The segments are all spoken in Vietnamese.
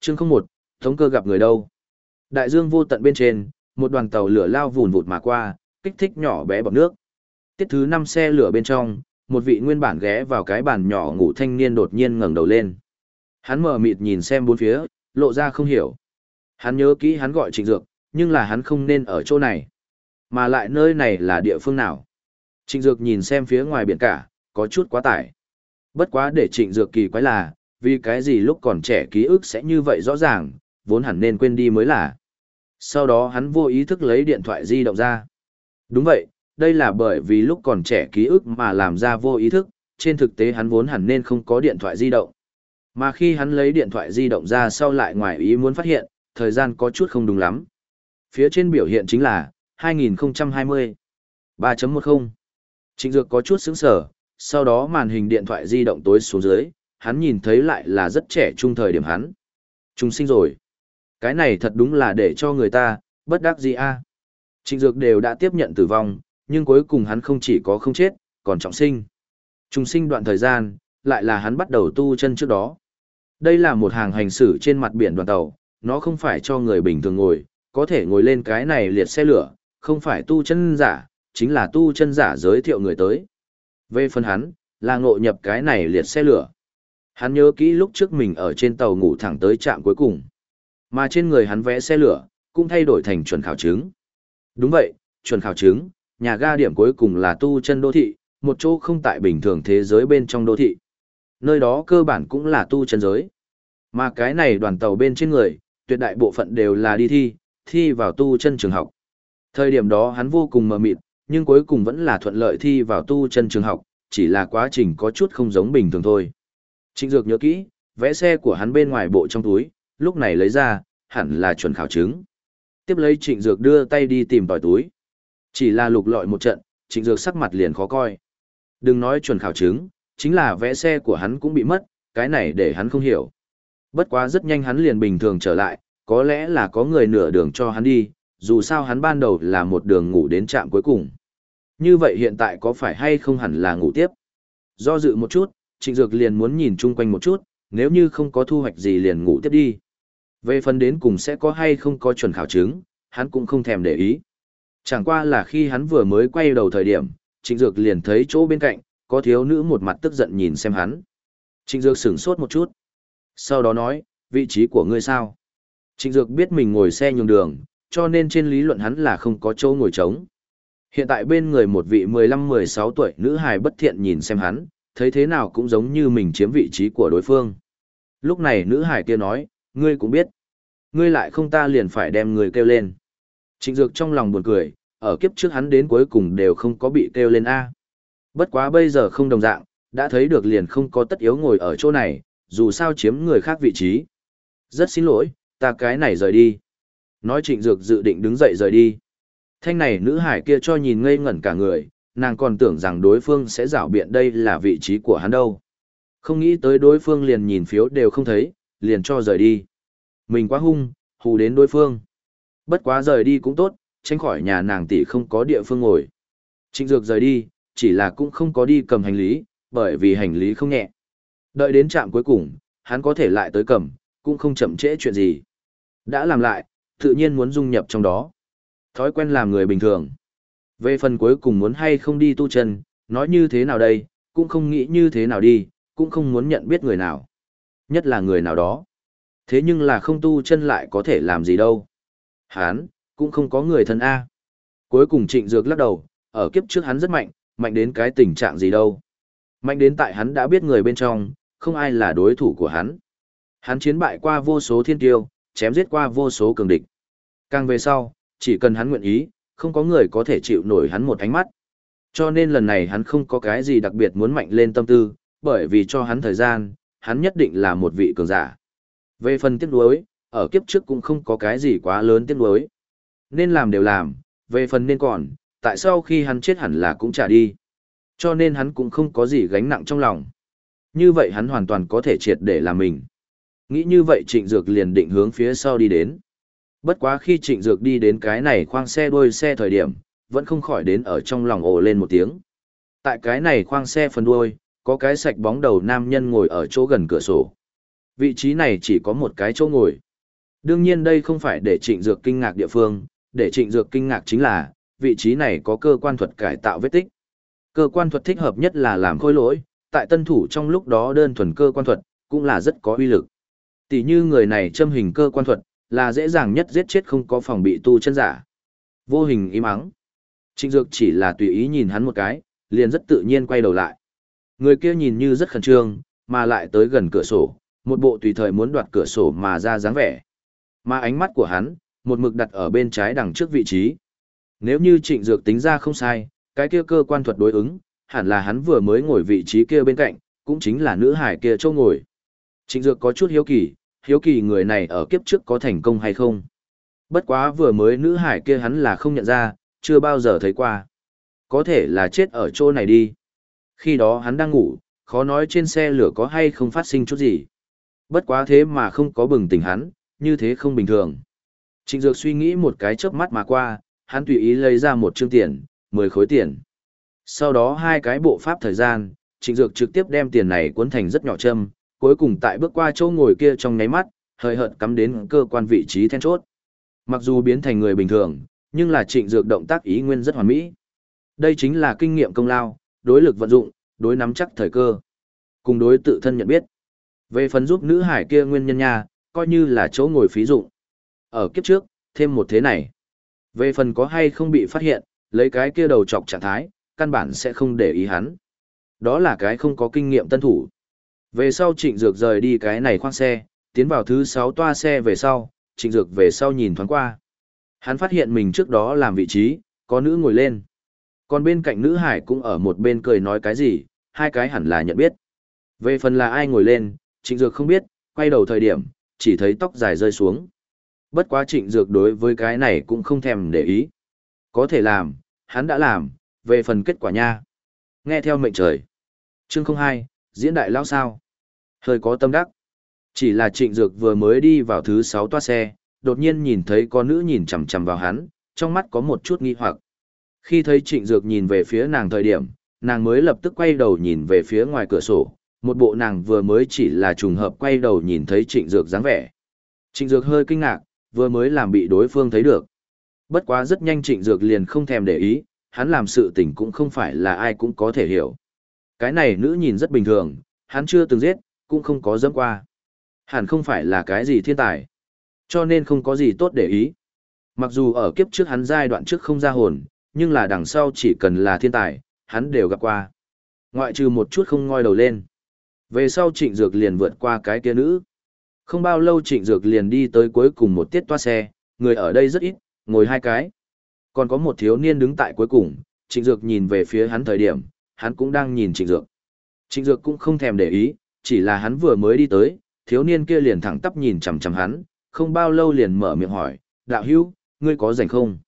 Chương không một, thống cơ gặp người đâu. Đại dương vô tận bên trên, một đoàn tàu lửa lao vùn vụt mà qua, kích thích nhỏ bé bọt nước. Tiết thứ năm xe lửa bên trong, một vị nguyên bản ghé vào cái bàn nhỏ ngủ thanh niên đột nhiên ngẩng đầu lên. Hắn mờ mịt nhìn xem bốn phía, lộ ra không hiểu. Hắn nhớ kỹ hắn gọi Trịnh Dược, nhưng là hắn không nên ở chỗ này. Mà lại nơi này là địa phương nào? Trịnh Dược nhìn xem phía ngoài biển cả, có chút quá tải. Bất quá để Trịnh Dược kỳ quái là, vì cái gì lúc còn trẻ ký ức sẽ như vậy rõ ràng, vốn hẳn nên quên đi mới là. Sau đó hắn vô ý thức lấy điện thoại di động ra. Đúng vậy, đây là bởi vì lúc còn trẻ ký ức mà làm ra vô ý thức, trên thực tế hắn vốn hẳn nên không có điện thoại di động. Mà khi hắn lấy điện thoại di động ra sau lại ngoài ý muốn phát hiện, thời gian có chút không đúng lắm. Phía trên biểu hiện chính là 2020 3.10. Trịnh Dược có chút sững sở, sau đó màn hình điện thoại di động tối xuống dưới, hắn nhìn thấy lại là rất trẻ trung thời điểm hắn. Trung sinh rồi. Cái này thật đúng là để cho người ta, bất đắc gì a. Trịnh Dược đều đã tiếp nhận tử vong, nhưng cuối cùng hắn không chỉ có không chết, còn trọng sinh. Trung sinh đoạn thời gian, lại là hắn bắt đầu tu chân trước đó. Đây là một hàng hành xử trên mặt biển đoàn tàu, nó không phải cho người bình thường ngồi, có thể ngồi lên cái này liệt xe lửa, không phải tu chân giả, chính là tu chân giả giới thiệu người tới. Về phần hắn, là ngộ nhập cái này liệt xe lửa. Hắn nhớ kỹ lúc trước mình ở trên tàu ngủ thẳng tới trạm cuối cùng. Mà trên người hắn vẽ xe lửa, cũng thay đổi thành chuẩn khảo chứng. Đúng vậy, chuẩn khảo chứng, nhà ga điểm cuối cùng là tu chân đô thị, một chỗ không tại bình thường thế giới bên trong đô thị. Nơi đó cơ bản cũng là tu chân giới. Mà cái này đoàn tàu bên trên người, tuyệt đại bộ phận đều là đi thi, thi vào tu chân trường học. Thời điểm đó hắn vô cùng mờ mịt, nhưng cuối cùng vẫn là thuận lợi thi vào tu chân trường học, chỉ là quá trình có chút không giống bình thường thôi. Trịnh Dược nhớ kỹ, vẽ xe của hắn bên ngoài bộ trong túi, lúc này lấy ra, hẳn là chuẩn khảo chứng. Tiếp lấy Trịnh Dược đưa tay đi tìm vào túi. Chỉ là lục lọi một trận, Trịnh Dược sắc mặt liền khó coi. Đừng nói chuẩn khảo chứng, chính là vẽ xe của hắn cũng bị mất, cái này để hắn không hiểu. Bất quá rất nhanh hắn liền bình thường trở lại, có lẽ là có người nửa đường cho hắn đi, dù sao hắn ban đầu là một đường ngủ đến trạm cuối cùng. Như vậy hiện tại có phải hay không hẳn là ngủ tiếp? Do dự một chút, Trịnh Dược liền muốn nhìn chung quanh một chút, nếu như không có thu hoạch gì liền ngủ tiếp đi. Về phần đến cùng sẽ có hay không có chuẩn khảo chứng, hắn cũng không thèm để ý. Chẳng qua là khi hắn vừa mới quay đầu thời điểm, Trịnh Dược liền thấy chỗ bên cạnh, có thiếu nữ một mặt tức giận nhìn xem hắn. Trịnh Dược sửng sốt một chút. Sau đó nói, vị trí của ngươi sao? Trịnh Dược biết mình ngồi xe nhường đường, cho nên trên lý luận hắn là không có chỗ ngồi trống. Hiện tại bên người một vị 15-16 tuổi nữ hài bất thiện nhìn xem hắn, thấy thế nào cũng giống như mình chiếm vị trí của đối phương. Lúc này nữ hải kia nói, ngươi cũng biết. Ngươi lại không ta liền phải đem người kêu lên. Trịnh Dược trong lòng buồn cười, ở kiếp trước hắn đến cuối cùng đều không có bị kêu lên A. Bất quá bây giờ không đồng dạng, đã thấy được liền không có tất yếu ngồi ở chỗ này, dù sao chiếm người khác vị trí. Rất xin lỗi, ta cái này rời đi. Nói trịnh dược dự định đứng dậy rời đi. Thanh này nữ hải kia cho nhìn ngây ngẩn cả người, nàng còn tưởng rằng đối phương sẽ rảo biện đây là vị trí của hắn đâu. Không nghĩ tới đối phương liền nhìn phiếu đều không thấy, liền cho rời đi. Mình quá hung, hù đến đối phương. Bất quá rời đi cũng tốt, tránh khỏi nhà nàng tỷ không có địa phương ngồi. Trịnh Dược rời đi, chỉ là cũng không có đi cầm hành lý, bởi vì hành lý không nhẹ. Đợi đến trạm cuối cùng, hắn có thể lại tới cầm, cũng không chậm trễ chuyện gì. Đã làm lại, tự nhiên muốn dung nhập trong đó. Thói quen làm người bình thường. Về phần cuối cùng muốn hay không đi tu chân, nói như thế nào đây, cũng không nghĩ như thế nào đi, cũng không muốn nhận biết người nào. Nhất là người nào đó. Thế nhưng là không tu chân lại có thể làm gì đâu. Hán, cũng không có người thân A. Cuối cùng trịnh dược lắc đầu, ở kiếp trước hắn rất mạnh, mạnh đến cái tình trạng gì đâu. Mạnh đến tại hắn đã biết người bên trong, không ai là đối thủ của hắn. Hắn chiến bại qua vô số thiên tiêu, chém giết qua vô số cường địch. Càng về sau, chỉ cần hắn nguyện ý, không có người có thể chịu nổi hắn một ánh mắt. Cho nên lần này hắn không có cái gì đặc biệt muốn mạnh lên tâm tư, bởi vì cho hắn thời gian, hắn nhất định là một vị cường giả. Về phần tiếc nuối, ở kiếp trước cũng không có cái gì quá lớn tiếc nuối. Nên làm đều làm, về phần nên còn, tại sao khi hắn chết hẳn là cũng trả đi. Cho nên hắn cũng không có gì gánh nặng trong lòng. Như vậy hắn hoàn toàn có thể triệt để làm mình. Nghĩ như vậy trịnh dược liền định hướng phía sau đi đến. Bất quá khi trịnh dược đi đến cái này khoang xe đuôi xe thời điểm, vẫn không khỏi đến ở trong lòng ồ lên một tiếng. Tại cái này khoang xe phần đuôi, có cái sạch bóng đầu nam nhân ngồi ở chỗ gần cửa sổ. Vị trí này chỉ có một cái chỗ ngồi. Đương nhiên đây không phải để trịnh dược kinh ngạc địa phương, để trịnh dược kinh ngạc chính là, vị trí này có cơ quan thuật cải tạo vết tích. Cơ quan thuật thích hợp nhất là làm khôi lỗi, tại tân thủ trong lúc đó đơn thuần cơ quan thuật, cũng là rất có uy lực. Tỷ như người này châm hình cơ quan thuật, là dễ dàng nhất giết chết không có phòng bị tu chân giả. Vô hình im ắng. Trịnh Dược chỉ là tùy ý nhìn hắn một cái, liền rất tự nhiên quay đầu lại. Người kia nhìn như rất khẩn trương, mà lại tới gần cửa sổ, một bộ tùy thời muốn đoạt cửa sổ mà ra dáng vẻ. Mà ánh mắt của hắn, một mực đặt ở bên trái đằng trước vị trí. Nếu như trịnh dược tính ra không sai, cái kia cơ quan thuật đối ứng, hẳn là hắn vừa mới ngồi vị trí kia bên cạnh, cũng chính là nữ hải kia châu ngồi. Trịnh dược có chút hiếu kỳ, hiếu kỳ người này ở kiếp trước có thành công hay không. Bất quá vừa mới nữ hải kia hắn là không nhận ra, chưa bao giờ thấy qua. Có thể là chết ở chỗ này đi. Khi đó hắn đang ngủ, khó nói trên xe lửa có hay không phát sinh chút gì. Bất quá thế mà không có bừng tỉnh hắn, như thế không bình thường. Trịnh Dược suy nghĩ một cái chớp mắt mà qua, hắn tùy ý lấy ra một chương tiền, 10 khối tiền. Sau đó hai cái bộ pháp thời gian, Trịnh Dược trực tiếp đem tiền này cuốn thành rất nhỏ châm, cuối cùng tại bước qua chỗ ngồi kia trong nháy mắt, hơi hợt cắm đến cơ quan vị trí then chốt. Mặc dù biến thành người bình thường, nhưng là Trịnh Dược động tác ý nguyên rất hoàn mỹ. Đây chính là kinh nghiệm công lao, đối lực vận dụng, đối nắm chắc thời cơ, cùng đối tự thân nhận biết. Về phần giúp nữ hải kia nguyên nhân nha, coi như là chỗ ngồi phí dụng. Ở kiếp trước, thêm một thế này. Về phần có hay không bị phát hiện, lấy cái kia đầu chọc trạng thái, căn bản sẽ không để ý hắn. Đó là cái không có kinh nghiệm tân thủ. Về sau trịnh dược rời đi cái này khoang xe, tiến vào thứ 6 toa xe về sau, trịnh dược về sau nhìn thoáng qua. Hắn phát hiện mình trước đó làm vị trí, có nữ ngồi lên. Còn bên cạnh nữ hải cũng ở một bên cười nói cái gì, hai cái hẳn là nhận biết. Về phần là ai ngồi lên, trịnh dược không biết, quay đầu thời điểm, chỉ thấy tóc dài rơi xuống. Bất quá trịnh dược đối với cái này cũng không thèm để ý. Có thể làm, hắn đã làm, về phần kết quả nha. Nghe theo mệnh trời. Chương 02, diễn đại lao sao. Hơi có tâm đắc. Chỉ là trịnh dược vừa mới đi vào thứ 6 toa xe, đột nhiên nhìn thấy con nữ nhìn chằm chằm vào hắn, trong mắt có một chút nghi hoặc. Khi thấy trịnh dược nhìn về phía nàng thời điểm, nàng mới lập tức quay đầu nhìn về phía ngoài cửa sổ, một bộ nàng vừa mới chỉ là trùng hợp quay đầu nhìn thấy trịnh dược dáng vẻ. Trịnh dược hơi kinh ngạc, vừa mới làm bị đối phương thấy được. Bất quá rất nhanh trịnh dược liền không thèm để ý, hắn làm sự tình cũng không phải là ai cũng có thể hiểu. Cái này nữ nhìn rất bình thường, hắn chưa từng giết, cũng không có dẫm qua. Hẳn không phải là cái gì thiên tài. Cho nên không có gì tốt để ý. Mặc dù ở kiếp trước hắn giai đoạn trước không ra hồn, nhưng là đằng sau chỉ cần là thiên tài, hắn đều gặp qua. Ngoại trừ một chút không ngoi đầu lên. Về sau trịnh dược liền vượt qua cái kia nữ. Không bao lâu trịnh dược liền đi tới cuối cùng một tiết toa xe, người ở đây rất ít, ngồi hai cái. Còn có một thiếu niên đứng tại cuối cùng, trịnh dược nhìn về phía hắn thời điểm, hắn cũng đang nhìn trịnh dược. Trịnh dược cũng không thèm để ý, chỉ là hắn vừa mới đi tới, thiếu niên kia liền thẳng tắp nhìn chằm chằm hắn, không bao lâu liền mở miệng hỏi, đạo hữu, ngươi có rảnh không?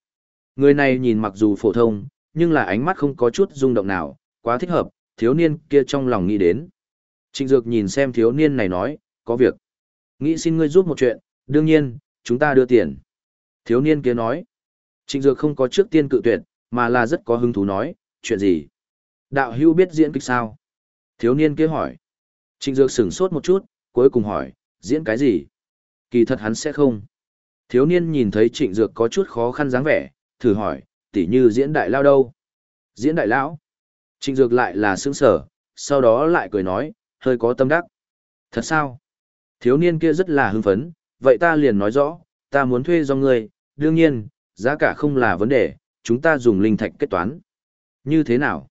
Người này nhìn mặc dù phổ thông, nhưng là ánh mắt không có chút rung động nào, quá thích hợp, thiếu niên kia trong lòng nghĩ đến. Trịnh Dược nhìn xem thiếu niên này nói, có việc. Nghĩ xin ngươi giúp một chuyện, đương nhiên, chúng ta đưa tiền. Thiếu niên kia nói. Trịnh Dược không có trước tiên cự tuyệt, mà là rất có hứng thú nói, chuyện gì? Đạo hưu biết diễn kịch sao? Thiếu niên kia hỏi. Trịnh Dược sửng sốt một chút, cuối cùng hỏi, diễn cái gì? Kỳ thật hắn sẽ không. Thiếu niên nhìn thấy Trịnh Dược có chút khó khăn dáng vẻ, thử hỏi, tỉ như diễn đại lao đâu? Diễn đại lão? Trịnh Dược lại là sững sở, sau đó lại cười nói, hơi có tâm đắc. Thật sao? Thiếu niên kia rất là hưng phấn, vậy ta liền nói rõ, ta muốn thuê do ngươi, đương nhiên, giá cả không là vấn đề, chúng ta dùng linh thạch kết toán. Như thế nào?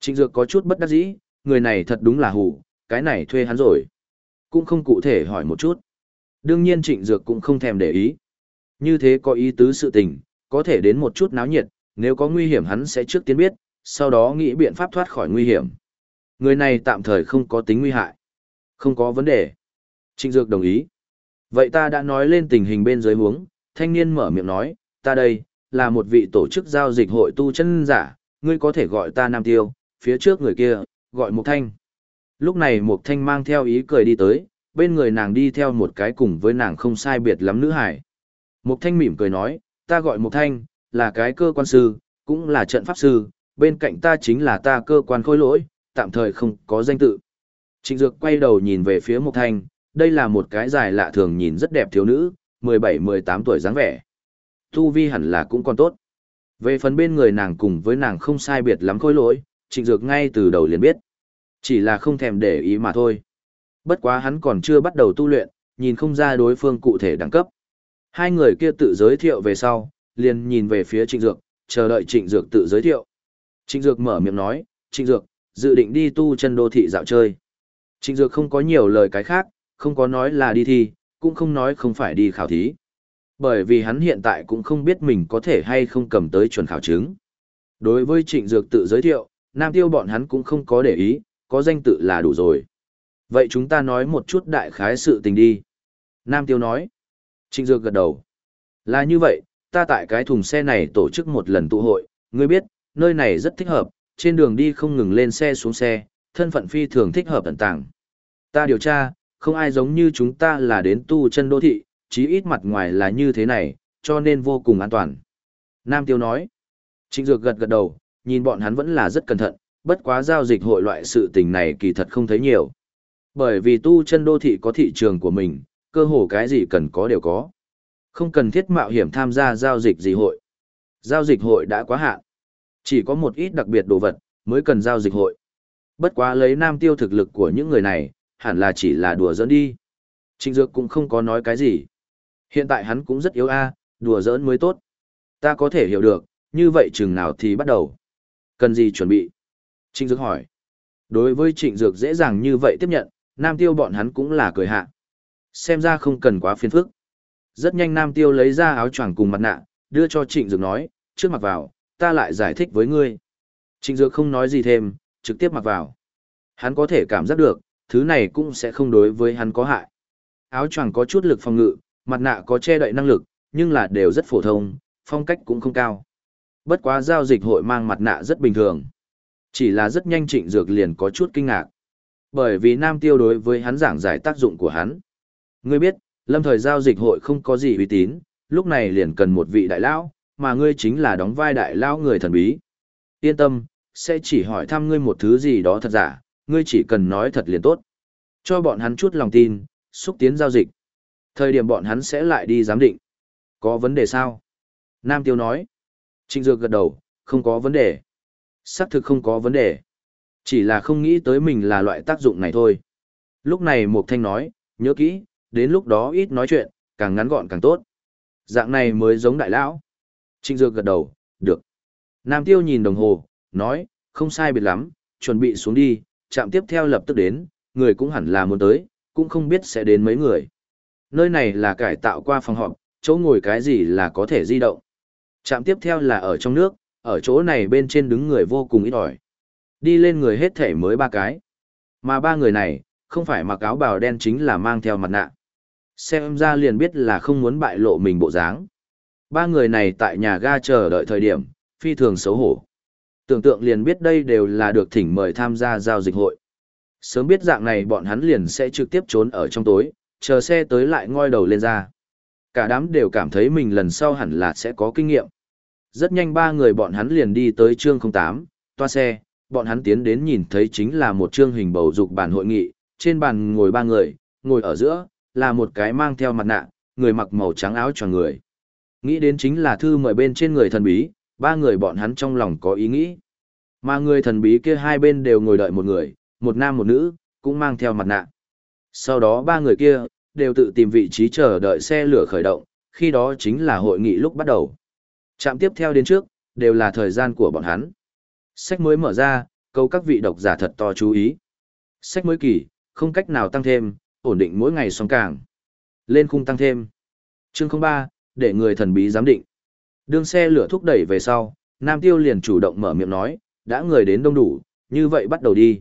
Trịnh Dược có chút bất đắc dĩ, người này thật đúng là hủ, cái này thuê hắn rồi. Cũng không cụ thể hỏi một chút. Đương nhiên Trịnh Dược cũng không thèm để ý. Như thế có ý tứ sự tình, có thể đến một chút náo nhiệt, nếu có nguy hiểm hắn sẽ trước tiên biết, sau đó nghĩ biện pháp thoát khỏi nguy hiểm. Người này tạm thời không có tính nguy hại. Không có vấn đề. Trịnh Dược đồng ý. Vậy ta đã nói lên tình hình bên dưới huống, thanh niên mở miệng nói, ta đây, là một vị tổ chức giao dịch hội tu chân giả, ngươi có thể gọi ta Nam Tiêu, phía trước người kia, gọi Mục Thanh. Lúc này Mục Thanh mang theo ý cười đi tới, bên người nàng đi theo một cái cùng với nàng không sai biệt lắm nữ hải. Mục Thanh mỉm cười nói, ta gọi Mục Thanh, là cái cơ quan sư, cũng là trận pháp sư, bên cạnh ta chính là ta cơ quan khôi lỗi, tạm thời không có danh tự. Trịnh Dược quay đầu nhìn về phía Mục Thanh, đây là một cái dài lạ thường nhìn rất đẹp thiếu nữ, 17-18 tuổi dáng vẻ. Tu vi hẳn là cũng còn tốt. Về phần bên người nàng cùng với nàng không sai biệt lắm khôi lỗi, trịnh dược ngay từ đầu liền biết. Chỉ là không thèm để ý mà thôi. Bất quá hắn còn chưa bắt đầu tu luyện, nhìn không ra đối phương cụ thể đẳng cấp. Hai người kia tự giới thiệu về sau, liền nhìn về phía trịnh dược, chờ đợi trịnh dược tự giới thiệu. Trịnh dược mở miệng nói, trịnh dược, dự định đi tu chân đô thị dạo chơi. Trịnh dược không có nhiều lời cái khác, không có nói là đi thi, cũng không nói không phải đi khảo thí. Bởi vì hắn hiện tại cũng không biết mình có thể hay không cầm tới chuẩn khảo chứng. Đối với trịnh dược tự giới thiệu, nam tiêu bọn hắn cũng không có để ý, có danh tự là đủ rồi. Vậy chúng ta nói một chút đại khái sự tình đi. Nam tiêu nói. Trịnh dược gật đầu. Là như vậy, ta tại cái thùng xe này tổ chức một lần tụ hội, ngươi biết, nơi này rất thích hợp, trên đường đi không ngừng lên xe xuống xe, thân phận phi thường thích hợp tận tàng. Ta điều tra, không ai giống như chúng ta là đến tu chân đô thị, chí ít mặt ngoài là như thế này, cho nên vô cùng an toàn. Nam Tiêu nói, Trịnh Dược gật gật đầu, nhìn bọn hắn vẫn là rất cẩn thận, bất quá giao dịch hội loại sự tình này kỳ thật không thấy nhiều. Bởi vì tu chân đô thị có thị trường của mình, cơ hồ cái gì cần có đều có. Không cần thiết mạo hiểm tham gia giao dịch gì hội. Giao dịch hội đã quá hạn. Chỉ có một ít đặc biệt đồ vật, mới cần giao dịch hội. Bất quá lấy nam tiêu thực lực của những người này, hẳn là chỉ là đùa giỡn đi. Trịnh Dược cũng không có nói cái gì. Hiện tại hắn cũng rất yếu a, đùa giỡn mới tốt. Ta có thể hiểu được, như vậy chừng nào thì bắt đầu. Cần gì chuẩn bị? Trịnh Dược hỏi. Đối với Trịnh Dược dễ dàng như vậy tiếp nhận, Nam Tiêu bọn hắn cũng là cười hạ. Xem ra không cần quá phiền phức. Rất nhanh Nam Tiêu lấy ra áo choàng cùng mặt nạ, đưa cho Trịnh Dược nói, trước mặc vào, ta lại giải thích với ngươi. Trịnh Dược không nói gì thêm, trực tiếp mặc vào. Hắn có thể cảm giác được, thứ này cũng sẽ không đối với hắn có hại. Áo choàng có chút lực phòng ngự, mặt nạ có che đậy năng lực, nhưng là đều rất phổ thông, phong cách cũng không cao. Bất quá giao dịch hội mang mặt nạ rất bình thường. Chỉ là rất nhanh trịnh dược liền có chút kinh ngạc. Bởi vì nam tiêu đối với hắn giảng giải tác dụng của hắn. Ngươi biết, lâm thời giao dịch hội không có gì uy tín, lúc này liền cần một vị đại lão, mà ngươi chính là đóng vai đại lão người thần bí. Yên tâm, sẽ chỉ hỏi thăm ngươi một thứ gì đó thật giả, ngươi chỉ cần nói thật liền tốt. Cho bọn hắn chút lòng tin, xúc tiến giao dịch. Thời điểm bọn hắn sẽ lại đi giám định. Có vấn đề sao? Nam Tiêu nói. Trịnh Dược gật đầu, không có vấn đề. Xác thực không có vấn đề. Chỉ là không nghĩ tới mình là loại tác dụng này thôi. Lúc này Mục Thanh nói, nhớ kỹ, đến lúc đó ít nói chuyện, càng ngắn gọn càng tốt. Dạng này mới giống đại lão. Trịnh Dược gật đầu, được. Nam Tiêu nhìn đồng hồ, nói, không sai biệt lắm, chuẩn bị xuống đi, chạm tiếp theo lập tức đến, người cũng hẳn là muốn tới, cũng không biết sẽ đến mấy người. Nơi này là cải tạo qua phòng họp, chỗ ngồi cái gì là có thể di động. Trạm tiếp theo là ở trong nước, ở chỗ này bên trên đứng người vô cùng ít ỏi. Đi lên người hết thể mới ba cái. Mà ba người này, không phải mặc áo bào đen chính là mang theo mặt nạ. Xem ra liền biết là không muốn bại lộ mình bộ dáng. Ba người này tại nhà ga chờ đợi thời điểm, phi thường xấu hổ. Tưởng tượng liền biết đây đều là được thỉnh mời tham gia giao dịch hội. Sớm biết dạng này bọn hắn liền sẽ trực tiếp trốn ở trong tối, chờ xe tới lại ngoi đầu lên ra. Cả đám đều cảm thấy mình lần sau hẳn là sẽ có kinh nghiệm. Rất nhanh ba người bọn hắn liền đi tới chương 08, toa xe, bọn hắn tiến đến nhìn thấy chính là một chương hình bầu dục bàn hội nghị, trên bàn ngồi ba người, ngồi ở giữa, là một cái mang theo mặt nạ, người mặc màu trắng áo cho người. Nghĩ đến chính là thư mời bên trên người thần bí, ba người bọn hắn trong lòng có ý nghĩ. Mà người thần bí kia hai bên đều ngồi đợi một người, một nam một nữ, cũng mang theo mặt nạ. Sau đó ba người kia, đều tự tìm vị trí chờ đợi xe lửa khởi động, khi đó chính là hội nghị lúc bắt đầu. Trạm tiếp theo đến trước, đều là thời gian của bọn hắn. Sách mới mở ra, câu các vị độc giả thật to chú ý. Sách mới kỳ, không cách nào tăng thêm, ổn định mỗi ngày sóng càng. Lên khung tăng thêm. Chương 03, để người thần bí giám định. Đường xe lửa thúc đẩy về sau, Nam Tiêu liền chủ động mở miệng nói, đã người đến đông đủ, như vậy bắt đầu đi.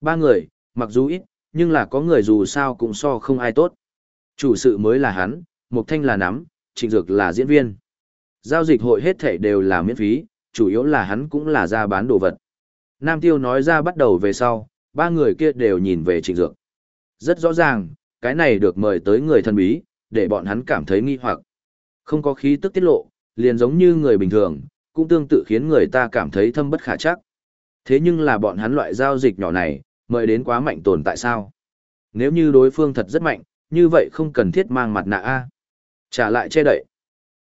Ba người, mặc dù ít, nhưng là có người dù sao cũng so không ai tốt. Chủ sự mới là hắn, Mục Thanh là nắm, Trịnh Dược là diễn viên. Giao dịch hội hết thảy đều là miễn phí, chủ yếu là hắn cũng là ra bán đồ vật. Nam Tiêu nói ra bắt đầu về sau, ba người kia đều nhìn về Trịnh Dược. Rất rõ ràng, cái này được mời tới người thân bí, để bọn hắn cảm thấy nghi hoặc. Không có khí tức tiết lộ, liền giống như người bình thường, cũng tương tự khiến người ta cảm thấy thâm bất khả chắc. Thế nhưng là bọn hắn loại giao dịch nhỏ này, mời đến quá mạnh tồn tại sao? Nếu như đối phương thật rất mạnh, như vậy không cần thiết mang mặt nạ A. Trả lại che đậy.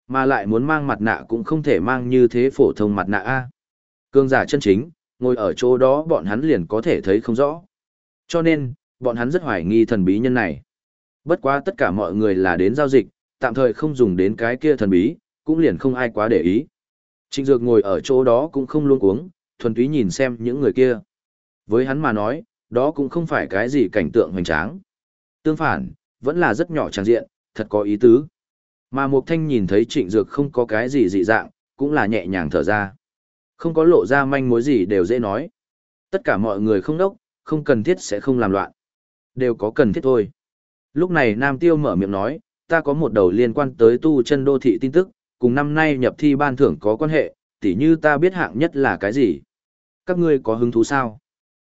Mà lại muốn mang mặt nạ cũng không thể mang như thế phổ thông mặt nạ A. Cương giả chân chính, ngồi ở chỗ đó bọn hắn liền có thể thấy không rõ. Cho nên, bọn hắn rất hoài nghi thần bí nhân này. Bất quá tất cả mọi người là đến giao dịch, tạm thời không dùng đến cái kia thần bí, cũng liền không ai quá để ý. Trịnh Dược ngồi ở chỗ đó cũng không luôn cuống, thuần túy nhìn xem những người kia. Với hắn mà nói, đó cũng không phải cái gì cảnh tượng hoành tráng. Tương phản, vẫn là rất nhỏ trang diện, thật có ý tứ. Mà Mục Thanh nhìn thấy Trịnh Dược không có cái gì dị dạng, cũng là nhẹ nhàng thở ra. Không có lộ ra manh mối gì đều dễ nói. Tất cả mọi người không đốc, không cần thiết sẽ không làm loạn. Đều có cần thiết thôi. Lúc này Nam Tiêu mở miệng nói, ta có một đầu liên quan tới tu chân đô thị tin tức, cùng năm nay nhập thi ban thưởng có quan hệ, tỉ như ta biết hạng nhất là cái gì. Các ngươi có hứng thú sao?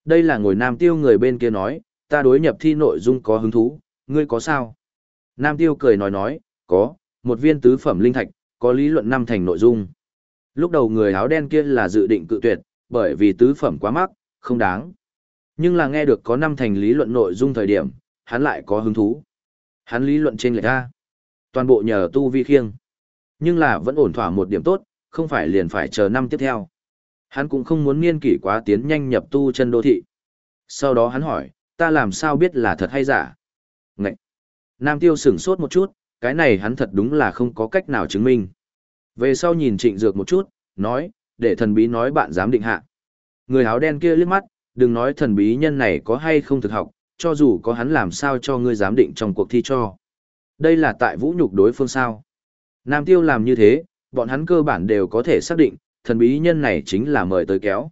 Đây là ngồi Nam Tiêu người bên kia nói, ta đối nhập thi nội dung có hứng thú, ngươi có sao? Nam Tiêu cười nói nói, có, một viên tứ phẩm linh thạch, có lý luận năm thành nội dung. Lúc đầu người áo đen kia là dự định cự tuyệt, bởi vì tứ phẩm quá mắc, không đáng. Nhưng là nghe được có năm thành lý luận nội dung thời điểm, hắn lại có hứng thú. Hắn lý luận trên lệch ra. Toàn bộ nhờ tu vi khiêng. Nhưng là vẫn ổn thỏa một điểm tốt, không phải liền phải chờ năm tiếp theo. Hắn cũng không muốn niên kỷ quá tiến nhanh nhập tu chân đô thị. Sau đó hắn hỏi, ta làm sao biết là thật hay giả? Ngậy! Nam tiêu sửng sốt một chút, cái này hắn thật đúng là không có cách nào chứng minh. Về sau nhìn trịnh dược một chút, nói, để thần bí nói bạn dám định hạ. Người áo đen kia liếc mắt, đừng nói thần bí nhân này có hay không thực học, cho dù có hắn làm sao cho ngươi giám định trong cuộc thi cho. Đây là tại vũ nhục đối phương sao. Nam tiêu làm như thế, bọn hắn cơ bản đều có thể xác định, thần bí nhân này chính là mời tới kéo.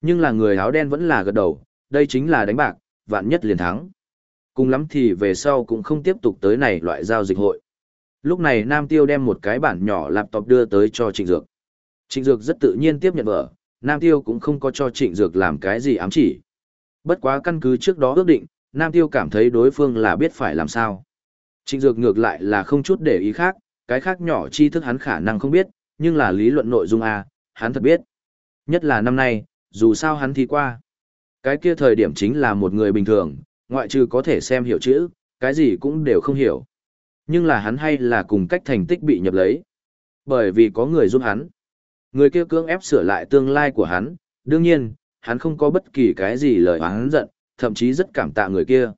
Nhưng là người áo đen vẫn là gật đầu, đây chính là đánh bạc, vạn nhất liền thắng. Cùng lắm thì về sau cũng không tiếp tục tới này loại giao dịch hội. Lúc này Nam Tiêu đem một cái bản nhỏ laptop đưa tới cho Trịnh Dược. Trịnh Dược rất tự nhiên tiếp nhận vở, Nam Tiêu cũng không có cho Trịnh Dược làm cái gì ám chỉ. Bất quá căn cứ trước đó ước định, Nam Tiêu cảm thấy đối phương là biết phải làm sao. Trịnh Dược ngược lại là không chút để ý khác, cái khác nhỏ chi thức hắn khả năng không biết, nhưng là lý luận nội dung A, hắn thật biết. Nhất là năm nay, dù sao hắn thi qua. Cái kia thời điểm chính là một người bình thường, ngoại trừ có thể xem hiểu chữ, cái gì cũng đều không hiểu. Nhưng là hắn hay là cùng cách thành tích bị nhập lấy. Bởi vì có người giúp hắn. Người kia cưỡng ép sửa lại tương lai của hắn, đương nhiên, hắn không có bất kỳ cái gì lời hắn giận, thậm chí rất cảm tạ người kia.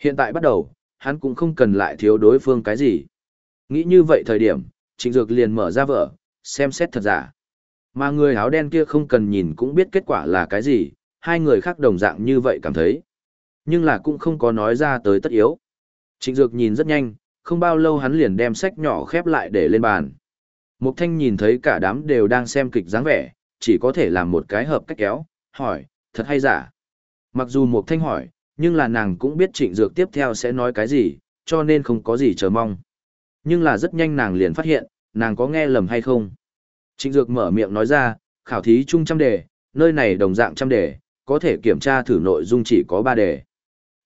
Hiện tại bắt đầu, hắn cũng không cần lại thiếu đối phương cái gì. Nghĩ như vậy thời điểm, Trịnh Dược liền mở ra vở, xem xét thật giả. Mà người áo đen kia không cần nhìn cũng biết kết quả là cái gì, hai người khác đồng dạng như vậy cảm thấy. Nhưng là cũng không có nói ra tới tất yếu. Trịnh Dược nhìn rất nhanh, không bao lâu hắn liền đem sách nhỏ khép lại để lên bàn. Mục Thanh nhìn thấy cả đám đều đang xem kịch dáng vẻ, chỉ có thể làm một cái hợp cách kéo, hỏi, thật hay giả? Mặc dù Mục Thanh hỏi, nhưng là nàng cũng biết trịnh dược tiếp theo sẽ nói cái gì, cho nên không có gì chờ mong. Nhưng là rất nhanh nàng liền phát hiện, nàng có nghe lầm hay không. Trịnh dược mở miệng nói ra, khảo thí chung trăm đề, nơi này đồng dạng trăm đề, có thể kiểm tra thử nội dung chỉ có ba đề.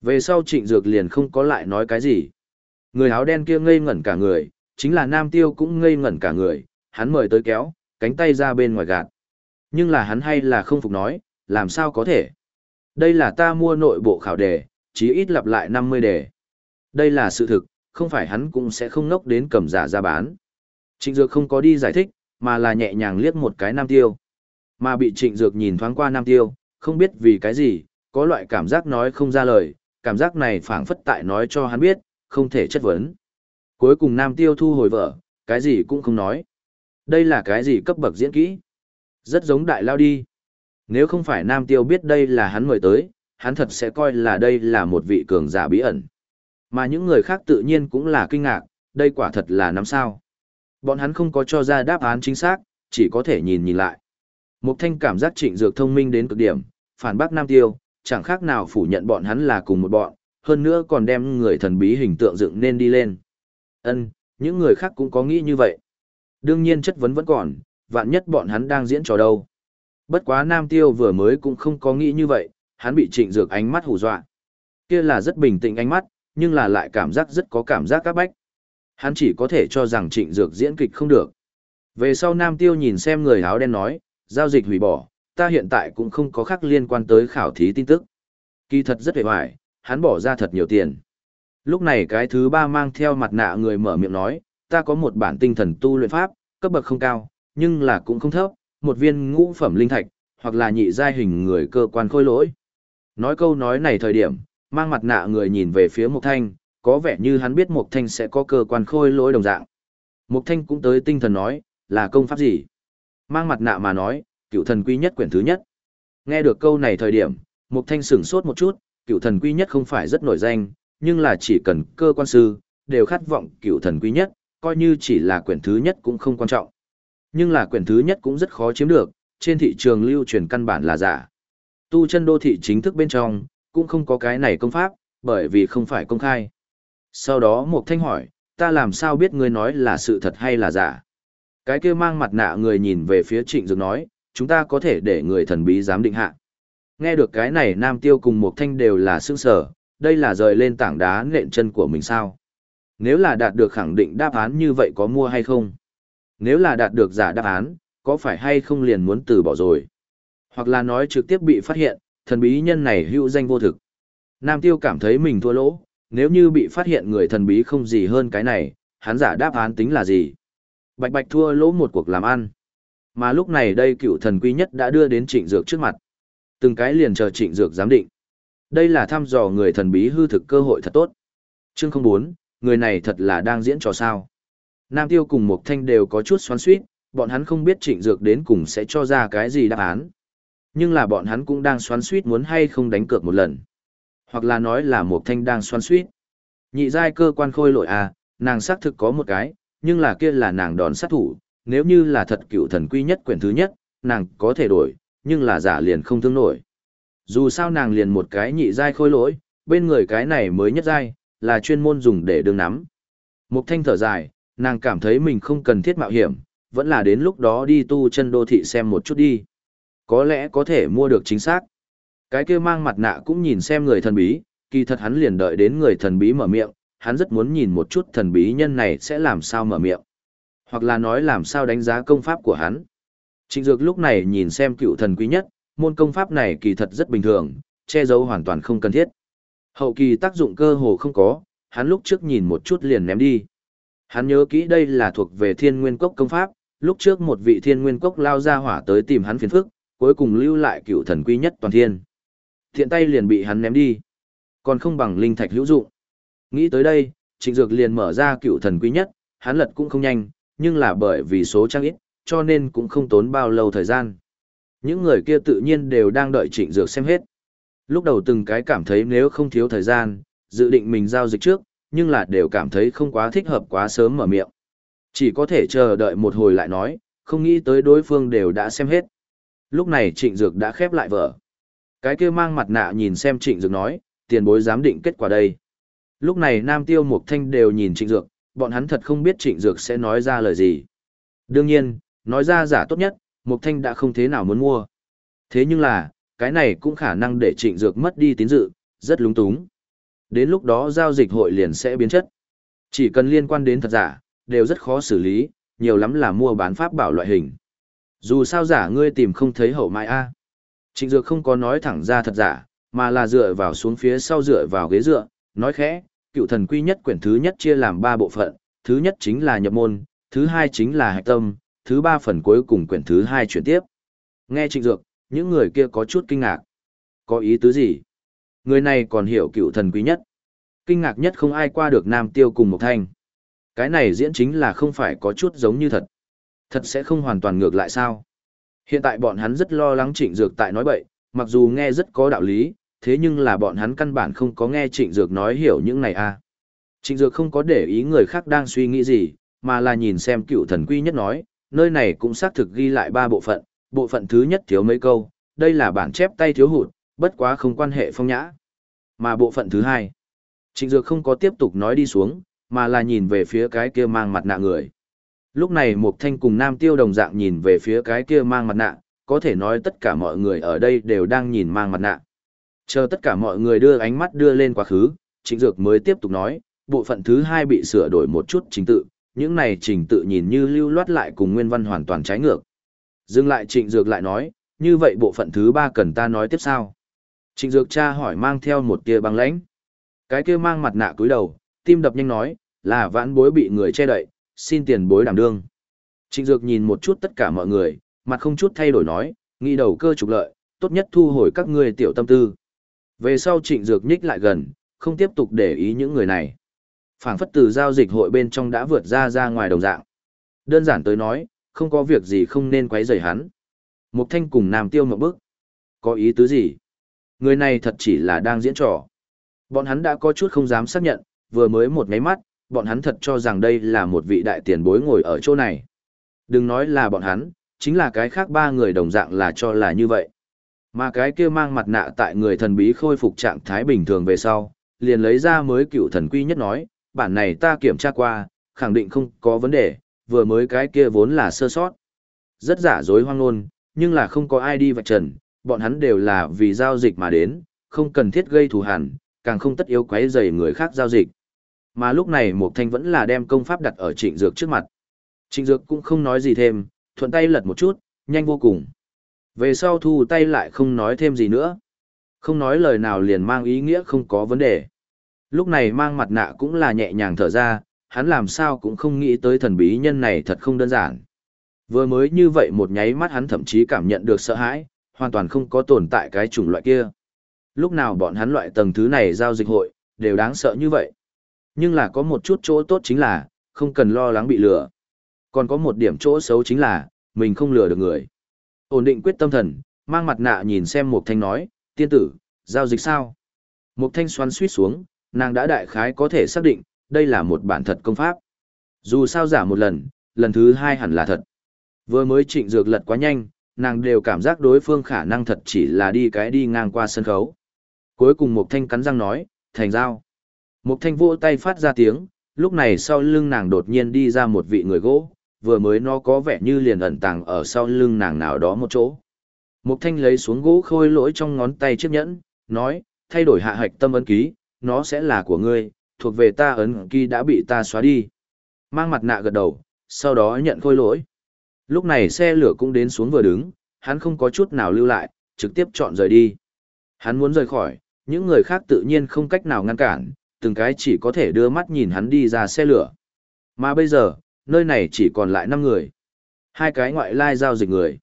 Về sau trịnh dược liền không có lại nói cái gì. Người áo đen kia ngây ngẩn cả người, chính là nam tiêu cũng ngây ngẩn cả người, hắn mời tới kéo, cánh tay ra bên ngoài gạt. Nhưng là hắn hay là không phục nói, làm sao có thể. Đây là ta mua nội bộ khảo đề, chí ít lặp lại 50 đề. Đây là sự thực, không phải hắn cũng sẽ không nốc đến cầm giả ra bán. Trịnh Dược không có đi giải thích, mà là nhẹ nhàng liếc một cái Nam Tiêu. Mà bị Trịnh Dược nhìn thoáng qua Nam Tiêu, không biết vì cái gì, có loại cảm giác nói không ra lời, cảm giác này phảng phất tại nói cho hắn biết, không thể chất vấn. Cuối cùng Nam Tiêu thu hồi vợ, cái gì cũng không nói. Đây là cái gì cấp bậc diễn kỹ? Rất giống đại lao đi. Nếu không phải Nam Tiêu biết đây là hắn mời tới, hắn thật sẽ coi là đây là một vị cường giả bí ẩn. Mà những người khác tự nhiên cũng là kinh ngạc, đây quả thật là năm sao. Bọn hắn không có cho ra đáp án chính xác, chỉ có thể nhìn nhìn lại. Mục Thanh cảm giác trịnh dược thông minh đến cực điểm, phản bác Nam Tiêu, chẳng khác nào phủ nhận bọn hắn là cùng một bọn, hơn nữa còn đem người thần bí hình tượng dựng nên đi lên. Ân, những người khác cũng có nghĩ như vậy. Đương nhiên chất vấn vẫn còn, vạn nhất bọn hắn đang diễn trò đâu. Bất quá Nam Tiêu vừa mới cũng không có nghĩ như vậy, hắn bị trịnh dược ánh mắt hù dọa. Kia là rất bình tĩnh ánh mắt, nhưng là lại cảm giác rất có cảm giác các bách. Hắn chỉ có thể cho rằng trịnh dược diễn kịch không được. Về sau Nam Tiêu nhìn xem người áo đen nói, giao dịch hủy bỏ, ta hiện tại cũng không có khác liên quan tới khảo thí tin tức. Kỳ thật rất vẻ vải, hắn bỏ ra thật nhiều tiền. Lúc này cái thứ ba mang theo mặt nạ người mở miệng nói, ta có một bản tinh thần tu luyện pháp, cấp bậc không cao, nhưng là cũng không thấp, một viên ngũ phẩm linh thạch, hoặc là nhị giai hình người cơ quan khôi lỗi. Nói câu nói này thời điểm, mang mặt nạ người nhìn về phía Mục Thanh, có vẻ như hắn biết Mục Thanh sẽ có cơ quan khôi lỗi đồng dạng. Mục Thanh cũng tới tinh thần nói, là công pháp gì? Mang mặt nạ mà nói, cựu thần quy nhất quyển thứ nhất. Nghe được câu này thời điểm, Mục Thanh sửng sốt một chút, cựu thần quy nhất không phải rất nổi danh, nhưng là chỉ cần cơ quan sư, đều khát vọng cựu thần quy nhất, coi như chỉ là quyển thứ nhất cũng không quan trọng. Nhưng là quyển thứ nhất cũng rất khó chiếm được, trên thị trường lưu truyền căn bản là giả. Tu chân đô thị chính thức bên trong, cũng không có cái này công pháp, bởi vì không phải công khai. Sau đó Mục Thanh hỏi, ta làm sao biết ngươi nói là sự thật hay là giả? Cái kia mang mặt nạ người nhìn về phía trịnh dược nói, chúng ta có thể để người thần bí giám định hạ. Nghe được cái này Nam Tiêu cùng Mục Thanh đều là sương sở, đây là rời lên tảng đá nện chân của mình sao? Nếu là đạt được khẳng định đáp án như vậy có mua hay không? Nếu là đạt được giả đáp án, có phải hay không liền muốn từ bỏ rồi? Hoặc là nói trực tiếp bị phát hiện, thần bí nhân này hữu danh vô thực. Nam Tiêu cảm thấy mình thua lỗ, nếu như bị phát hiện người thần bí không gì hơn cái này, hắn giả đáp án tính là gì? Bạch Bạch thua lỗ một cuộc làm ăn. Mà lúc này đây cựu thần quý nhất đã đưa đến trịnh dược trước mặt. Từng cái liền chờ trịnh dược giám định. Đây là thăm dò người thần bí hư thực cơ hội thật tốt. Chương không bốn, người này thật là đang diễn trò sao. Nam Tiêu cùng Mộc Thanh đều có chút xoắn xuýt, bọn hắn không biết trịnh dược đến cùng sẽ cho ra cái gì đáp án. Nhưng là bọn hắn cũng đang xoắn xuýt muốn hay không đánh cược một lần. Hoặc là nói là một Thanh đang xoắn suýt. Nhị giai cơ quan khôi lội à, nàng xác thực có một cái, nhưng là kia là nàng đòn sát thủ, nếu như là thật cựu thần quy nhất quyển thứ nhất, nàng có thể đổi, nhưng là giả liền không thương nổi. Dù sao nàng liền một cái nhị giai khôi lỗi, bên người cái này mới nhất giai, là chuyên môn dùng để đương nắm. Mục thanh thở dài, nàng cảm thấy mình không cần thiết mạo hiểm, vẫn là đến lúc đó đi tu chân đô thị xem một chút đi. Có lẽ có thể mua được chính xác. Cái kia mang mặt nạ cũng nhìn xem người thần bí, kỳ thật hắn liền đợi đến người thần bí mở miệng, hắn rất muốn nhìn một chút thần bí nhân này sẽ làm sao mở miệng. Hoặc là nói làm sao đánh giá công pháp của hắn. Trịnh Dược lúc này nhìn xem cựu thần quý nhất, môn công pháp này kỳ thật rất bình thường, che giấu hoàn toàn không cần thiết. Hậu kỳ tác dụng cơ hồ không có, hắn lúc trước nhìn một chút liền ném đi. Hắn nhớ kỹ đây là thuộc về thiên nguyên cốc công pháp, lúc trước một vị thiên nguyên cốc lao ra hỏa tới tìm hắn phiền phức, cuối cùng lưu lại cựu thần quý nhất toàn thiên. Thiện tay liền bị hắn ném đi. Còn không bằng linh thạch hữu dụng. Nghĩ tới đây, trịnh dược liền mở ra cựu thần quý nhất, hắn lật cũng không nhanh, nhưng là bởi vì số trang ít, cho nên cũng không tốn bao lâu thời gian. Những người kia tự nhiên đều đang đợi trịnh dược xem hết. Lúc đầu từng cái cảm thấy nếu không thiếu thời gian, dự định mình giao dịch trước, nhưng là đều cảm thấy không quá thích hợp quá sớm mở miệng. Chỉ có thể chờ đợi một hồi lại nói, không nghĩ tới đối phương đều đã xem hết. Lúc này trịnh dược đã khép lại vở. Cái kia mang mặt nạ nhìn xem trịnh dược nói, tiền bối giám định kết quả đây. Lúc này Nam Tiêu Mục Thanh đều nhìn trịnh dược, bọn hắn thật không biết trịnh dược sẽ nói ra lời gì. Đương nhiên, nói ra giả tốt nhất, Mục Thanh đã không thế nào muốn mua. Thế nhưng là, cái này cũng khả năng để trịnh dược mất đi tín dự, rất lúng túng. Đến lúc đó giao dịch hội liền sẽ biến chất. Chỉ cần liên quan đến thật giả, đều rất khó xử lý, nhiều lắm là mua bán pháp bảo loại hình. Dù sao giả ngươi tìm không thấy hậu mãi a. Trịnh dược không có nói thẳng ra thật giả, mà là dựa vào xuống phía sau dựa vào ghế dựa, nói khẽ, cựu thần quy nhất quyển thứ nhất chia làm ba bộ phận, thứ nhất chính là nhập môn, thứ hai chính là hạch tâm, thứ ba phần cuối cùng quyển thứ hai chuyển tiếp. Nghe trịnh dược, những người kia có chút kinh ngạc. Có ý tứ gì? Người này còn hiểu cựu thần quý nhất. Kinh ngạc nhất không ai qua được Nam Tiêu cùng một thanh. Cái này diễn chính là không phải có chút giống như thật. Thật sẽ không hoàn toàn ngược lại sao? Hiện tại bọn hắn rất lo lắng trịnh dược tại nói bậy, mặc dù nghe rất có đạo lý, thế nhưng là bọn hắn căn bản không có nghe trịnh dược nói hiểu những này à. Trịnh dược không có để ý người khác đang suy nghĩ gì, mà là nhìn xem cựu thần quy nhất nói, nơi này cũng xác thực ghi lại ba bộ phận, bộ phận thứ nhất thiếu mấy câu, đây là bản chép tay thiếu hụt, bất quá không quan hệ phong nhã. Mà bộ phận thứ hai, trịnh dược không có tiếp tục nói đi xuống, mà là nhìn về phía cái kia mang mặt nạ người. Lúc này Mục Thanh cùng Nam Tiêu đồng dạng nhìn về phía cái kia mang mặt nạ, có thể nói tất cả mọi người ở đây đều đang nhìn mang mặt nạ. Chờ tất cả mọi người đưa ánh mắt đưa lên quá khứ, Trịnh Dược mới tiếp tục nói, bộ phận thứ hai bị sửa đổi một chút trình tự, những này trình tự nhìn như lưu loát lại cùng nguyên văn hoàn toàn trái ngược. Dừng lại Trịnh Dược lại nói, như vậy bộ phận thứ ba cần ta nói tiếp sao? Trịnh Dược cha hỏi mang theo một tia băng lãnh. Cái kia mang mặt nạ cúi đầu, tim đập nhanh nói, là vãn bối bị người che đậy, xin tiền bối đảm đương. Trịnh Dược nhìn một chút tất cả mọi người, mặt không chút thay đổi nói, nghĩ đầu cơ trục lợi, tốt nhất thu hồi các ngươi tiểu tâm tư. Về sau Trịnh Dược nhích lại gần, không tiếp tục để ý những người này. Phảng phất từ giao dịch hội bên trong đã vượt ra ra ngoài đồng dạng. Đơn giản tới nói, không có việc gì không nên quấy rầy hắn. Mục Thanh cùng Nam Tiêu một bước. Có ý tứ gì? Người này thật chỉ là đang diễn trò. Bọn hắn đã có chút không dám xác nhận, vừa mới một ngáy mắt, bọn hắn thật cho rằng đây là một vị đại tiền bối ngồi ở chỗ này. Đừng nói là bọn hắn, chính là cái khác ba người đồng dạng là cho là như vậy. Mà cái kia mang mặt nạ tại người thần bí khôi phục trạng thái bình thường về sau, liền lấy ra mới cựu thần quy nhất nói, bản này ta kiểm tra qua, khẳng định không có vấn đề, vừa mới cái kia vốn là sơ sót. Rất giả dối hoang ngôn, nhưng là không có ai đi vạch trần, bọn hắn đều là vì giao dịch mà đến, không cần thiết gây thù hằn, càng không tất yếu quấy rầy người khác giao dịch. Mà lúc này Mục Thanh vẫn là đem công pháp đặt ở Trịnh Dược trước mặt. Trịnh Dược cũng không nói gì thêm, thuận tay lật một chút, nhanh vô cùng. Về sau thu tay lại không nói thêm gì nữa. Không nói lời nào liền mang ý nghĩa không có vấn đề. Lúc này mang mặt nạ cũng là nhẹ nhàng thở ra, hắn làm sao cũng không nghĩ tới thần bí nhân này thật không đơn giản. Vừa mới như vậy một nháy mắt hắn thậm chí cảm nhận được sợ hãi, hoàn toàn không có tồn tại cái chủng loại kia. Lúc nào bọn hắn loại tầng thứ này giao dịch hội, đều đáng sợ như vậy. Nhưng là có một chút chỗ tốt chính là, không cần lo lắng bị lừa. Còn có một điểm chỗ xấu chính là, mình không lừa được người. Ổn định quyết tâm thần, mang mặt nạ nhìn xem Mục Thanh nói, tiên tử, giao dịch sao? Mục Thanh xoắn suýt xuống, nàng đã đại khái có thể xác định, đây là một bản thật công pháp. Dù sao giả một lần, lần thứ hai hẳn là thật. Vừa mới trịnh dược lật quá nhanh, nàng đều cảm giác đối phương khả năng thật chỉ là đi cái đi ngang qua sân khấu. Cuối cùng Mục Thanh cắn răng nói, thành giao. Mục Thanh vỗ tay phát ra tiếng, lúc này sau lưng nàng đột nhiên đi ra một vị người gỗ, vừa mới nó có vẻ như liền ẩn tàng ở sau lưng nàng nào đó một chỗ. Mục Thanh lấy xuống gỗ khôi lỗi trong ngón tay chiếc nhẫn, nói, thay đổi hạ hạch tâm ấn ký, nó sẽ là của ngươi, thuộc về ta ấn ký đã bị ta xóa đi. Mang mặt nạ gật đầu, sau đó nhận khôi lỗi. Lúc này xe lửa cũng đến xuống vừa đứng, hắn không có chút nào lưu lại, trực tiếp chọn rời đi. Hắn muốn rời khỏi, những người khác tự nhiên không cách nào ngăn cản, từng cái chỉ có thể đưa mắt nhìn hắn đi ra xe lửa. Mà bây giờ, nơi này chỉ còn lại 5 người. Hai cái ngoại lai giao dịch người.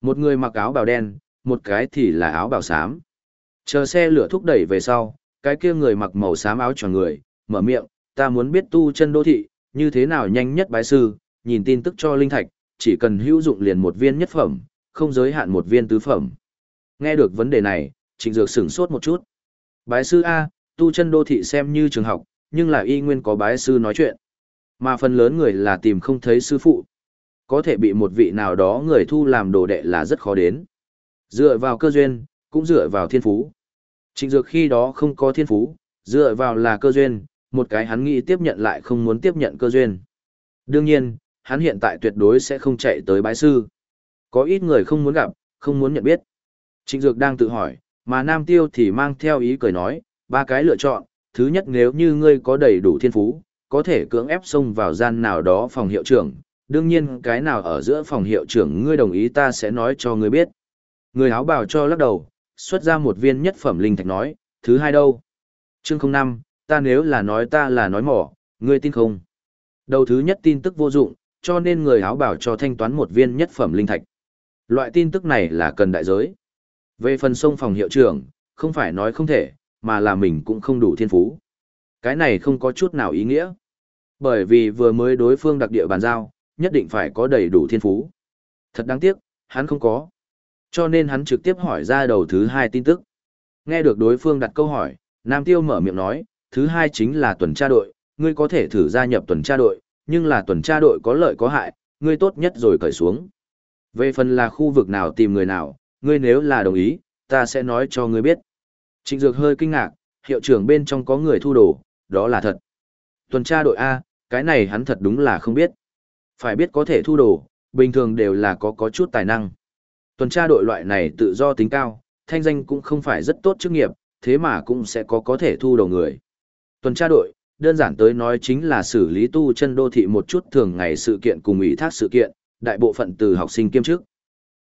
Một người mặc áo bào đen, một cái thì là áo bào xám. Chờ xe lửa thúc đẩy về sau, cái kia người mặc màu xám áo tròn người, mở miệng, ta muốn biết tu chân đô thị, như thế nào nhanh nhất bái sư, nhìn tin tức cho linh thạch, chỉ cần hữu dụng liền một viên nhất phẩm, không giới hạn một viên tứ phẩm. Nghe được vấn đề này, Trịnh Dược sửng sốt một chút. Bái sư A, tu chân đô thị xem như trường học, nhưng là y nguyên có bái sư nói chuyện. Mà phần lớn người là tìm không thấy sư phụ. Có thể bị một vị nào đó người thu làm đồ đệ là rất khó đến. Dựa vào cơ duyên, cũng dựa vào thiên phú. Trịnh Dược khi đó không có thiên phú, dựa vào là cơ duyên, một cái hắn nghĩ tiếp nhận lại không muốn tiếp nhận cơ duyên. Đương nhiên, hắn hiện tại tuyệt đối sẽ không chạy tới bái sư. Có ít người không muốn gặp, không muốn nhận biết. Trịnh Dược đang tự hỏi, mà Nam Tiêu thì mang theo ý cười nói, ba cái lựa chọn, thứ nhất nếu như ngươi có đầy đủ thiên phú, có thể cưỡng ép xông vào gian nào đó phòng hiệu trưởng, đương nhiên cái nào ở giữa phòng hiệu trưởng ngươi đồng ý ta sẽ nói cho ngươi biết. Người áo bào cho lắc đầu, xuất ra một viên nhất phẩm linh thạch nói, thứ hai đâu? Chương 05, ta nếu là nói ta là nói mỏ, ngươi tin không? Đầu thứ nhất tin tức vô dụng, cho nên người áo bảo cho thanh toán một viên nhất phẩm linh thạch. Loại tin tức này là cần đại giới. Về phần sông phòng hiệu trưởng, không phải nói không thể, mà là mình cũng không đủ thiên phú. Cái này không có chút nào ý nghĩa. Bởi vì vừa mới đối phương đặc địa bàn giao, nhất định phải có đầy đủ thiên phú. Thật đáng tiếc, hắn không có. Cho nên hắn trực tiếp hỏi ra đầu thứ hai tin tức. Nghe được đối phương đặt câu hỏi, Nam Tiêu mở miệng nói, thứ hai chính là tuần tra đội, ngươi có thể thử gia nhập tuần tra đội, nhưng là tuần tra đội có lợi có hại, ngươi tốt nhất rồi cởi xuống. Về phần là khu vực nào tìm người nào, ngươi nếu là đồng ý, ta sẽ nói cho ngươi biết. Trịnh Dược hơi kinh ngạc, hiệu trưởng bên trong có người thu đồ, đó là thật. Tuần tra đội A, cái này hắn thật đúng là không biết. Phải biết có thể thu đồ, bình thường đều là có có chút tài năng. Tuần tra đội loại này tự do tính cao, thanh danh cũng không phải rất tốt chức nghiệp, thế mà cũng sẽ có có thể thu đồ người. Tuần tra đội, đơn giản tới nói chính là xử lý tu chân đô thị một chút thường ngày sự kiện cùng ủy thác sự kiện, đại bộ phận từ học sinh kiêm chức.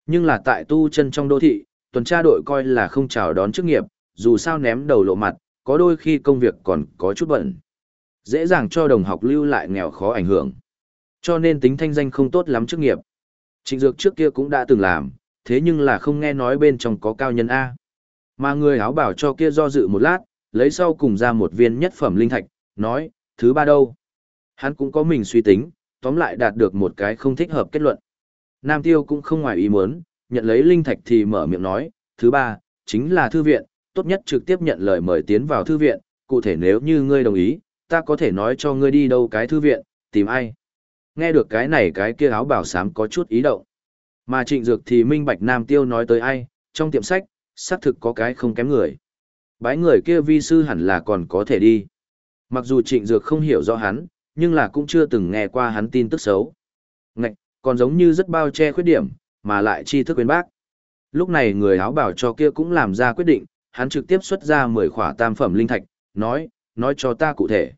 Nhưng là tại tu chân trong đô thị, tuần tra đội coi là không chào đón chức nghiệp, dù sao ném đầu lộ mặt, có đôi khi công việc còn có chút bận. Dễ dàng cho đồng học lưu lại nghèo khó ảnh hưởng. Cho nên tính thanh danh không tốt lắm chức nghiệp. Trịnh Dược trước kia cũng đã từng làm, thế nhưng là không nghe nói bên trong có cao nhân A. Mà người áo bảo cho kia do dự một lát, lấy sau cùng ra một viên nhất phẩm linh thạch, nói, thứ ba đâu. Hắn cũng có mình suy tính, tóm lại đạt được một cái không thích hợp kết luận. Nam Tiêu cũng không ngoài ý muốn, nhận lấy linh thạch thì mở miệng nói, thứ ba, chính là thư viện, tốt nhất trực tiếp nhận lời mời tiến vào thư viện, cụ thể nếu như ngươi đồng ý, ta có thể nói cho ngươi đi đâu cái thư viện, tìm ai. Nghe được cái này cái kia áo bảo sám có chút ý động. Mà trịnh dược thì minh bạch Nam Tiêu nói tới ai, trong tiệm sách, xác thực có cái không kém người. Bái người kia vi sư hẳn là còn có thể đi. Mặc dù trịnh dược không hiểu rõ hắn, nhưng là cũng chưa từng nghe qua hắn tin tức xấu. Ngạch, còn giống như rất bao che khuyết điểm, mà lại chi thức quên bác. Lúc này người áo bảo cho kia cũng làm ra quyết định, hắn trực tiếp xuất ra 10 khỏa tam phẩm linh thạch, nói, nói cho ta cụ thể.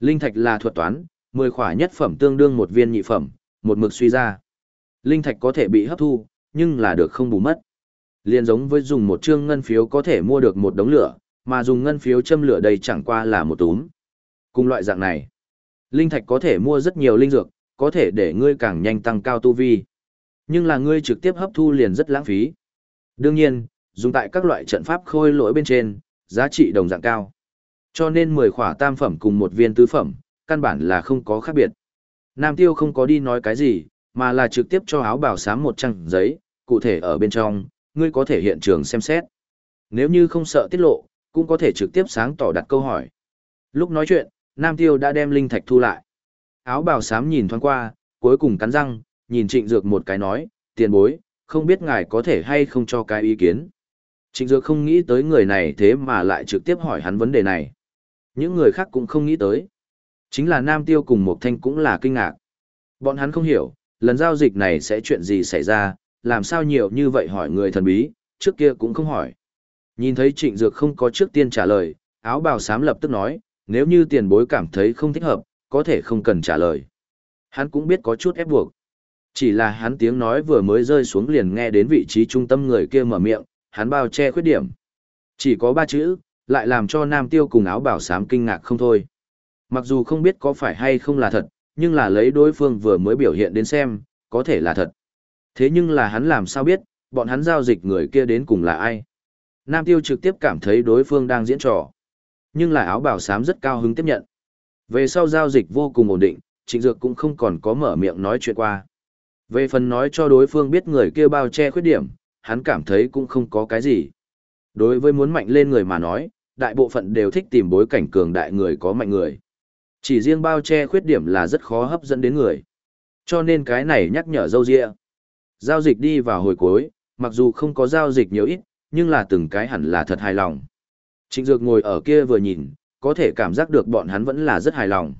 Linh thạch là thuật toán, 10 khỏa nhất phẩm tương đương một viên nhị phẩm, một mực suy ra. Linh thạch có thể bị hấp thu, nhưng là được không bù mất. Liên giống với dùng một trương ngân phiếu có thể mua được một đống lửa, mà dùng ngân phiếu châm lửa đây chẳng qua là một túm. Cùng loại dạng này, linh thạch có thể mua rất nhiều linh dược, có thể để ngươi càng nhanh tăng cao tu vi. Nhưng là ngươi trực tiếp hấp thu liền rất lãng phí. Đương nhiên, dùng tại các loại trận pháp khôi lỗi bên trên, giá trị đồng dạng cao. Cho nên 10 khỏa tam phẩm cùng một viên tứ phẩm, căn bản là không có khác biệt. Nam Tiêu không có đi nói cái gì, mà là trực tiếp cho áo bảo sám một trang giấy, cụ thể ở bên trong, ngươi có thể hiện trường xem xét. Nếu như không sợ tiết lộ, cũng có thể trực tiếp sáng tỏ đặt câu hỏi. Lúc nói chuyện, Nam Tiêu đã đem linh thạch thu lại. Áo bào Sám nhìn thoáng qua, cuối cùng cắn răng, nhìn Trịnh Dược một cái nói, tiền bối, không biết ngài có thể hay không cho cái ý kiến. Trịnh Dược không nghĩ tới người này thế mà lại trực tiếp hỏi hắn vấn đề này. Những người khác cũng không nghĩ tới. Chính là Nam Tiêu cùng Mộc Thanh cũng là kinh ngạc. Bọn hắn không hiểu, lần giao dịch này sẽ chuyện gì xảy ra, làm sao nhiều như vậy hỏi người thần bí, trước kia cũng không hỏi. Nhìn thấy trịnh dược không có trước tiên trả lời, áo bào xám lập tức nói, nếu như tiền bối cảm thấy không thích hợp, có thể không cần trả lời. Hắn cũng biết có chút ép buộc. Chỉ là hắn tiếng nói vừa mới rơi xuống liền nghe đến vị trí trung tâm người kia mở miệng, hắn bao che khuyết điểm. Chỉ có ba chữ, lại làm cho nam tiêu cùng áo bảo sám kinh ngạc không thôi. Mặc dù không biết có phải hay không là thật, nhưng là lấy đối phương vừa mới biểu hiện đến xem, có thể là thật. Thế nhưng là hắn làm sao biết, bọn hắn giao dịch người kia đến cùng là ai? Nam Tiêu trực tiếp cảm thấy đối phương đang diễn trò. Nhưng là áo bảo sám rất cao hứng tiếp nhận. Về sau giao dịch vô cùng ổn định, trịnh dược cũng không còn có mở miệng nói chuyện qua. Về phần nói cho đối phương biết người kia bao che khuyết điểm, hắn cảm thấy cũng không có cái gì. Đối với muốn mạnh lên người mà nói, đại bộ phận đều thích tìm bối cảnh cường đại người có mạnh người. Chỉ riêng bao che khuyết điểm là rất khó hấp dẫn đến người. Cho nên cái này nhắc nhở dâu dịa. Giao dịch đi vào hồi cuối, mặc dù không có giao dịch nhiều ít, nhưng là từng cái hẳn là thật hài lòng. Trịnh Dược ngồi ở kia vừa nhìn, có thể cảm giác được bọn hắn vẫn là rất hài lòng.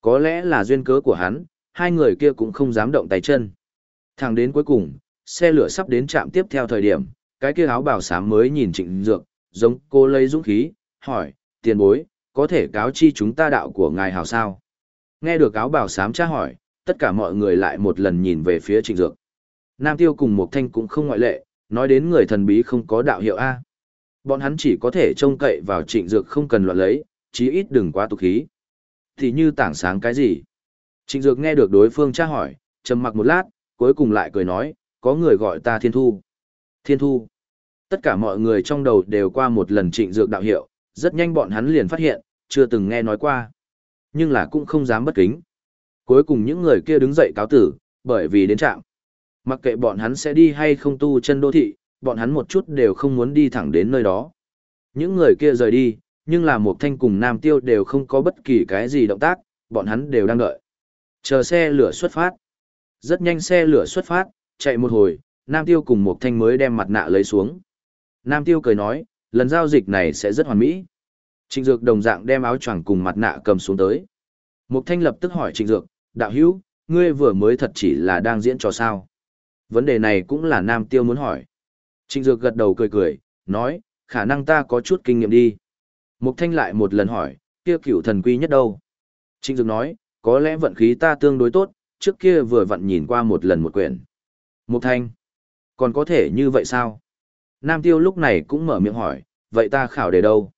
Có lẽ là duyên cớ của hắn, hai người kia cũng không dám động tay chân. Thẳng đến cuối cùng, xe lửa sắp đến trạm tiếp theo thời điểm, cái kia áo bảo sám mới nhìn Trịnh Dược, giống cô lấy dũng khí, hỏi, tiền bối, có thể cáo chi chúng ta đạo của ngài hào sao? Nghe được áo bảo sám tra hỏi, tất cả mọi người lại một lần nhìn về phía Trịnh Dược. Nam Tiêu cùng Mộc Thanh cũng không ngoại lệ, nói đến người thần bí không có đạo hiệu A. Bọn hắn chỉ có thể trông cậy vào trịnh dược không cần loạn lấy, chí ít đừng quá tục khí. Thì như tảng sáng cái gì? Trịnh dược nghe được đối phương tra hỏi, trầm mặc một lát, cuối cùng lại cười nói, có người gọi ta Thiên Thu. Thiên Thu. Tất cả mọi người trong đầu đều qua một lần trịnh dược đạo hiệu, rất nhanh bọn hắn liền phát hiện, chưa từng nghe nói qua. Nhưng là cũng không dám bất kính. Cuối cùng những người kia đứng dậy cáo tử, bởi vì đến trạm. Mặc kệ bọn hắn sẽ đi hay không tu chân đô thị, bọn hắn một chút đều không muốn đi thẳng đến nơi đó. Những người kia rời đi, nhưng là một thanh cùng Nam Tiêu đều không có bất kỳ cái gì động tác, bọn hắn đều đang đợi. Chờ xe lửa xuất phát. Rất nhanh xe lửa xuất phát, chạy một hồi, Nam Tiêu cùng một thanh mới đem mặt nạ lấy xuống. Nam Tiêu cười nói, lần giao dịch này sẽ rất hoàn mỹ. Trịnh Dược đồng dạng đem áo choàng cùng mặt nạ cầm xuống tới. Mục Thanh lập tức hỏi Trịnh Dược, đạo hữu, ngươi vừa mới thật chỉ là đang diễn trò sao. Vấn đề này cũng là Nam Tiêu muốn hỏi. Trịnh Dược gật đầu cười cười, nói, khả năng ta có chút kinh nghiệm đi. Mục Thanh lại một lần hỏi, kia cửu thần quy nhất đâu? Trịnh Dược nói, có lẽ vận khí ta tương đối tốt, trước kia vừa vặn nhìn qua một lần một quyển. Mục Thanh, còn có thể như vậy sao? Nam Tiêu lúc này cũng mở miệng hỏi, vậy ta khảo đề đâu?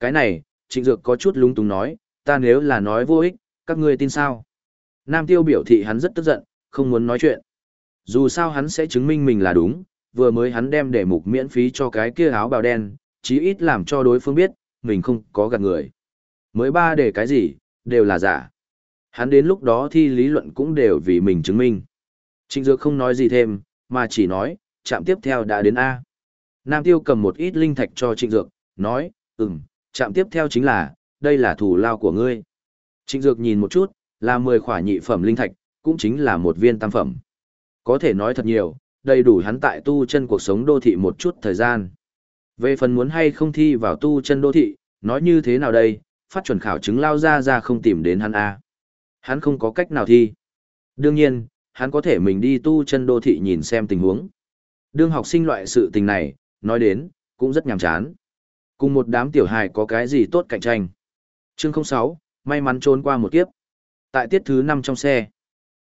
Cái này, trịnh dược có chút lúng túng nói, ta nếu là nói vô ích, các ngươi tin sao? Nam tiêu biểu thị hắn rất tức giận, không muốn nói chuyện. Dù sao hắn sẽ chứng minh mình là đúng, vừa mới hắn đem đề mục miễn phí cho cái kia áo bào đen, chí ít làm cho đối phương biết, mình không có gạt người. Mới ba để cái gì, đều là giả. Hắn đến lúc đó thi lý luận cũng đều vì mình chứng minh. Trịnh Dược không nói gì thêm, mà chỉ nói, chạm tiếp theo đã đến A. Nam Tiêu cầm một ít linh thạch cho Trịnh Dược, nói, ừm, chạm tiếp theo chính là, đây là thủ lao của ngươi. Trịnh Dược nhìn một chút, là 10 khỏa nhị phẩm linh thạch, cũng chính là một viên tam phẩm. Có thể nói thật nhiều, đầy đủ hắn tại tu chân cuộc sống đô thị một chút thời gian. Về phần muốn hay không thi vào tu chân đô thị, nói như thế nào đây, phát chuẩn khảo chứng lao ra ra không tìm đến hắn A. Hắn không có cách nào thi. Đương nhiên, hắn có thể mình đi tu chân đô thị nhìn xem tình huống. Đương học sinh loại sự tình này, nói đến, cũng rất nhàm chán. Cùng một đám tiểu hài có cái gì tốt cạnh tranh. Chương 06, may mắn trốn qua một kiếp. Tại tiết thứ 5 trong xe.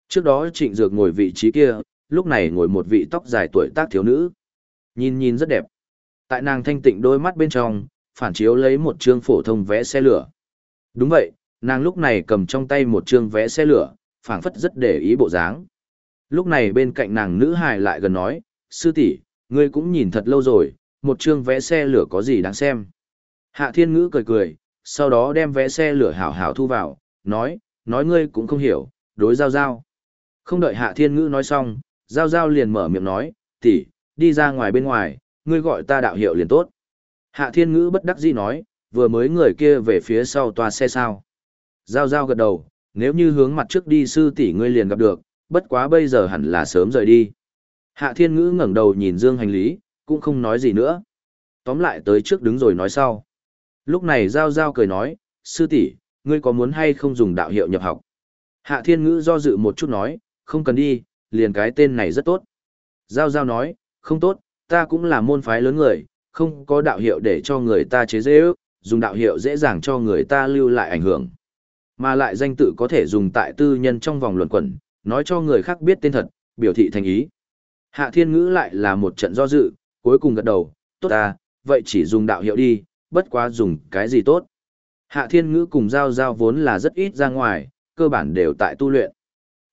Trước đó trịnh dược ngồi vị trí kia, lúc này ngồi một vị tóc dài tuổi tác thiếu nữ. Nhìn nhìn rất đẹp. Tại nàng thanh tịnh đôi mắt bên trong, phản chiếu lấy một chương phổ thông vé xe lửa. Đúng vậy, nàng lúc này cầm trong tay một chương vé xe lửa, phảng phất rất để ý bộ dáng. Lúc này bên cạnh nàng nữ hài lại gần nói, sư tỷ, ngươi cũng nhìn thật lâu rồi, một chương vẽ xe lửa có gì đáng xem. Hạ thiên ngữ cười cười, sau đó đem vẽ xe lửa hảo hảo thu vào, nói, nói ngươi cũng không hiểu, đối giao giao. Không đợi hạ thiên ngữ nói xong, giao giao liền mở miệng nói, tỷ, đi ra ngoài bên ngoài, ngươi gọi ta đạo hiệu liền tốt. Hạ thiên ngữ bất đắc dĩ nói, vừa mới người kia về phía sau toa xe sao. Giao giao gật đầu, nếu như hướng mặt trước đi sư tỷ ngươi liền gặp được, bất quá bây giờ hẳn là sớm rời đi. Hạ thiên ngữ ngẩng đầu nhìn dương hành lý, cũng không nói gì nữa. Tóm lại tới trước đứng rồi nói sau. Lúc này giao giao cười nói, sư tỷ, ngươi có muốn hay không dùng đạo hiệu nhập học? Hạ thiên ngữ do dự một chút nói, không cần đi, liền cái tên này rất tốt. Giao giao nói, không tốt, ta cũng là môn phái lớn người, không có đạo hiệu để cho người ta chế dễ ước, dùng đạo hiệu dễ dàng cho người ta lưu lại ảnh hưởng. Mà lại danh tự có thể dùng tại tư nhân trong vòng luận quẩn, nói cho người khác biết tên thật, biểu thị thành ý. Hạ thiên ngữ lại là một trận do dự, cuối cùng gật đầu, tốt ta, vậy chỉ dùng đạo hiệu đi, bất quá dùng cái gì tốt. Hạ thiên ngữ cùng giao giao vốn là rất ít ra ngoài, cơ bản đều tại tu luyện.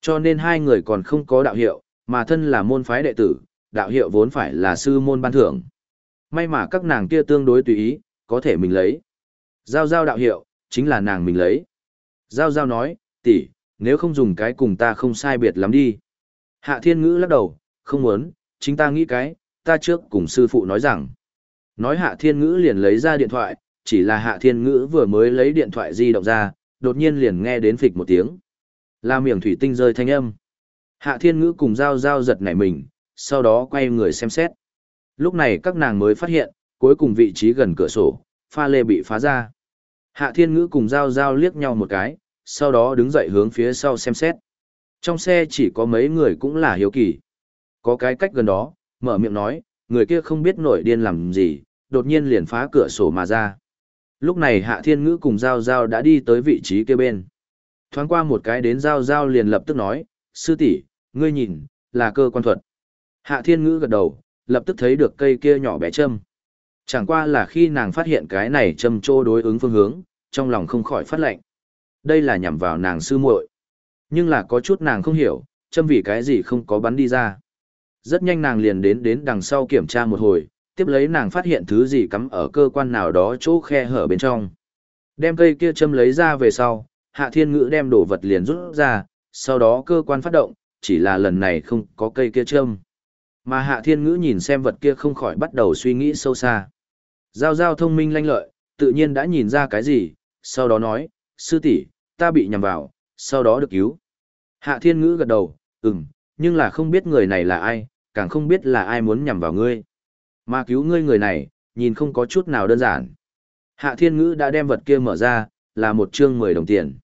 Cho nên hai người còn không có đạo hiệu, mà thân là môn phái đệ tử, đạo hiệu vốn phải là sư môn ban thưởng. May mà các nàng kia tương đối tùy ý, có thể mình lấy. Giao giao đạo hiệu, chính là nàng mình lấy. Giao giao nói, tỷ, nếu không dùng cái cùng ta không sai biệt lắm đi. Hạ thiên ngữ lắc đầu, không muốn, chính ta nghĩ cái, ta trước cùng sư phụ nói rằng. Nói hạ thiên ngữ liền lấy ra điện thoại, chỉ là hạ thiên ngữ vừa mới lấy điện thoại di động ra, đột nhiên liền nghe đến phịch một tiếng. Là miệng thủy tinh rơi thanh âm. Hạ thiên ngữ cùng giao giao giật nảy mình, sau đó quay người xem xét. Lúc này các nàng mới phát hiện, cuối cùng vị trí gần cửa sổ, pha lê bị phá ra. Hạ thiên ngữ cùng giao giao liếc nhau một cái, sau đó đứng dậy hướng phía sau xem xét. Trong xe chỉ có mấy người cũng là hiếu kỳ. Có cái cách gần đó, mở miệng nói, người kia không biết nổi điên làm gì, đột nhiên liền phá cửa sổ mà ra. Lúc này Hạ Thiên Ngữ cùng Giao Giao đã đi tới vị trí kia bên. Thoáng qua một cái đến Giao Giao liền lập tức nói, sư tỷ, ngươi nhìn, là cơ quan thuật. Hạ Thiên Ngữ gật đầu, lập tức thấy được cây kia nhỏ bé châm. Chẳng qua là khi nàng phát hiện cái này châm trô đối ứng phương hướng, trong lòng không khỏi phát lệnh. Đây là nhằm vào nàng sư muội. Nhưng là có chút nàng không hiểu, châm vì cái gì không có bắn đi ra. Rất nhanh nàng liền đến đến đằng sau kiểm tra một hồi, tiếp lấy nàng phát hiện thứ gì cắm ở cơ quan nào đó chỗ khe hở bên trong. Đem cây kia châm lấy ra về sau, hạ thiên ngữ đem đồ vật liền rút ra, sau đó cơ quan phát động, chỉ là lần này không có cây kia châm. Mà hạ thiên ngữ nhìn xem vật kia không khỏi bắt đầu suy nghĩ sâu xa. Giao giao thông minh lanh lợi, tự nhiên đã nhìn ra cái gì, sau đó nói, sư tỷ ta bị nhầm vào, sau đó được cứu. Hạ thiên ngữ gật đầu, ừm, nhưng là không biết người này là ai, càng không biết là ai muốn nhằm vào ngươi. Mà cứu ngươi người này, nhìn không có chút nào đơn giản. Hạ thiên ngữ đã đem vật kia mở ra, là một chương 10 đồng tiền.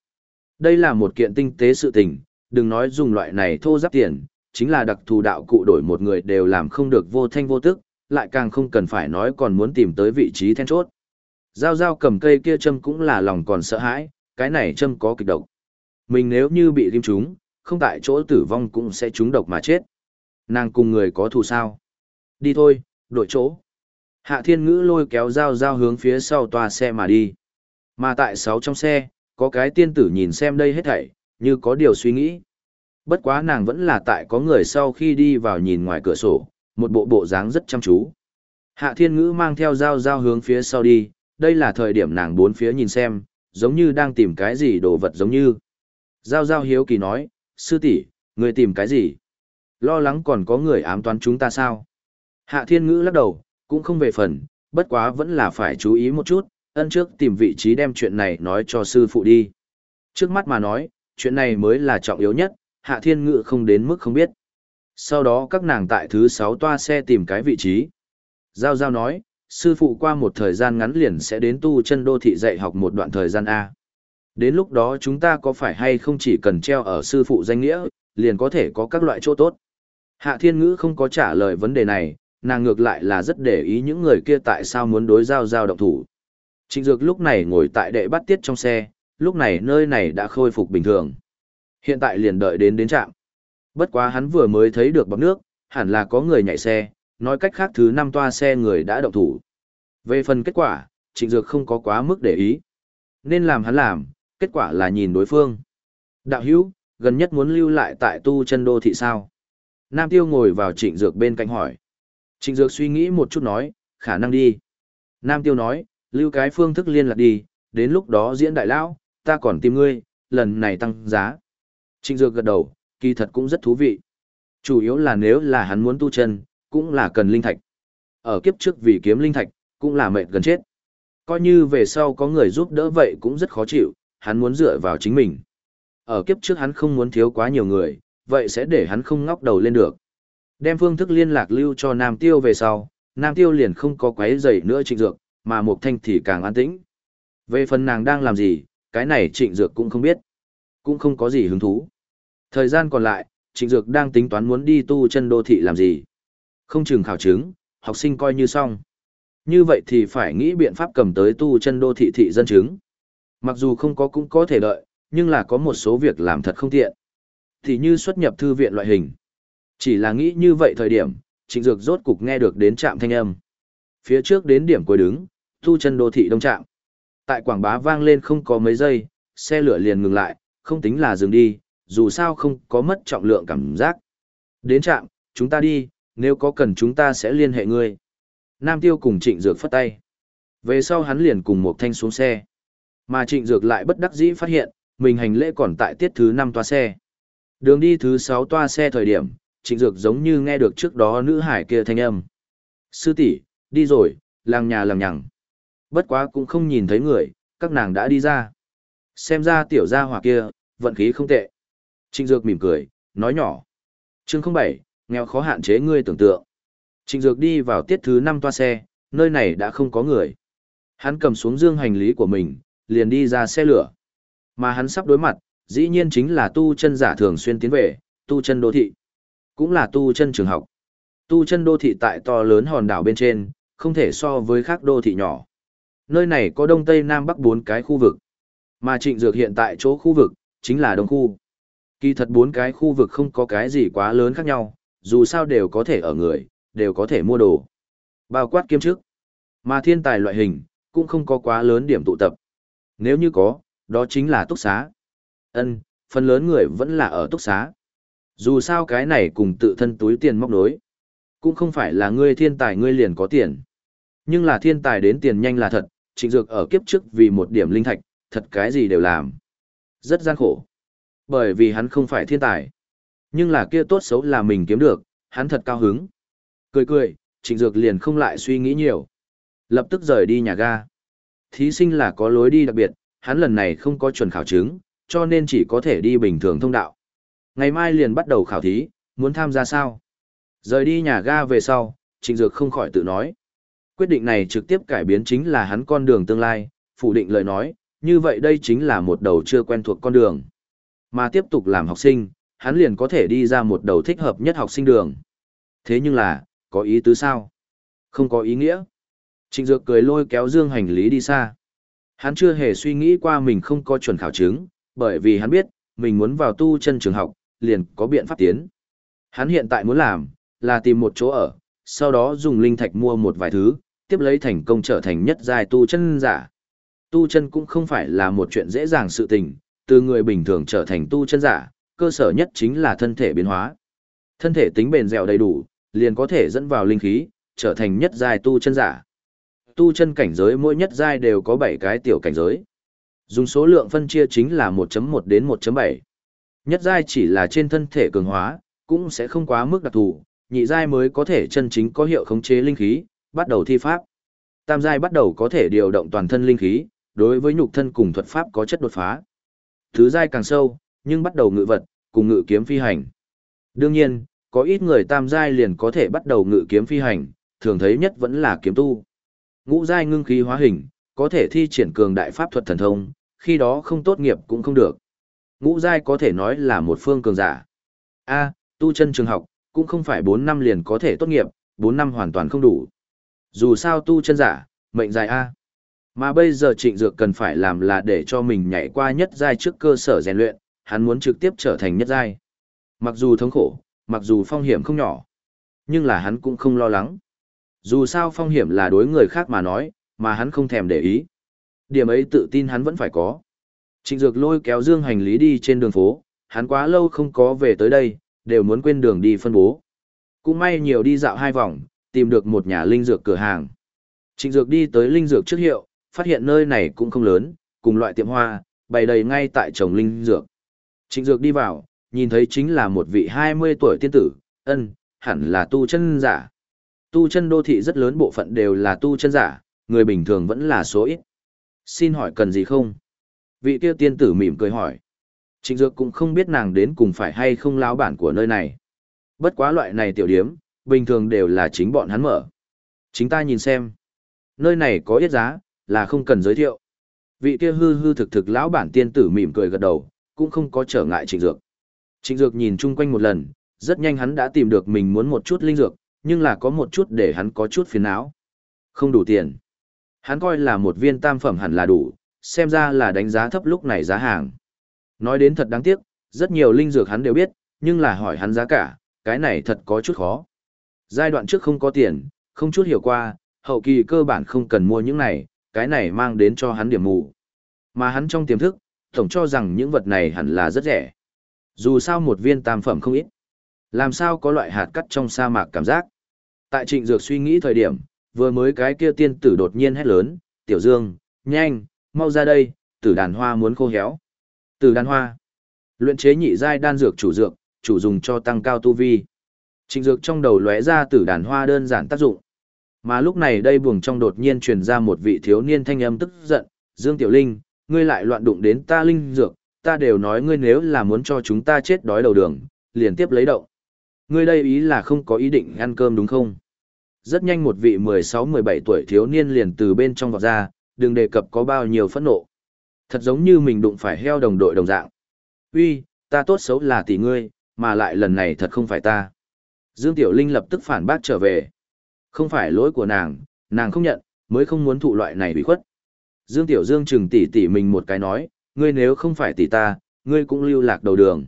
Đây là một kiện tinh tế sự tình, đừng nói dùng loại này thô giáp tiền, chính là đặc thù đạo cụ đổi một người đều làm không được vô thanh vô tức, lại càng không cần phải nói còn muốn tìm tới vị trí then chốt. Giao giao cầm cây kia châm cũng là lòng còn sợ hãi, cái này châm có kịch độc. Mình nếu như bị ghim trúng, không tại chỗ tử vong cũng sẽ trúng độc mà chết. Nàng cùng người có thù sao? Đi thôi, đổi chỗ. Hạ thiên ngữ lôi kéo dao dao hướng phía sau toa xe mà đi. Mà tại sáu trong xe, có cái tiên tử nhìn xem đây hết thảy, như có điều suy nghĩ. Bất quá nàng vẫn là tại có người sau khi đi vào nhìn ngoài cửa sổ, một bộ bộ dáng rất chăm chú. Hạ thiên ngữ mang theo dao dao hướng phía sau đi, đây là thời điểm nàng bốn phía nhìn xem, giống như đang tìm cái gì đồ vật giống như. Giao giao hiếu kỳ nói, sư tỷ, người tìm cái gì? Lo lắng còn có người ám toán chúng ta sao? Hạ thiên ngữ lắc đầu, cũng không về phần, bất quá vẫn là phải chú ý một chút, ân trước tìm vị trí đem chuyện này nói cho sư phụ đi. Trước mắt mà nói, chuyện này mới là trọng yếu nhất, hạ thiên ngữ không đến mức không biết. Sau đó các nàng tại thứ sáu toa xe tìm cái vị trí. Giao Giao nói, sư phụ qua một thời gian ngắn liền sẽ đến tu chân đô thị dạy học một đoạn thời gian A. Đến lúc đó chúng ta có phải hay không chỉ cần treo ở sư phụ danh nghĩa, liền có thể có các loại chỗ tốt. Hạ Thiên Ngữ không có trả lời vấn đề này, nàng ngược lại là rất để ý những người kia tại sao muốn đối giao giao động thủ. Trịnh Dược lúc này ngồi tại đệ bắt tiết trong xe, lúc này nơi này đã khôi phục bình thường. Hiện tại liền đợi đến đến trạm. Bất quá hắn vừa mới thấy được bọc nước, hẳn là có người nhảy xe, nói cách khác thứ năm toa xe người đã động thủ. Về phần kết quả, Trịnh Dược không có quá mức để ý. Nên làm hắn làm, kết quả là nhìn đối phương. Đạo hữu, gần nhất muốn lưu lại tại tu chân đô thị sao? Nam Tiêu ngồi vào Trịnh Dược bên cạnh hỏi. Trịnh Dược suy nghĩ một chút nói, khả năng đi. Nam Tiêu nói, lưu cái phương thức liên lạc đi, đến lúc đó diễn đại lão, ta còn tìm ngươi, lần này tăng giá. Trịnh Dược gật đầu, kỳ thật cũng rất thú vị. Chủ yếu là nếu là hắn muốn tu chân, cũng là cần linh thạch. Ở kiếp trước vì kiếm linh thạch, cũng là mệt gần chết. Coi như về sau có người giúp đỡ vậy cũng rất khó chịu, hắn muốn dựa vào chính mình. Ở kiếp trước hắn không muốn thiếu quá nhiều người, vậy sẽ để hắn không ngóc đầu lên được. Đem phương thức liên lạc lưu cho Nam Tiêu về sau, Nam Tiêu liền không có quấy rầy nữa trịnh dược, mà Mục Thanh thì càng an tĩnh. Về phần nàng đang làm gì, cái này trịnh dược cũng không biết. Cũng không có gì hứng thú. Thời gian còn lại, trịnh dược đang tính toán muốn đi tu chân đô thị làm gì. Không chừng khảo chứng, học sinh coi như xong. Như vậy thì phải nghĩ biện pháp cầm tới tu chân đô thị thị dân chứng. Mặc dù không có cũng có thể đợi, nhưng là có một số việc làm thật không tiện. Thì như xuất nhập thư viện loại hình. Chỉ là nghĩ như vậy thời điểm, trịnh dược rốt cục nghe được đến trạm thanh âm. Phía trước đến điểm cuối đứng, tu chân đô thị đông trạm. Tại quảng bá vang lên không có mấy giây, xe lửa liền ngừng lại, không tính là dừng đi, dù sao không có mất trọng lượng cảm giác. Đến trạm, chúng ta đi, nếu có cần chúng ta sẽ liên hệ ngươi. Nam Tiêu cùng Trịnh Dược phất tay. Về sau hắn liền cùng một thanh xuống xe. Mà Trịnh Dược lại bất đắc dĩ phát hiện, mình hành lễ còn tại tiết thứ 5 toa xe. Đường đi thứ 6 toa xe thời điểm, Trịnh Dược giống như nghe được trước đó nữ hải kia thanh âm. Sư tỷ đi rồi, làng nhà làng nhằng. Bất quá cũng không nhìn thấy người, các nàng đã đi ra. Xem ra tiểu gia hỏa kia, vận khí không tệ. Trịnh Dược mỉm cười, nói nhỏ. Chương 07, nghèo khó hạn chế ngươi tưởng tượng. Trịnh Dược đi vào tiết thứ 5 toa xe, nơi này đã không có người. Hắn cầm xuống dương hành lý của mình, liền đi ra xe lửa. Mà hắn sắp đối mặt, dĩ nhiên chính là tu chân giả thường xuyên tiến về, tu chân đô thị. Cũng là tu chân trường học. Tu chân đô thị tại to lớn hòn đảo bên trên, không thể so với khác đô thị nhỏ. Nơi này có đông tây nam bắc bốn cái khu vực. Mà trịnh dược hiện tại chỗ khu vực, chính là đông khu. Kỳ thật bốn cái khu vực không có cái gì quá lớn khác nhau, dù sao đều có thể ở người, đều có thể mua đồ. Bao quát kiêm chức. Mà thiên tài loại hình, cũng không có quá lớn điểm tụ tập. Nếu như có, đó chính là túc xá. Ân, phần lớn người vẫn là ở túc xá. Dù sao cái này cùng tự thân túi tiền móc nối. Cũng không phải là ngươi thiên tài ngươi liền có tiền. Nhưng là thiên tài đến tiền nhanh là thật, trịnh dược ở kiếp trước vì một điểm linh thạch, thật cái gì đều làm. Rất gian khổ. Bởi vì hắn không phải thiên tài. Nhưng là kia tốt xấu là mình kiếm được, hắn thật cao hứng. Cười cười, trịnh dược liền không lại suy nghĩ nhiều. Lập tức rời đi nhà ga. Thí sinh là có lối đi đặc biệt, hắn lần này không có chuẩn khảo chứng, cho nên chỉ có thể đi bình thường thông đạo. Ngày mai liền bắt đầu khảo thí, muốn tham gia sao? Rời đi nhà ga về sau, trịnh dược không khỏi tự nói. Quyết định này trực tiếp cải biến chính là hắn con đường tương lai, phủ định lời nói, như vậy đây chính là một đầu chưa quen thuộc con đường. Mà tiếp tục làm học sinh, hắn liền có thể đi ra một đầu thích hợp nhất học sinh đường. Thế nhưng là, có ý tứ sao? Không có ý nghĩa. Trịnh Dược cười lôi kéo dương hành lý đi xa. Hắn chưa hề suy nghĩ qua mình không có chuẩn khảo chứng, bởi vì hắn biết, mình muốn vào tu chân trường học, liền có biện pháp tiến. Hắn hiện tại muốn làm, là tìm một chỗ ở, sau đó dùng linh thạch mua một vài thứ, tiếp lấy thành công trở thành nhất giai tu chân giả. Tu chân cũng không phải là một chuyện dễ dàng sự tình, từ người bình thường trở thành tu chân giả, cơ sở nhất chính là thân thể biến hóa. Thân thể tính bền dẻo đầy đủ, liền có thể dẫn vào linh khí, trở thành nhất giai tu chân giả. Tu chân cảnh giới mỗi nhất giai đều có 7 cái tiểu cảnh giới. Dùng số lượng phân chia chính là 1.1 đến 1.7. Nhất giai chỉ là trên thân thể cường hóa, cũng sẽ không quá mức đặc thù, nhị giai mới có thể chân chính có hiệu khống chế linh khí, bắt đầu thi pháp. Tam giai bắt đầu có thể điều động toàn thân linh khí, đối với nhục thân cùng thuật pháp có chất đột phá. Thứ giai càng sâu, nhưng bắt đầu ngự vật, cùng ngự kiếm phi hành. Đương nhiên, có ít người tam giai liền có thể bắt đầu ngự kiếm phi hành, thường thấy nhất vẫn là kiếm tu. Ngũ giai ngưng khí hóa hình, có thể thi triển cường đại pháp thuật thần thông, khi đó không tốt nghiệp cũng không được. Ngũ giai có thể nói là một phương cường giả. A, tu chân trường học, cũng không phải 4 năm liền có thể tốt nghiệp, 4 năm hoàn toàn không đủ. Dù sao tu chân giả, mệnh dài A. Mà bây giờ trịnh dược cần phải làm là để cho mình nhảy qua nhất giai trước cơ sở rèn luyện, hắn muốn trực tiếp trở thành nhất giai. Mặc dù thống khổ, mặc dù phong hiểm không nhỏ, nhưng là hắn cũng không lo lắng. Dù sao phong hiểm là đối người khác mà nói, mà hắn không thèm để ý. Điểm ấy tự tin hắn vẫn phải có. Trịnh Dược lôi kéo Dương hành lý đi trên đường phố, hắn quá lâu không có về tới đây, đều muốn quên đường đi phân bố. Cũng may nhiều đi dạo hai vòng, tìm được một nhà linh dược cửa hàng. Trịnh Dược đi tới linh dược trước hiệu, phát hiện nơi này cũng không lớn, cùng loại tiệm hoa, bày đầy ngay tại trồng linh dược. Trịnh Dược đi vào, nhìn thấy chính là một vị 20 tuổi tiên tử, ân, hẳn là tu chân giả. Tu chân đô thị rất lớn bộ phận đều là tu chân giả, người bình thường vẫn là số ít. Xin hỏi cần gì không? Vị kia tiên tử mỉm cười hỏi. Trịnh Dược cũng không biết nàng đến cùng phải hay không láo bản của nơi này. Bất quá loại này tiểu điếm, bình thường đều là chính bọn hắn mở. Chính ta nhìn xem. Nơi này có ít giá, là không cần giới thiệu. Vị kia hư hư thực thực lão bản tiên tử mỉm cười gật đầu, cũng không có trở ngại Trịnh Dược. Trịnh Dược nhìn chung quanh một lần, rất nhanh hắn đã tìm được mình muốn một chút linh dược, nhưng là có một chút để hắn có chút phiền não. Không đủ tiền. Hắn coi là một viên tam phẩm hẳn là đủ, xem ra là đánh giá thấp lúc này giá hàng. Nói đến thật đáng tiếc, rất nhiều linh dược hắn đều biết, nhưng là hỏi hắn giá cả, cái này thật có chút khó. Giai đoạn trước không có tiền, không chút hiểu qua, hậu kỳ cơ bản không cần mua những này, cái này mang đến cho hắn điểm mù. Mà hắn trong tiềm thức, tổng cho rằng những vật này hẳn là rất rẻ. Dù sao một viên tam phẩm không ít. Làm sao có loại hạt cắt trong sa mạc cảm giác. Tại trịnh dược suy nghĩ thời điểm, vừa mới cái kia tiên tử đột nhiên hét lớn, tiểu dương, nhanh, mau ra đây, tử đàn hoa muốn khô héo. Tử đàn hoa, luyện chế nhị giai đan dược chủ dược, chủ dùng cho tăng cao tu vi. Trịnh dược trong đầu lóe ra tử đàn hoa đơn giản tác dụng. Mà lúc này đây buồng trong đột nhiên truyền ra một vị thiếu niên thanh âm tức giận, Dương Tiểu Linh, ngươi lại loạn đụng đến ta linh dược, ta đều nói ngươi nếu là muốn cho chúng ta chết đói đầu đường, liền tiếp lấy động. Ngươi đây ý là không có ý định ăn cơm đúng không? Rất nhanh một vị 16-17 tuổi thiếu niên liền từ bên trong vọt ra, đừng đề cập có bao nhiêu phẫn nộ. Thật giống như mình đụng phải heo đồng đội đồng dạng. Uy, ta tốt xấu là tỷ ngươi, mà lại lần này thật không phải ta. Dương Tiểu Linh lập tức phản bác trở về. Không phải lỗi của nàng, nàng không nhận, mới không muốn thụ loại này bị khuất. Dương Tiểu Dương chừng tỷ tỷ mình một cái nói, ngươi nếu không phải tỷ ta, ngươi cũng lưu lạc đầu đường.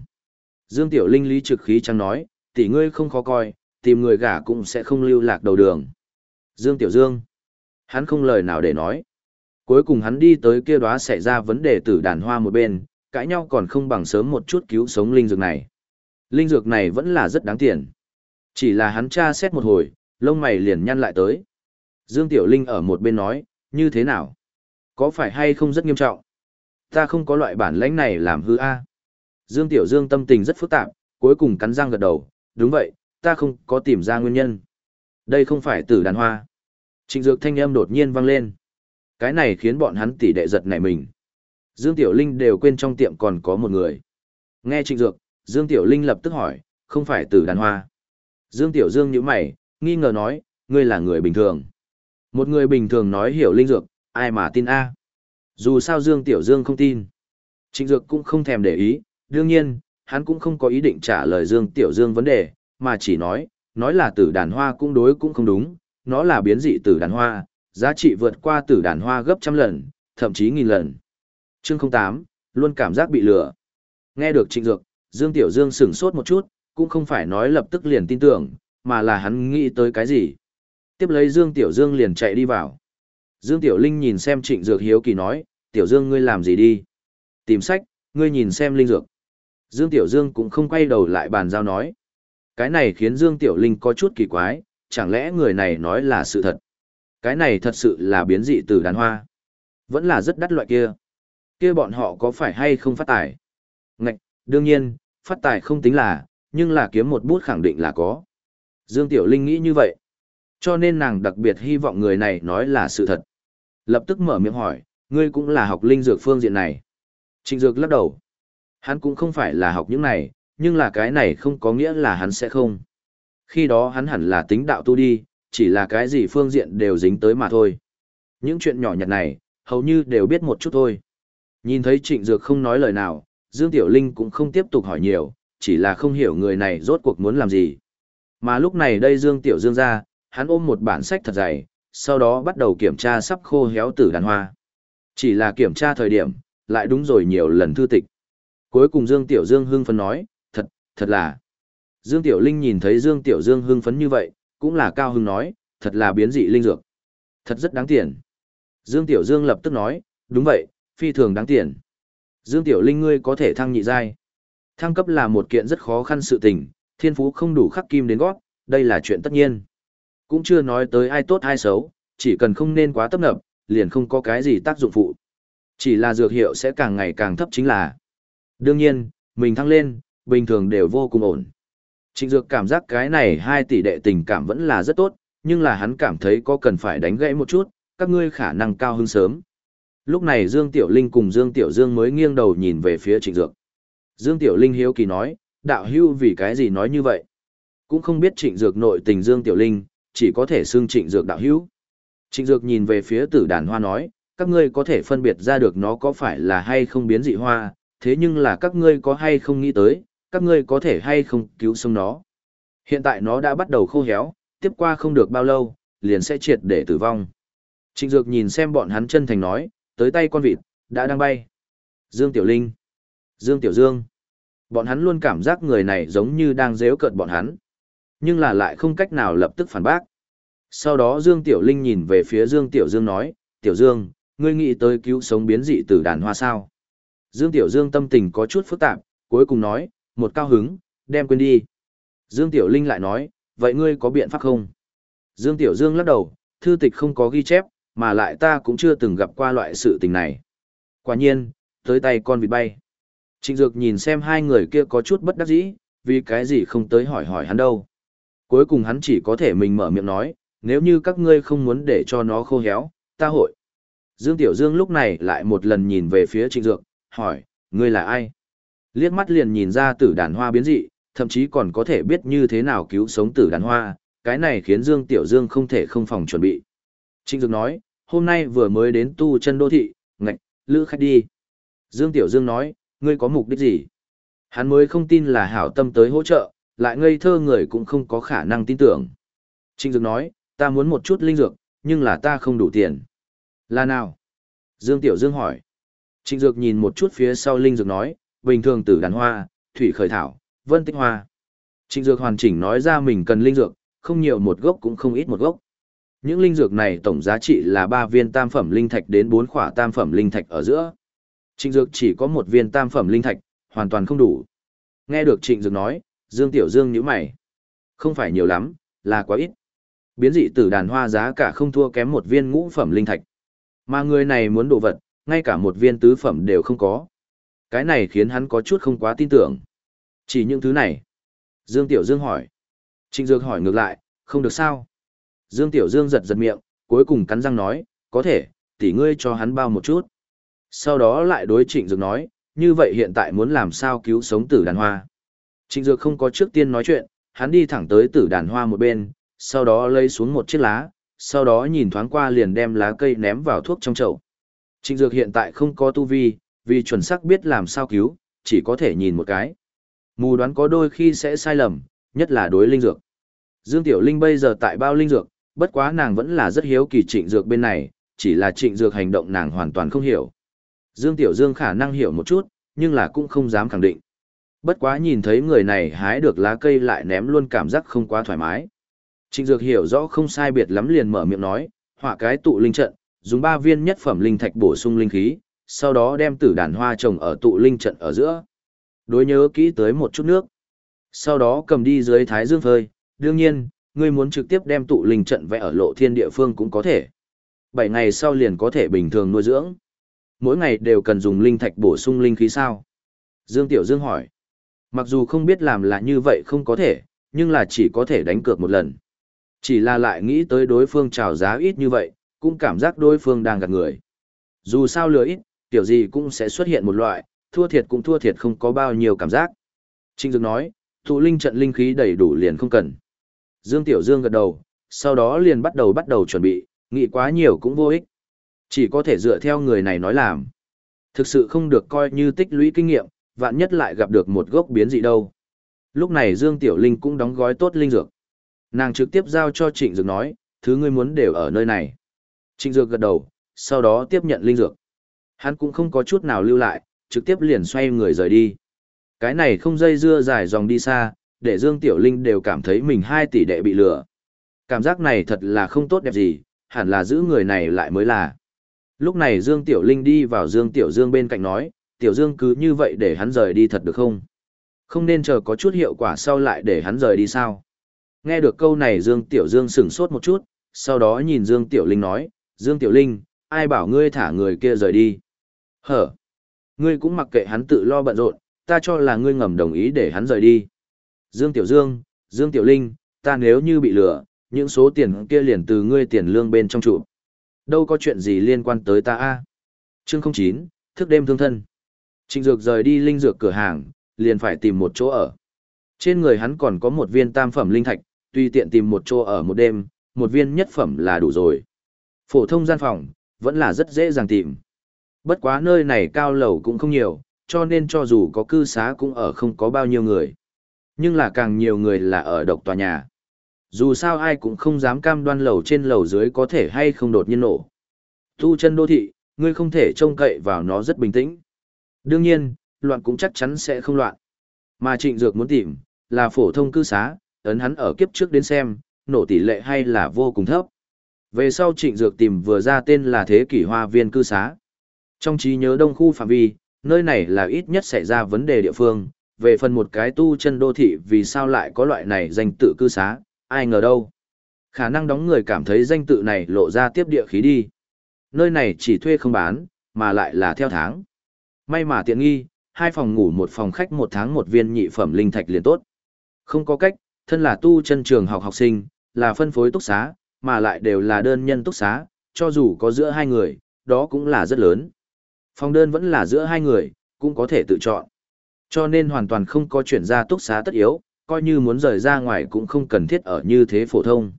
Dương Tiểu Linh lý trực khí chẳng nói, tỷ ngươi không khó coi, tìm người gả cũng sẽ không lưu lạc đầu đường. Dương Tiểu Dương, hắn không lời nào để nói. Cuối cùng hắn đi tới kia đóa xảy ra vấn đề tử đàn hoa một bên, cãi nhau còn không bằng sớm một chút cứu sống linh dược này. Linh dược này vẫn là rất đáng tiền. Chỉ là hắn tra xét một hồi, lông mày liền nhăn lại tới. Dương Tiểu Linh ở một bên nói, như thế nào? Có phải hay không rất nghiêm trọng? Ta không có loại bản lãnh này làm hư a. Dương Tiểu Dương tâm tình rất phức tạp, cuối cùng cắn răng gật đầu, đúng vậy, ta không có tìm ra nguyên nhân. Đây không phải tử đàn hoa. Trịnh Dược thanh âm đột nhiên vang lên. Cái này khiến bọn hắn tỷ đệ giật nảy mình. Dương Tiểu Linh đều quên trong tiệm còn có một người. Nghe Trịnh Dược, Dương Tiểu Linh lập tức hỏi, không phải tử đàn hoa. Dương Tiểu Dương nhíu mày, nghi ngờ nói, ngươi là người bình thường. Một người bình thường nói hiểu linh dược, ai mà tin a? Dù sao Dương Tiểu Dương không tin. Trịnh Dược cũng không thèm để ý, đương nhiên, hắn cũng không có ý định trả lời Dương Tiểu Dương vấn đề, mà chỉ nói, nói là tử đàn hoa cũng đối cũng không đúng, nó là biến dị tử đàn hoa, giá trị vượt qua tử đàn hoa gấp trăm lần, thậm chí nghìn lần. Chương 08, luôn cảm giác bị lừa. Nghe được Trịnh Dược, Dương Tiểu Dương sửng sốt một chút, cũng không phải nói lập tức liền tin tưởng, mà là hắn nghĩ tới cái gì. Tiếp lấy Dương Tiểu Dương liền chạy đi vào. Dương Tiểu Linh nhìn xem Trịnh Dược hiếu kỳ nói, Tiểu Dương ngươi làm gì đi? Tìm sách, ngươi nhìn xem linh dược. Dương Tiểu Dương cũng không quay đầu lại bàn giao nói. Cái này khiến Dương Tiểu Linh có chút kỳ quái, chẳng lẽ người này nói là sự thật? Cái này thật sự là biến dị từ đàn hoa. Vẫn là rất đắt loại kia. Kia bọn họ có phải hay không phát tài? Ngạch, đương nhiên, phát tài không tính là, nhưng là kiếm một bút khẳng định là có. Dương Tiểu Linh nghĩ như vậy. Cho nên nàng đặc biệt hy vọng người này nói là sự thật. Lập tức mở miệng hỏi, ngươi cũng là học linh dược phương diện này. Trịnh Dược lắc đầu. Hắn cũng không phải là học những này, nhưng là cái này không có nghĩa là hắn sẽ không. Khi đó hắn hẳn là tính đạo tu đi, chỉ là cái gì phương diện đều dính tới mà thôi. Những chuyện nhỏ nhặt này, hầu như đều biết một chút thôi. Nhìn thấy Trịnh Dược không nói lời nào, Dương Tiểu Linh cũng không tiếp tục hỏi nhiều, chỉ là không hiểu người này rốt cuộc muốn làm gì. Mà lúc này đây Dương Tiểu Dương ra, hắn ôm một bản sách thật dày, sau đó bắt đầu kiểm tra sắp khô héo tử đàn hoa. Chỉ là kiểm tra thời điểm, lại đúng rồi nhiều lần thư tịch. Cuối cùng Dương Tiểu Dương hưng phấn nói, thật, thật là. Dương Tiểu Linh nhìn thấy Dương Tiểu Dương hưng phấn như vậy, cũng là cao hưng nói, thật là biến dị linh dược. Thật rất đáng tiền. Dương Tiểu Dương lập tức nói, đúng vậy, phi thường đáng tiền. Dương Tiểu Linh ngươi có thể thăng nhị giai. Thăng cấp là một kiện rất khó khăn sự tình, thiên phú không đủ khắc kim đến gót, đây là chuyện tất nhiên. Cũng chưa nói tới ai tốt ai xấu, chỉ cần không nên quá tấp nập, liền không có cái gì tác dụng phụ. Chỉ là dược hiệu sẽ càng ngày càng thấp chính là. Đương nhiên, mình thăng lên, bình thường đều vô cùng ổn. Trịnh Dược cảm giác cái này hai tỷ đệ tình cảm vẫn là rất tốt, nhưng là hắn cảm thấy có cần phải đánh gãy một chút, các ngươi khả năng cao hơn sớm. Lúc này Dương Tiểu Linh cùng Dương Tiểu Dương mới nghiêng đầu nhìn về phía Trịnh Dược. Dương Tiểu Linh hiếu kỳ nói, đạo hưu vì cái gì nói như vậy? Cũng không biết Trịnh Dược nội tình Dương Tiểu Linh, chỉ có thể xưng Trịnh Dược đạo hữu. Trịnh Dược nhìn về phía tử đàn hoa nói, các ngươi có thể phân biệt ra được nó có phải là hay không biến dị hoa, thế nhưng là các ngươi có hay không nghĩ tới, các ngươi có thể hay không cứu sống nó. Hiện tại nó đã bắt đầu khô héo, tiếp qua không được bao lâu, liền sẽ triệt để tử vong. Trịnh Dược nhìn xem bọn hắn chân thành nói, tới tay con vịt, đã đang bay. Dương Tiểu Linh, Dương Tiểu Dương. Bọn hắn luôn cảm giác người này giống như đang dễu cợt bọn hắn. Nhưng là lại không cách nào lập tức phản bác. Sau đó Dương Tiểu Linh nhìn về phía Dương Tiểu Dương nói, Tiểu Dương, ngươi nghĩ tới cứu sống biến dị từ đàn hoa sao. Dương Tiểu Dương tâm tình có chút phức tạp, cuối cùng nói, một cao hứng, đem quên đi. Dương Tiểu Linh lại nói, vậy ngươi có biện pháp không? Dương Tiểu Dương lắc đầu, thư tịch không có ghi chép, mà lại ta cũng chưa từng gặp qua loại sự tình này. Quả nhiên, tới tay con vịt bay. Trịnh Dược nhìn xem hai người kia có chút bất đắc dĩ, vì cái gì không tới hỏi hỏi hắn đâu. Cuối cùng hắn chỉ có thể mình mở miệng nói, nếu như các ngươi không muốn để cho nó khô héo, ta hội. Dương Tiểu Dương lúc này lại một lần nhìn về phía Trịnh Dược, hỏi, ngươi là ai? Liếc mắt liền nhìn ra tử đàn hoa biến dị, thậm chí còn có thể biết như thế nào cứu sống tử đàn hoa, cái này khiến Dương Tiểu Dương không thể không phòng chuẩn bị. Trịnh Dược nói, hôm nay vừa mới đến tu chân đô thị, ngạch, lữ khách đi. Dương Tiểu Dương nói, ngươi có mục đích gì? Hắn mới không tin là hảo tâm tới hỗ trợ, lại ngây thơ người cũng không có khả năng tin tưởng. Trịnh Dược nói, ta muốn một chút linh dược, nhưng là ta không đủ tiền. Là nào? Dương Tiểu Dương hỏi. Trịnh Dược nhìn một chút phía sau linh dược nói, bình thường tử đàn hoa, thủy khởi thảo, vân tích hoa. Trịnh Dược hoàn chỉnh nói ra mình cần linh dược, không nhiều một gốc cũng không ít một gốc. Những linh dược này tổng giá trị là 3 viên tam phẩm linh thạch đến 4 khỏa tam phẩm linh thạch ở giữa. Trịnh Dược chỉ có một viên tam phẩm linh thạch, hoàn toàn không đủ. Nghe được Trịnh Dược nói, Dương Tiểu Dương nhíu mày. Không phải nhiều lắm, là quá ít. Biến dị tử đàn hoa giá cả không thua kém một viên ngũ phẩm linh thạch. Mà người này muốn đồ vật, ngay cả một viên tứ phẩm đều không có. Cái này khiến hắn có chút không quá tin tưởng. Chỉ những thứ này. Dương Tiểu Dương hỏi. Trịnh Dược hỏi ngược lại, không được sao. Dương Tiểu Dương giật giật miệng, cuối cùng cắn răng nói, có thể, tỷ ngươi cho hắn bao một chút. Sau đó lại đối Trịnh Dược nói, như vậy hiện tại muốn làm sao cứu sống tử đàn hoa. Trịnh Dược không có trước tiên nói chuyện, hắn đi thẳng tới tử đàn hoa một bên, sau đó lấy xuống một chiếc lá, sau đó nhìn thoáng qua liền đem lá cây ném vào thuốc trong chậu. Trịnh Dược hiện tại không có tu vi, vì chuẩn xác biết làm sao cứu, chỉ có thể nhìn một cái. Mù đoán có đôi khi sẽ sai lầm, nhất là đối linh dược. Dương Tiểu Linh bây giờ tại bao linh dược, bất quá nàng vẫn là rất hiếu kỳ trịnh dược bên này, chỉ là trịnh dược hành động nàng hoàn toàn không hiểu. Dương Tiểu Dương khả năng hiểu một chút, nhưng là cũng không dám khẳng định. Bất quá nhìn thấy người này hái được lá cây lại ném luôn cảm giác không quá thoải mái. Trịnh Dược hiểu rõ không sai biệt lắm liền mở miệng nói, Hỏa cái tụ linh trận, dùng ba viên nhất phẩm linh thạch bổ sung linh khí, sau đó đem tử đàn hoa trồng ở tụ linh trận ở giữa. Đối nhớ kỹ tới một chút nước. Sau đó cầm đi dưới thái dương phơi, đương nhiên, ngươi muốn trực tiếp đem tụ linh trận vẽ ở lộ thiên địa phương cũng có thể. Bảy ngày sau liền có thể bình thường nuôi dưỡng. Mỗi ngày đều cần dùng linh thạch bổ sung linh khí sao? Dương Tiểu Dương hỏi. Mặc dù không biết làm là như vậy không có thể, nhưng là chỉ có thể đánh cược một lần. Chỉ là lại nghĩ tới đối phương trào giá ít như vậy, cũng cảm giác đối phương đang gạt người. Dù sao lừa ít, tiểu gì cũng sẽ xuất hiện một loại, thua thiệt cũng thua thiệt không có bao nhiêu cảm giác. Trinh Dương nói, tụ linh trận linh khí đầy đủ liền không cần. Dương Tiểu Dương gật đầu, sau đó liền bắt đầu bắt đầu chuẩn bị, nghĩ quá nhiều cũng vô ích. Chỉ có thể dựa theo người này nói làm. Thực sự không được coi như tích lũy kinh nghiệm, vạn nhất lại gặp được một gốc biến dị đâu. Lúc này Dương Tiểu Linh cũng đóng gói tốt linh dược. Nàng trực tiếp giao cho Trịnh Dược nói, thứ ngươi muốn đều ở nơi này. Trịnh Dược gật đầu, sau đó tiếp nhận linh dược. Hắn cũng không có chút nào lưu lại, trực tiếp liền xoay người rời đi. Cái này không dây dưa dài dòng đi xa, để Dương Tiểu Linh đều cảm thấy mình hai tỷ đệ bị lừa. Cảm giác này thật là không tốt đẹp gì, hẳn là giữ người này lại mới là. Lúc này Dương Tiểu Linh đi vào Dương Tiểu Dương bên cạnh nói, Tiểu Dương cứ như vậy để hắn rời đi thật được không? Không nên chờ có chút hiệu quả sau lại để hắn rời đi sao? Nghe được câu này Dương Tiểu Dương sửng sốt một chút, sau đó nhìn Dương Tiểu Linh nói, Dương Tiểu Linh, ai bảo ngươi thả người kia rời đi? Hở? Ngươi cũng mặc kệ hắn tự lo bận rộn, ta cho là ngươi ngầm đồng ý để hắn rời đi. Dương Tiểu Dương, Dương Tiểu Linh, ta nếu như bị lừa, những số tiền kia liền từ ngươi tiền lương bên trong trụ. Đâu có chuyện gì liên quan tới ta a Chương 09, thức đêm thương thân. Trịnh Dược rời đi linh dược cửa hàng, liền phải tìm một chỗ ở. Trên người hắn còn có một viên tam phẩm linh thạch, tuy tiện tìm một chỗ ở một đêm, một viên nhất phẩm là đủ rồi. Phổ thông gian phòng, vẫn là rất dễ dàng tìm. Bất quá nơi này cao lầu cũng không nhiều, cho nên cho dù có cư xá cũng ở không có bao nhiêu người. Nhưng là càng nhiều người là ở độc tòa nhà. Dù sao ai cũng không dám cam đoan lầu trên lầu dưới có thể hay không đột nhiên nổ. Tu chân đô thị, ngươi không thể trông cậy vào nó rất bình tĩnh. Đương nhiên, loạn cũng chắc chắn sẽ không loạn. Mà trịnh dược muốn tìm, là phổ thông cư xá, ấn hắn ở kiếp trước đến xem, nổ tỷ lệ hay là vô cùng thấp. Về sau trịnh dược tìm vừa ra tên là thế kỷ hoa viên cư xá. Trong trí nhớ đông khu phạm vi, nơi này là ít nhất xảy ra vấn đề địa phương, về phần một cái tu chân đô thị vì sao lại có loại này danh tự cư xá, ai ngờ đâu. Khả năng đóng người cảm thấy danh tự này lộ ra tiếp địa khí đi. Nơi này chỉ thuê không bán, mà lại là theo tháng. May mà tiện nghi, hai phòng ngủ một phòng khách một tháng một viên nhị phẩm linh thạch liền tốt. Không có cách, thân là tu chân trường học học sinh, là phân phối túc xá, mà lại đều là đơn nhân túc xá, cho dù có giữa hai người, đó cũng là rất lớn. Phòng đơn vẫn là giữa hai người, cũng có thể tự chọn. Cho nên hoàn toàn không có chuyển ra túc xá tất yếu, coi như muốn rời ra ngoài cũng không cần thiết ở như thế phổ thông.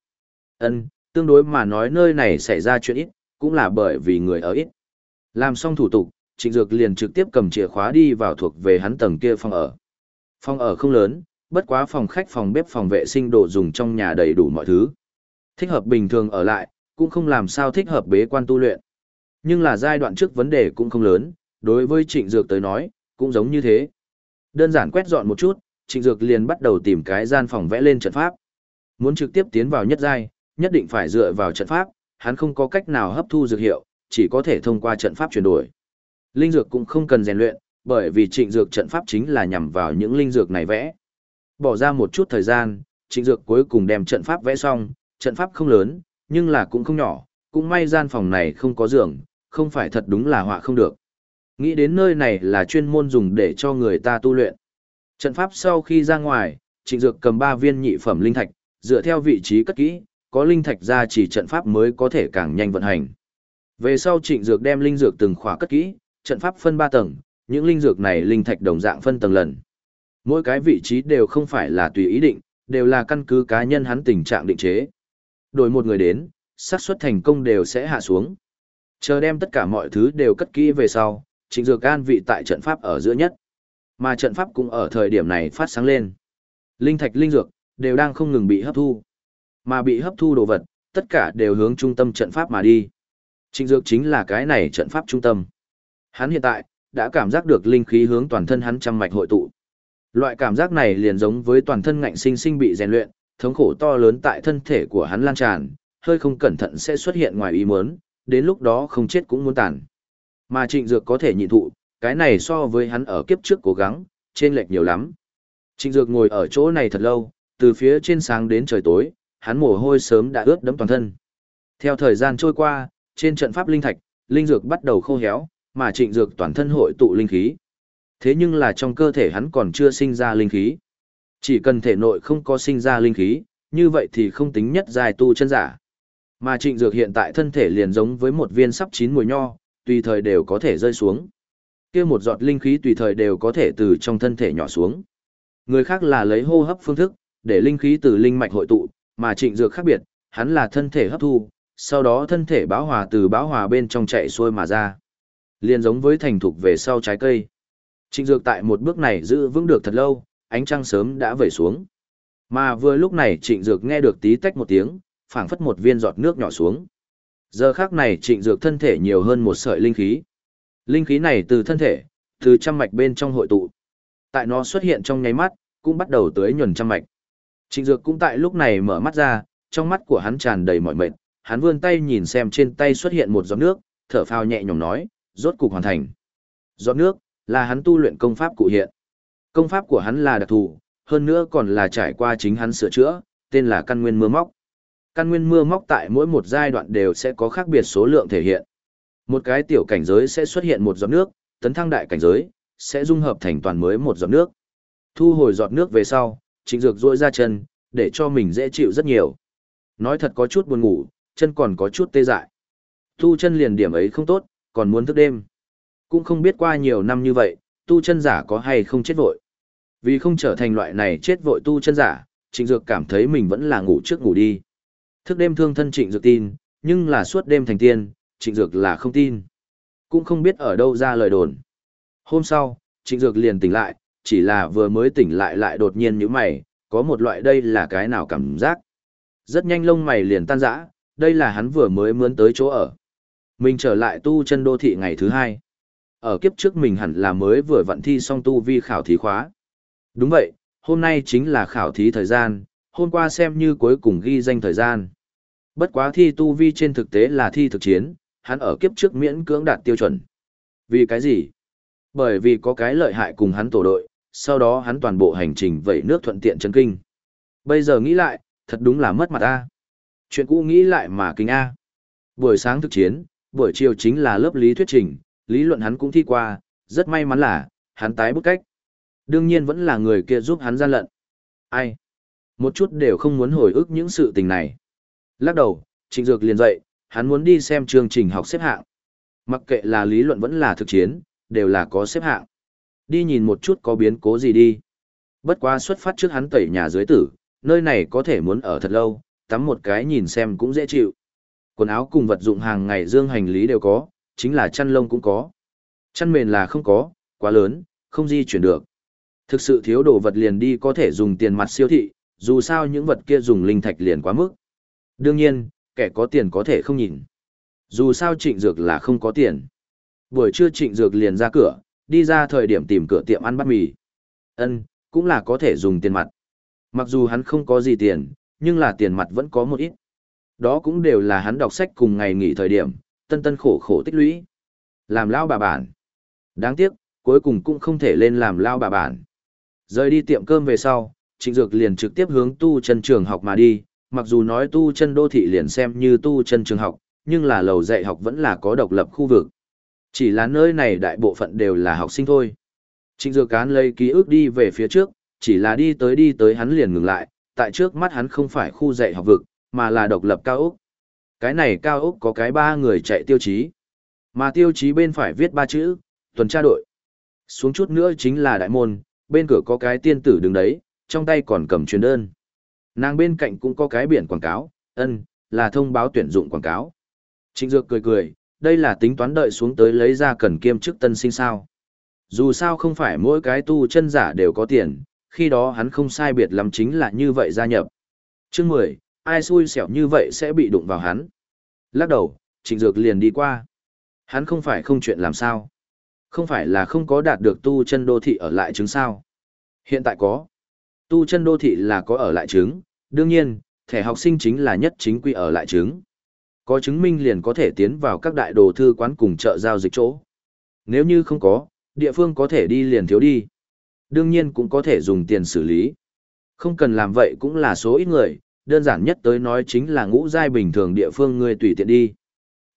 Ân, tương đối mà nói nơi này xảy ra chuyện ít, cũng là bởi vì người ở ít. Làm xong thủ tục, Trịnh Dược liền trực tiếp cầm chìa khóa đi vào thuộc về hắn tầng kia phòng ở. Phòng ở không lớn, bất quá phòng khách phòng bếp phòng vệ sinh đồ dùng trong nhà đầy đủ mọi thứ. Thích hợp bình thường ở lại, cũng không làm sao thích hợp bế quan tu luyện. Nhưng là giai đoạn trước vấn đề cũng không lớn, đối với Trịnh Dược tới nói, cũng giống như thế. Đơn giản quét dọn một chút, Trịnh Dược liền bắt đầu tìm cái gian phòng vẽ lên trận pháp. Muốn trực tiếp tiến vào nhất giai, nhất định phải dựa vào trận pháp, hắn không có cách nào hấp thu dược hiệu, chỉ có thể thông qua trận pháp chuyển đổi. Linh dược cũng không cần rèn luyện, bởi vì Trịnh Dược trận pháp chính là nhằm vào những linh dược này vẽ. Bỏ ra một chút thời gian, Trịnh Dược cuối cùng đem trận pháp vẽ xong, trận pháp không lớn, nhưng là cũng không nhỏ, cũng may gian phòng này không có giường, không phải thật đúng là họa không được. Nghĩ đến nơi này là chuyên môn dùng để cho người ta tu luyện. Trận pháp sau khi ra ngoài, Trịnh Dược cầm 3 viên nhị phẩm linh thạch, dựa theo vị trí cất kỹ, có linh thạch ra chỉ trận pháp mới có thể càng nhanh vận hành. Về sau Trịnh Dược đem linh dược từng khóa cất kỹ, trận pháp phân 3 tầng, những linh dược này linh thạch đồng dạng phân tầng lần. Mỗi cái vị trí đều không phải là tùy ý định, đều là căn cứ cá nhân hắn tình trạng định chế. Đổi một người đến, xác suất thành công đều sẽ hạ xuống. Chờ đem tất cả mọi thứ đều cất kỹ về sau, Trịnh Dược an vị tại trận pháp ở giữa nhất. Mà trận pháp cũng ở thời điểm này phát sáng lên. Linh thạch linh dược đều đang không ngừng bị hấp thu. Mà bị hấp thu đồ vật, tất cả đều hướng trung tâm trận pháp mà đi. Trịnh Dược chính là cái này trận pháp trung tâm. Hắn hiện tại đã cảm giác được linh khí hướng toàn thân hắn trăm mạch hội tụ. Loại cảm giác này liền giống với toàn thân ngạnh sinh sinh bị rèn luyện, thống khổ to lớn tại thân thể của hắn lan tràn, hơi không cẩn thận sẽ xuất hiện ngoài ý muốn, đến lúc đó không chết cũng muốn tàn. Mà trịnh dược có thể nhịn thụ, cái này so với hắn ở kiếp trước cố gắng, trên lệch nhiều lắm. Trịnh dược ngồi ở chỗ này thật lâu, từ phía trên sáng đến trời tối, hắn mồ hôi sớm đã ướt đẫm toàn thân. Theo thời gian trôi qua, trên trận pháp linh thạch, linh dược bắt đầu khô héo, mà trịnh dược toàn thân hội tụ linh khí. Thế nhưng là trong cơ thể hắn còn chưa sinh ra linh khí. Chỉ cần thể nội không có sinh ra linh khí, như vậy thì không tính nhất dài tu chân giả. Mà trịnh dược hiện tại thân thể liền giống với một viên sắp chín mùi nho, tùy thời đều có thể rơi xuống. kia một giọt linh khí tùy thời đều có thể từ trong thân thể nhỏ xuống. Người khác là lấy hô hấp phương thức, để linh khí từ linh mạch hội tụ, mà trịnh dược khác biệt, hắn là thân thể hấp thu, sau đó thân thể bão hòa từ bão hòa bên trong chạy xuôi mà ra. Liền giống với thành thục về sau trái cây. Trịnh dược tại một bước này giữ vững được thật lâu, ánh trăng sớm đã vẩy xuống. Mà vừa lúc này trịnh dược nghe được tí tách một tiếng, phảng phất một viên giọt nước nhỏ xuống. Giờ khác này trịnh dược thân thể nhiều hơn một sợi linh khí. Linh khí này từ thân thể, từ trăm mạch bên trong hội tụ. Tại nó xuất hiện trong nháy mắt, cũng bắt đầu tới nhuần trăm mạch. Trịnh dược cũng tại lúc này mở mắt ra, trong mắt của hắn tràn đầy mỏi mệt, hắn vươn tay nhìn xem trên tay xuất hiện một giọt nước, thở phào nhẹ nhõm nói, rốt cục hoàn thành. Giọt nước, là hắn tu luyện công pháp cụ hiện. Công pháp của hắn là đặc thù, hơn nữa còn là trải qua chính hắn sửa chữa, tên là căn nguyên mưa móc. Căn nguyên mưa móc tại mỗi một giai đoạn đều sẽ có khác biệt số lượng thể hiện. Một cái tiểu cảnh giới sẽ xuất hiện một giọt nước, tấn thăng đại cảnh giới, sẽ dung hợp thành toàn mới một giọt nước. Thu hồi giọt nước về sau, trịnh dược duỗi ra chân, để cho mình dễ chịu rất nhiều. Nói thật có chút buồn ngủ, chân còn có chút tê dại. thu chân liền điểm ấy không tốt, còn muốn thức đêm. Cũng không biết qua nhiều năm như vậy, tu chân giả có hay không chết vội. Vì không trở thành loại này chết vội tu chân giả, Trịnh Dược cảm thấy mình vẫn là ngủ trước ngủ đi. Thức đêm thương thân Trịnh Dược tin, nhưng là suốt đêm thành tiên, Trịnh Dược là không tin. Cũng không biết ở đâu ra lời đồn. Hôm sau, Trịnh Dược liền tỉnh lại, chỉ là vừa mới tỉnh lại lại đột nhiên như mày, có một loại đây là cái nào cảm giác. Rất nhanh lông mày liền tan rã, đây là hắn vừa mới mướn tới chỗ ở. Mình trở lại tu chân đô thị ngày thứ hai. Ở kiếp trước mình hẳn là mới vừa vận thi xong tu vi khảo thí khóa. Đúng vậy, hôm nay chính là khảo thí thời gian, hôm qua xem như cuối cùng ghi danh thời gian. Bất quá thi tu vi trên thực tế là thi thực chiến, hắn ở kiếp trước miễn cưỡng đạt tiêu chuẩn. Vì cái gì? Bởi vì có cái lợi hại cùng hắn tổ đội, sau đó hắn toàn bộ hành trình vẩy nước thuận tiện chân kinh. Bây giờ nghĩ lại, thật đúng là mất mặt a. Chuyện cũ nghĩ lại mà kinh a. Buổi sáng thực chiến, buổi chiều chính là lớp lý thuyết trình, lý luận hắn cũng thi qua, rất may mắn là, hắn tái bức cách. Đương nhiên vẫn là người kia giúp hắn gian lận. Ai? Một chút đều không muốn hồi ức những sự tình này. Lắc đầu, Trịnh Dược liền dậy, hắn muốn đi xem chương trình học xếp hạng. Mặc kệ là lý luận vẫn là thực chiến, đều là có xếp hạng. Đi nhìn một chút có biến cố gì đi. Bất quá xuất phát trước hắn tẩy nhà dưới tử, nơi này có thể muốn ở thật lâu, tắm một cái nhìn xem cũng dễ chịu. Quần áo cùng vật dụng hàng ngày dương hành lý đều có, chính là chăn lông cũng có. Chăn mền là không có, quá lớn, không di chuyển được. Thực sự thiếu đồ vật liền đi có thể dùng tiền mặt siêu thị, dù sao những vật kia dùng linh thạch liền quá mức. Đương nhiên, kẻ có tiền có thể không nhìn. Dù sao trịnh dược là không có tiền. Buổi trưa trịnh dược liền ra cửa, đi ra thời điểm tìm cửa tiệm ăn bát mì. Ân, cũng là có thể dùng tiền mặt. Mặc dù hắn không có gì tiền, nhưng là tiền mặt vẫn có một ít. Đó cũng đều là hắn đọc sách cùng ngày nghỉ thời điểm, tân tân khổ khổ tích lũy. Làm lao bà bản. Đáng tiếc, cuối cùng cũng không thể lên làm lao bà bản. Rời đi tiệm cơm về sau, Trịnh Dược liền trực tiếp hướng tu chân trường học mà đi, mặc dù nói tu chân đô thị liền xem như tu chân trường học, nhưng là lầu dạy học vẫn là có độc lập khu vực. Chỉ là nơi này đại bộ phận đều là học sinh thôi. Trịnh Dược cán lấy ký ức đi về phía trước, chỉ là đi tới đi tới hắn liền ngừng lại, tại trước mắt hắn không phải khu dạy học vực, mà là độc lập cao ốc. Cái này cao ốc có cái ba người chạy tiêu chí. Mà tiêu chí bên phải viết ba chữ, tuần tra đội. Xuống chút nữa chính là đại môn, bên cửa có cái tiên tử đứng đấy, trong tay còn cầm truyền đơn. Nàng bên cạnh cũng có cái biển quảng cáo, ân, là thông báo tuyển dụng quảng cáo. Trịnh Dược cười cười, đây là tính toán đợi xuống tới lấy ra cần kiêm chức tân sinh sao. Dù sao không phải mỗi cái tu chân giả đều có tiền, khi đó hắn không sai biệt lắm chính là như vậy gia nhập. Chương 10, ai xui xẻo như vậy sẽ bị đụng vào hắn. Lắc đầu, Trịnh Dược liền đi qua. Hắn không phải không chuyện làm sao. Không phải là không có đạt được tu chân đô thị ở lại chứng sao. Hiện tại có. Tu chân đô thị là có ở lại chứng, đương nhiên, thẻ học sinh chính là nhất chính quy ở lại chứng. Có chứng minh liền có thể tiến vào các đại đồ thư quán cùng chợ giao dịch chỗ. Nếu như không có, địa phương có thể đi liền thiếu đi. Đương nhiên cũng có thể dùng tiền xử lý. Không cần làm vậy cũng là số ít người, đơn giản nhất tới nói chính là ngũ giai bình thường địa phương người tùy tiện đi.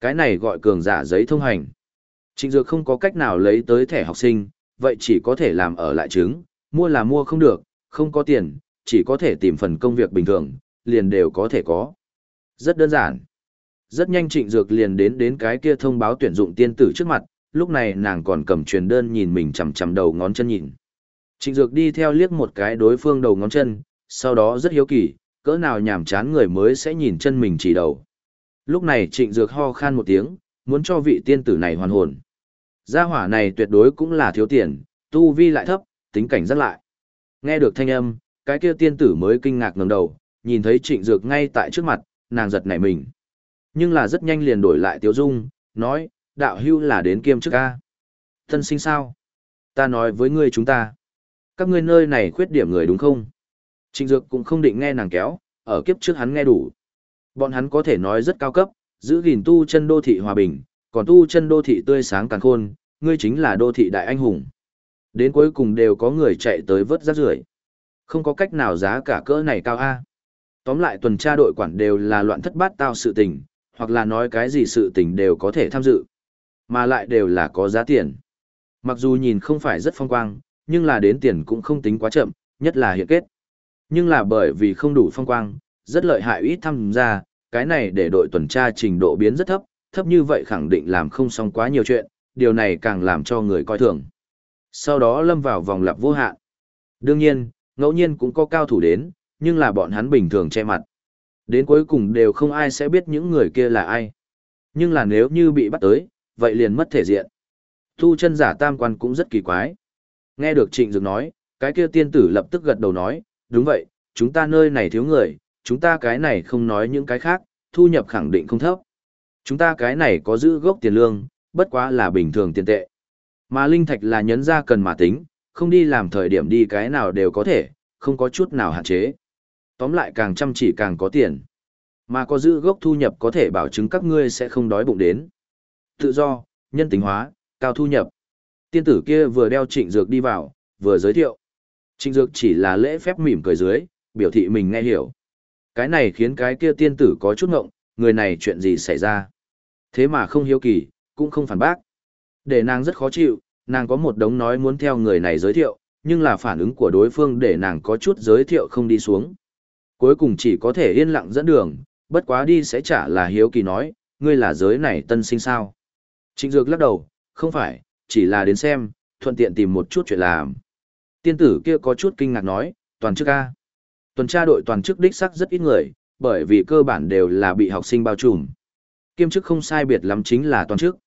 Cái này gọi cường giả giấy thông hành. Trịnh Dược không có cách nào lấy tới thẻ học sinh, vậy chỉ có thể làm ở lại chứng, mua là mua không được, không có tiền, chỉ có thể tìm phần công việc bình thường, liền đều có thể có. Rất đơn giản. Rất nhanh Trịnh Dược liền đến đến cái kia thông báo tuyển dụng tiên tử trước mặt, lúc này nàng còn cầm truyền đơn nhìn mình chằm chằm đầu ngón chân nhìn. Trịnh Dược đi theo liếc một cái đối phương đầu ngón chân, sau đó rất hiếu kỳ, cỡ nào nhàm chán người mới sẽ nhìn chân mình chỉ đầu. Lúc này Trịnh Dược ho khan một tiếng, muốn cho vị tiên tử này hoàn hồn. Gia hỏa này tuyệt đối cũng là thiếu tiền, tu vi lại thấp, tính cảnh rất lại. Nghe được thanh âm, cái kia tiên tử mới kinh ngạc ngẩng đầu, nhìn thấy Trịnh Dược ngay tại trước mặt, nàng giật nảy mình. Nhưng là rất nhanh liền đổi lại Tiếu Dung, nói, đạo hưu là đến kiêm chức A. Thân sinh sao? Ta nói với ngươi chúng ta. Các ngươi nơi này khuyết điểm người đúng không? Trịnh Dược cũng không định nghe nàng kéo, ở kiếp trước hắn nghe đủ. Bọn hắn có thể nói rất cao cấp, giữ gìn tu chân đô thị hòa bình, còn tu chân đô thị tươi sáng càng khôn, ngươi chính là đô thị đại anh hùng. Đến cuối cùng đều có người chạy tới vớt rác rưởi. Không có cách nào giá cả cỡ này cao A. Tóm lại tuần tra đội quản đều là loạn thất bát tao sự tình, hoặc là nói cái gì sự tình đều có thể tham dự. Mà lại đều là có giá tiền. Mặc dù nhìn không phải rất phong quang, nhưng là đến tiền cũng không tính quá chậm, nhất là hiện kết. Nhưng là bởi vì không đủ phong quang, rất lợi hại ít tham gia, cái này để đội tuần tra trình độ biến rất thấp, thấp như vậy khẳng định làm không xong quá nhiều chuyện, điều này càng làm cho người coi thường. Sau đó lâm vào vòng lặp vô hạn. Đương nhiên, ngẫu nhiên cũng có cao thủ đến, nhưng là bọn hắn bình thường che mặt. Đến cuối cùng đều không ai sẽ biết những người kia là ai. Nhưng là nếu như bị bắt tới, vậy liền mất thể diện. Thu chân giả tam quan cũng rất kỳ quái. Nghe được Trịnh Dược nói, cái kia tiên tử lập tức gật đầu nói, đúng vậy, chúng ta nơi này thiếu người, chúng ta cái này không nói những cái khác, thu nhập khẳng định không thấp. Chúng ta cái này có giữ gốc tiền lương, bất quá là bình thường tiền tệ. Mà linh thạch là nhấn ra cần mà tính, không đi làm thời điểm đi cái nào đều có thể, không có chút nào hạn chế. Tóm lại càng chăm chỉ càng có tiền. Mà có giữ gốc thu nhập có thể bảo chứng các ngươi sẽ không đói bụng đến. Tự do, nhân tính hóa, cao thu nhập. Tiên tử kia vừa đeo trịnh dược đi vào, vừa giới thiệu. Trịnh dược chỉ là lễ phép mỉm cười dưới, biểu thị mình nghe hiểu. Cái này khiến cái kia tiên tử có chút ngộng, người này chuyện gì xảy ra. Thế mà không hiếu kỳ, cũng không phản bác. Để nàng rất khó chịu, nàng có một đống nói muốn theo người này giới thiệu, nhưng là phản ứng của đối phương để nàng có chút giới thiệu không đi xuống. Cuối cùng chỉ có thể yên lặng dẫn đường, bất quá đi sẽ chả là hiếu kỳ nói, ngươi là giới này tân sinh sao. Trịnh Dược lắc đầu, không phải, chỉ là đến xem, thuận tiện tìm một chút chuyện làm. Tiên tử kia có chút kinh ngạc nói, toàn chức A. Tuần tra đội toàn chức đích sắc rất ít người, bởi vì cơ bản đều là bị học sinh bao trùm. Kiêm chức không sai biệt lắm chính là toàn chức.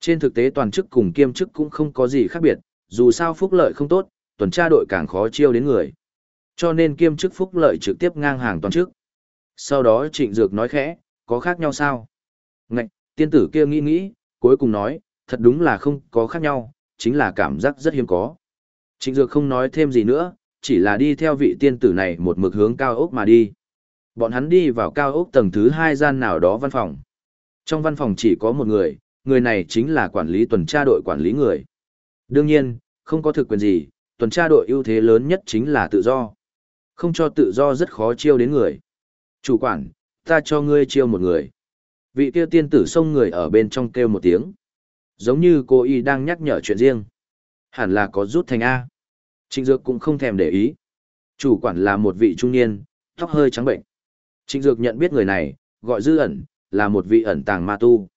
Trên thực tế toàn chức cùng kiêm chức cũng không có gì khác biệt, dù sao phúc lợi không tốt, tuần tra đội càng khó chiêu đến người. Cho nên kiêm chức phúc lợi trực tiếp ngang hàng toàn chức. Sau đó trịnh dược nói khẽ, có khác nhau sao? Ngạch, tiên tử kia nghĩ nghĩ, cuối cùng nói, thật đúng là không có khác nhau, chính là cảm giác rất hiếm có. Trịnh dược không nói thêm gì nữa, chỉ là đi theo vị tiên tử này một mực hướng cao ốc mà đi. Bọn hắn đi vào cao ốc tầng thứ hai gian nào đó văn phòng. Trong văn phòng chỉ có một người, người này chính là quản lý tuần tra đội quản lý người. Đương nhiên, không có thực quyền gì, tuần tra đội ưu thế lớn nhất chính là tự do. Không cho tự do rất khó chiêu đến người. Chủ quản, ta cho ngươi chiêu một người. Vị kia tiên tử xông người ở bên trong kêu một tiếng. Giống như cô y đang nhắc nhở chuyện riêng. Hẳn là có rút thành A. Trịnh Dược cũng không thèm để ý. Chủ quản là một vị trung niên, tóc hơi trắng bệnh. Trịnh Dược nhận biết người này, gọi dư ẩn, là một vị ẩn tàng ma tu.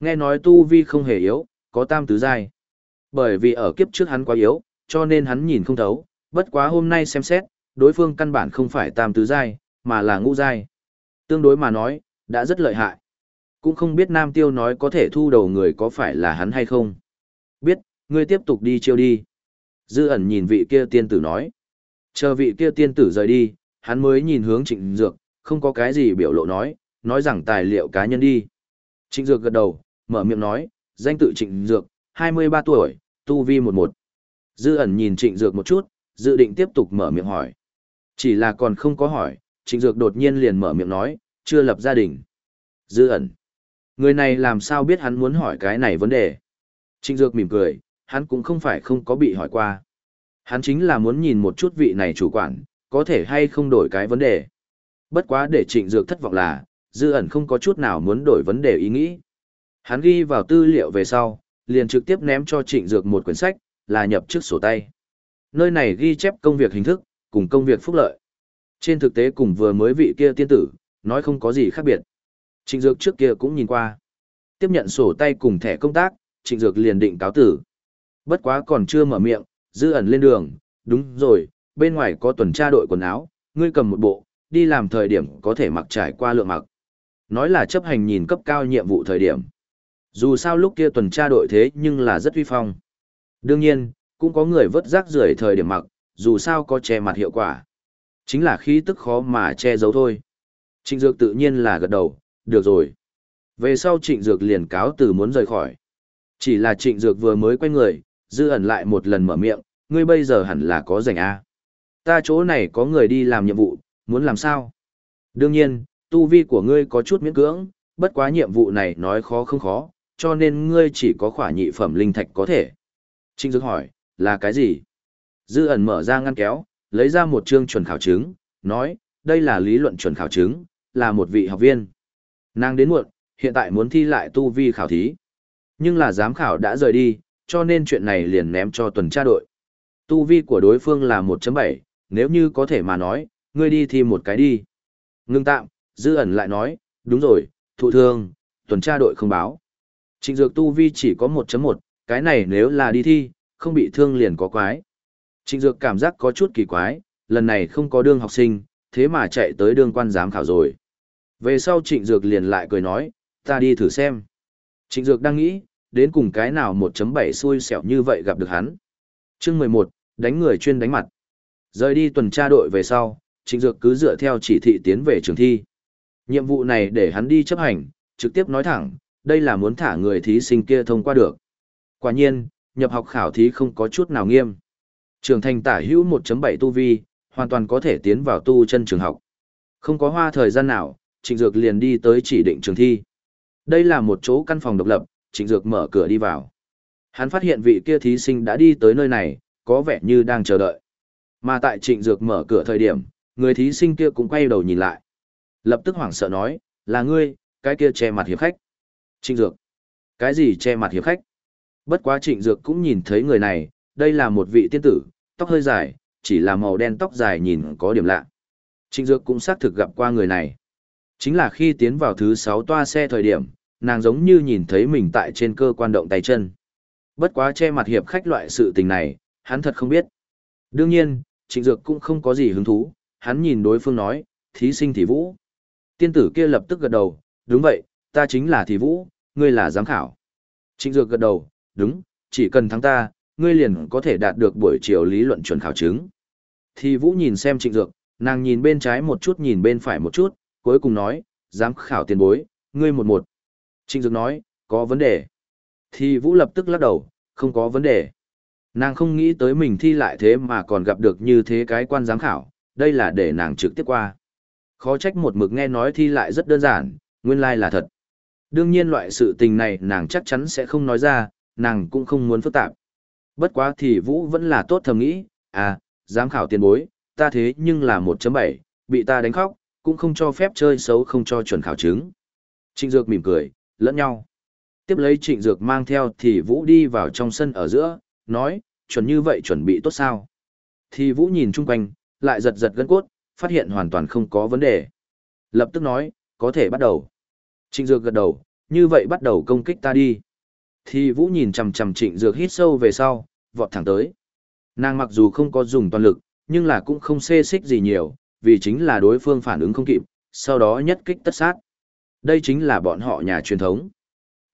Nghe nói tu vi không hề yếu, có tam tứ giai. Bởi vì ở kiếp trước hắn quá yếu, cho nên hắn nhìn không thấu, bất quá hôm nay xem xét, đối phương căn bản không phải tam tứ giai, mà là ngũ giai. Tương đối mà nói, đã rất lợi hại. Cũng không biết Nam Tiêu nói có thể thu đầu người có phải là hắn hay không. Ngươi tiếp tục đi chiêu đi. Dư ẩn nhìn vị kia tiên tử nói. Chờ vị kia tiên tử rời đi, hắn mới nhìn hướng trịnh dược, không có cái gì biểu lộ nói, nói rằng tài liệu cá nhân đi. Trịnh dược gật đầu, mở miệng nói, danh tự trịnh dược, 23 tuổi, tu vi 11. Dư ẩn nhìn trịnh dược một chút, dự định tiếp tục mở miệng hỏi. Chỉ là còn không có hỏi, Trịnh Dược đột nhiên liền mở miệng nói, chưa lập gia đình. Dư ẩn. Người này làm sao biết hắn muốn hỏi cái này vấn đề? Trịnh Dược mỉm cười, hắn cũng không phải không có bị hỏi qua. Hắn chính là muốn nhìn một chút vị này chủ quản, có thể hay không đổi cái vấn đề. Bất quá để Trịnh Dược thất vọng là, Dư ẩn không có chút nào muốn đổi vấn đề ý nghĩ. Hắn ghi vào tư liệu về sau, liền trực tiếp ném cho Trịnh Dược một quyển sách, là nhập trước sổ tay. Nơi này ghi chép công việc hình thức, cùng công việc phúc lợi. Trên thực tế cùng vừa mới vị kia tiên tử, nói không có gì khác biệt. Trịnh Dược trước kia cũng nhìn qua. Tiếp nhận sổ tay cùng thẻ công tác, Trịnh Dược liền định cáo tử. Bất quá còn chưa mở miệng, dư ẩn lên đường, đúng rồi, bên ngoài có tuần tra đội quần áo, ngươi cầm một bộ, đi làm thời điểm có thể mặc trải qua lượng mặc. Nói là chấp hành nhìn cấp cao nhiệm vụ thời điểm. Dù sao lúc kia tuần tra đội thế nhưng là rất uy phong. Đương nhiên, cũng có người vớt rác rưởi thời điểm mặc, dù sao có che mặt hiệu quả. Chính là khí tức khó mà che giấu thôi. Trịnh Dược tự nhiên là gật đầu, được rồi. Về sau Trịnh Dược liền cáo từ muốn rời khỏi. Chỉ là Trịnh Dược vừa mới quay người, dư ẩn lại một lần mở miệng, ngươi bây giờ hẳn là có rảnh A. Ta chỗ này có người đi làm nhiệm vụ, muốn làm sao? Đương nhiên, tu vi của ngươi có chút miễn cưỡng, bất quá nhiệm vụ này nói khó không khó, cho nên ngươi chỉ có khỏa nhị phẩm linh thạch có thể. Trinh Dược hỏi, là cái gì? Dư ẩn mở ra ngăn kéo, lấy ra một chương chuẩn khảo chứng, nói, đây là lý luận chuẩn khảo chứng, là một vị học viên. Nàng đến muộn, hiện tại muốn thi lại tu vi khảo thí. Nhưng là giám khảo đã rời đi, cho nên chuyện này liền ném cho tuần tra đội. Tu vi của đối phương là 1.7, nếu như có thể mà nói, ngươi đi thì một cái đi. Ngưng tạm, dư ẩn lại nói, đúng rồi, thụ thương, tuần tra đội không báo. Trịnh dược tu vi chỉ có 1.1, cái này nếu là đi thi, không bị thương liền có quái. Trịnh dược cảm giác có chút kỳ quái, lần này không có đương học sinh, thế mà chạy tới đương quan giám khảo rồi. Về sau trịnh dược liền lại cười nói, ta đi thử xem. Trịnh dược đang nghĩ, đến cùng cái nào 1.7 xui xẻo như vậy gặp được hắn. Chương 11, đánh người chuyên đánh mặt. Rời đi tuần tra đội về sau, Trịnh Dược cứ dựa theo chỉ thị tiến về trường thi. Nhiệm vụ này để hắn đi chấp hành, trực tiếp nói thẳng, đây là muốn thả người thí sinh kia thông qua được. Quả nhiên, nhập học khảo thí không có chút nào nghiêm. Trường thành tả hữu 1.7 tu vi, hoàn toàn có thể tiến vào tu chân trường học. Không có hoa thời gian nào, Trịnh Dược liền đi tới chỉ định trường thi. Đây là một chỗ căn phòng độc lập, Trịnh Dược mở cửa đi vào. Hắn phát hiện vị kia thí sinh đã đi tới nơi này, có vẻ như đang chờ đợi. Mà tại Trịnh Dược mở cửa thời điểm, người thí sinh kia cũng quay đầu nhìn lại. Lập tức hoảng sợ nói, là ngươi, cái kia che mặt hiệp khách. Trịnh Dược. Cái gì che mặt hiệp khách? Bất quá Trịnh Dược cũng nhìn thấy người này, đây là một vị tiên tử, tóc hơi dài, chỉ là màu đen tóc dài nhìn có điểm lạ. Trịnh Dược cũng xác thực gặp qua người này. Chính là khi tiến vào thứ 6 toa xe thời điểm, nàng giống như nhìn thấy mình tại trên cơ quan động tay chân. Bất quá che mặt hiệp khách loại sự tình này, hắn thật không biết. Đương nhiên, Trịnh Dược cũng không có gì hứng thú, hắn nhìn đối phương nói, thí sinh thì vũ. Tiên tử kia lập tức gật đầu, đúng vậy, ta chính là thì vũ, ngươi là giám khảo. Trịnh Dược gật đầu, đúng, chỉ cần thắng ta, ngươi liền có thể đạt được buổi chiều lý luận chuẩn khảo chứng. Thì vũ nhìn xem Trịnh Dược, nàng nhìn bên trái một chút nhìn bên phải một chút, cuối cùng nói, giám khảo tiền bối, ngươi một một. Trịnh Dược nói, có vấn đề. Thì Vũ lập tức lắc đầu, không có vấn đề. Nàng không nghĩ tới mình thi lại thế mà còn gặp được như thế cái quan giám khảo, đây là để nàng trực tiếp qua. Khó trách một mực nghe nói thi lại rất đơn giản, nguyên lai là thật. Đương nhiên loại sự tình này nàng chắc chắn sẽ không nói ra, nàng cũng không muốn phức tạp. Bất quá thì Vũ vẫn là tốt thầm nghĩ, à, giám khảo tiền bối, ta thế nhưng là 1.7, bị ta đánh khóc, cũng không cho phép chơi xấu không cho chuẩn khảo chứng. Trịnh Dược mỉm cười, lẫn nhau. Tiếp lấy trịnh dược mang theo thì Vũ đi vào trong sân ở giữa, nói, chuẩn như vậy chuẩn bị tốt sao. Thì Vũ nhìn chung quanh, lại giật giật gân cốt, phát hiện hoàn toàn không có vấn đề. Lập tức nói, có thể bắt đầu. Trịnh dược gật đầu, như vậy bắt đầu công kích ta đi. Thì Vũ nhìn chằm chằm trịnh dược hít sâu về sau, vọt thẳng tới. Nàng mặc dù không có dùng toàn lực, nhưng là cũng không xê xích gì nhiều, vì chính là đối phương phản ứng không kịp, sau đó nhất kích tất sát. Đây chính là bọn họ nhà truyền thống.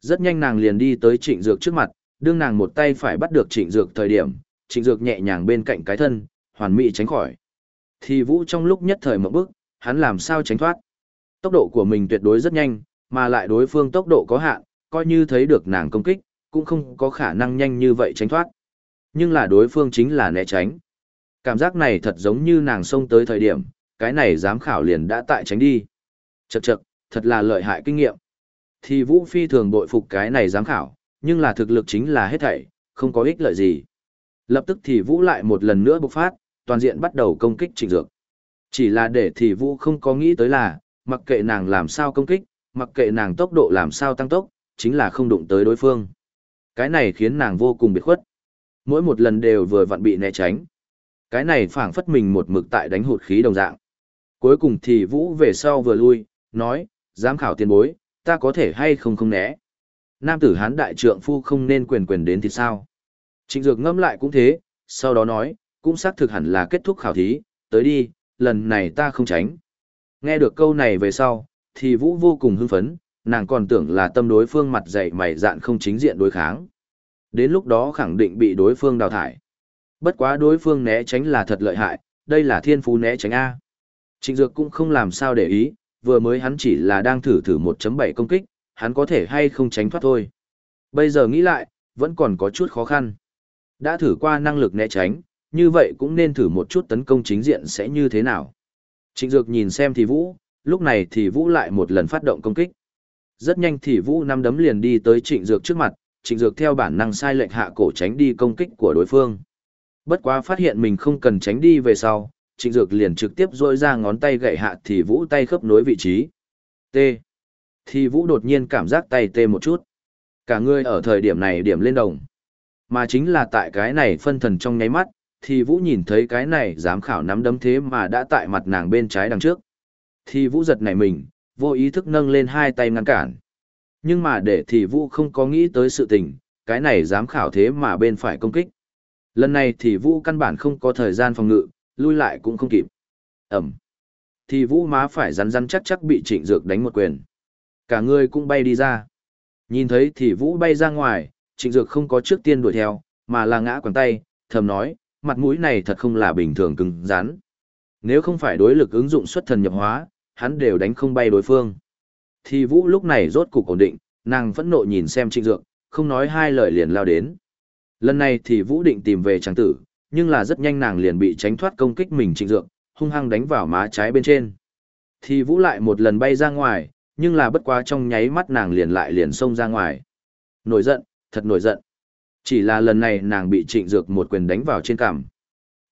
Rất nhanh nàng liền đi tới trịnh dược trước mặt, đương nàng một tay phải bắt được trịnh dược thời điểm, trịnh dược nhẹ nhàng bên cạnh cái thân, hoàn mỹ tránh khỏi. Thì vũ trong lúc nhất thời một bước, hắn làm sao tránh thoát. Tốc độ của mình tuyệt đối rất nhanh, mà lại đối phương tốc độ có hạn, coi như thấy được nàng công kích, cũng không có khả năng nhanh như vậy tránh thoát. Nhưng là đối phương chính là né tránh. Cảm giác này thật giống như nàng xông tới thời điểm, cái này giám khảo liền đã tại tránh đi. Chậc chậc, thật là lợi hại kinh nghiệm. Thì Vũ Phi thường bội phục cái này giám khảo, nhưng là thực lực chính là hết thảy, không có ích lợi gì. Lập tức thì Vũ lại một lần nữa bộc phát, toàn diện bắt đầu công kích Trịnh Dược. Chỉ là để thì Vũ không có nghĩ tới là, mặc kệ nàng làm sao công kích, mặc kệ nàng tốc độ làm sao tăng tốc, chính là không đụng tới đối phương. Cái này khiến nàng vô cùng biệt khuất. Mỗi một lần đều vừa vặn bị né tránh. Cái này phảng phất mình một mực tại đánh hụt khí đồng dạng. Cuối cùng thì Vũ về sau vừa lui, nói, giám khảo tiền bối, ta có thể hay không không né. Nam tử hán đại trượng phu không nên quyền quyền đến thì sao. Trịnh Dược ngâm lại cũng thế, sau đó nói, cũng xác thực hẳn là kết thúc khảo thí, tới đi, lần này ta không tránh. Nghe được câu này về sau, thì Vũ vô cùng hưng phấn, nàng còn tưởng là tâm đối phương mặt dày mày dạn không chính diện đối kháng. Đến lúc đó khẳng định bị đối phương đào thải. Bất quá đối phương né tránh là thật lợi hại, đây là thiên phú né tránh A. Trịnh Dược cũng không làm sao để ý, vừa mới hắn chỉ là đang thử thử 1.7 công kích, hắn có thể hay không tránh thoát thôi. Bây giờ nghĩ lại, vẫn còn có chút khó khăn. Đã thử qua năng lực né tránh, như vậy cũng nên thử một chút tấn công chính diện sẽ như thế nào. Trịnh Dược nhìn xem thì Vũ, lúc này thì Vũ lại một lần phát động công kích. Rất nhanh thì Vũ năm đấm liền đi tới Trịnh Dược trước mặt, Trịnh Dược theo bản năng sai lệnh hạ cổ tránh đi công kích của đối phương. Bất quá phát hiện mình không cần tránh đi về sau, Trịnh Dược liền trực tiếp dôi ra ngón tay gậy hạ thì Vũ tay khớp nối vị trí. T. Thì Vũ đột nhiên cảm giác tay tê một chút. Cả người ở thời điểm này điểm lên đồng. Mà chính là tại cái này phân thần trong nháy mắt, thì Vũ nhìn thấy cái này giám khảo nắm đấm thế mà đã tại mặt nàng bên trái đằng trước. Thì Vũ giật nảy mình, vô ý thức nâng lên hai tay ngăn cản. Nhưng mà để thì Vũ không có nghĩ tới sự tình, cái này giám khảo thế mà bên phải công kích. Lần này thì Vũ căn bản không có thời gian phòng ngự, lui lại cũng không kịp. Ẩm. Thì Vũ má phải rắn rắn chắc chắc bị trịnh dược đánh một quyền. Cả người cũng bay đi ra. Nhìn thấy thì Vũ bay ra ngoài, trịnh dược không có trước tiên đuổi theo, mà là ngã quàng tay, thầm nói, mặt mũi này thật không là bình thường cứng rắn. Nếu không phải đối lực ứng dụng xuất thần nhập hóa, hắn đều đánh không bay đối phương. Thì Vũ lúc này rốt cục ổn định, nàng phẫn nộ nhìn xem Trịnh Dược, không nói hai lời liền lao đến. Lần này thì Vũ định tìm về trang tử, nhưng là rất nhanh nàng liền bị tránh thoát công kích mình Trịnh Dược, hung hăng đánh vào má trái bên trên. Thì Vũ lại một lần bay ra ngoài, nhưng là bất quá trong nháy mắt nàng liền lại liền xông ra ngoài. Nổi giận, thật nổi giận. Chỉ là lần này nàng bị trịnh dược một quyền đánh vào trên cằm.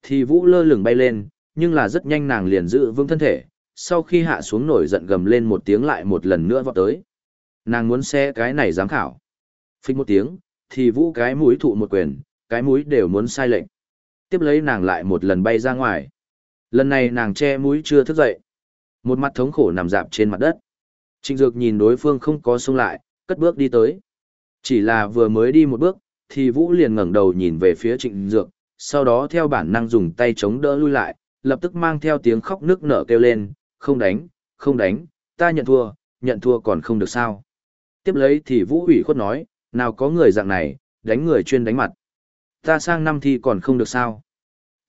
Thì vũ lơ lửng bay lên, nhưng là rất nhanh nàng liền giữ vững thân thể, sau khi hạ xuống nổi giận gầm lên một tiếng lại một lần nữa vọt tới. Nàng muốn xe cái này giám khảo. Phích một tiếng, thì vũ cái mũi thụ một quyền, cái mũi đều muốn sai lệnh. Tiếp lấy nàng lại một lần bay ra ngoài. Lần này nàng che mũi chưa thức dậy. Một mặt thống khổ nằm dạp trên mặt đất. Trịnh Dược nhìn đối phương không có xông lại, cất bước đi tới. Chỉ là vừa mới đi một bước, thì Vũ liền ngẩng đầu nhìn về phía Trịnh Dược, sau đó theo bản năng dùng tay chống đỡ lui lại, lập tức mang theo tiếng khóc nước nở kêu lên, không đánh, không đánh, ta nhận thua, nhận thua còn không được sao. Tiếp lấy thì Vũ ủy khuất nói, nào có người dạng này, đánh người chuyên đánh mặt. Ta sang năm thi còn không được sao.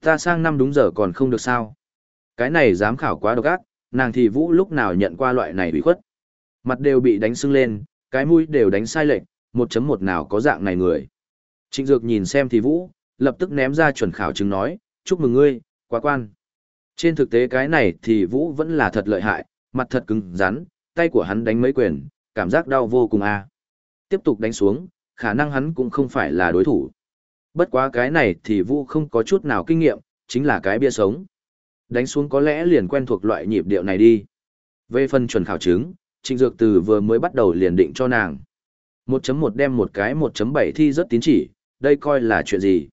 Ta sang năm đúng giờ còn không được sao. Cái này dám khảo quá độc ác, nàng thì Vũ lúc nào nhận qua loại này ủy khuất. Mặt đều bị đánh sưng lên, cái mũi đều đánh sai lệch, một chấm một nào có dạng này người. Trịnh Dược nhìn xem thì Vũ, lập tức ném ra chuẩn khảo chứng nói, chúc mừng ngươi, quá quan. Trên thực tế cái này thì Vũ vẫn là thật lợi hại, mặt thật cứng rắn, tay của hắn đánh mấy quyền, cảm giác đau vô cùng a. Tiếp tục đánh xuống, khả năng hắn cũng không phải là đối thủ. Bất quá cái này thì Vũ không có chút nào kinh nghiệm, chính là cái bia sống. Đánh xuống có lẽ liền quen thuộc loại nhịp điệu này đi. Về phần chuẩn khảo chứng, Trịnh Dược Từ vừa mới bắt đầu liền định cho nàng. 1.1 đem một cái 1.7 thi rất tín chỉ, đây coi là chuyện gì?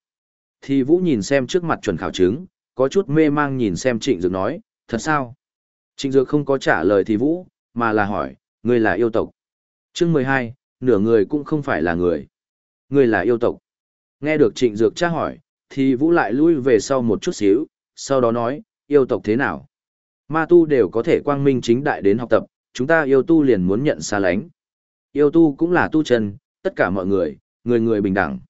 Thì Vũ nhìn xem trước mặt chuẩn khảo chứng, có chút mê mang nhìn xem Trịnh Dược nói, thật sao? Trịnh Dược không có trả lời thì Vũ, mà là hỏi, ngươi là yêu tộc. chương 12, nửa người cũng không phải là người. Ngươi là yêu tộc. Nghe được Trịnh Dược tra hỏi, thì Vũ lại lui về sau một chút xíu, sau đó nói, yêu tộc thế nào? Ma tu đều có thể quang minh chính đại đến học tập, chúng ta yêu tu liền muốn nhận xa lánh. Yêu tu cũng là tu chân, tất cả mọi người, người người bình đẳng.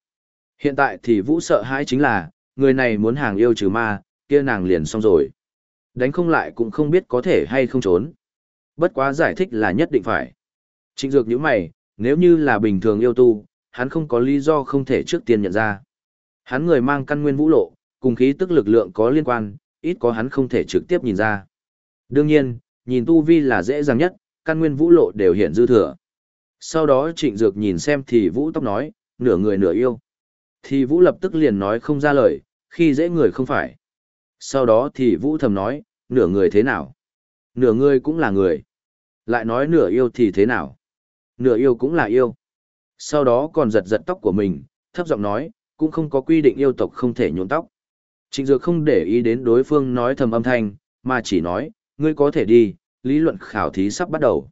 Hiện tại thì Vũ sợ hãi chính là, người này muốn hàng yêu trừ ma, kia nàng liền xong rồi. Đánh không lại cũng không biết có thể hay không trốn. Bất quá giải thích là nhất định phải. Trịnh dược những mày, nếu như là bình thường yêu tu, hắn không có lý do không thể trước tiên nhận ra. Hắn người mang căn nguyên vũ lộ, cùng khí tức lực lượng có liên quan, ít có hắn không thể trực tiếp nhìn ra. Đương nhiên, nhìn tu vi là dễ dàng nhất, căn nguyên vũ lộ đều hiện dư thừa. Sau đó trịnh dược nhìn xem thì vũ tóc nói, nửa người nửa yêu. Thì vũ lập tức liền nói không ra lời, khi dễ người không phải. Sau đó thì vũ thầm nói, nửa người thế nào? Nửa người cũng là người. Lại nói nửa yêu thì thế nào? Nửa yêu cũng là yêu. Sau đó còn giật giật tóc của mình, thấp giọng nói, cũng không có quy định yêu tộc không thể nhuộm tóc. Trịnh Dược không để ý đến đối phương nói thầm âm thanh, mà chỉ nói, ngươi có thể đi, lý luận khảo thí sắp bắt đầu.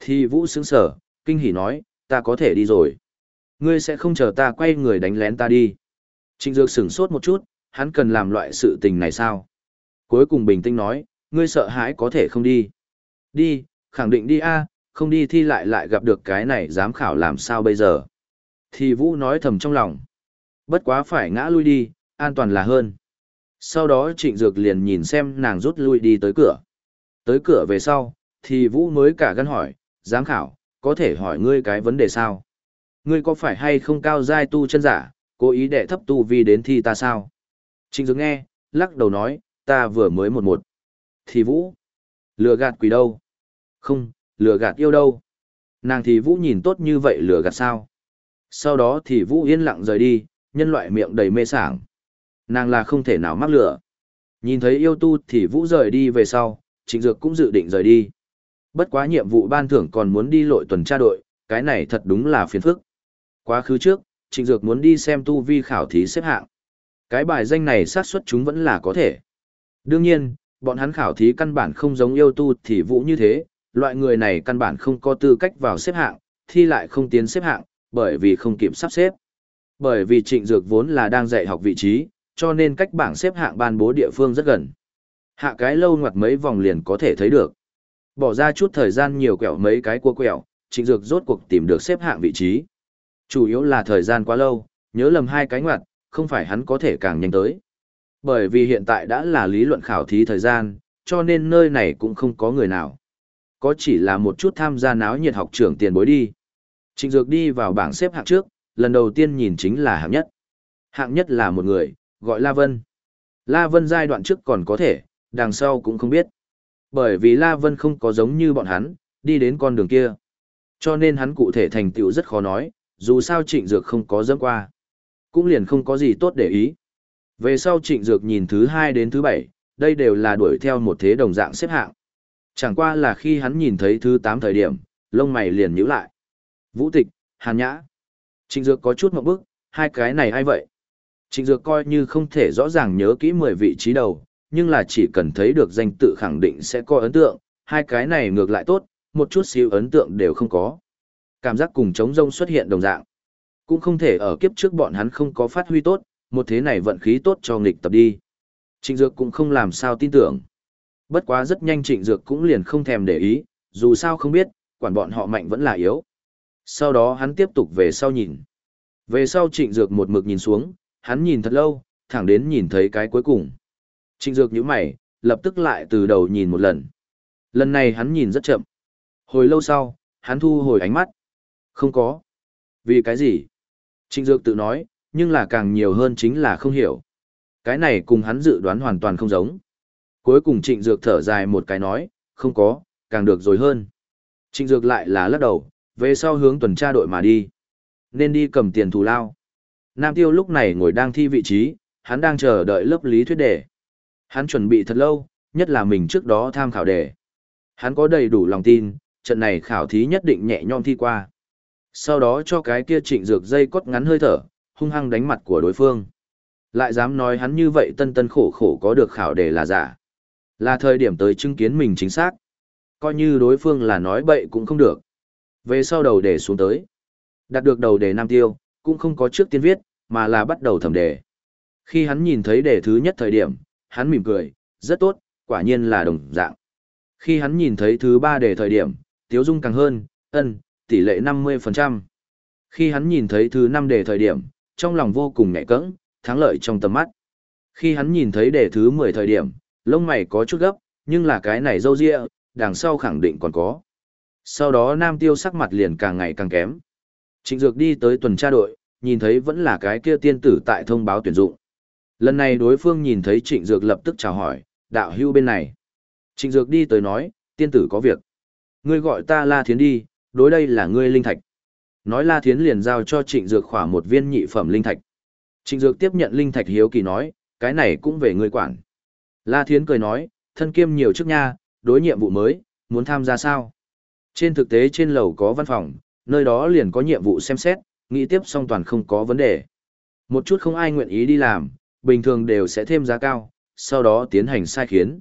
Thì Vũ sững sở, kinh hỉ nói, ta có thể đi rồi. Ngươi sẽ không chờ ta quay người đánh lén ta đi. Trịnh Dược sửng sốt một chút, hắn cần làm loại sự tình này sao? Cuối cùng bình tĩnh nói, ngươi sợ hãi có thể không đi. Đi, khẳng định đi a, không đi thi lại lại gặp được cái này dám khảo làm sao bây giờ. Thì Vũ nói thầm trong lòng. Bất quá phải ngã lui đi, an toàn là hơn. Sau đó trịnh dược liền nhìn xem nàng rút lui đi tới cửa. Tới cửa về sau, thì Vũ mới cả gân hỏi, giám khảo, có thể hỏi ngươi cái vấn đề sao? Ngươi có phải hay không cao giai tu chân giả, cố ý đệ thấp tu vi đến thi ta sao? Trịnh dược nghe, lắc đầu nói, ta vừa mới một một. Thì Vũ, lừa gạt quỷ đâu? Không, lừa gạt yêu đâu? Nàng thì Vũ nhìn tốt như vậy lừa gạt sao? Sau đó thì Vũ yên lặng rời đi, nhân loại miệng đầy mê sảng. Nàng là không thể nào mắc lửa. Nhìn thấy yêu tu thì Vũ rời đi về sau, Trịnh Dược cũng dự định rời đi. Bất quá nhiệm vụ ban thưởng còn muốn đi lội tuần tra đội, cái này thật đúng là phiền phức. Quá khứ trước, Trịnh Dược muốn đi xem tu vi khảo thí xếp hạng. Cái bài danh này xác suất chúng vẫn là có thể. Đương nhiên, bọn hắn khảo thí căn bản không giống yêu tu thì Vũ như thế, loại người này căn bản không có tư cách vào xếp hạng, thi lại không tiến xếp hạng, bởi vì không kịp sắp xếp. Bởi vì trịnh dược vốn là đang dạy học vị trí, cho nên cách bảng xếp hạng ban bố địa phương rất gần. Hạ cái lâu ngoặt mấy vòng liền có thể thấy được. Bỏ ra chút thời gian nhiều quẹo mấy cái cua quẹo, trịnh dược rốt cuộc tìm được xếp hạng vị trí. Chủ yếu là thời gian quá lâu, nhớ lầm hai cái ngoặt, không phải hắn có thể càng nhanh tới. Bởi vì hiện tại đã là lý luận khảo thí thời gian, cho nên nơi này cũng không có người nào. Có chỉ là một chút tham gia náo nhiệt học trưởng tiền bối đi. Trịnh Dược đi vào bảng xếp hạng trước, lần đầu tiên nhìn chính là hạng nhất. Hạng nhất là một người, gọi La Vân. La Vân giai đoạn trước còn có thể, đằng sau cũng không biết. Bởi vì La Vân không có giống như bọn hắn, đi đến con đường kia. Cho nên hắn cụ thể thành tựu rất khó nói, dù sao trịnh dược không có dẫm qua. Cũng liền không có gì tốt để ý. Về sau trịnh dược nhìn thứ hai đến thứ bảy, đây đều là đuổi theo một thế đồng dạng xếp hạng. Chẳng qua là khi hắn nhìn thấy thứ tám thời điểm, lông mày liền nhíu lại. Vũ tịch, hàn nhã. Trịnh Dược có chút một bức, hai cái này ai vậy? Trịnh Dược coi như không thể rõ ràng nhớ kỹ 10 vị trí đầu, nhưng là chỉ cần thấy được danh tự khẳng định sẽ có ấn tượng, hai cái này ngược lại tốt, một chút xíu ấn tượng đều không có. Cảm giác cùng trống rông xuất hiện đồng dạng. Cũng không thể ở kiếp trước bọn hắn không có phát huy tốt, một thế này vận khí tốt cho nghịch tập đi. Trịnh Dược cũng không làm sao tin tưởng. Bất quá rất nhanh Trịnh Dược cũng liền không thèm để ý, dù sao không biết, quản bọn họ mạnh vẫn là yếu. Sau đó hắn tiếp tục về sau nhìn. Về sau trịnh dược một mực nhìn xuống, hắn nhìn thật lâu, thẳng đến nhìn thấy cái cuối cùng. Trịnh dược nhíu mày, lập tức lại từ đầu nhìn một lần. Lần này hắn nhìn rất chậm. Hồi lâu sau, hắn thu hồi ánh mắt. Không có. Vì cái gì? Trịnh dược tự nói, nhưng là càng nhiều hơn chính là không hiểu. Cái này cùng hắn dự đoán hoàn toàn không giống. Cuối cùng trịnh dược thở dài một cái nói, không có, càng được rồi hơn. Trịnh dược lại là lắc đầu, về sau hướng tuần tra đội mà đi. Nên đi cầm tiền thù lao. Nam Tiêu lúc này ngồi đang thi vị trí, hắn đang chờ đợi lớp lý thuyết đề. Hắn chuẩn bị thật lâu, nhất là mình trước đó tham khảo đề. Hắn có đầy đủ lòng tin, trận này khảo thí nhất định nhẹ nhõm thi qua. Sau đó cho cái kia trịnh dược dây cốt ngắn hơi thở, hung hăng đánh mặt của đối phương. Lại dám nói hắn như vậy tân tân khổ khổ có được khảo đề là giả. Là thời điểm tới chứng kiến mình chính xác. Coi như đối phương là nói bậy cũng không được. Về sau đầu đề xuống tới. Đạt được đầu đề Nam Tiêu, cũng không có trước tiên viết, mà là bắt đầu thẩm đề. Khi hắn nhìn thấy đề thứ nhất thời điểm, hắn mỉm cười, rất tốt, quả nhiên là đồng dạng. Khi hắn nhìn thấy thứ ba đề thời điểm, tiếu dung càng hơn, ân, tỷ lệ 50%. Khi hắn nhìn thấy thứ năm đề thời điểm, trong lòng vô cùng nhẹ cẫng, thắng lợi trong tầm mắt. Khi hắn nhìn thấy đề thứ 10 thời điểm, lông mày có chút gấp, nhưng là cái này dâu ria, đằng sau khẳng định còn có. Sau đó Nam Tiêu sắc mặt liền càng ngày càng kém. Trịnh Dược đi tới tuần tra đội, nhìn thấy vẫn là cái kia tiên tử tại thông báo tuyển dụng. Lần này đối phương nhìn thấy Trịnh Dược lập tức chào hỏi, đạo hưu bên này. Trịnh Dược đi tới nói, tiên tử có việc. Ngươi gọi ta La Thiến đi, đối đây là ngươi linh thạch. Nói La Thiến liền giao cho Trịnh Dược khỏa một viên nhị phẩm linh thạch. Trịnh Dược tiếp nhận linh thạch hiếu kỳ nói, cái này cũng về ngươi quản. La Thiến cười nói, thân kiêm nhiều chức nha, đối nhiệm vụ mới, muốn tham gia sao? Trên thực tế trên lầu có văn phòng, nơi đó liền có nhiệm vụ xem xét, nghĩ tiếp xong toàn không có vấn đề. Một chút không ai nguyện ý đi làm, bình thường đều sẽ thêm giá cao, sau đó tiến hành sai khiến.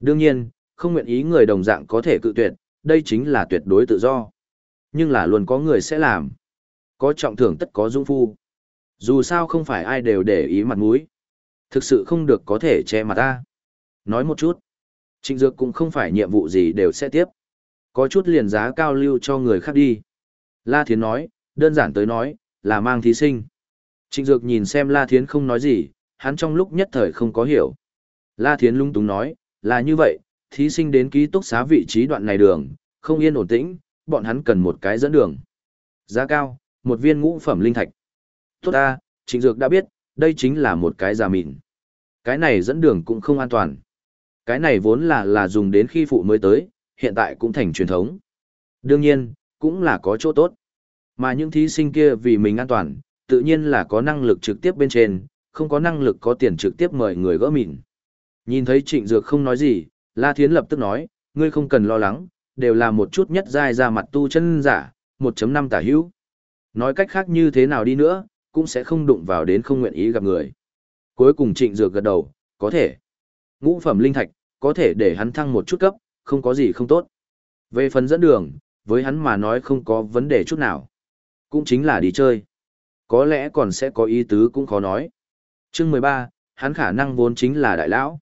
Đương nhiên, không nguyện ý người đồng dạng có thể cự tuyệt, đây chính là tuyệt đối tự do. Nhưng là luôn có người sẽ làm. Có trọng thưởng tất có dung phu. Dù sao không phải ai đều để ý mặt mũi. Thực sự không được có thể che mặt ta. Nói một chút. Trịnh Dược cũng không phải nhiệm vụ gì đều sẽ tiếp. Có chút liền giá cao lưu cho người khác đi. La Thiến nói, đơn giản tới nói, là mang thí sinh. Trịnh Dược nhìn xem La Thiến không nói gì, hắn trong lúc nhất thời không có hiểu. La Thiến lung túng nói, là như vậy, thí sinh đến ký túc xá vị trí đoạn này đường, không yên ổn tĩnh, bọn hắn cần một cái dẫn đường. Giá cao, một viên ngũ phẩm linh thạch. Tốt ta, Trịnh Dược đã biết, đây chính là một cái giả mịn. Cái này dẫn đường cũng không an toàn. Cái này vốn là là dùng đến khi phụ mới tới, hiện tại cũng thành truyền thống. Đương nhiên, cũng là có chỗ tốt. Mà những thí sinh kia vì mình an toàn, tự nhiên là có năng lực trực tiếp bên trên, không có năng lực có tiền trực tiếp mời người gỡ mịn. Nhìn thấy trịnh dược không nói gì, La Thiến lập tức nói, ngươi không cần lo lắng, đều là một chút nhất dai ra mặt tu chân giả, 1.5 tả hữu. Nói cách khác như thế nào đi nữa, cũng sẽ không đụng vào đến không nguyện ý gặp người. Cuối cùng trịnh dược gật đầu, có thể. Ngũ phẩm linh thạch, có thể để hắn thăng một chút cấp, không có gì không tốt. Về phần dẫn đường, với hắn mà nói không có vấn đề chút nào. Cũng chính là đi chơi. Có lẽ còn sẽ có ý tứ cũng khó nói. Chương 13, hắn khả năng vốn chính là đại lão.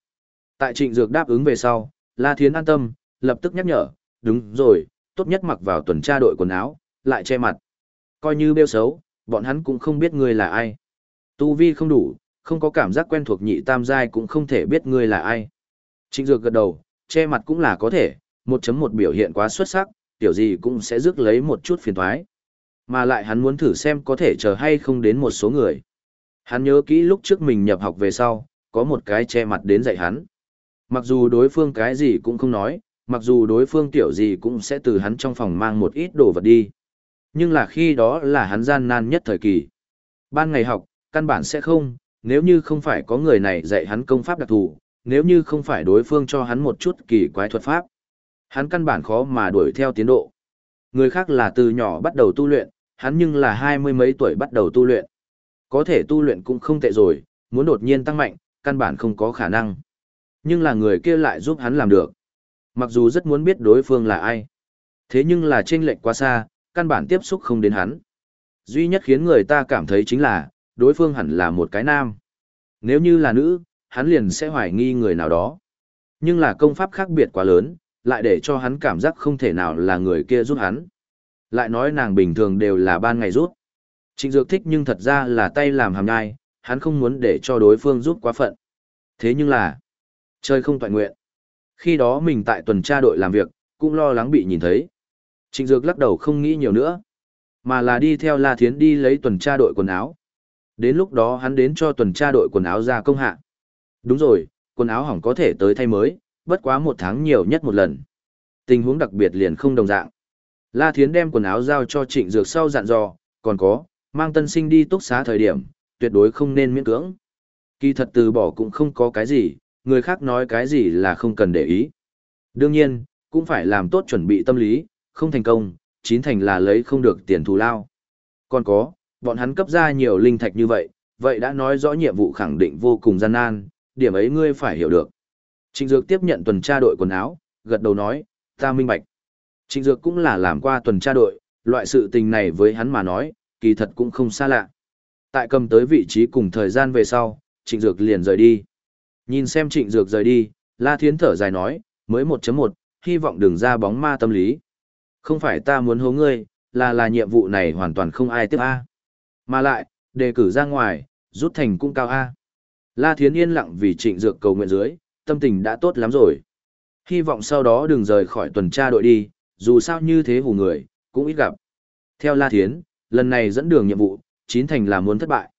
Tại trịnh dược đáp ứng về sau, La Thiến an tâm, lập tức nhắc nhở, đúng rồi, tốt nhất mặc vào tuần tra đội quần áo, lại che mặt. Coi như bêu xấu, bọn hắn cũng không biết ngươi là ai. Tu vi không đủ, không có cảm giác quen thuộc nhị tam giai cũng không thể biết ngươi là ai. Trịnh Dược gật đầu, che mặt cũng là có thể, 1.1 biểu hiện quá xuất sắc, tiểu gì cũng sẽ rước lấy một chút phiền toái. Mà lại hắn muốn thử xem có thể chờ hay không đến một số người. Hắn nhớ kỹ lúc trước mình nhập học về sau, có một cái che mặt đến dạy hắn. Mặc dù đối phương cái gì cũng không nói, mặc dù đối phương tiểu gì cũng sẽ từ hắn trong phòng mang một ít đồ vật đi. Nhưng là khi đó là hắn gian nan nhất thời kỳ. Ban ngày học, căn bản sẽ không, nếu như không phải có người này dạy hắn công pháp đặc thù, nếu như không phải đối phương cho hắn một chút kỳ quái thuật pháp, hắn căn bản khó mà đuổi theo tiến độ. Người khác là từ nhỏ bắt đầu tu luyện, hắn nhưng là hai mươi mấy tuổi bắt đầu tu luyện. Có thể tu luyện cũng không tệ rồi, muốn đột nhiên tăng mạnh, căn bản không có khả năng. Nhưng là người kia lại giúp hắn làm được. Mặc dù rất muốn biết đối phương là ai. Thế nhưng là chênh lệch quá xa, căn bản tiếp xúc không đến hắn. Duy nhất khiến người ta cảm thấy chính là, đối phương hẳn là một cái nam. Nếu như là nữ, hắn liền sẽ hoài nghi người nào đó. Nhưng là công pháp khác biệt quá lớn, lại để cho hắn cảm giác không thể nào là người kia giúp hắn. Lại nói nàng bình thường đều là ban ngày rút. Trịnh Dược thích nhưng thật ra là tay làm hàm nhai, hắn không muốn để cho đối phương giúp quá phận. Thế nhưng là, chơi không toàn nguyện. Khi đó mình tại tuần tra đội làm việc, cũng lo lắng bị nhìn thấy. Trịnh Dược lắc đầu không nghĩ nhiều nữa, mà là đi theo La Thiến đi lấy tuần tra đội quần áo. Đến lúc đó hắn đến cho tuần tra đội quần áo ra công hạ. Đúng rồi, quần áo hỏng có thể tới thay mới, bất quá một tháng nhiều nhất một lần. Tình huống đặc biệt liền không đồng dạng. La Thiến đem quần áo giao cho Trịnh Dược sau dặn dò, còn có, mang tân sinh đi túc xá thời điểm, tuyệt đối không nên miễn cưỡng. Kỳ thật từ bỏ cũng không có cái gì, người khác nói cái gì là không cần để ý. Đương nhiên, cũng phải làm tốt chuẩn bị tâm lý, không thành công, chín thành là lấy không được tiền thù lao. Còn có, bọn hắn cấp ra nhiều linh thạch như vậy, vậy đã nói rõ nhiệm vụ khẳng định vô cùng gian nan, điểm ấy ngươi phải hiểu được. Trịnh Dược tiếp nhận tuần tra đội quần áo, gật đầu nói, ta minh bạch. Trịnh Dược cũng là làm qua tuần tra đội, loại sự tình này với hắn mà nói, kỳ thật cũng không xa lạ. Tại cầm tới vị trí cùng thời gian về sau, Trịnh Dược liền rời đi. Nhìn xem Trịnh Dược rời đi, La Thiến thở dài nói, mới 1.1, hy vọng đừng ra bóng ma tâm lý. Không phải ta muốn hố ngươi, là là nhiệm vụ này hoàn toàn không ai tiếp A. Mà lại, đề cử ra ngoài, rút thành cũng cao A. La Thiến yên lặng vì trịnh dược cầu nguyện dưới, tâm tình đã tốt lắm rồi. Hy vọng sau đó đừng rời khỏi tuần tra đội đi, dù sao như thế hù người, cũng ít gặp. Theo La Thiến, lần này dẫn đường nhiệm vụ, chín thành là muốn thất bại.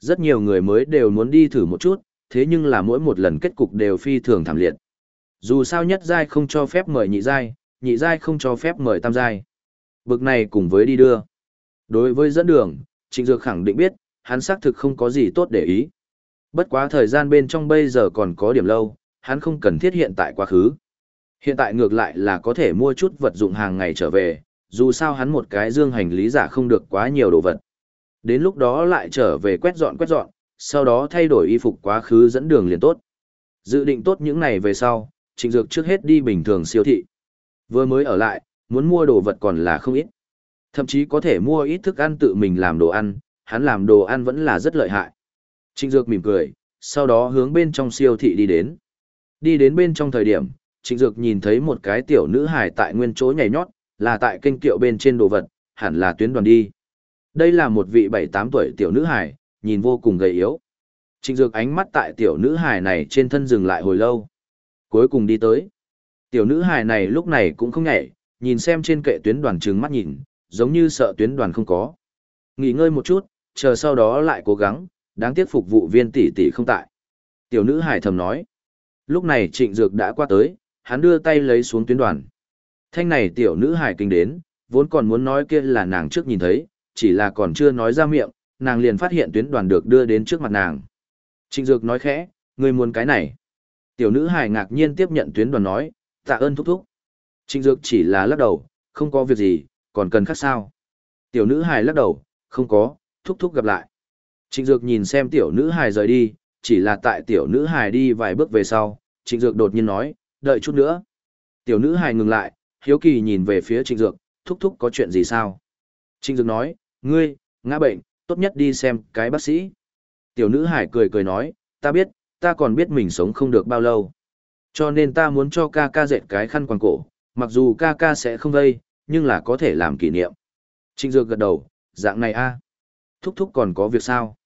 Rất nhiều người mới đều muốn đi thử một chút, thế nhưng là mỗi một lần kết cục đều phi thường thảm liệt. Dù sao nhất giai không cho phép mời nhị giai, nhị giai không cho phép mời tam giai. Bực này cùng với đi đưa. Đối với dẫn đường, Trịnh Dược khẳng định biết, hắn xác thực không có gì tốt để ý. Bất quá thời gian bên trong bây giờ còn có điểm lâu, hắn không cần thiết hiện tại quá khứ. Hiện tại ngược lại là có thể mua chút vật dụng hàng ngày trở về, dù sao hắn một cái dương hành lý giả không được quá nhiều đồ vật. Đến lúc đó lại trở về quét dọn quét dọn, sau đó thay đổi y phục quá khứ dẫn đường liền tốt. Dự định tốt những này về sau, trịnh dược trước hết đi bình thường siêu thị. Vừa mới ở lại, muốn mua đồ vật còn là không ít. Thậm chí có thể mua ít thức ăn tự mình làm đồ ăn, hắn làm đồ ăn vẫn là rất lợi hại. Trịnh dược mỉm cười, sau đó hướng bên trong siêu thị đi đến. Đi đến bên trong thời điểm, trịnh dược nhìn thấy một cái tiểu nữ hài tại nguyên chỗ nhảy nhót, là tại kênh kiệu bên trên đồ vật, hẳn là tuyến đoàn đi. Đây là một vị 7-8 tuổi tiểu nữ hài, nhìn vô cùng gầy yếu. Trịnh Dược ánh mắt tại tiểu nữ hài này trên thân dừng lại hồi lâu. Cuối cùng đi tới. Tiểu nữ hài này lúc này cũng không nhảy, nhìn xem trên kệ tuyến đoàn trừng mắt nhìn, giống như sợ tuyến đoàn không có. Nghỉ ngơi một chút, chờ sau đó lại cố gắng, đáng tiếc phục vụ viên tỷ tỷ không tại. Tiểu nữ hải thầm nói. Lúc này Trịnh Dược đã qua tới, hắn đưa tay lấy xuống tuyến đoàn. Thanh này tiểu nữ hải kinh đến, vốn còn muốn nói kia là nàng trước nhìn thấy, chỉ là còn chưa nói ra miệng, nàng liền phát hiện tuyến đoàn được đưa đến trước mặt nàng. Trịnh Dược nói khẽ, người muốn cái này. Tiểu nữ hải ngạc nhiên tiếp nhận tuyến đoàn nói, tạ ơn thúc thúc. Trịnh Dược chỉ là lắc đầu, không có việc gì, còn cần khác sao. Tiểu nữ hài lắc đầu, không có, thúc thúc gặp lại. Trịnh Dược nhìn xem tiểu nữ hài rời đi, chỉ là tại tiểu nữ hài đi vài bước về sau, Trịnh Dược đột nhiên nói, đợi chút nữa. Tiểu nữ hài ngừng lại, hiếu kỳ nhìn về phía Trịnh Dược, thúc thúc có chuyện gì sao? Trịnh Dược nói, ngươi, ngã bệnh, tốt nhất đi xem cái bác sĩ. Tiểu nữ hải cười cười nói, ta biết, ta còn biết mình sống không được bao lâu. Cho nên ta muốn cho ca ca dệt cái khăn quàng cổ, mặc dù ca ca sẽ không vây, nhưng là có thể làm kỷ niệm. Trịnh Dược gật đầu, dạng này a Thúc thúc còn có việc sao?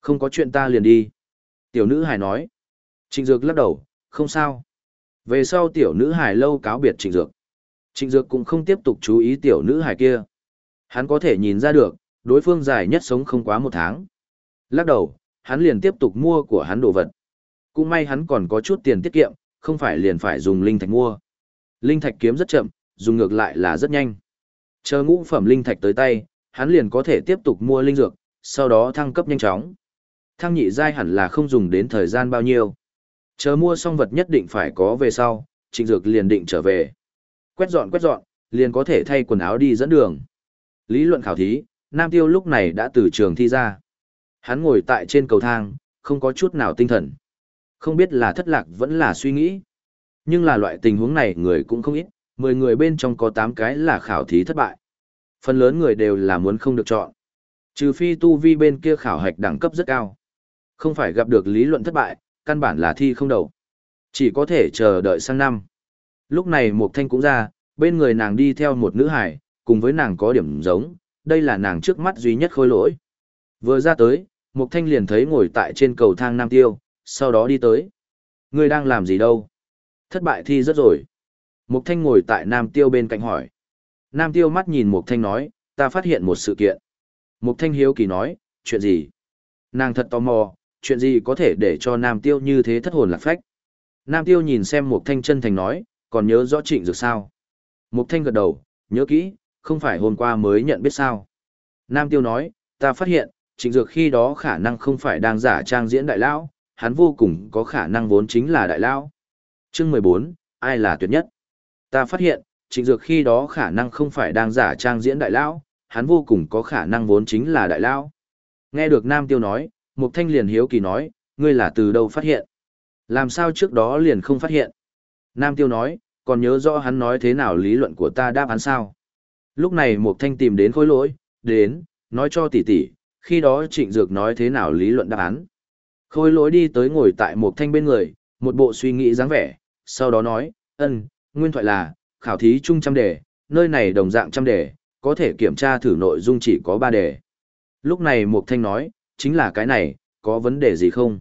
Không có chuyện ta liền đi. Tiểu nữ hải nói. Trịnh Dược lắc đầu, không sao. Về sau tiểu nữ hải lâu cáo biệt Trịnh Dược. Trịnh Dược cũng không tiếp tục chú ý tiểu nữ hải kia. Hắn có thể nhìn ra được, đối phương dài nhất sống không quá một tháng. Lắc đầu, hắn liền tiếp tục mua của hắn đồ vật. Cũng may hắn còn có chút tiền tiết kiệm, không phải liền phải dùng linh thạch mua. Linh thạch kiếm rất chậm, dùng ngược lại là rất nhanh. Chờ ngũ phẩm linh thạch tới tay, hắn liền có thể tiếp tục mua linh dược, sau đó thăng cấp nhanh chóng. Thăng nhị giai hẳn là không dùng đến thời gian bao nhiêu. Chờ mua xong vật nhất định phải có về sau, trịnh dược liền định trở về. Quét dọn quét dọn, liền có thể thay quần áo đi dẫn đường. Lý luận khảo thí, Nam Tiêu lúc này đã từ trường thi ra. Hắn ngồi tại trên cầu thang, không có chút nào tinh thần. Không biết là thất lạc vẫn là suy nghĩ. Nhưng là loại tình huống này người cũng không ít, 10 người bên trong có 8 cái là khảo thí thất bại. Phần lớn người đều là muốn không được chọn. Trừ phi tu vi bên kia khảo hạch đẳng cấp rất cao. Không phải gặp được lý luận thất bại, căn bản là thi không đầu. Chỉ có thể chờ đợi sang năm. Lúc này Mộc thanh cũng ra, bên người nàng đi theo một nữ hải, cùng với nàng có điểm giống, đây là nàng trước mắt duy nhất khôi lỗi. Vừa ra tới, Mục Thanh liền thấy ngồi tại trên cầu thang Nam Tiêu, sau đó đi tới. Ngươi đang làm gì đâu? Thất bại thi rất rồi. Mục Thanh ngồi tại Nam Tiêu bên cạnh hỏi. Nam Tiêu mắt nhìn Mục Thanh nói, ta phát hiện một sự kiện. Mục Thanh hiếu kỳ nói, chuyện gì? Nàng thật tò mò, chuyện gì có thể để cho Nam Tiêu như thế thất hồn lạc phách? Nam Tiêu nhìn xem Mục Thanh chân thành nói, còn nhớ rõ trịnh dược sao? Mục Thanh gật đầu, nhớ kỹ, không phải hôm qua mới nhận biết sao. Nam Tiêu nói, ta phát hiện, trịnh dược khi đó khả năng không phải đang giả trang diễn đại lão, hắn vô cùng có khả năng vốn chính là đại lão. Chương 14, ai là tuyệt nhất? Ta phát hiện, trịnh dược khi đó khả năng không phải đang giả trang diễn đại lão, hắn vô cùng có khả năng vốn chính là đại lão. Nghe được Nam Tiêu nói, Mục Thanh liền hiếu kỳ nói, ngươi là từ đâu phát hiện? Làm sao trước đó liền không phát hiện? Nam Tiêu nói, còn nhớ rõ hắn nói thế nào lý luận của ta đáp án sao? Lúc này Mục Thanh tìm đến khối lỗi, đến, nói cho tỷ tỷ, khi đó Trịnh Dược nói thế nào lý luận đáp án. Khôi lỗi đi tới ngồi tại Mục Thanh bên người, một bộ suy nghĩ dáng vẻ, sau đó nói, ân, nguyên thoại là, khảo thí chung trăm đề, nơi này đồng dạng trăm đề, có thể kiểm tra thử nội dung chỉ có ba đề. Lúc này Mục Thanh nói, chính là cái này, có vấn đề gì không?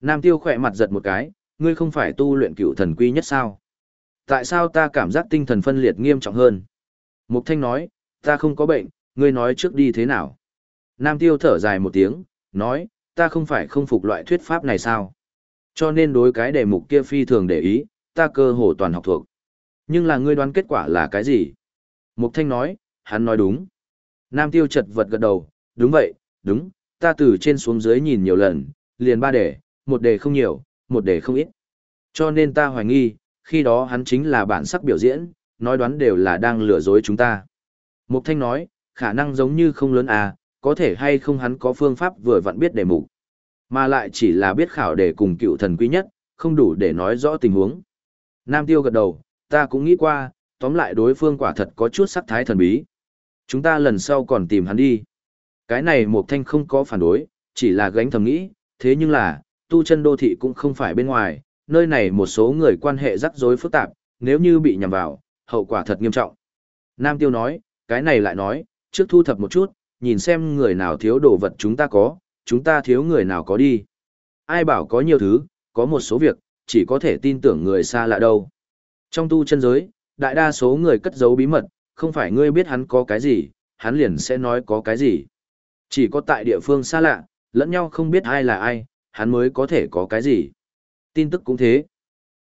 Nam Tiêu khỏe mặt giật một cái, ngươi không phải tu luyện cựu thần quy nhất sao? Tại sao ta cảm giác tinh thần phân liệt nghiêm trọng hơn? Mục Thanh nói, ta không có bệnh, ngươi nói trước đi thế nào? Nam Tiêu thở dài một tiếng, nói, ta không phải không phục loại thuyết pháp này sao? Cho nên đối cái đề mục kia phi thường để ý, ta cơ hồ toàn học thuộc. Nhưng là ngươi đoán kết quả là cái gì? Mục Thanh nói, hắn nói đúng. Nam Tiêu chật vật gật đầu, đúng vậy, đúng, ta từ trên xuống dưới nhìn nhiều lần, liền ba đề, một đề không nhiều, một đề không ít. Cho nên ta hoài nghi, khi đó hắn chính là bản sắc biểu diễn, nói đoán đều là đang lừa dối chúng ta. Mục Thanh nói, khả năng giống như không lớn à, có thể hay không hắn có phương pháp vừa vặn biết đề mục. Mà lại chỉ là biết khảo để cùng cựu thần quý nhất, không đủ để nói rõ tình huống. Nam Tiêu gật đầu, ta cũng nghĩ qua, tóm lại đối phương quả thật có chút sắc thái thần bí. Chúng ta lần sau còn tìm hắn đi. Cái này một Thanh không có phản đối, chỉ là gánh thầm nghĩ, thế nhưng là, tu chân đô thị cũng không phải bên ngoài, nơi này một số người quan hệ rắc rối phức tạp, nếu như bị nhầm vào, hậu quả thật nghiêm trọng. Nam Tiêu nói, cái này lại nói, trước thu thập một chút, nhìn xem người nào thiếu đồ vật chúng ta có, chúng ta thiếu người nào có đi. Ai bảo có nhiều thứ, có một số việc, chỉ có thể tin tưởng người xa lạ đâu. Trong tu chân giới, đại đa số người cất giấu bí mật, không phải ngươi biết hắn có cái gì, hắn liền sẽ nói có cái gì. Chỉ có tại địa phương xa lạ, lẫn nhau không biết ai là ai, hắn mới có thể có cái gì. Tin tức cũng thế.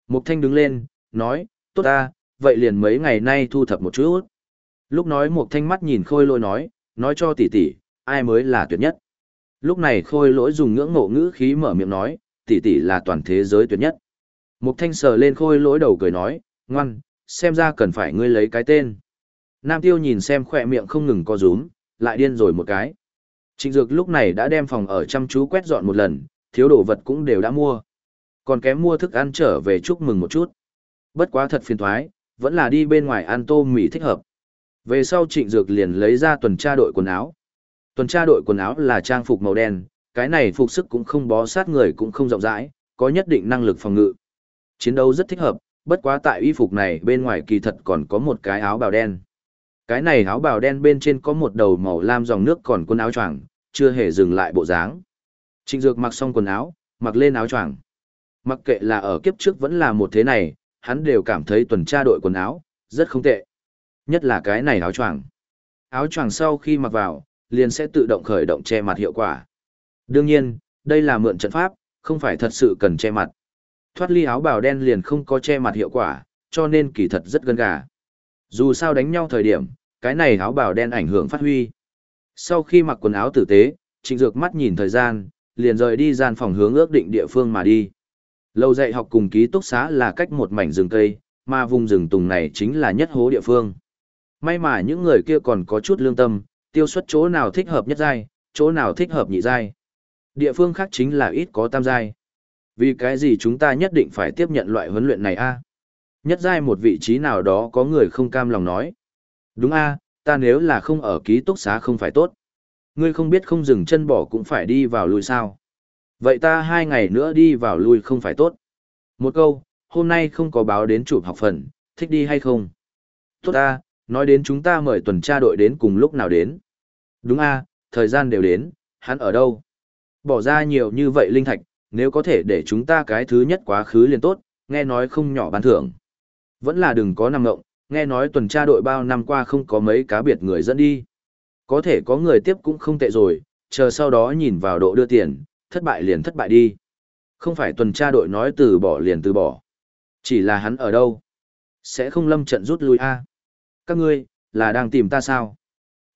Mục Thanh đứng lên, nói, tốt ta, vậy liền mấy ngày nay thu thập một chút. Lúc nói Mục Thanh mắt nhìn khôi lỗi nói, nói cho tỷ tỷ, ai mới là tuyệt nhất. Lúc này khôi lỗi dùng ngưỡng ngộ ngữ khí mở miệng nói, tỷ tỷ là toàn thế giới tuyệt nhất. Mục Thanh sờ lên khôi lỗi đầu cười nói, ngoan, xem ra cần phải ngươi lấy cái tên. Nam Tiêu nhìn xem khỏe miệng không ngừng co rúm, lại điên rồi một cái. Trịnh Dược lúc này đã đem phòng ở chăm chú quét dọn một lần, thiếu đồ vật cũng đều đã mua. Còn kém mua thức ăn trở về chúc mừng một chút. Bất quá thật phiền thoái, vẫn là đi bên ngoài ăn tô mì thích hợp. Về sau Trịnh Dược liền lấy ra tuần tra đội quần áo. Tuần tra đội quần áo là trang phục màu đen, cái này phục sức cũng không bó sát người cũng không rộng rãi, có nhất định năng lực phòng ngự. Chiến đấu rất thích hợp, bất quá tại y phục này bên ngoài kỳ thật còn có một cái áo bào đen. Cái này áo bào đen bên trên có một đầu màu lam dòng nước còn quần áo choàng, chưa hề dừng lại bộ dáng. Trịnh Dược mặc xong quần áo, mặc lên áo choàng. Mặc kệ là ở kiếp trước vẫn là một thế này, hắn đều cảm thấy tuần tra đội quần áo, rất không tệ. Nhất là cái này áo choàng. Áo choàng sau khi mặc vào, liền sẽ tự động khởi động che mặt hiệu quả. Đương nhiên, đây là mượn trận pháp, không phải thật sự cần che mặt. Thoát ly áo bào đen liền không có che mặt hiệu quả, cho nên kỳ thật rất gân gà. Dù sao đánh nhau thời điểm, cái này áo bào đen ảnh hưởng phát huy. Sau khi mặc quần áo tử tế, trịnh dược mắt nhìn thời gian, liền rời đi gian phòng hướng ước định địa phương mà đi. Lầu dạy học cùng ký túc xá là cách một mảnh rừng cây, mà vùng rừng tùng này chính là nhất hố địa phương. May mà những người kia còn có chút lương tâm, tiêu xuất chỗ nào thích hợp nhất giai, chỗ nào thích hợp nhị giai. Địa phương khác chính là ít có tam giai. Vì cái gì chúng ta nhất định phải tiếp nhận loại huấn luyện này a? Nhất giai một vị trí nào đó có người không cam lòng nói. Đúng a, ta nếu là không ở ký túc xá không phải tốt. Ngươi không biết không dừng chân bỏ cũng phải đi vào lui sao. Vậy ta hai ngày nữa đi vào lui không phải tốt. Một câu, hôm nay không có báo đến chụp học phần, thích đi hay không? Tốt ta, nói đến chúng ta mời tuần tra đội đến cùng lúc nào đến. Đúng a, thời gian đều đến, hắn ở đâu? Bỏ ra nhiều như vậy linh thạch, nếu có thể để chúng ta cái thứ nhất quá khứ liền tốt, nghe nói không nhỏ ban thưởng. Vẫn là đừng có nằm ngộng, nghe nói tuần tra đội bao năm qua không có mấy cá biệt người dẫn đi. Có thể có người tiếp cũng không tệ rồi, chờ sau đó nhìn vào độ đưa tiền, thất bại liền thất bại đi. Không phải tuần tra đội nói từ bỏ liền từ bỏ. Chỉ là hắn ở đâu? Sẽ không lâm trận rút lui a Các ngươi, là đang tìm ta sao?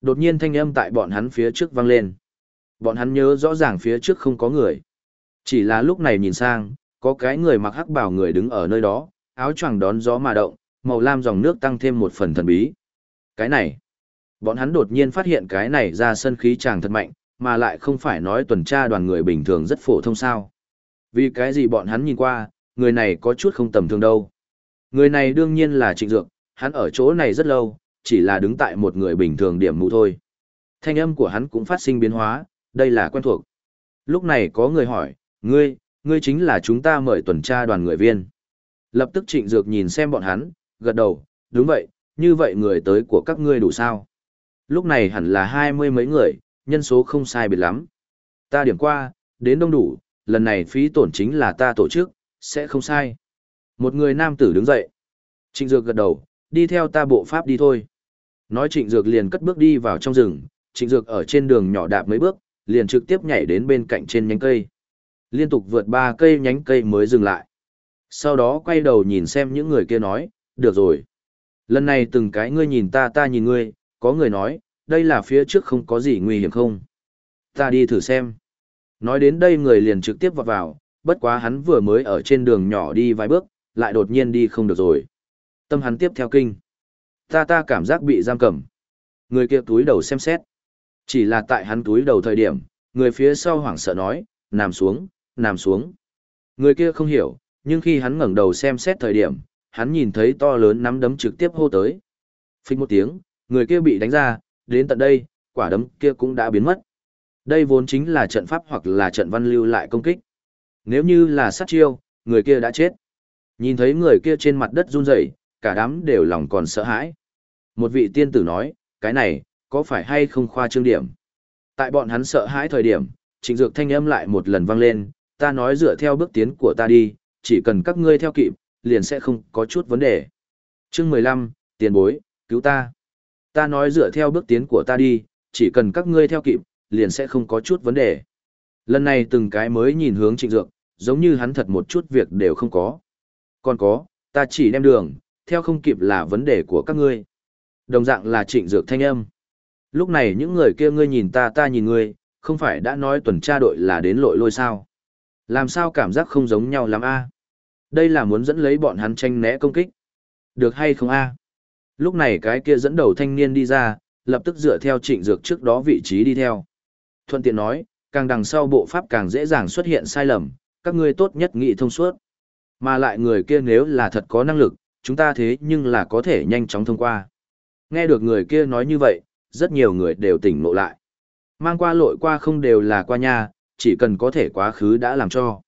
Đột nhiên thanh âm tại bọn hắn phía trước vang lên. Bọn hắn nhớ rõ ràng phía trước không có người. Chỉ là lúc này nhìn sang, có cái người mặc hắc bảo người đứng ở nơi đó, áo choàng đón gió mà động, màu lam dòng nước tăng thêm một phần thần bí. Cái này, bọn hắn đột nhiên phát hiện cái này ra sân khí chàng thật mạnh, mà lại không phải nói tuần tra đoàn người bình thường rất phổ thông sao. Vì cái gì bọn hắn nhìn qua, người này có chút không tầm thường đâu. Người này đương nhiên là trịnh dược, hắn ở chỗ này rất lâu, chỉ là đứng tại một người bình thường điểm mù thôi. Thanh âm của hắn cũng phát sinh biến hóa, đây là quen thuộc. Lúc này có người hỏi, ngươi, ngươi chính là chúng ta mời tuần tra đoàn người viên. Lập tức trịnh dược nhìn xem bọn hắn, gật đầu, đúng vậy, như vậy người tới của các ngươi đủ sao. Lúc này hẳn là hai mươi mấy người, nhân số không sai biệt lắm. Ta điểm qua, đến đông đủ, lần này phí tổn chính là ta tổ chức, sẽ không sai. Một người nam tử đứng dậy. Trịnh Dược gật đầu, đi theo ta bộ pháp đi thôi. Nói Trịnh Dược liền cất bước đi vào trong rừng, Trịnh Dược ở trên đường nhỏ đạp mấy bước, liền trực tiếp nhảy đến bên cạnh trên nhánh cây. Liên tục vượt ba cây nhánh cây mới dừng lại. Sau đó quay đầu nhìn xem những người kia nói, được rồi. Lần này từng cái ngươi nhìn ta ta nhìn ngươi, có người nói, đây là phía trước không có gì nguy hiểm không. Ta đi thử xem. Nói đến đây người liền trực tiếp vào vào, bất quá hắn vừa mới ở trên đường nhỏ đi vài bước, lại đột nhiên đi không được rồi. Tâm hắn tiếp theo kinh. Ta ta cảm giác bị giam cầm. Người kia túi đầu xem xét. Chỉ là tại hắn túi đầu thời điểm, người phía sau hoảng sợ nói, nằm xuống, nằm xuống. Người kia không hiểu, nhưng khi hắn ngẩng đầu xem xét thời điểm, hắn nhìn thấy to lớn nắm đấm trực tiếp hô tới. Phích một tiếng, người kia bị đánh ra, đến tận đây, quả đấm kia cũng đã biến mất. Đây vốn chính là trận pháp hoặc là trận văn lưu lại công kích. Nếu như là sát chiêu, người kia đã chết. Nhìn thấy người kia trên mặt đất run rẩy, cả đám đều lòng còn sợ hãi. Một vị tiên tử nói, cái này, có phải hay không khoa trương điểm? Tại bọn hắn sợ hãi thời điểm, trịnh dược thanh âm lại một lần vang lên, ta nói dựa theo bước tiến của ta đi, chỉ cần các ngươi theo kịp, liền sẽ không có chút vấn đề. Chương mười lăm, tiền bối, cứu ta. Ta nói dựa theo bước tiến của ta đi, chỉ cần các ngươi theo kịp, liền sẽ không có chút vấn đề. Lần này từng cái mới nhìn hướng trịnh dược, giống như hắn thật một chút việc đều không có. Còn có, ta chỉ đem đường, theo không kịp là vấn đề của các ngươi. Đồng dạng là trịnh dược thanh âm. Lúc này những người kia ngươi nhìn ta ta nhìn ngươi, không phải đã nói tuần tra đội là đến lội lôi sao. Làm sao cảm giác không giống nhau lắm a? Đây là muốn dẫn lấy bọn hắn tranh né công kích. Được hay không a? Lúc này cái kia dẫn đầu thanh niên đi ra, lập tức dựa theo trịnh dược trước đó vị trí đi theo. Thuận tiện nói, càng đằng sau bộ pháp càng dễ dàng xuất hiện sai lầm, các ngươi tốt nhất nghĩ thông suốt. Mà lại người kia nếu là thật có năng lực, chúng ta thế nhưng là có thể nhanh chóng thông qua. Nghe được người kia nói như vậy, rất nhiều người đều tỉnh ngộ lại. Mang qua lội qua không đều là qua nha, chỉ cần có thể quá khứ đã làm cho.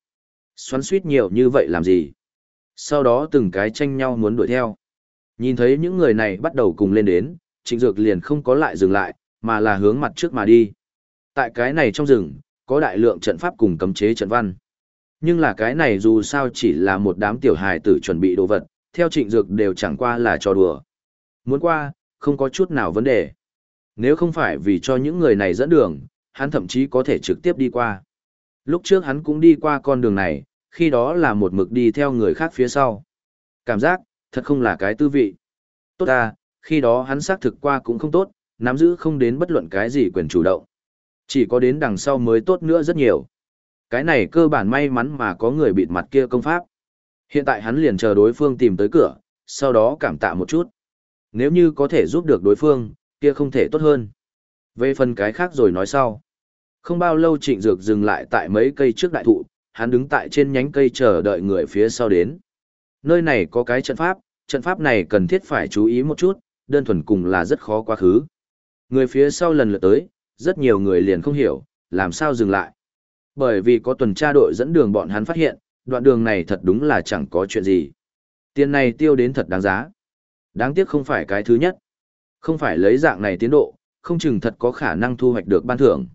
Xoắn suýt nhiều như vậy làm gì? Sau đó từng cái tranh nhau muốn đuổi theo. Nhìn thấy những người này bắt đầu cùng lên đến, trịnh dược liền không có lại dừng lại, mà là hướng mặt trước mà đi. Tại cái này trong rừng, có đại lượng trận pháp cùng cấm chế trận văn. Nhưng là cái này dù sao chỉ là một đám tiểu hài tử chuẩn bị đồ vật, theo trịnh dược đều chẳng qua là trò đùa. Muốn qua, không có chút nào vấn đề. Nếu không phải vì cho những người này dẫn đường, hắn thậm chí có thể trực tiếp đi qua. Lúc trước hắn cũng đi qua con đường này, khi đó là một mực đi theo người khác phía sau. Cảm giác, thật không là cái tư vị. Tốt ta, khi đó hắn xác thực qua cũng không tốt, nắm giữ không đến bất luận cái gì quyền chủ động. Chỉ có đến đằng sau mới tốt nữa rất nhiều. Cái này cơ bản may mắn mà có người bịt mặt kia công pháp. Hiện tại hắn liền chờ đối phương tìm tới cửa, sau đó cảm tạ một chút. Nếu như có thể giúp được đối phương, kia không thể tốt hơn. Về phần cái khác rồi nói sau. Không bao lâu trịnh dược dừng lại tại mấy cây trước đại thụ, hắn đứng tại trên nhánh cây chờ đợi người phía sau đến. Nơi này có cái trận pháp, trận pháp này cần thiết phải chú ý một chút, đơn thuần cùng là rất khó quá khứ. Người phía sau lần lượt tới, rất nhiều người liền không hiểu, làm sao dừng lại. Bởi vì có tuần tra đội dẫn đường bọn hắn phát hiện, đoạn đường này thật đúng là chẳng có chuyện gì. Tiền này tiêu đến thật đáng giá. Đáng tiếc không phải cái thứ nhất. Không phải lấy dạng này tiến độ, không chừng thật có khả năng thu hoạch được ban thưởng.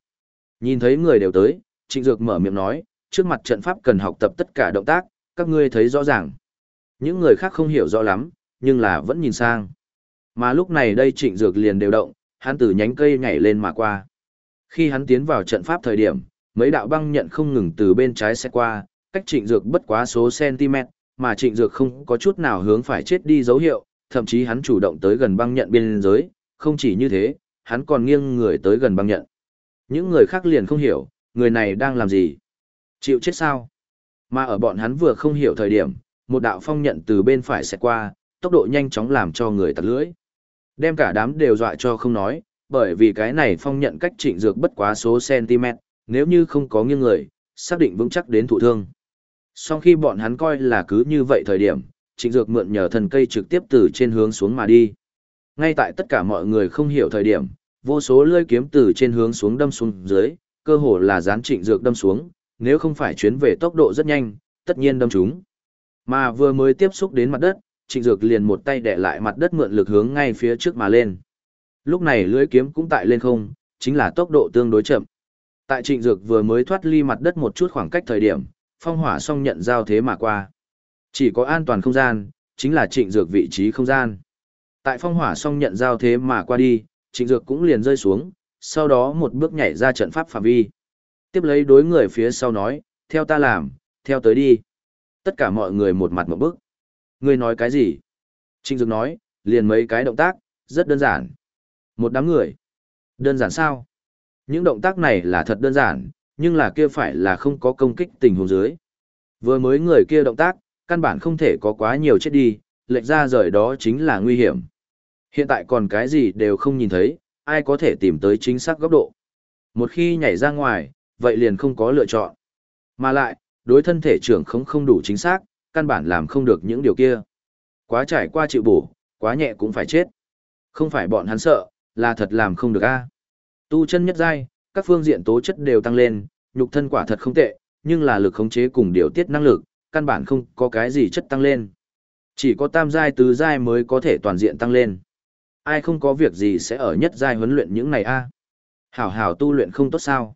Nhìn thấy người đều tới, Trịnh Dược mở miệng nói, trước mặt trận pháp cần học tập tất cả động tác, các ngươi thấy rõ ràng. Những người khác không hiểu rõ lắm, nhưng là vẫn nhìn sang. Mà lúc này đây Trịnh Dược liền đều động, hắn từ nhánh cây nhảy lên mà qua. Khi hắn tiến vào trận pháp thời điểm, mấy đạo băng nhận không ngừng từ bên trái xe qua, cách Trịnh Dược bất quá số cm, mà Trịnh Dược không có chút nào hướng phải chết đi dấu hiệu, thậm chí hắn chủ động tới gần băng nhận biên giới, không chỉ như thế, hắn còn nghiêng người tới gần băng nhận. Những người khác liền không hiểu, người này đang làm gì? Chịu chết sao? Mà ở bọn hắn vừa không hiểu thời điểm, một đạo phong nhận từ bên phải sẽ qua, tốc độ nhanh chóng làm cho người tật lưỡi. Đem cả đám đều dọa cho không nói, bởi vì cái này phong nhận cách trịnh dược bất quá số cm, nếu như không có nghiêng người, xác định vững chắc đến thụ thương. Sau khi bọn hắn coi là cứ như vậy thời điểm, trịnh dược mượn nhờ thần cây trực tiếp từ trên hướng xuống mà đi. Ngay tại tất cả mọi người không hiểu thời điểm, vô số lưỡi kiếm từ trên hướng xuống đâm xuống dưới, cơ hồ là dán trịnh dược đâm xuống, nếu không phải chuyến về tốc độ rất nhanh, tất nhiên đâm chúng. Mà vừa mới tiếp xúc đến mặt đất, trịnh dược liền một tay đè lại mặt đất mượn lực hướng ngay phía trước mà lên. Lúc này lưỡi kiếm cũng tại lên không, chính là tốc độ tương đối chậm. Tại trịnh dược vừa mới thoát ly mặt đất một chút khoảng cách thời điểm, phong hỏa song nhận giao thế mà qua. Chỉ có an toàn không gian, chính là trịnh dược vị trí không gian. Tại phong hỏa xong nhận giao thế mà qua đi, trịnh dược cũng liền rơi xuống, sau đó một bước nhảy ra trận pháp phạm vi. Tiếp lấy đối người phía sau nói, theo ta làm, theo tới đi. Tất cả mọi người một mặt một bước. Ngươi nói cái gì? Trịnh Dược nói, liền mấy cái động tác, rất đơn giản. Một đám người. Đơn giản sao? Những động tác này là thật đơn giản, nhưng là kia phải là không có công kích tình huống dưới. Vừa mới người kia động tác, căn bản không thể có quá nhiều chết đi, lệch ra rời đó chính là nguy hiểm. Hiện tại còn cái gì đều không nhìn thấy, ai có thể tìm tới chính xác góc độ. Một khi nhảy ra ngoài, vậy liền không có lựa chọn. Mà lại, đối thân thể trưởng không không đủ chính xác, căn bản làm không được những điều kia. Quá trải qua chịu bổ, quá nhẹ cũng phải chết. Không phải bọn hắn sợ, là thật làm không được a. Tu chân nhất giai, các phương diện tố chất đều tăng lên, nhục thân quả thật không tệ, nhưng là lực khống chế cùng điều tiết năng lực, căn bản không có cái gì chất tăng lên. Chỉ có tam giai tứ giai mới có thể toàn diện tăng lên. Ai không có việc gì sẽ ở nhất giai huấn luyện những này a? Hảo hảo tu luyện không tốt sao?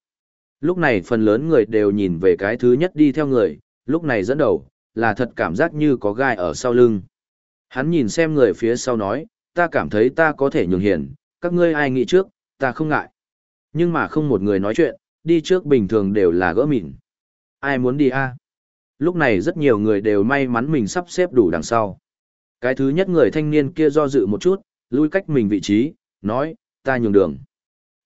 Lúc này phần lớn người đều nhìn về cái thứ nhất đi theo người, lúc này dẫn đầu, là thật cảm giác như có gai ở sau lưng. Hắn nhìn xem người phía sau nói, ta cảm thấy ta có thể nhường hiền, các ngươi ai nghĩ trước, ta không ngại. Nhưng mà không một người nói chuyện, đi trước bình thường đều là gỡ mìn. Ai muốn đi a? Lúc này rất nhiều người đều may mắn mình sắp xếp đủ đằng sau. Cái thứ nhất người thanh niên kia do dự một chút, lui cách mình vị trí, nói, ta nhường đường.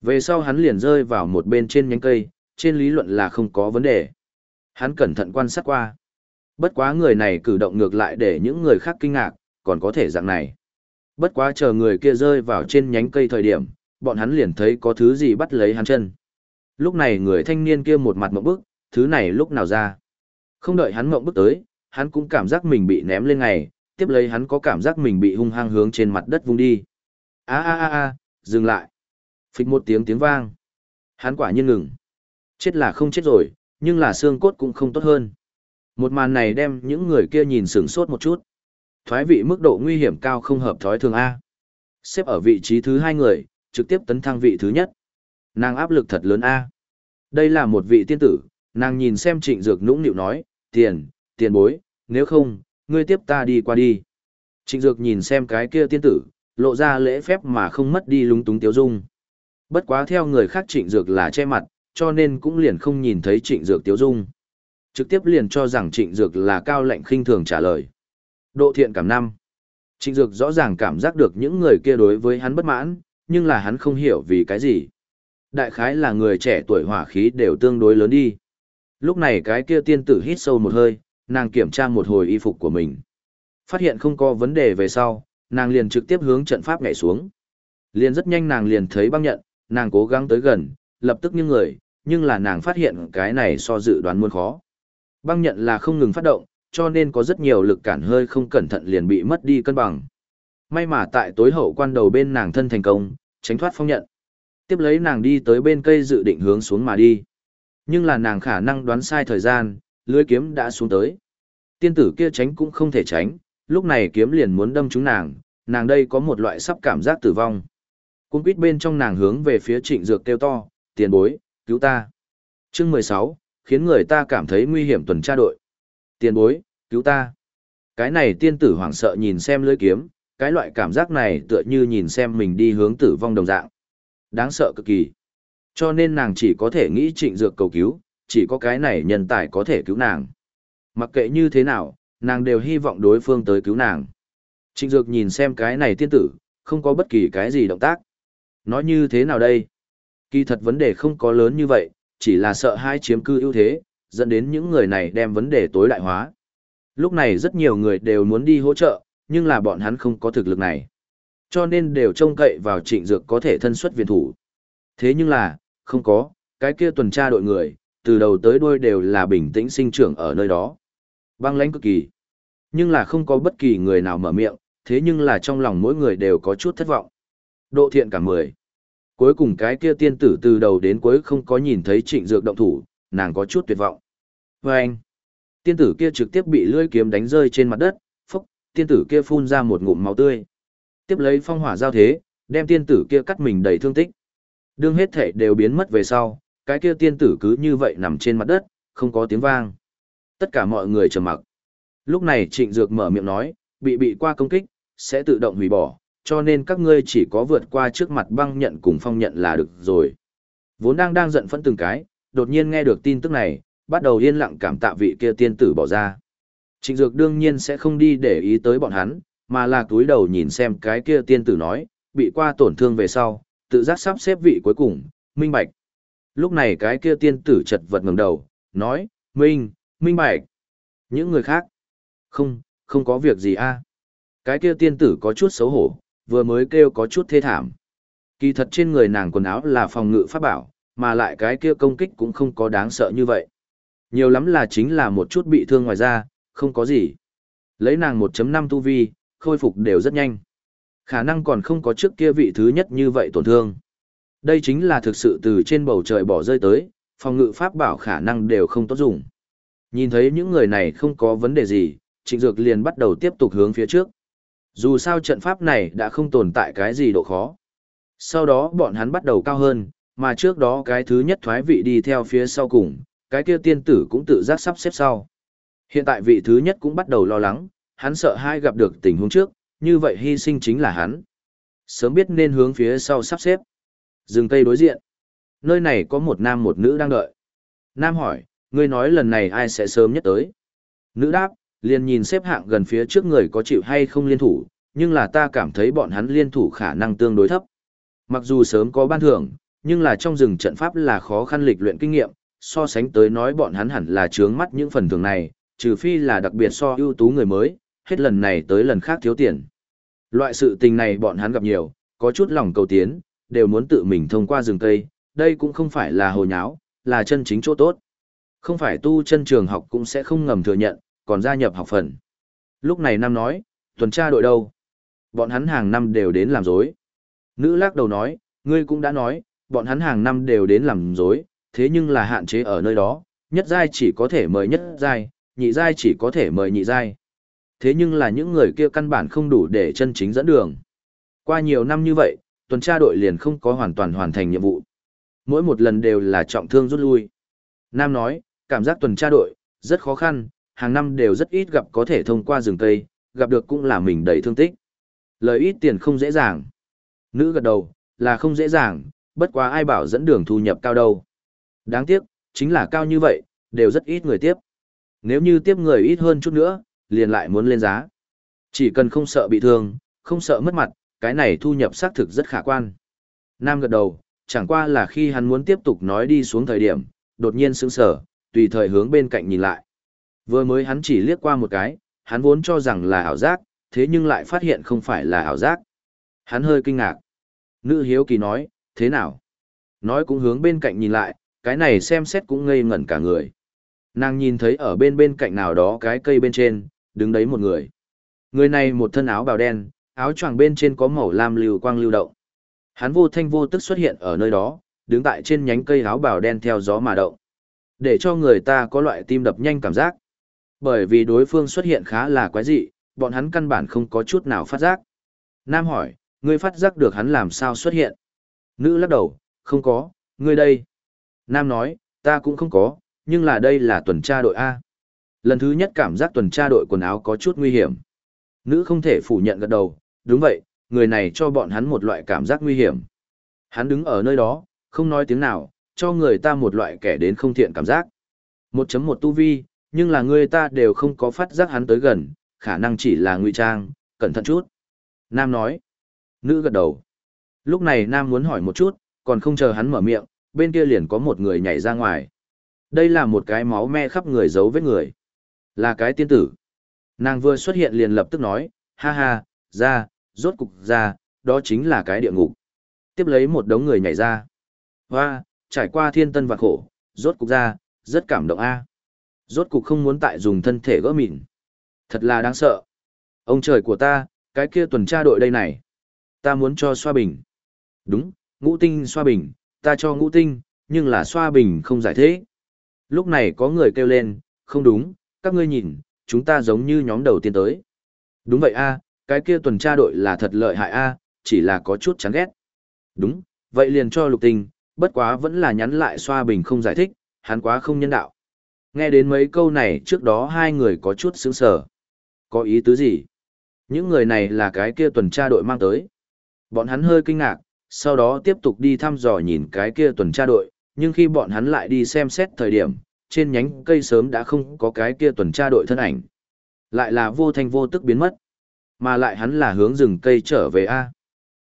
Về sau hắn liền rơi vào một bên trên nhánh cây, trên lý luận là không có vấn đề. Hắn cẩn thận quan sát qua. Bất quá người này cử động ngược lại để những người khác kinh ngạc, còn có thể dạng này. Bất quá chờ người kia rơi vào trên nhánh cây thời điểm, bọn hắn liền thấy có thứ gì bắt lấy hắn chân. Lúc này người thanh niên kia một mặt mộng bức, thứ này lúc nào ra. Không đợi hắn mộng bức tới, hắn cũng cảm giác mình bị ném lên ngày, tiếp lấy hắn có cảm giác mình bị hung hăng hướng trên mặt đất vung đi. a a a a dừng lại. Phịch một tiếng tiếng vang. Hắn quả nhiên ngừng. Chết là không chết rồi, nhưng là xương cốt cũng không tốt hơn. Một màn này đem những người kia nhìn sửng sốt một chút. Thoái vị mức độ nguy hiểm cao không hợp thói thường A. Xếp ở vị trí thứ hai người, trực tiếp tấn thăng vị thứ nhất. Nàng áp lực thật lớn A. Đây là một vị tiên tử, nàng nhìn xem trịnh dược nũng nịu nói, tiền, tiền bối, nếu không, ngươi tiếp ta đi qua đi. Trịnh dược nhìn xem cái kia tiên tử, lộ ra lễ phép mà không mất đi lúng túng tiếu dung. Bất quá theo người khác trịnh dược là che mặt, cho nên cũng liền không nhìn thấy trịnh dược tiếu dung. Trực tiếp liền cho rằng trịnh dược là cao lệnh khinh thường trả lời. Độ thiện cảm năm. Trịnh dược rõ ràng cảm giác được những người kia đối với hắn bất mãn, nhưng là hắn không hiểu vì cái gì. Đại khái là người trẻ tuổi hỏa khí đều tương đối lớn đi. Lúc này cái kia tiên tử hít sâu một hơi, nàng kiểm tra một hồi y phục của mình. Phát hiện không có vấn đề về sau, nàng liền trực tiếp hướng trận pháp nhảy xuống. Liền rất nhanh nàng liền thấy băng nhận, nàng cố gắng tới gần, lập tức những người, nhưng là nàng phát hiện cái này so dự đoán muôn khó. Băng nhận là không ngừng phát động, cho nên có rất nhiều lực cản hơi không cẩn thận liền bị mất đi cân bằng. May mà tại tối hậu quan đầu bên nàng thân thành công, tránh thoát phong nhận. Tiếp lấy nàng đi tới bên cây dự định hướng xuống mà đi. Nhưng là nàng khả năng đoán sai thời gian, lưới kiếm đã xuống tới. Tiên tử kia tránh cũng không thể tránh, lúc này kiếm liền muốn đâm trúng nàng, nàng đây có một loại sắp cảm giác tử vong. Cung quýt bên trong nàng hướng về phía trịnh dược kêu to, tiền bối, cứu ta. chương 16, khiến người ta cảm thấy nguy hiểm tuần tra đội. Tiền bối, cứu ta. Cái này tiên tử hoảng sợ nhìn xem lưới kiếm, cái loại cảm giác này tựa như nhìn xem mình đi hướng tử vong đồng dạng. Đáng sợ cực kỳ. Cho nên nàng chỉ có thể nghĩ trịnh dược cầu cứu, chỉ có cái này nhân tài có thể cứu nàng. Mặc kệ như thế nào, nàng đều hy vọng đối phương tới cứu nàng. Trịnh dược nhìn xem cái này tiên tử, không có bất kỳ cái gì động tác. Nói như thế nào đây? Kỳ thật vấn đề không có lớn như vậy, chỉ là sợ hai chiếm cư ưu thế, dẫn đến những người này đem vấn đề tối đại hóa. Lúc này rất nhiều người đều muốn đi hỗ trợ, nhưng là bọn hắn không có thực lực này. Cho nên đều trông cậy vào trịnh dược có thể thân xuất viện thủ. Thế nhưng là, không có, cái kia tuần tra đội người, từ đầu tới đuôi đều là bình tĩnh sinh trưởng ở nơi đó. Băng lãnh cực kỳ. Nhưng là không có bất kỳ người nào mở miệng, thế nhưng là trong lòng mỗi người đều có chút thất vọng. Độ thiện cả mười. Cuối cùng cái kia tiên tử từ đầu đến cuối không có nhìn thấy trịnh dược động thủ, nàng có chút tuyệt vọng. Và anh, tiên tử kia trực tiếp bị lưỡi kiếm đánh rơi trên mặt đất, phốc, tiên tử kia phun ra một ngụm máu tươi. Tiếp lấy phong hỏa giao thế, đem tiên tử kia cắt mình đầy thương tích. Đương hết thể đều biến mất về sau, cái kia tiên tử cứ như vậy nằm trên mặt đất, không có tiếng vang. Tất cả mọi người trầm mặc. Lúc này trịnh dược mở miệng nói, bị bị qua công kích, sẽ tự động hủy bỏ, cho nên các ngươi chỉ có vượt qua trước mặt băng nhận cùng phong nhận là được rồi. Vốn đang đang giận phẫn từng cái, đột nhiên nghe được tin tức này, bắt đầu yên lặng cảm tạ vị kia tiên tử bỏ ra. Trịnh Dược đương nhiên sẽ không đi để ý tới bọn hắn, mà là túi đầu nhìn xem cái kia tiên tử nói, bị qua tổn thương về sau, tự giác sắp xếp vị cuối cùng, minh bạch. Lúc này cái kia tiên tử chật vật ngẩng đầu, nói, minh, minh bạch. Những người khác, không, không có việc gì a. Cái kia tiên tử có chút xấu hổ, vừa mới kêu có chút thê thảm. Kỳ thật trên người nàng quần áo là phòng ngự pháp bảo, mà lại cái kia công kích cũng không có đáng sợ như vậy. Nhiều lắm là chính là một chút bị thương ngoài ra, không có gì. Lấy nàng 1.5 tu vi, khôi phục đều rất nhanh. Khả năng còn không có trước kia vị thứ nhất như vậy tổn thương. Đây chính là thực sự từ trên bầu trời bỏ rơi tới, phòng ngự pháp bảo khả năng đều không tốt dùng. Nhìn thấy những người này không có vấn đề gì, Trịnh Dược liền bắt đầu tiếp tục hướng phía trước. Dù sao trận pháp này đã không tồn tại cái gì độ khó. Sau đó bọn hắn bắt đầu cao hơn, mà trước đó cái thứ nhất thoái vị đi theo phía sau cùng, cái kia tiên tử cũng tự giác sắp xếp sau. Hiện tại vị thứ nhất cũng bắt đầu lo lắng, hắn sợ hai gặp được tình huống trước, như vậy hy sinh chính là hắn. Sớm biết nên hướng phía sau sắp xếp. Dừng cây đối diện. Nơi này có một nam một nữ đang đợi. Nam hỏi, ngươi nói lần này ai sẽ sớm nhất tới? Nữ đáp, liền nhìn xếp hạng gần phía trước người có chịu hay không liên thủ, nhưng là ta cảm thấy bọn hắn liên thủ khả năng tương đối thấp. Mặc dù sớm có ban thưởng, nhưng là trong rừng trận pháp là khó khăn lịch luyện kinh nghiệm, so sánh tới nói bọn hắn hẳn là trướng mắt những phần thưởng này, trừ phi là đặc biệt so ưu tú người mới, hết lần này tới lần khác thiếu tiền. Loại sự tình này bọn hắn gặp nhiều, có chút lòng cầu tiến, đều muốn tự mình thông qua rừng cây, đây cũng không phải là hồ nháo, là chân chính chỗ tốt. Không phải tu chân trường học cũng sẽ không ngầm thừa nhận, còn gia nhập học phần. Lúc này Nam nói, tuần tra đội đâu? Bọn hắn hàng năm đều đến làm dối. Nữ lắc đầu nói, ngươi cũng đã nói, bọn hắn hàng năm đều đến làm dối, thế nhưng là hạn chế ở nơi đó, nhất giai chỉ có thể mời nhất giai, nhị giai chỉ có thể mời nhị giai. Thế nhưng là những người kia căn bản không đủ để chân chính dẫn đường. Qua nhiều năm như vậy, tuần tra đội liền không có hoàn toàn hoàn thành nhiệm vụ. Mỗi một lần đều là trọng thương rút lui. Nam nói, cảm giác tuần tra đội, rất khó khăn, hàng năm đều rất ít gặp có thể thông qua rừng cây, gặp được cũng là mình đầy thương tích. Lời ít tiền không dễ dàng. Nữ gật đầu, là không dễ dàng, bất quá ai bảo dẫn đường thu nhập cao đâu. Đáng tiếc, chính là cao như vậy, đều rất ít người tiếp. Nếu như tiếp người ít hơn chút nữa, liền lại muốn lên giá. Chỉ cần không sợ bị thương, không sợ mất mặt, cái này thu nhập xác thực rất khả quan. Nam gật đầu, chẳng qua là khi hắn muốn tiếp tục nói đi xuống thời điểm, đột nhiên sững sờ, tùy thời hướng bên cạnh nhìn lại. Vừa mới hắn chỉ liếc qua một cái, hắn vốn cho rằng là ảo giác, thế nhưng lại phát hiện không phải là ảo giác. Hắn hơi kinh ngạc. Nữ hiếu kỳ nói, thế nào? Nói cũng hướng bên cạnh nhìn lại, cái này xem xét cũng ngây ngẩn cả người. Nàng nhìn thấy ở bên bên cạnh nào đó cái cây bên trên, đứng đấy một người. Người này một thân áo bào đen, áo choàng bên trên có màu lam lưu quang lưu động. Hắn vô thanh vô tức xuất hiện ở nơi đó, đứng tại trên nhánh cây áo bào đen theo gió mà động. Để cho người ta có loại tim đập nhanh cảm giác. Bởi vì đối phương xuất hiện khá là quái dị, bọn hắn căn bản không có chút nào phát giác. Nam hỏi, ngươi phát giác được hắn làm sao xuất hiện? Nữ lắc đầu, không có, ngươi đây. Nam nói, ta cũng không có, nhưng là đây là tuần tra đội A. Lần thứ nhất cảm giác tuần tra đội quần áo có chút nguy hiểm. Nữ không thể phủ nhận gật đầu, đúng vậy, người này cho bọn hắn một loại cảm giác nguy hiểm. Hắn đứng ở nơi đó, không nói tiếng nào, cho người ta một loại kẻ đến không thiện cảm giác. 1.1 tu vi, nhưng là người ta đều không có phát giác hắn tới gần, khả năng chỉ là ngụy trang, cẩn thận chút. Nam nói. Nữ gật đầu. Lúc này Nam muốn hỏi một chút, còn không chờ hắn mở miệng, bên kia liền có một người nhảy ra ngoài. Đây là một cái máu me khắp người giấu vết người. Là cái tiên tử. Nàng vừa xuất hiện liền lập tức nói, ha ha, ra, rốt cục ra, đó chính là cái địa ngục. Tiếp lấy một đống người nhảy ra. Hoa, trải qua thiên tân và khổ, rốt cục ra, rất cảm động a. Rốt cục không muốn tại dùng thân thể gỡ mịn. Thật là đáng sợ. Ông trời của ta, cái kia tuần tra đội đây này. Ta muốn cho xoa bình. Đúng, ngũ tinh xoa bình, ta cho ngũ tinh, nhưng là xoa bình không giải thế. Lúc này có người kêu lên, không đúng, các ngươi nhìn, chúng ta giống như nhóm đầu tiên tới. Đúng vậy a, cái kia tuần tra đội là thật lợi hại a, chỉ là có chút chán ghét. Đúng, vậy liền cho lục tình, bất quá vẫn là nhắn lại xoa bình không giải thích, hắn quá không nhân đạo. Nghe đến mấy câu này trước đó hai người có chút sững sở. Có ý tứ gì? Những người này là cái kia tuần tra đội mang tới. Bọn hắn hơi kinh ngạc, sau đó tiếp tục đi thăm dò nhìn cái kia tuần tra đội, nhưng khi bọn hắn lại đi xem xét thời điểm, trên nhánh cây sớm đã không có cái kia tuần tra đội thân ảnh. Lại là vô thanh vô tức biến mất. Mà lại hắn là hướng rừng cây trở về A.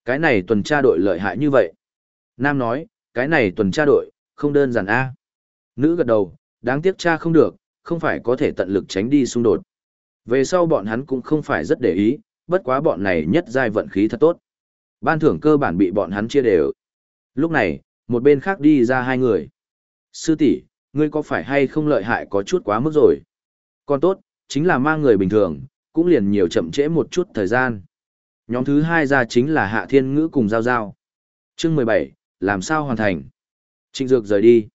Cái này tuần tra đội lợi hại như vậy. Nam nói, cái này tuần tra đội, không đơn giản A. Nữ gật đầu, đáng tiếc cha không được, không phải có thể tận lực tránh đi xung đột. Về sau bọn hắn cũng không phải rất để ý, bất quá bọn này nhất giai vận khí thật tốt. Ban thưởng cơ bản bị bọn hắn chia đều. Lúc này, một bên khác đi ra hai người. Sư tỷ, ngươi có phải hay không lợi hại có chút quá mức rồi? Còn tốt, chính là mang người bình thường, cũng liền nhiều chậm trễ một chút thời gian. Nhóm thứ hai ra chính là Hạ Thiên Ngữ cùng Giao Giao. Chương mười bảy, làm sao hoàn thành? Trịnh Dược rời đi.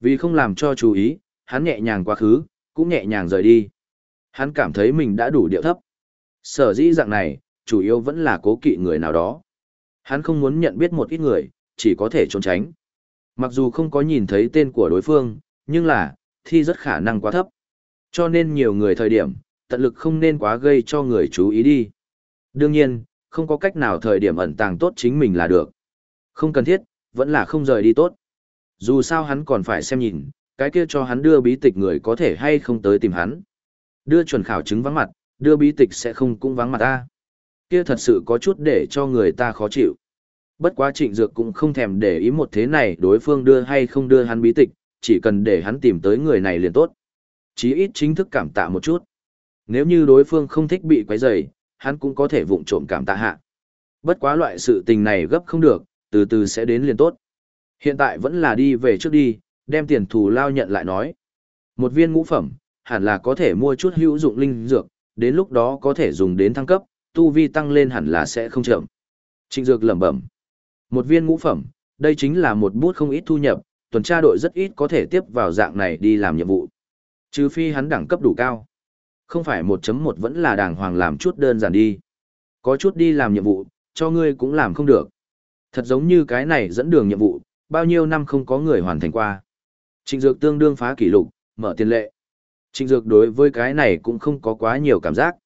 Vì không làm cho chú ý, hắn nhẹ nhàng quá khứ, cũng nhẹ nhàng rời đi. Hắn cảm thấy mình đã đủ điệu thấp. Sở dĩ dạng này, chủ yếu vẫn là cố kỵ người nào đó. Hắn không muốn nhận biết một ít người, chỉ có thể trốn tránh. Mặc dù không có nhìn thấy tên của đối phương, nhưng là, thi rất khả năng quá thấp. Cho nên nhiều người thời điểm, tận lực không nên quá gây cho người chú ý đi. Đương nhiên, không có cách nào thời điểm ẩn tàng tốt chính mình là được. Không cần thiết, vẫn là không rời đi tốt. Dù sao hắn còn phải xem nhìn, cái kia cho hắn đưa bí tịch người có thể hay không tới tìm hắn. Đưa chuẩn khảo chứng vắng mặt, đưa bí tịch sẽ không cũng vắng mặt ta. Kia thật sự có chút để cho người ta khó chịu. Bất quá trịnh dược cũng không thèm để ý một thế này đối phương đưa hay không đưa hắn bí tịch, chỉ cần để hắn tìm tới người này liền tốt. Chí ít chính thức cảm tạ một chút. Nếu như đối phương không thích bị quấy rầy, hắn cũng có thể vụng trộm cảm tạ hạ. Bất quá loại sự tình này gấp không được, từ từ sẽ đến liền tốt. Hiện tại vẫn là đi về trước đi, đem tiền thù lao nhận lại nói. Một viên ngũ phẩm, hẳn là có thể mua chút hữu dụng linh dược, đến lúc đó có thể dùng đến thăng cấp, tu vi tăng lên hẳn là sẽ không chậm. Trịnh dược lẩm bẩm. Một viên ngũ phẩm, đây chính là một bút không ít thu nhập, tuần tra đội rất ít có thể tiếp vào dạng này đi làm nhiệm vụ. Trừ phi hắn đẳng cấp đủ cao. Không phải 1.1 vẫn là đàng hoàng làm chút đơn giản đi. Có chút đi làm nhiệm vụ, cho ngươi cũng làm không được. Thật giống như cái này dẫn đường nhiệm vụ, bao nhiêu năm không có người hoàn thành qua. Trịnh Dược tương đương phá kỷ lục, mở tiền lệ. Trịnh Dược đối với cái này cũng không có quá nhiều cảm giác.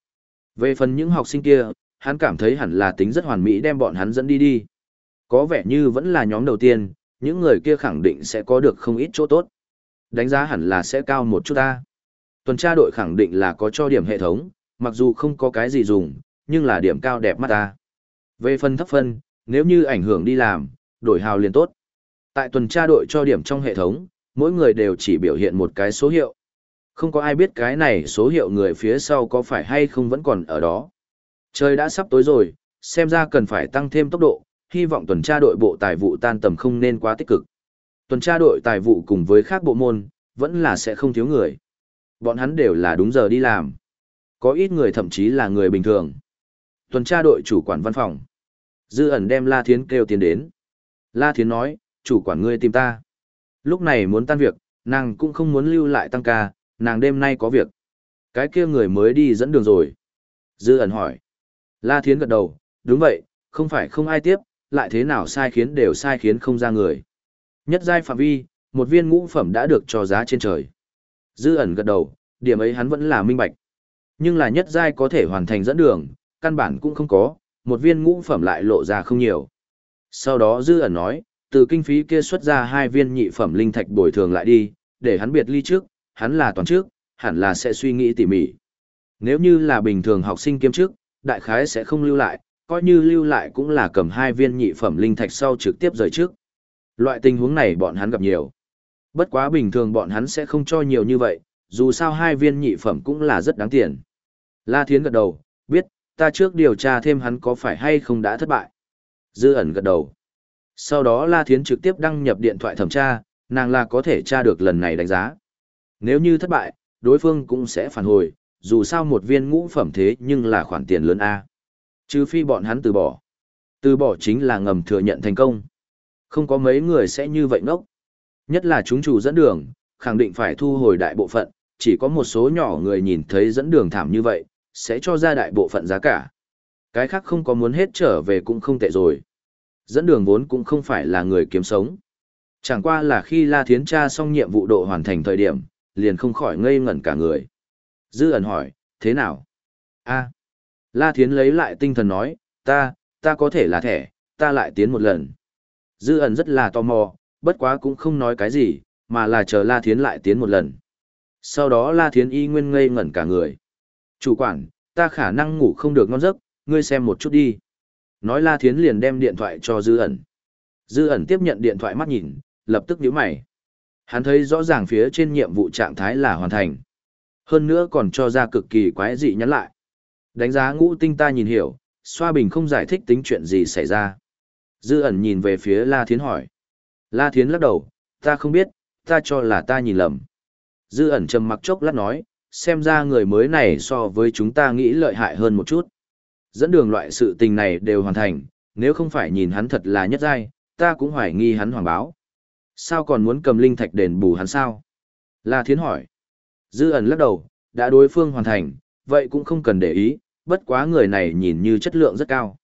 Về phần những học sinh kia, hắn cảm thấy hẳn là tính rất hoàn mỹ đem bọn hắn dẫn đi đi. Có vẻ như vẫn là nhóm đầu tiên, những người kia khẳng định sẽ có được không ít chỗ tốt. Đánh giá hẳn là sẽ cao một chút ta. Tuần tra đội khẳng định là có cho điểm hệ thống, mặc dù không có cái gì dùng, nhưng là điểm cao đẹp mắt ta. Về phần thấp phân, nếu như ảnh hưởng đi làm, đổi hào liền tốt. Tại tuần tra đội cho điểm trong hệ thống, mỗi người đều chỉ biểu hiện một cái số hiệu. Không có ai biết cái này số hiệu người phía sau có phải hay không vẫn còn ở đó. Trời đã sắp tối rồi, xem ra cần phải tăng thêm tốc độ, hy vọng tuần tra đội bộ tài vụ tan tầm không nên quá tích cực. Tuần tra đội tài vụ cùng với khác bộ môn, vẫn là sẽ không thiếu người. Bọn hắn đều là đúng giờ đi làm. Có ít người thậm chí là người bình thường. Tuần tra đội chủ quản văn phòng. Dư ẩn đem La Thiến kêu tiến đến. La Thiến nói, chủ quản ngươi tìm ta. Lúc này muốn tan việc, nàng cũng không muốn lưu lại tăng ca, nàng đêm nay có việc. Cái kia người mới đi dẫn đường rồi. Dư ẩn hỏi. La Thiến gật đầu, đúng vậy, không phải không ai tiếp, lại thế nào sai khiến đều sai khiến không ra người. Nhất giai phạm vi, một viên ngũ phẩm đã được cho giá trên trời. Dư ẩn gật đầu, điểm ấy hắn vẫn là minh bạch. Nhưng là nhất giai có thể hoàn thành dẫn đường, căn bản cũng không có, một viên ngũ phẩm lại lộ ra không nhiều. Sau đó dư ẩn nói, từ kinh phí kia xuất ra hai viên nhị phẩm linh thạch bồi thường lại đi, để hắn biệt ly trước, hắn là toàn trước, hẳn là sẽ suy nghĩ tỉ mỉ. Nếu như là bình thường học sinh kiêm trước, đại khái sẽ không lưu lại, coi như lưu lại cũng là cầm hai viên nhị phẩm linh thạch sau trực tiếp rời trước. Loại tình huống này bọn hắn gặp nhiều. Bất quá bình thường bọn hắn sẽ không cho nhiều như vậy, dù sao hai viên nhị phẩm cũng là rất đáng tiền. La Thiến gật đầu, biết, ta trước điều tra thêm hắn có phải hay không đã thất bại. Dư ẩn gật đầu. Sau đó La Thiến trực tiếp đăng nhập điện thoại thẩm tra, nàng là có thể tra được lần này đánh giá. Nếu như thất bại, đối phương cũng sẽ phản hồi, dù sao một viên ngũ phẩm thế nhưng là khoản tiền lớn A. Trừ phi bọn hắn từ bỏ. Từ bỏ chính là ngầm thừa nhận thành công. Không có mấy người sẽ như vậy ngốc. Nhất là chúng chủ dẫn đường, khẳng định phải thu hồi đại bộ phận, chỉ có một số nhỏ người nhìn thấy dẫn đường thảm như vậy, sẽ cho ra đại bộ phận giá cả. Cái khác không có muốn hết trở về cũng không tệ rồi. Dẫn đường vốn cũng không phải là người kiếm sống. Chẳng qua là khi La Thiến tra xong nhiệm vụ độ hoàn thành thời điểm, liền không khỏi ngây ngẩn cả người. Dư ẩn hỏi, thế nào? a La Thiến lấy lại tinh thần nói, ta, ta có thể là thẻ, ta lại tiến một lần. Dư ẩn rất là tò mò, bất quá cũng không nói cái gì, mà là chờ La Thiến lại tiến một lần. Sau đó La Thiến y nguyên ngây ngẩn cả người. Chủ quản, ta khả năng ngủ không được ngon giấc, ngươi xem một chút đi. Nói La Thiến liền đem điện thoại cho Dư ẩn. Dư ẩn tiếp nhận điện thoại mắt nhìn, lập tức nhíu mày. Hắn thấy rõ ràng phía trên nhiệm vụ trạng thái là hoàn thành. Hơn nữa còn cho ra cực kỳ quái dị nhắn lại. Đánh giá ngũ tinh ta nhìn hiểu, xoa bình không giải thích tính chuyện gì xảy ra. Dư ẩn nhìn về phía La Thiến hỏi. La Thiến lắc đầu, ta không biết, ta cho là ta nhìn lầm. Dư ẩn trầm mặc chốc lát nói, xem ra người mới này so với chúng ta nghĩ lợi hại hơn một chút. Dẫn đường loại sự tình này đều hoàn thành, nếu không phải nhìn hắn thật là nhất giai, ta cũng hoài nghi hắn hoàng báo. Sao còn muốn cầm linh thạch đền bù hắn sao? La Thiến hỏi. Dư ẩn lắc đầu, đã đối phương hoàn thành, vậy cũng không cần để ý, bất quá người này nhìn như chất lượng rất cao.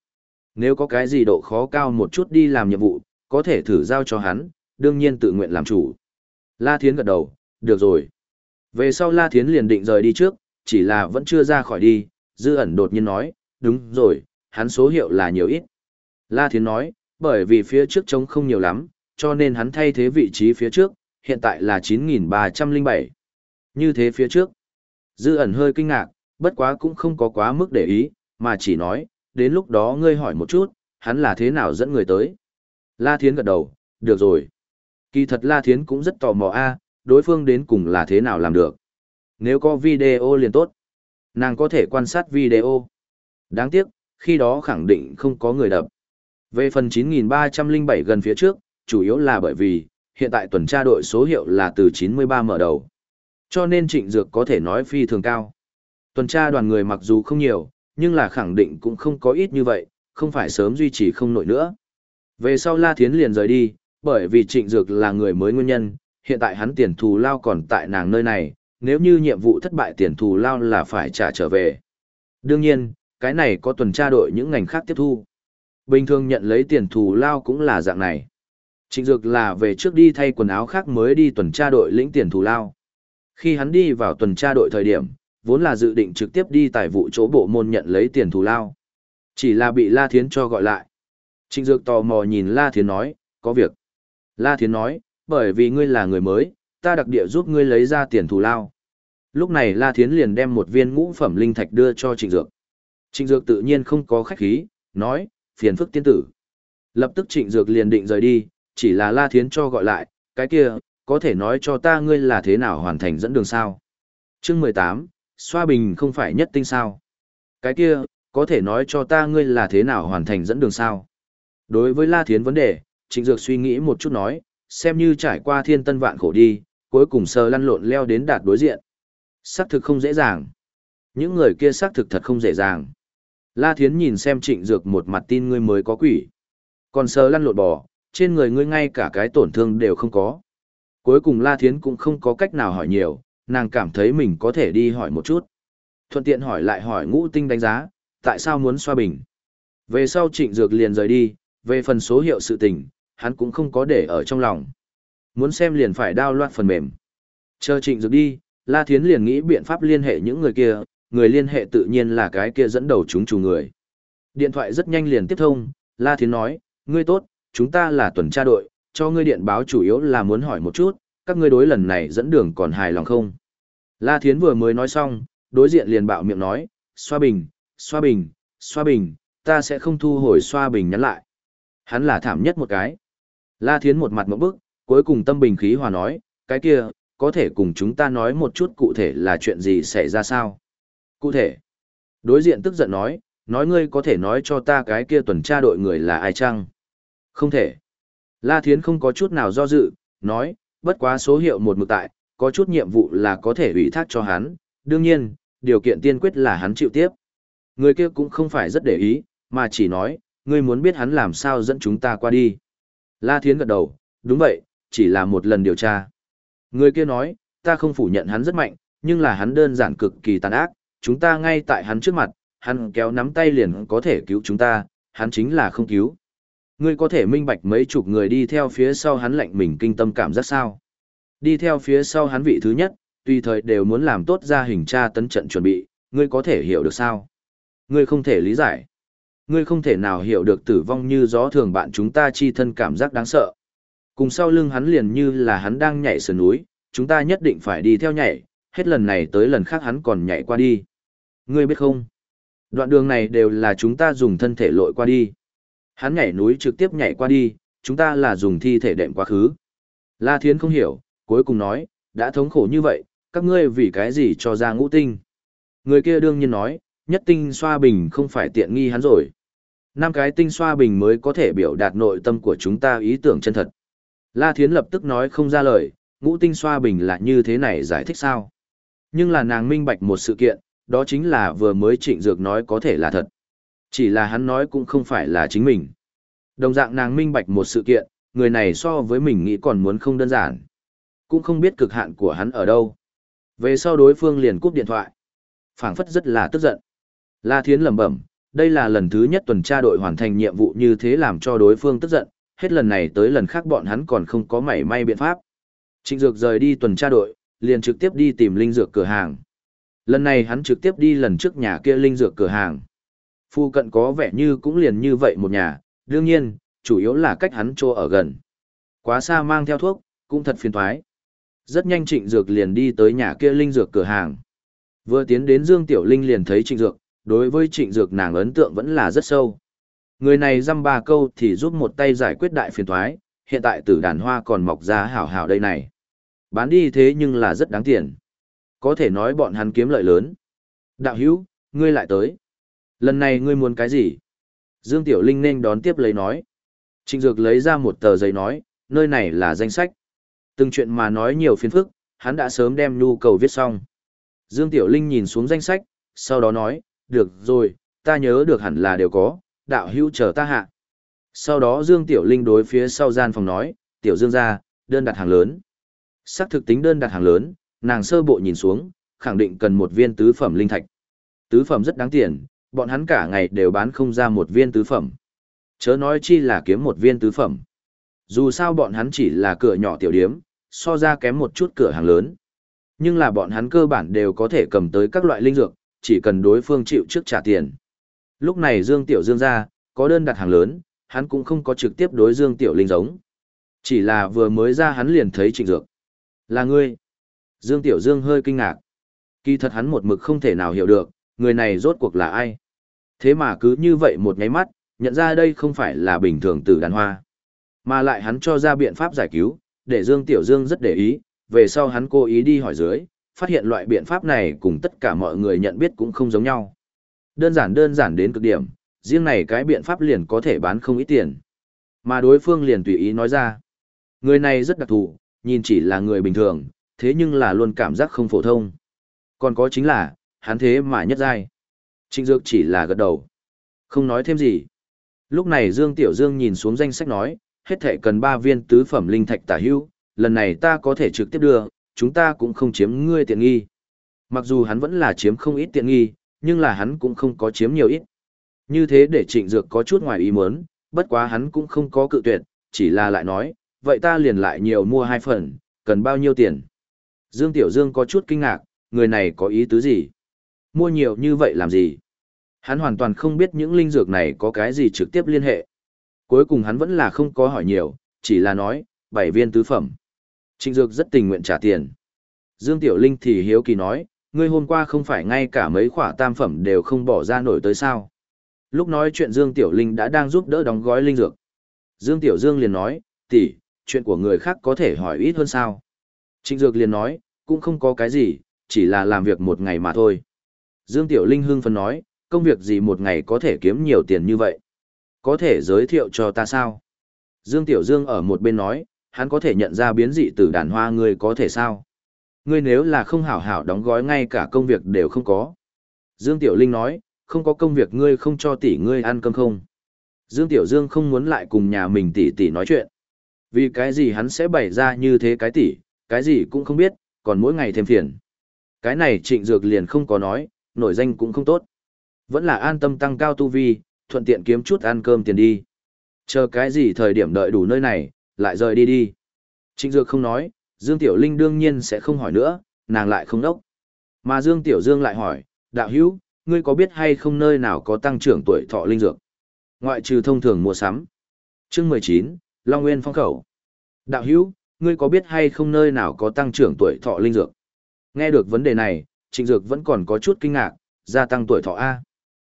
Nếu có cái gì độ khó cao một chút đi làm nhiệm vụ, có thể thử giao cho hắn, đương nhiên tự nguyện làm chủ. La Thiến gật đầu, được rồi. Về sau La Thiến liền định rời đi trước, chỉ là vẫn chưa ra khỏi đi, dư ẩn đột nhiên nói, đúng rồi, hắn số hiệu là nhiều ít. La Thiến nói, bởi vì phía trước trống không nhiều lắm, cho nên hắn thay thế vị trí phía trước, hiện tại là 9.307. Như thế phía trước. Dư ẩn hơi kinh ngạc, bất quá cũng không có quá mức để ý, mà chỉ nói, đến lúc đó ngươi hỏi một chút, hắn là thế nào dẫn người tới. La Thiến gật đầu, được rồi. Kỳ thật La Thiến cũng rất tò mò a, đối phương đến cùng là thế nào làm được. Nếu có video liền tốt. Nàng có thể quan sát video. Đáng tiếc, khi đó khẳng định không có người đập. Về phần 9307 gần phía trước, chủ yếu là bởi vì, hiện tại tuần tra đội số hiệu là từ 93 mở đầu. Cho nên trịnh dược có thể nói phi thường cao. Tuần tra đoàn người mặc dù không nhiều, nhưng là khẳng định cũng không có ít như vậy, không phải sớm duy trì không nổi nữa. Về sau La Thiến liền rời đi, bởi vì trịnh dược là người mới nguyên nhân, hiện tại hắn tiền thù lao còn tại nàng nơi này, nếu như nhiệm vụ thất bại tiền thù lao là phải trả trở về. Đương nhiên, cái này có tuần tra đội những ngành khác tiếp thu. Bình thường nhận lấy tiền thù lao cũng là dạng này. Trịnh Dược là về trước đi thay quần áo khác mới đi tuần tra đội lĩnh tiền thù lao. Khi hắn đi vào tuần tra đội thời điểm, vốn là dự định trực tiếp đi tài vụ chỗ bộ môn nhận lấy tiền thù lao. Chỉ là bị La Thiến cho gọi lại. Trịnh Dược tò mò nhìn La Thiến nói, có việc. La Thiến nói, bởi vì ngươi là người mới, ta đặc địa giúp ngươi lấy ra tiền thù lao. Lúc này La Thiến liền đem một viên ngũ phẩm linh thạch đưa cho Trịnh Dược. Trịnh Dược tự nhiên không có khách khí, nói, phiền phức tiên tử. Lập tức Trịnh Dược liền định rời đi, chỉ là La Thiến cho gọi lại, cái kia, có thể nói cho ta ngươi là thế nào hoàn thành dẫn đường sao. Chương mười tám, xoa bình không phải nhất tinh sao. Cái kia, có thể nói cho ta ngươi là thế nào hoàn thành dẫn đường sao. Đối với La Thiến vấn đề, Trịnh Dược suy nghĩ một chút nói, xem như trải qua thiên tân vạn khổ đi, cuối cùng sờ lăn lộn leo đến đạt đối diện. Xác thực không dễ dàng. Những người kia xác thực thật không dễ dàng. La Thiến nhìn xem trịnh dược một mặt tin ngươi mới có quỷ. Còn sờ lăn lộn bò, trên người ngươi ngay cả cái tổn thương đều không có. Cuối cùng La Thiến cũng không có cách nào hỏi nhiều, nàng cảm thấy mình có thể đi hỏi một chút. Thuận tiện hỏi lại hỏi ngũ tinh đánh giá, tại sao muốn xoa bình. Về sau trịnh dược liền rời đi, về phần số hiệu sự tình, hắn cũng không có để ở trong lòng. Muốn xem liền phải đao loạt phần mềm. Chờ trịnh dược đi, La Thiến liền nghĩ biện pháp liên hệ những người kia, người liên hệ tự nhiên là cái kia dẫn đầu chúng chủ người. Điện thoại rất nhanh liền tiếp thông, La Thiến nói, ngươi tốt, chúng ta là tuần tra đội, cho ngươi điện báo chủ yếu là muốn hỏi một chút, các ngươi đối lần này dẫn đường còn hài lòng không? La Thiến vừa mới nói xong, đối diện liền bạo miệng nói, xoa bình, xoa bình, xoa bình, ta sẽ không thu hồi xoa bình nhắn lại. Hắn là thảm nhất một cái. La Thiến một mặt mẫu bức, cuối cùng tâm bình khí hòa nói, cái kia, có thể cùng chúng ta nói một chút cụ thể là chuyện gì xảy ra sao? Cụ thể, đối diện tức giận nói, nói ngươi có thể nói cho ta cái kia tuần tra đội người là ai chăng? Không thể. La Thiến không có chút nào do dự, nói, bất quá số hiệu một mực tại, có chút nhiệm vụ là có thể ủy thác cho hắn, đương nhiên, điều kiện tiên quyết là hắn chịu tiếp. Người kia cũng không phải rất để ý, mà chỉ nói, ngươi muốn biết hắn làm sao dẫn chúng ta qua đi. La Thiến gật đầu, đúng vậy, chỉ là một lần điều tra. Người kia nói, ta không phủ nhận hắn rất mạnh, nhưng là hắn đơn giản cực kỳ tàn ác, chúng ta ngay tại hắn trước mặt, hắn kéo nắm tay liền có thể cứu chúng ta, hắn chính là không cứu. Ngươi có thể minh bạch mấy chục người đi theo phía sau hắn lạnh mình kinh tâm cảm giác sao. Đi theo phía sau hắn vị thứ nhất, tùy thời đều muốn làm tốt ra hình tra tấn trận chuẩn bị, ngươi có thể hiểu được sao? Ngươi không thể lý giải. Ngươi không thể nào hiểu được tử vong như gió thường bạn chúng ta chi thân cảm giác đáng sợ. Cùng sau lưng hắn liền như là hắn đang nhảy sườn núi, chúng ta nhất định phải đi theo nhảy, hết lần này tới lần khác hắn còn nhảy qua đi. Ngươi biết không? Đoạn đường này đều là chúng ta dùng thân thể lội qua đi. Hắn nhảy núi trực tiếp nhảy qua đi, chúng ta là dùng thi thể đệm quá khứ. La Thiến không hiểu, cuối cùng nói, đã thống khổ như vậy, các ngươi vì cái gì cho ra ngũ tinh. Người kia đương nhiên nói, nhất tinh xoa bình không phải tiện nghi hắn rồi. Năm cái tinh xoa bình mới có thể biểu đạt nội tâm của chúng ta ý tưởng chân thật. La Thiến lập tức nói không ra lời, ngũ tinh xoa bình là như thế này giải thích sao. Nhưng là nàng minh bạch một sự kiện, đó chính là vừa mới trịnh dược nói có thể là thật. Chỉ là hắn nói cũng không phải là chính mình. Đồng dạng nàng minh bạch một sự kiện, người này so với mình nghĩ còn muốn không đơn giản. Cũng không biết cực hạn của hắn ở đâu. Về sau đối phương liền cúp điện thoại. phảng phất rất là tức giận. La Thiến lẩm bẩm, đây là lần thứ nhất tuần tra đội hoàn thành nhiệm vụ như thế làm cho đối phương tức giận, hết lần này tới lần khác bọn hắn còn không có mảy may biện pháp. Trịnh Dược rời đi tuần tra đội, liền trực tiếp đi tìm linh dược cửa hàng. Lần này hắn trực tiếp đi lần trước nhà kia linh dược cửa hàng. Phu cận có vẻ như cũng liền như vậy một nhà, đương nhiên, chủ yếu là cách hắn trô ở gần. Quá xa mang theo thuốc, cũng thật phiền thoái. Rất nhanh Trịnh Dược liền đi tới nhà kia linh dược cửa hàng. Vừa tiến đến Dương Tiểu Linh liền thấy Trịnh Dược, đối với Trịnh Dược nàng ấn tượng vẫn là rất sâu. Người này dăm ba câu thì giúp một tay giải quyết đại phiền thoái, hiện tại tử đàn hoa còn mọc ra hảo hảo đây này. Bán đi thế nhưng là rất đáng tiền. Có thể nói bọn hắn kiếm lợi lớn. Đạo hữu, ngươi lại tới. Lần này ngươi muốn cái gì? Dương Tiểu Linh nên đón tiếp lấy nói. Trịnh Dược lấy ra một tờ giấy nói, nơi này là danh sách. Từng chuyện mà nói nhiều phiền phức, hắn đã sớm đem nhu cầu viết xong. Dương Tiểu Linh nhìn xuống danh sách, sau đó nói, được rồi, ta nhớ được hẳn là đều có, đạo hữu chờ ta hạ. Sau đó Dương Tiểu Linh đối phía sau gian phòng nói, Tiểu Dương ra, đơn đặt hàng lớn. Xác thực tính đơn đặt hàng lớn, nàng sơ bộ nhìn xuống, khẳng định cần một viên tứ phẩm linh thạch. Tứ phẩm rất đáng tiền, bọn hắn cả ngày đều bán không ra một viên tứ phẩm. Chớ nói chi là kiếm một viên tứ phẩm. Dù sao bọn hắn chỉ là cửa nhỏ tiểu điếm, so ra kém một chút cửa hàng lớn. Nhưng là bọn hắn cơ bản đều có thể cầm tới các loại linh dược, chỉ cần đối phương chịu trước trả tiền. Lúc này Dương Tiểu Dương ra, có đơn đặt hàng lớn, hắn cũng không có trực tiếp đối Dương Tiểu Linh giống. Chỉ là vừa mới ra hắn liền thấy trịnh dược. Là ngươi. Dương Tiểu Dương hơi kinh ngạc. Kỳ thật hắn một mực không thể nào hiểu được, người này rốt cuộc là ai. Thế mà cứ như vậy một nháy mắt, nhận ra đây không phải là bình thường từ đàn hoa. Mà lại hắn cho ra biện pháp giải cứu, để Dương Tiểu Dương rất để ý, về sau hắn cố ý đi hỏi dưới, phát hiện loại biện pháp này cùng tất cả mọi người nhận biết cũng không giống nhau. Đơn giản đơn giản đến cực điểm, riêng này cái biện pháp liền có thể bán không ít tiền. Mà đối phương liền tùy ý nói ra. Người này rất đặc thù, nhìn chỉ là người bình thường, thế nhưng là luôn cảm giác không phổ thông. Còn có chính là, hắn thế mà nhất giai. Trịnh Dược chỉ là gật đầu. Không nói thêm gì. Lúc này Dương Tiểu Dương nhìn xuống danh sách nói, hết thể cần 3 viên tứ phẩm linh thạch tả hữu, lần này ta có thể trực tiếp đưa, chúng ta cũng không chiếm ngươi tiện nghi. Mặc dù hắn vẫn là chiếm không ít tiện nghi, nhưng là hắn cũng không có chiếm nhiều ít. Như thế để trịnh dược có chút ngoài ý muốn, bất quá hắn cũng không có cự tuyệt, chỉ là lại nói, vậy ta liền lại nhiều mua hai phần, cần bao nhiêu tiền. Dương Tiểu Dương có chút kinh ngạc, người này có ý tứ gì? Mua nhiều như vậy làm gì? Hắn hoàn toàn không biết những linh dược này có cái gì trực tiếp liên hệ. Cuối cùng hắn vẫn là không có hỏi nhiều, chỉ là nói, bảy viên tứ phẩm. Trịnh Dược rất tình nguyện trả tiền. Dương Tiểu Linh thì hiếu kỳ nói, ngươi hôm qua không phải ngay cả mấy khỏa tam phẩm đều không bỏ ra nổi tới sao. Lúc nói chuyện Dương Tiểu Linh đã đang giúp đỡ đóng gói linh dược. Dương Tiểu Dương liền nói, tỷ, chuyện của người khác có thể hỏi ít hơn sao. Trịnh Dược liền nói, cũng không có cái gì, chỉ là làm việc một ngày mà thôi. Dương Tiểu Linh hưng phấn nói, công việc gì một ngày có thể kiếm nhiều tiền như vậy? Có thể giới thiệu cho ta sao? Dương Tiểu Dương ở một bên nói, hắn có thể nhận ra biến dị từ đàn hoa ngươi có thể sao? Ngươi nếu là không hảo hảo đóng gói ngay cả công việc đều không có. Dương Tiểu Linh nói, không có công việc ngươi không cho tỷ ngươi ăn cơm không? Dương Tiểu Dương không muốn lại cùng nhà mình tỷ tỷ nói chuyện. Vì cái gì hắn sẽ bày ra như thế cái tỷ, cái gì cũng không biết, còn mỗi ngày thêm phiền. Cái này trịnh dược liền không có nói, nổi danh cũng không tốt. Vẫn là an tâm tăng cao tu vi, thuận tiện kiếm chút ăn cơm tiền đi. Chờ cái gì thời điểm đợi đủ nơi này, lại rời đi đi. Trịnh Dược không nói, Dương Tiểu Linh đương nhiên sẽ không hỏi nữa, nàng lại không đốc. Mà Dương Tiểu Dương lại hỏi, đạo hữu, ngươi có biết hay không nơi nào có tăng trưởng tuổi thọ linh dược? Ngoại trừ thông thường mua sắm. Chương 19, Long Nguyên phong khẩu. Đạo hữu, ngươi có biết hay không nơi nào có tăng trưởng tuổi thọ linh dược? Nghe được vấn đề này, Trịnh Dược vẫn còn có chút kinh ngạc, gia tăng tuổi thọ A.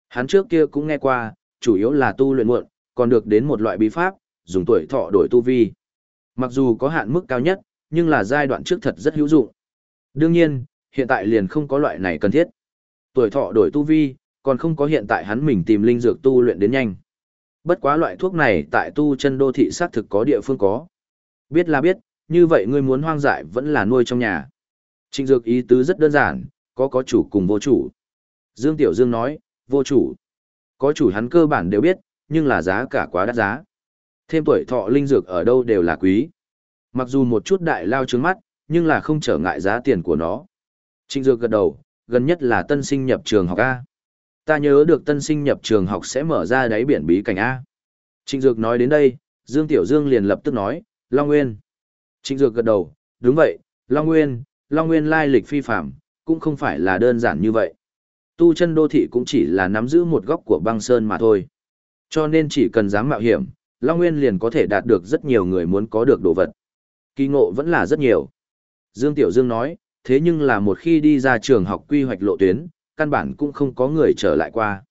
Hắn trước kia cũng nghe qua, chủ yếu là tu luyện muộn, còn được đến một loại bí pháp, dùng tuổi thọ đổi tu vi. Mặc dù có hạn mức cao nhất, nhưng là giai đoạn trước thật rất hữu dụng. Đương nhiên, hiện tại liền không có loại này cần thiết. Tuổi thọ đổi tu vi, còn không có hiện tại hắn mình tìm linh dược tu luyện đến nhanh. Bất quá loại thuốc này tại tu chân đô thị xác thực có địa phương có. Biết là biết, như vậy ngươi muốn hoang dại vẫn là nuôi trong nhà. Trịnh dược ý tứ rất đơn giản, có có chủ cùng vô chủ. Dương Tiểu Dương nói, vô chủ. Có chủ hắn cơ bản đều biết, nhưng là giá cả quá đắt giá. Thêm tuổi thọ linh dược ở đâu đều là quý. Mặc dù một chút đại lao trướng mắt, nhưng là không trở ngại giá tiền của nó. Trịnh dược gật đầu, gần nhất là tân sinh nhập trường học A. Ta nhớ được tân sinh nhập trường học sẽ mở ra đáy biển bí cảnh A. Trịnh dược nói đến đây, Dương Tiểu Dương liền lập tức nói, Long Nguyên. Trịnh dược gật đầu, đúng vậy, Long Nguyên, Long Nguyên lai lịch phi phạm, cũng không phải là đơn giản như vậy. Tu chân đô thị cũng chỉ là nắm giữ một góc của băng sơn mà thôi. Cho nên chỉ cần dám mạo hiểm, Long Nguyên liền có thể đạt được rất nhiều người muốn có được đồ vật. Kỳ ngộ vẫn là rất nhiều. Dương Tiểu Dương nói, thế nhưng là một khi đi ra trường học quy hoạch lộ tuyến, căn bản cũng không có người trở lại qua.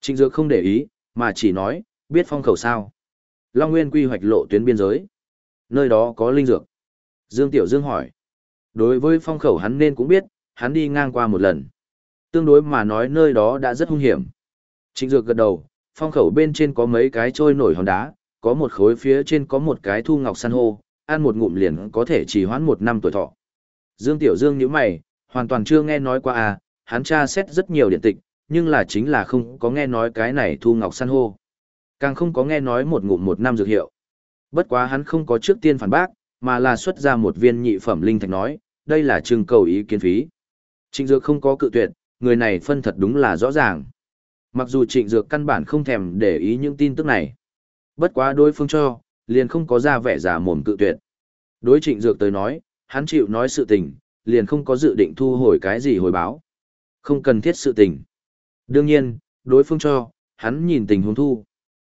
Trịnh Dược không để ý, mà chỉ nói, biết phong khẩu sao. Long Nguyên quy hoạch lộ tuyến biên giới. Nơi đó có linh dược. Dương Tiểu Dương hỏi. Đối với phong khẩu hắn nên cũng biết, hắn đi ngang qua một lần. Tương đối mà nói nơi đó đã rất hung hiểm. Trịnh Dược gật đầu, phong khẩu bên trên có mấy cái trôi nổi hòn đá, có một khối phía trên có một cái thu ngọc san hô, ăn một ngụm liền có thể trì hoãn một năm tuổi thọ. Dương Tiểu Dương nhíu mày, hoàn toàn chưa nghe nói qua à, hắn tra xét rất nhiều điện tịch, nhưng là chính là không có nghe nói cái này thu ngọc san hô. Càng không có nghe nói một ngụm một năm dược hiệu. Bất quá hắn không có trước tiên phản bác, mà là xuất ra một viên nhị phẩm linh thạch nói, đây là trưng cầu ý kiến phí. Trịnh Dược không có cự tuyệt, người này phân thật đúng là rõ ràng. Mặc dù Trịnh Dược căn bản không thèm để ý những tin tức này. Bất quá đối phương cho, liền không có ra vẻ giả mồm cự tuyệt. Đối Trịnh Dược tới nói, hắn chịu nói sự tình, liền không có dự định thu hồi cái gì hồi báo. Không cần thiết sự tình. Đương nhiên, đối phương cho, hắn nhìn tình huống thu.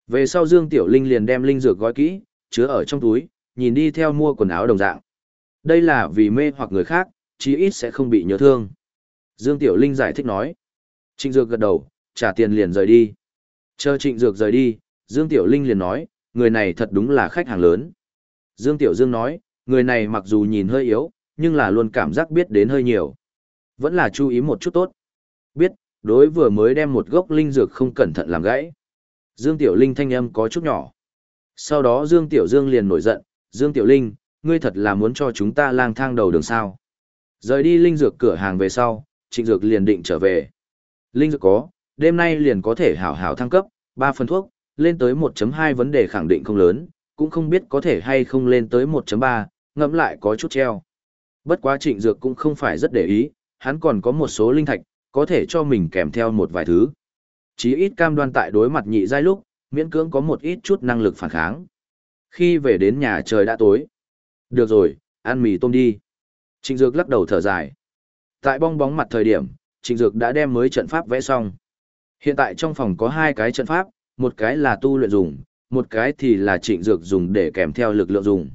Về sau Dương Tiểu Linh liền đem linh dược gói kỹ, chứa ở trong túi, nhìn đi theo mua quần áo đồng dạng. Đây là vì mê hoặc người khác, chí ít sẽ không bị nhớ thương. Dương Tiểu Linh giải thích nói. Trịnh Dược gật đầu, trả tiền liền rời đi. Chờ Trịnh Dược rời đi, Dương Tiểu Linh liền nói, người này thật đúng là khách hàng lớn. Dương Tiểu Dương nói, người này mặc dù nhìn hơi yếu, nhưng là luôn cảm giác biết đến hơi nhiều. Vẫn là chú ý một chút tốt. Biết, đối vừa mới đem một gốc linh dược không cẩn thận làm gãy. Dương Tiểu Linh thanh âm có chút nhỏ. Sau đó Dương Tiểu Dương liền nổi giận, Dương Tiểu Linh, ngươi thật là muốn cho chúng ta lang thang đầu đường sao. Rời đi linh dược cửa hàng về sau, trịnh dược liền định trở về. Linh dược có, đêm nay liền có thể hảo hảo thăng cấp, 3 phần thuốc, lên tới 1.2 vấn đề khẳng định không lớn, cũng không biết có thể hay không lên tới 1.3, ngẫm lại có chút treo. Bất quá trịnh dược cũng không phải rất để ý, hắn còn có một số linh thạch, có thể cho mình kèm theo một vài thứ. Chí ít cam đoan tại đối mặt nhị giai lúc, miễn cưỡng có một ít chút năng lực phản kháng. Khi về đến nhà trời đã tối. Được rồi, ăn mì tôm đi. Trịnh Dược lắc đầu thở dài. Tại bong bóng mặt thời điểm, Trịnh Dược đã đem mới trận pháp vẽ xong. Hiện tại trong phòng có hai cái trận pháp, một cái là tu luyện dùng, một cái thì là Trịnh Dược dùng để kèm theo lực lượng dùng.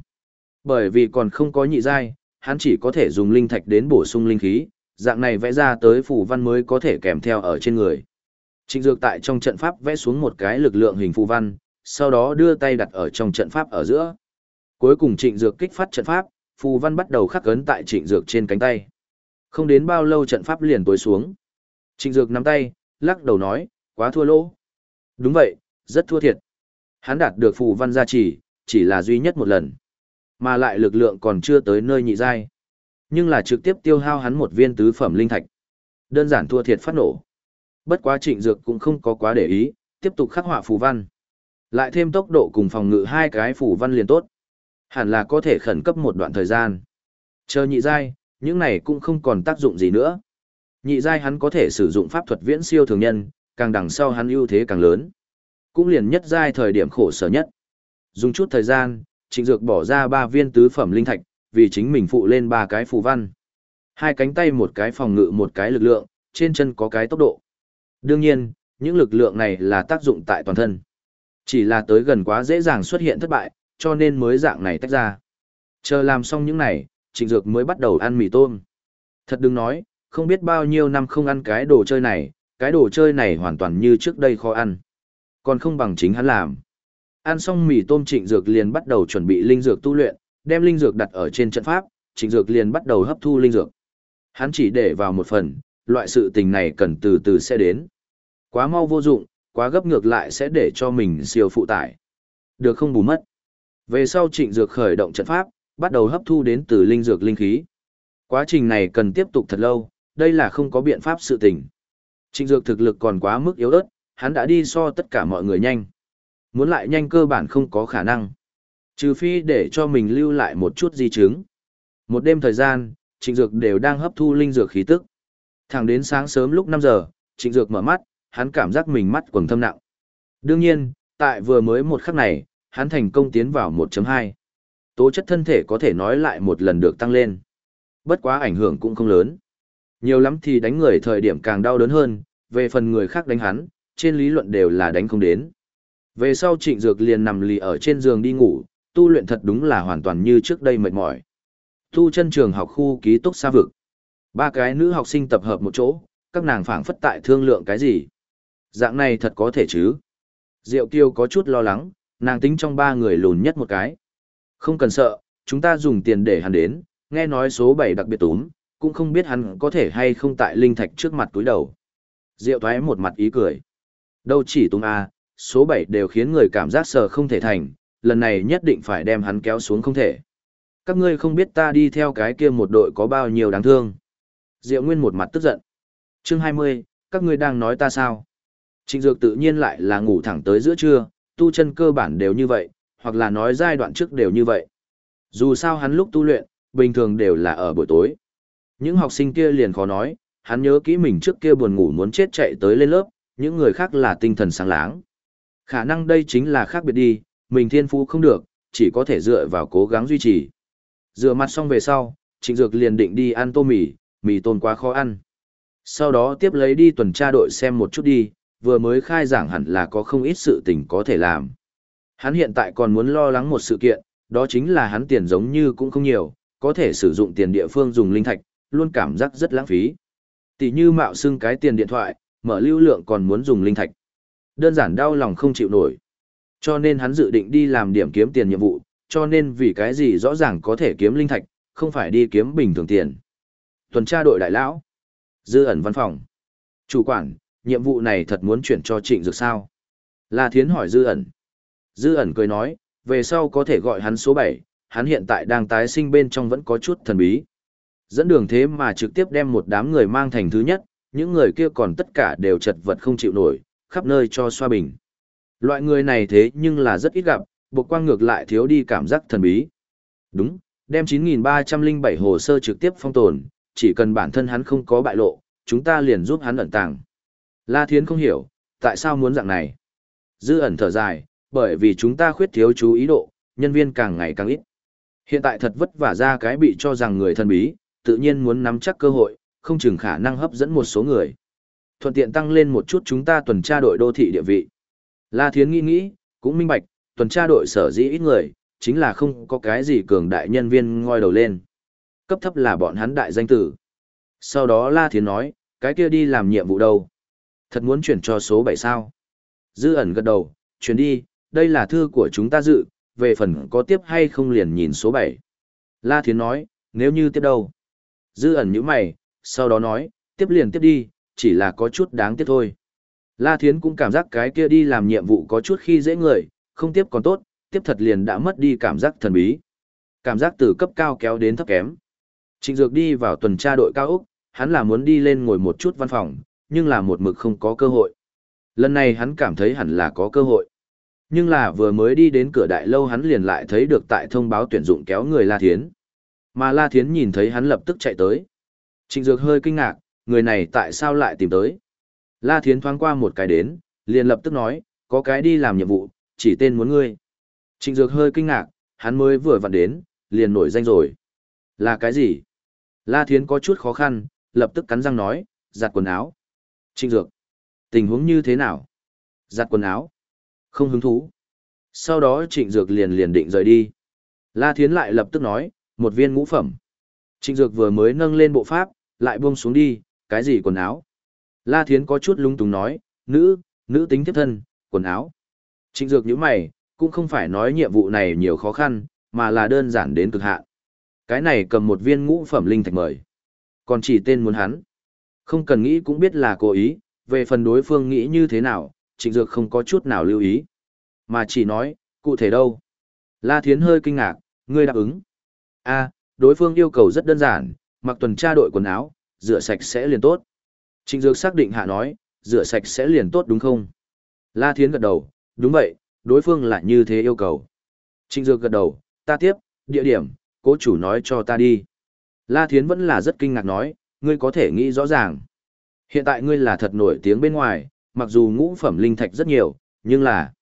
Bởi vì còn không có nhị giai, hắn chỉ có thể dùng linh thạch đến bổ sung linh khí, dạng này vẽ ra tới phù văn mới có thể kèm theo ở trên người. Trịnh Dược tại trong trận pháp vẽ xuống một cái lực lượng hình phù văn, sau đó đưa tay đặt ở trong trận pháp ở giữa. Cuối cùng Trịnh Dược kích phát trận pháp, phù văn bắt đầu khắc ấn tại Trịnh Dược trên cánh tay. Không đến bao lâu trận pháp liền tối xuống. Trịnh Dược nắm tay, lắc đầu nói, quá thua lỗ. Đúng vậy, rất thua thiệt. Hắn đạt được phù văn gia trì, chỉ là duy nhất một lần. Mà lại lực lượng còn chưa tới nơi nhị giai. Nhưng là trực tiếp tiêu hao hắn một viên tứ phẩm linh thạch. Đơn giản thua thiệt phát nổ. Bất quá trịnh dược cũng không có quá để ý, tiếp tục khắc họa phù văn. Lại thêm tốc độ cùng phòng ngự hai cái phù văn liền tốt. Hẳn là có thể khẩn cấp một đoạn thời gian. Chờ nhị giai, những này cũng không còn tác dụng gì nữa. Nhị giai hắn có thể sử dụng pháp thuật viễn siêu thường nhân, càng đằng sau hắn ưu thế càng lớn. Cũng liền nhất giai thời điểm khổ sở nhất. Dùng chút thời gian, Trịnh Dược bỏ ra ba viên tứ phẩm linh thạch, vì chính mình phụ lên ba cái phù văn. Hai cánh tay một cái phòng ngự một cái lực lượng, trên chân có cái tốc độ. Đương nhiên, những lực lượng này là tác dụng tại toàn thân. Chỉ là tới gần quá dễ dàng xuất hiện thất bại, cho nên mới dạng này tách ra. Chờ làm xong những này, Trịnh Dược mới bắt đầu ăn mì tôm. Thật đừng nói, không biết bao nhiêu năm không ăn cái đồ chơi này, cái đồ chơi này hoàn toàn như trước đây khó ăn. Còn không bằng chính hắn làm. Ăn xong mì tôm trịnh dược liền bắt đầu chuẩn bị linh dược tu luyện, đem linh dược đặt ở trên trận pháp, trịnh dược liền bắt đầu hấp thu linh dược. Hắn chỉ để vào một phần, loại sự tình này cần từ từ sẽ đến. Quá mau vô dụng, quá gấp ngược lại sẽ để cho mình siêu phụ tải. Được không bù mất. Về sau trịnh dược khởi động trận pháp, bắt đầu hấp thu đến từ linh dược linh khí. Quá trình này cần tiếp tục thật lâu, đây là không có biện pháp sự tình. Trịnh dược thực lực còn quá mức yếu ớt, hắn đã đi so tất cả mọi người nhanh. Muốn lại nhanh cơ bản không có khả năng. Trừ phi để cho mình lưu lại một chút di chứng. Một đêm thời gian, trịnh dược đều đang hấp thu linh dược khí tức. Thẳng đến sáng sớm lúc 5 giờ, trịnh dược mở mắt, hắn cảm giác mình mắt quầng thâm nặng. Đương nhiên, tại vừa mới một khắc này, hắn thành công tiến vào 1.2. Tố chất thân thể có thể nói lại một lần được tăng lên. Bất quá ảnh hưởng cũng không lớn. Nhiều lắm thì đánh người thời điểm càng đau đớn hơn, về phần người khác đánh hắn, trên lý luận đều là đánh không đến. Về sau trịnh dược liền nằm lì ở trên giường đi ngủ, tu luyện thật đúng là hoàn toàn như trước đây mệt mỏi. Tu chân trường học khu ký túc xa vực. Ba cái nữ học sinh tập hợp một chỗ, các nàng phảng phất tại thương lượng cái gì. Dạng này thật có thể chứ. Diệu Kiêu có chút lo lắng, nàng tính trong ba người lùn nhất một cái. Không cần sợ, chúng ta dùng tiền để hắn đến, nghe nói số 7 đặc biệt túm, cũng không biết hắn có thể hay không tại linh thạch trước mặt túi đầu. Diệu thoái một mặt ý cười. Đâu chỉ tung A, số 7 đều khiến người cảm giác sợ không thể thành, lần này nhất định phải đem hắn kéo xuống không thể. Các ngươi không biết ta đi theo cái kia một đội có bao nhiêu đáng thương. Diệu Nguyên một mặt tức giận. Chương 20, các ngươi đang nói ta sao? Trịnh Dược tự nhiên lại là ngủ thẳng tới giữa trưa, tu chân cơ bản đều như vậy, hoặc là nói giai đoạn trước đều như vậy. Dù sao hắn lúc tu luyện, bình thường đều là ở buổi tối. Những học sinh kia liền khó nói, hắn nhớ kỹ mình trước kia buồn ngủ muốn chết chạy tới lên lớp, những người khác là tinh thần sáng láng. Khả năng đây chính là khác biệt đi, mình thiên phú không được, chỉ có thể dựa vào cố gắng duy trì. Dựa mặt xong về sau, Trịnh Dược liền định đi ăn tô mì, mì tôm quá khó ăn. Sau đó tiếp lấy đi tuần tra đội xem một chút đi, vừa mới khai giảng hẳn là có không ít sự tình có thể làm. Hắn hiện tại còn muốn lo lắng một sự kiện, đó chính là hắn tiền giống như cũng không nhiều, có thể sử dụng tiền địa phương dùng linh thạch, luôn cảm giác rất lãng phí. Tỷ như mạo xưng cái tiền điện thoại, mở lưu lượng còn muốn dùng linh thạch. Đơn giản đau lòng không chịu nổi. Cho nên hắn dự định đi làm điểm kiếm tiền nhiệm vụ, cho nên vì cái gì rõ ràng có thể kiếm linh thạch, không phải đi kiếm bình thường tiền. Tuần tra đội đại lão. Dư ẩn văn phòng. Chủ quản, nhiệm vụ này thật muốn chuyển cho trịnh dược sao? La Thiến hỏi Dư ẩn. Dư ẩn cười nói, về sau có thể gọi hắn số 7, hắn hiện tại đang tái sinh bên trong vẫn có chút thần bí. Dẫn đường thế mà trực tiếp đem một đám người mang thành thứ nhất, những người kia còn tất cả đều chật vật không chịu nổi, khắp nơi cho xoa bình. Loại người này thế nhưng là rất ít gặp, bộ quang ngược lại thiếu đi cảm giác thần bí. Đúng, đem 9.307 hồ sơ trực tiếp phong tồn, chỉ cần bản thân hắn không có bại lộ, chúng ta liền giúp hắn ẩn tàng. La Thiến không hiểu, tại sao muốn dạng này? Dư ẩn thở dài, bởi vì chúng ta khuyết thiếu chú ý độ, nhân viên càng ngày càng ít. Hiện tại thật vất vả ra cái bị cho rằng người thân bí, tự nhiên muốn nắm chắc cơ hội, không chừng khả năng hấp dẫn một số người. Thuận tiện tăng lên một chút chúng ta tuần tra đội đô thị địa vị. La Thiến nghĩ nghĩ, cũng minh bạch, tuần tra đội sở dĩ ít người, chính là không có cái gì cường đại nhân viên ngoi đầu lên. Cấp thấp là bọn hắn đại danh tử. Sau đó La Thiến nói, cái kia đi làm nhiệm vụ đâu? Thật muốn chuyển cho số 7 sao? Dư ẩn gật đầu, chuyển đi, đây là thư của chúng ta dự, về phần có tiếp hay không liền nhìn số 7. La Thiến nói, nếu như tiếp đâu? Dư ẩn những mày, sau đó nói, tiếp liền tiếp đi, chỉ là có chút đáng tiếc thôi. La Thiến cũng cảm giác cái kia đi làm nhiệm vụ có chút khi dễ người, không tiếp còn tốt, tiếp thật liền đã mất đi cảm giác thần bí. Cảm giác từ cấp cao kéo đến thấp kém. Trịnh Dược đi vào tuần tra đội cao Úc, hắn là muốn đi lên ngồi một chút văn phòng, nhưng là một mực không có cơ hội. Lần này hắn cảm thấy hẳn là có cơ hội. Nhưng là vừa mới đi đến cửa đại lâu hắn liền lại thấy được tại thông báo tuyển dụng kéo người La Thiến. Mà La Thiến nhìn thấy hắn lập tức chạy tới. Trịnh Dược hơi kinh ngạc, người này tại sao lại tìm tới. La Thiến thoáng qua một cái đến, liền lập tức nói, có cái đi làm nhiệm vụ, chỉ tên muốn ngươi. Trịnh Dược hơi kinh ngạc, hắn mới vừa vặn đến, liền nổi danh rồi. Là cái gì? La Thiến có chút khó khăn, lập tức cắn răng nói, giặt quần áo. Trịnh Dược, tình huống như thế nào? Giặt quần áo. Không hứng thú. Sau đó Trịnh Dược liền liền định rời đi. La Thiến lại lập tức nói, một viên ngũ phẩm. Trịnh Dược vừa mới nâng lên bộ pháp, lại buông xuống đi, cái gì quần áo? La Thiến có chút lung túng nói, nữ, nữ tính tiếp thân, quần áo. Trịnh Dược nhíu mày, cũng không phải nói nhiệm vụ này nhiều khó khăn, mà là đơn giản đến cực hạn. Cái này cầm một viên ngũ phẩm linh thạch mời. Còn chỉ tên muốn hắn. Không cần nghĩ cũng biết là cố ý, về phần đối phương nghĩ như thế nào, Trịnh Dược không có chút nào lưu ý. Mà chỉ nói, cụ thể đâu. La Thiến hơi kinh ngạc, ngươi đáp ứng a đối phương yêu cầu rất đơn giản, mặc tuần tra đội quần áo, rửa sạch sẽ liền tốt. Trịnh Dược xác định hạ nói, rửa sạch sẽ liền tốt đúng không? La Thiến gật đầu, đúng vậy, đối phương lại như thế yêu cầu. Trịnh Dược gật đầu, ta tiếp, địa điểm, cố chủ nói cho ta đi. La Thiến vẫn là rất kinh ngạc nói, ngươi có thể nghĩ rõ ràng. Hiện tại ngươi là thật nổi tiếng bên ngoài, mặc dù ngũ phẩm linh thạch rất nhiều, nhưng là...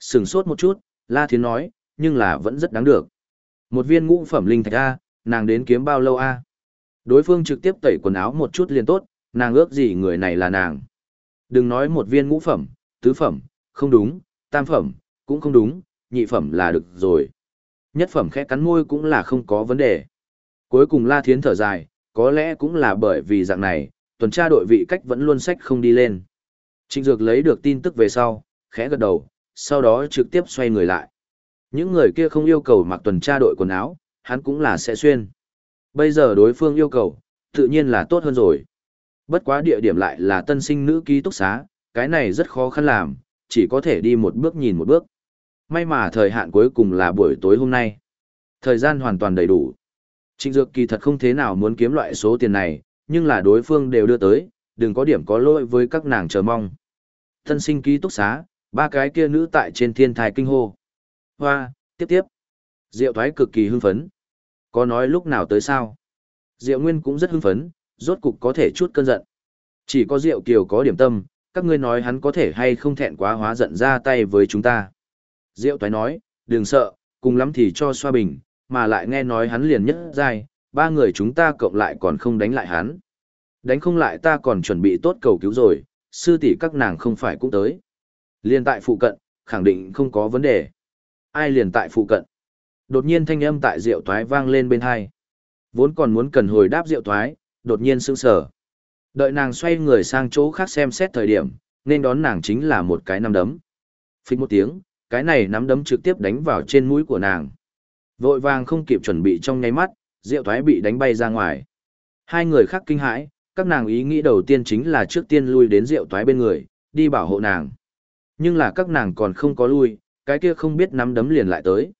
Sừng sốt một chút, La Thiến nói, nhưng là vẫn rất đáng được. Một viên ngũ phẩm linh thạch A, nàng đến kiếm bao lâu A? Đối phương trực tiếp tẩy quần áo một chút liền tốt, nàng ước gì người này là nàng. Đừng nói một viên ngũ phẩm, tứ phẩm, không đúng, tam phẩm, cũng không đúng, nhị phẩm là được rồi. Nhất phẩm khẽ cắn môi cũng là không có vấn đề. Cuối cùng La Thiến thở dài, có lẽ cũng là bởi vì dạng này, tuần tra đội vị cách vẫn luôn sách không đi lên. Trịnh Dược lấy được tin tức về sau, khẽ gật đầu, sau đó trực tiếp xoay người lại. Những người kia không yêu cầu mặc tuần tra đội quần áo, hắn cũng là sẽ xuyên. Bây giờ đối phương yêu cầu, tự nhiên là tốt hơn rồi. Bất quá địa điểm lại là tân sinh nữ ký túc xá, cái này rất khó khăn làm, chỉ có thể đi một bước nhìn một bước. May mà thời hạn cuối cùng là buổi tối hôm nay. Thời gian hoàn toàn đầy đủ. Trịnh Dược kỳ thật không thế nào muốn kiếm loại số tiền này, nhưng là đối phương đều đưa tới, đừng có điểm có lỗi với các nàng chờ mong. Tân sinh ký túc xá, ba cái kia nữ tại trên thiên thai kinh hô. Hoa, tiếp tiếp. Diệu thoái cực kỳ hưng phấn. Có nói lúc nào tới sao? Diệu Nguyên cũng rất hưng phấn, rốt cục có thể chút cơn giận. Chỉ có Diệu Kiều có điểm tâm, các ngươi nói hắn có thể hay không thẹn quá hóa giận ra tay với chúng ta. Diệu thoái nói, đừng sợ, cùng lắm thì cho xoa bình, mà lại nghe nói hắn liền nhất dai, ba người chúng ta cộng lại còn không đánh lại hắn. Đánh không lại ta còn chuẩn bị tốt cầu cứu rồi, sư tỷ các nàng không phải cũng tới. Liên tại phụ cận, khẳng định không có vấn đề. Ai liền tại phụ cận? Đột nhiên thanh âm tại rượu toái vang lên bên hai. Vốn còn muốn cần hồi đáp rượu toái, đột nhiên sững sờ. Đợi nàng xoay người sang chỗ khác xem xét thời điểm, nên đón nàng chính là một cái nắm đấm. Phích một tiếng, cái này nắm đấm trực tiếp đánh vào trên mũi của nàng. Vội vàng không kịp chuẩn bị trong nháy mắt, rượu thoái bị đánh bay ra ngoài. Hai người khác kinh hãi, các nàng ý nghĩ đầu tiên chính là trước tiên lui đến rượu thoái bên người, đi bảo hộ nàng. Nhưng là các nàng còn không có lui, cái kia không biết nắm đấm liền lại tới.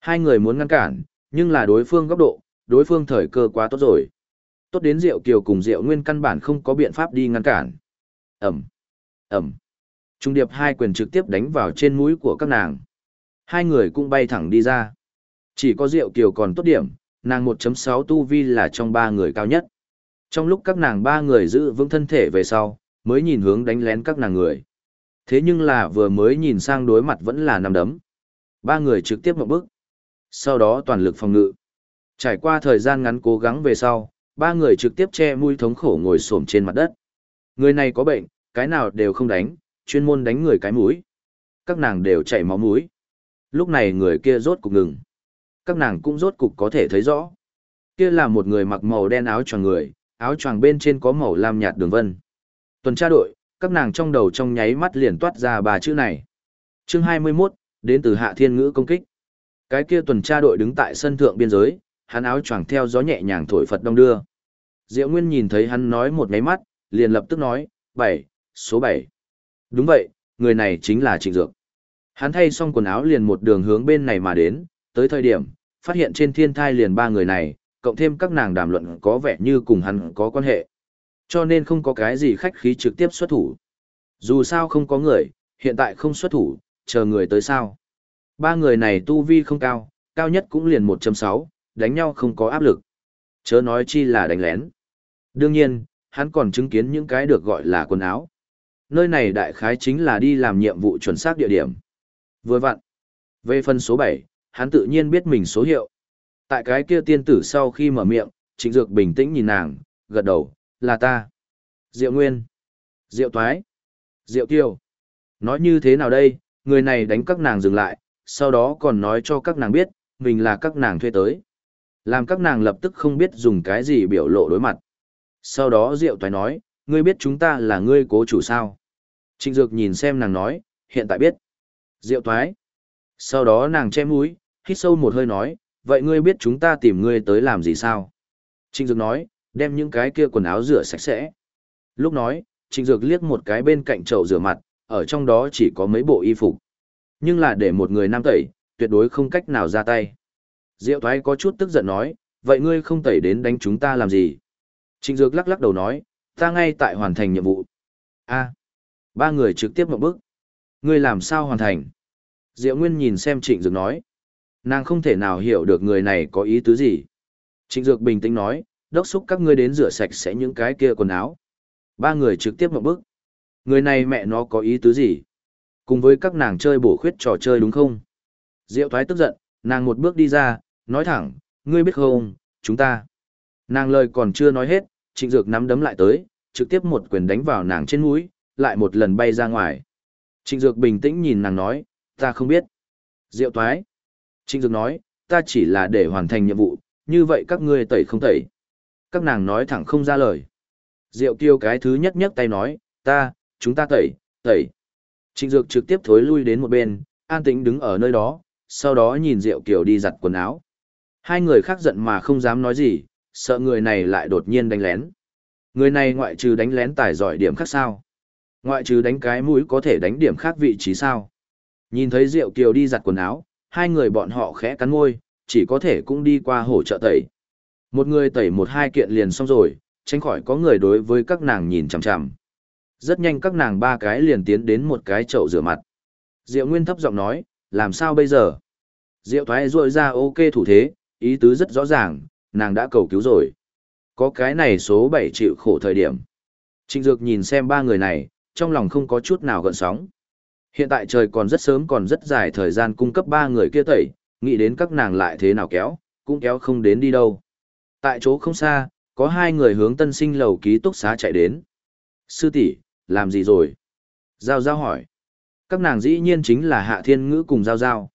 Hai người muốn ngăn cản, nhưng là đối phương góc độ, đối phương thời cơ quá tốt rồi. Tốt đến Diệu kiều cùng Diệu nguyên căn bản không có biện pháp đi ngăn cản. Ẩm, Ẩm. Trung điệp hai quyền trực tiếp đánh vào trên mũi của các nàng. Hai người cũng bay thẳng đi ra. Chỉ có Diệu Kiều còn tốt điểm, nàng 1.6 tu vi là trong ba người cao nhất. Trong lúc các nàng ba người giữ vững thân thể về sau, mới nhìn hướng đánh lén các nàng người. Thế nhưng là vừa mới nhìn sang đối mặt vẫn là nằm đấm. Ba người trực tiếp một bước. Sau đó toàn lực phòng ngự. Trải qua thời gian ngắn cố gắng về sau, ba người trực tiếp che mũi thống khổ ngồi xổm trên mặt đất. Người này có bệnh, cái nào đều không đánh, chuyên môn đánh người cái mũi. Các nàng đều chảy máu mũi. Lúc này người kia rốt cục ngừng các nàng cũng rốt cục có thể thấy rõ. Kia là một người mặc màu đen áo choàng người, áo choàng bên trên có màu lam nhạt đường vân. Tuần tra đội, các nàng trong đầu trong nháy mắt liền toát ra ba chữ này. Chương 21, đến từ Hạ Thiên Ngữ công kích. Cái kia tuần tra đội đứng tại sân thượng biên giới, hắn áo choàng theo gió nhẹ nhàng thổi Phật đông đưa. Diệu Nguyên nhìn thấy hắn nói một nháy mắt, liền lập tức nói, bảy, số bảy. Đúng vậy, người này chính là Trịnh Dược. Hắn thay xong quần áo liền một đường hướng bên này mà đến, tới thời điểm, phát hiện trên thiên thai liền ba người này, cộng thêm các nàng đàm luận có vẻ như cùng hắn có quan hệ. Cho nên không có cái gì khách khí trực tiếp xuất thủ. Dù sao không có người, hiện tại không xuất thủ, chờ người tới sao. Ba người này tu vi không cao, cao nhất cũng liền 1.6, đánh nhau không có áp lực. Chớ nói chi là đánh lén. Đương nhiên, hắn còn chứng kiến những cái được gọi là quần áo. Nơi này đại khái chính là đi làm nhiệm vụ chuẩn xác địa điểm. Vừa vặn. Về phần số 7, hắn tự nhiên biết mình số hiệu. Tại cái kia tiên tử sau khi mở miệng, trịnh dược bình tĩnh nhìn nàng, gật đầu, là ta. Diệu Nguyên. Diệu Toái. Diệu Tiêu. Nói như thế nào đây, người này đánh các nàng dừng lại, sau đó còn nói cho các nàng biết, mình là các nàng thuê tới. Làm các nàng lập tức không biết dùng cái gì biểu lộ đối mặt. Sau đó Diệu Toái nói, ngươi biết chúng ta là ngươi cố chủ sao? Trịnh Dược nhìn xem nàng nói, hiện tại biết. Diệu Toái, Sau đó nàng che mũi, hít sâu một hơi nói, vậy ngươi biết chúng ta tìm ngươi tới làm gì sao? Trịnh Dược nói, đem những cái kia quần áo rửa sạch sẽ. Lúc nói, Trịnh Dược liếc một cái bên cạnh chậu rửa mặt, ở trong đó chỉ có mấy bộ y phục. Nhưng là để một người nam tẩy, tuyệt đối không cách nào ra tay. Diệu thoái có chút tức giận nói, vậy ngươi không tẩy đến đánh chúng ta làm gì? Trịnh Dược lắc lắc đầu nói, ta ngay tại hoàn thành nhiệm vụ. a ba người trực tiếp một bước. Ngươi làm sao hoàn thành? Diệu Nguyên nhìn xem Trịnh Dược nói. Nàng không thể nào hiểu được người này có ý tứ gì. Trịnh Dược bình tĩnh nói, đốc xúc các ngươi đến rửa sạch sẽ những cái kia quần áo. Ba người trực tiếp một bước. Người này mẹ nó có ý tứ gì? Cùng với các nàng chơi bổ khuyết trò chơi đúng không? Diệu thoái tức giận, nàng một bước đi ra, nói thẳng, ngươi biết không, chúng ta. Nàng lời còn chưa nói hết, trịnh dược nắm đấm lại tới, trực tiếp một quyền đánh vào nàng trên mũi, lại một lần bay ra ngoài. Trịnh dược bình tĩnh nhìn nàng nói, ta không biết. Diệu thoái. Trịnh dược nói, ta chỉ là để hoàn thành nhiệm vụ, như vậy các ngươi tẩy không tẩy. Các nàng nói thẳng không ra lời. Diệu kiêu cái thứ nhất nhất tay nói, ta, chúng ta tẩy, tẩy. Trịnh Dược trực tiếp thối lui đến một bên, an tĩnh đứng ở nơi đó, sau đó nhìn Diệu Kiều đi giặt quần áo. Hai người khác giận mà không dám nói gì, sợ người này lại đột nhiên đánh lén. Người này ngoại trừ đánh lén tài giỏi điểm khác sao? Ngoại trừ đánh cái mũi có thể đánh điểm khác vị trí sao? Nhìn thấy Diệu Kiều đi giặt quần áo, hai người bọn họ khẽ cắn môi, chỉ có thể cũng đi qua hỗ trợ tẩy. Một người tẩy một hai kiện liền xong rồi, tránh khỏi có người đối với các nàng nhìn chằm chằm. Rất nhanh các nàng ba cái liền tiến đến một cái chậu rửa mặt. Diệu Nguyên thấp giọng nói, làm sao bây giờ? Diệu thoái rội ra ok thủ thế, ý tứ rất rõ ràng, nàng đã cầu cứu rồi. Có cái này số 7 triệu khổ thời điểm. Trịnh Dược nhìn xem ba người này, trong lòng không có chút nào gợn sóng. Hiện tại trời còn rất sớm còn rất dài thời gian cung cấp ba người kia tẩy, nghĩ đến các nàng lại thế nào kéo, cũng kéo không đến đi đâu. Tại chỗ không xa, có hai người hướng tân sinh lầu ký túc xá chạy đến. Sư tỷ, làm gì rồi? Giao giao hỏi. Các nàng dĩ nhiên chính là Hạ Thiên Ngữ cùng Giao giao.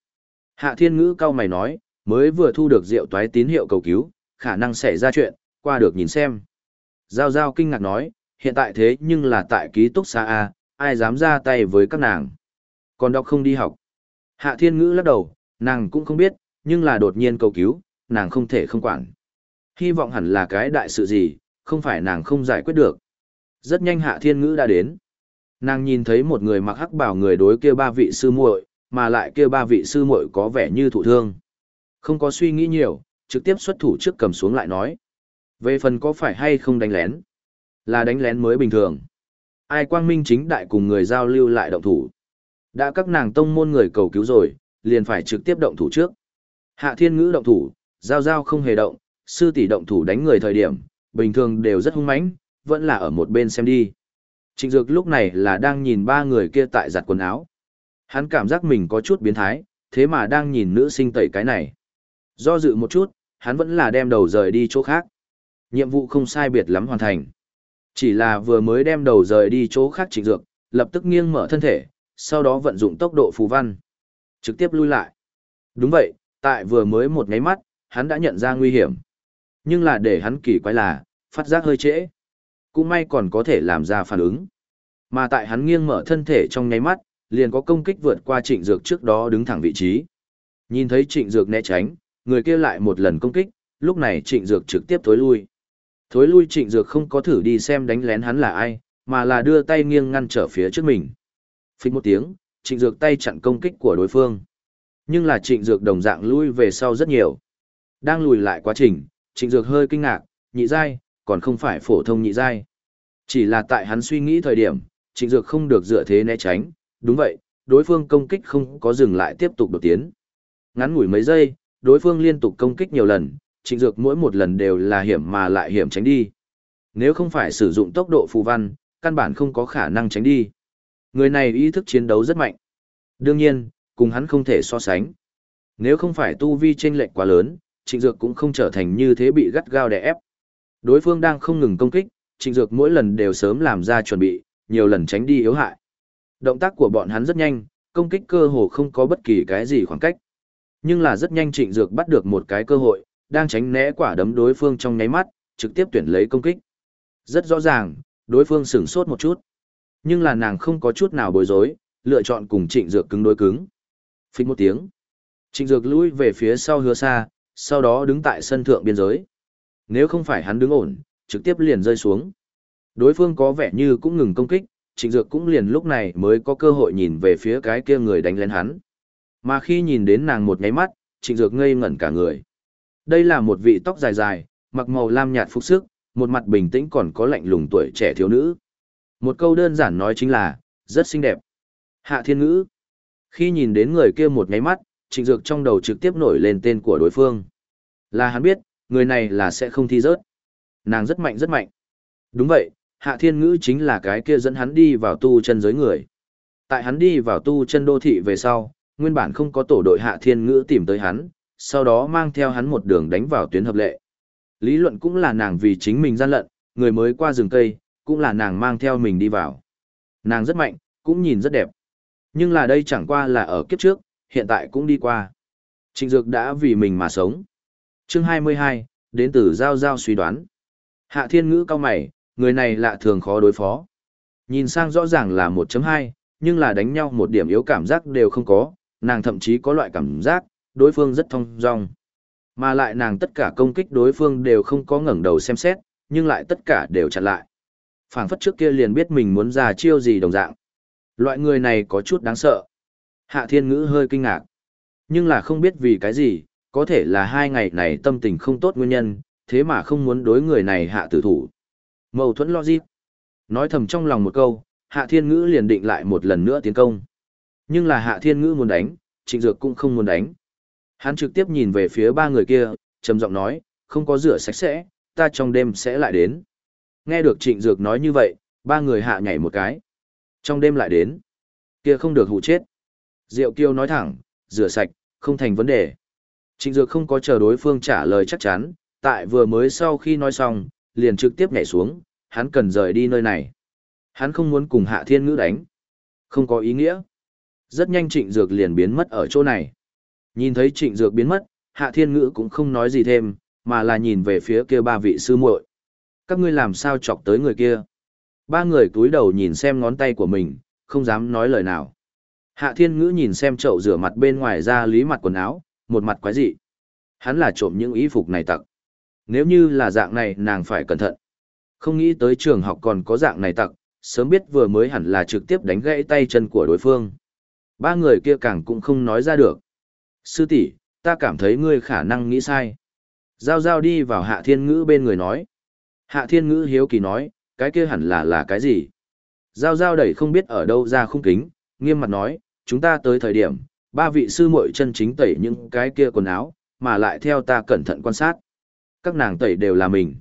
Hạ Thiên Ngữ cao mày nói, mới vừa thu được rượu toái tín hiệu cầu cứu, khả năng xảy ra chuyện, qua được nhìn xem. Giao giao kinh ngạc nói, hiện tại thế nhưng là tại ký túc xá A, ai dám ra tay với các nàng. Còn đọc không đi học. Hạ Thiên Ngữ lắc đầu, nàng cũng không biết, nhưng là đột nhiên cầu cứu, nàng không thể không quản. Hy vọng hẳn là cái đại sự gì, không phải nàng không giải quyết được. Rất nhanh Hạ Thiên Ngữ đã đến. Nàng nhìn thấy một người mặc hắc bảo người đối kia ba vị sư muội, mà lại kia ba vị sư muội có vẻ như thụ thương. Không có suy nghĩ nhiều, trực tiếp xuất thủ trước cầm xuống lại nói. Về phần có phải hay không đánh lén? Là đánh lén mới bình thường. Ai quang minh chính đại cùng người giao lưu lại động thủ. Đã các nàng tông môn người cầu cứu rồi, liền phải trực tiếp động thủ trước. Hạ thiên ngữ động thủ, giao giao không hề động, sư tỷ động thủ đánh người thời điểm, bình thường đều rất hung mãnh, vẫn là ở một bên xem đi. Trịnh Dược lúc này là đang nhìn ba người kia tại giặt quần áo. Hắn cảm giác mình có chút biến thái, thế mà đang nhìn nữ sinh tẩy cái này. Do dự một chút, hắn vẫn là đem đầu rời đi chỗ khác. Nhiệm vụ không sai biệt lắm hoàn thành. Chỉ là vừa mới đem đầu rời đi chỗ khác trịnh dược, lập tức nghiêng mở thân thể, sau đó vận dụng tốc độ phù văn. Trực tiếp lui lại. Đúng vậy, tại vừa mới một ngáy mắt, hắn đã nhận ra nguy hiểm. Nhưng là để hắn kỳ quái là, phát giác hơi trễ. Cũng may còn có thể làm ra phản ứng. Mà tại hắn nghiêng mở thân thể trong nháy mắt, liền có công kích vượt qua trịnh dược trước đó đứng thẳng vị trí. Nhìn thấy trịnh dược né tránh, người kia lại một lần công kích, lúc này trịnh dược trực tiếp thối lui. Thối lui trịnh dược không có thử đi xem đánh lén hắn là ai, mà là đưa tay nghiêng ngăn trở phía trước mình. Phích một tiếng, trịnh dược tay chặn công kích của đối phương. Nhưng là trịnh dược đồng dạng lui về sau rất nhiều. Đang lùi lại quá trình, trịnh dược hơi kinh ngạc, nhị giai, còn không phải phổ thông nhị giai. Chỉ là tại hắn suy nghĩ thời điểm, trịnh dược không được dựa thế né tránh, đúng vậy, đối phương công kích không có dừng lại tiếp tục đột tiến. Ngắn ngủi mấy giây, đối phương liên tục công kích nhiều lần, trịnh dược mỗi một lần đều là hiểm mà lại hiểm tránh đi. Nếu không phải sử dụng tốc độ phù văn, căn bản không có khả năng tránh đi. Người này ý thức chiến đấu rất mạnh. Đương nhiên, cùng hắn không thể so sánh. Nếu không phải tu vi chênh lệch quá lớn, trịnh dược cũng không trở thành như thế bị gắt gao đè ép. Đối phương đang không ngừng công kích, trịnh dược mỗi lần đều sớm làm ra chuẩn bị, nhiều lần tránh đi yếu hại. Động tác của bọn hắn rất nhanh, công kích cơ hồ không có bất kỳ cái gì khoảng cách. Nhưng là rất nhanh trịnh dược bắt được một cái cơ hội, đang tránh né quả đấm đối phương trong nháy mắt, trực tiếp tuyển lấy công kích. Rất rõ ràng, đối phương sửng sốt một chút. Nhưng là nàng không có chút nào bối rối, lựa chọn cùng trịnh dược cứng đối cứng. Phích một tiếng. Trịnh dược lui về phía sau hứa xa, sau đó đứng tại sân thượng biên giới. Nếu không phải hắn đứng ổn, trực tiếp liền rơi xuống. Đối phương có vẻ như cũng ngừng công kích, trịnh dược cũng liền lúc này mới có cơ hội nhìn về phía cái kia người đánh lên hắn. Mà khi nhìn đến nàng một nháy mắt, trịnh dược ngây ngẩn cả người. Đây là một vị tóc dài dài, mặc màu lam nhạt phục sức, một mặt bình tĩnh còn có lạnh lùng tuổi trẻ thiếu nữ. Một câu đơn giản nói chính là, rất xinh đẹp. Hạ thiên ngữ. Khi nhìn đến người kia một nháy mắt, trịnh dược trong đầu trực tiếp nổi lên tên của đối phương. Là hắn biết, người này là sẽ không thi rớt. Nàng rất mạnh rất mạnh. Đúng vậy, hạ thiên ngữ chính là cái kia dẫn hắn đi vào tu chân giới người. Tại hắn đi vào tu chân đô thị về sau, nguyên bản không có tổ đội hạ thiên ngữ tìm tới hắn, sau đó mang theo hắn một đường đánh vào tuyến hợp lệ. Lý luận cũng là nàng vì chính mình gian lận, người mới qua rừng cây, cũng là nàng mang theo mình đi vào. Nàng rất mạnh, cũng nhìn rất đẹp. Nhưng là đây chẳng qua là ở kiếp trước, hiện tại cũng đi qua. Trịnh Dược đã vì mình mà sống. Chương 22, đến từ Giao Giao suy đoán. Hạ thiên ngữ cao mày, người này lạ thường khó đối phó. Nhìn sang rõ ràng là 1.2, nhưng là đánh nhau một điểm yếu cảm giác đều không có, nàng thậm chí có loại cảm giác, đối phương rất thông dong. Mà lại nàng tất cả công kích đối phương đều không có ngẩng đầu xem xét, nhưng lại tất cả đều chặn lại. phảng phất trước kia liền biết mình muốn ra chiêu gì đồng dạng. Loại người này có chút đáng sợ. Hạ thiên ngữ hơi kinh ngạc. Nhưng là không biết vì cái gì, có thể là hai ngày này tâm tình không tốt nguyên nhân, thế mà không muốn đối người này hạ tử thủ. Mâu thuẫn logic. Nói thầm trong lòng một câu, hạ thiên ngữ liền định lại một lần nữa tiến công. Nhưng là hạ thiên ngữ muốn đánh, trịnh dược cũng không muốn đánh. Hắn trực tiếp nhìn về phía ba người kia, trầm giọng nói, không có rửa sạch sẽ, ta trong đêm sẽ lại đến. Nghe được trịnh dược nói như vậy, ba người hạ nhảy một cái. Trong đêm lại đến. Kia không được hụ chết. Diệu Kiêu nói thẳng, rửa sạch, không thành vấn đề. Trịnh dược không có chờ đối phương trả lời chắc chắn, tại vừa mới sau khi nói xong, liền trực tiếp nhảy xuống, hắn cần rời đi nơi này. Hắn không muốn cùng hạ thiên ngữ đánh. Không có ý nghĩa. Rất nhanh trịnh dược liền biến mất ở chỗ này. Nhìn thấy trịnh dược biến mất, hạ thiên ngữ cũng không nói gì thêm, mà là nhìn về phía kia ba vị sư muội. Các ngươi làm sao chọc tới người kia? Ba người cúi đầu nhìn xem ngón tay của mình, không dám nói lời nào. Hạ thiên ngữ nhìn xem chậu rửa mặt bên ngoài ra lý mặt quần áo, một mặt quái dị. Hắn là trộm những y phục này tặc. Nếu như là dạng này nàng phải cẩn thận. Không nghĩ tới trường học còn có dạng này tặc, sớm biết vừa mới hẳn là trực tiếp đánh gãy tay chân của đối phương. Ba người kia càng cũng không nói ra được. Sư tỷ, ta cảm thấy ngươi khả năng nghĩ sai. Giao giao đi vào hạ thiên ngữ bên người nói. Hạ thiên ngữ hiếu kỳ nói, cái kia hẳn là là cái gì? Giao giao đẩy không biết ở đâu ra khung kính, nghiêm mặt nói, chúng ta tới thời điểm, ba vị sư muội chân chính tẩy những cái kia quần áo, mà lại theo ta cẩn thận quan sát. Các nàng tẩy đều là mình.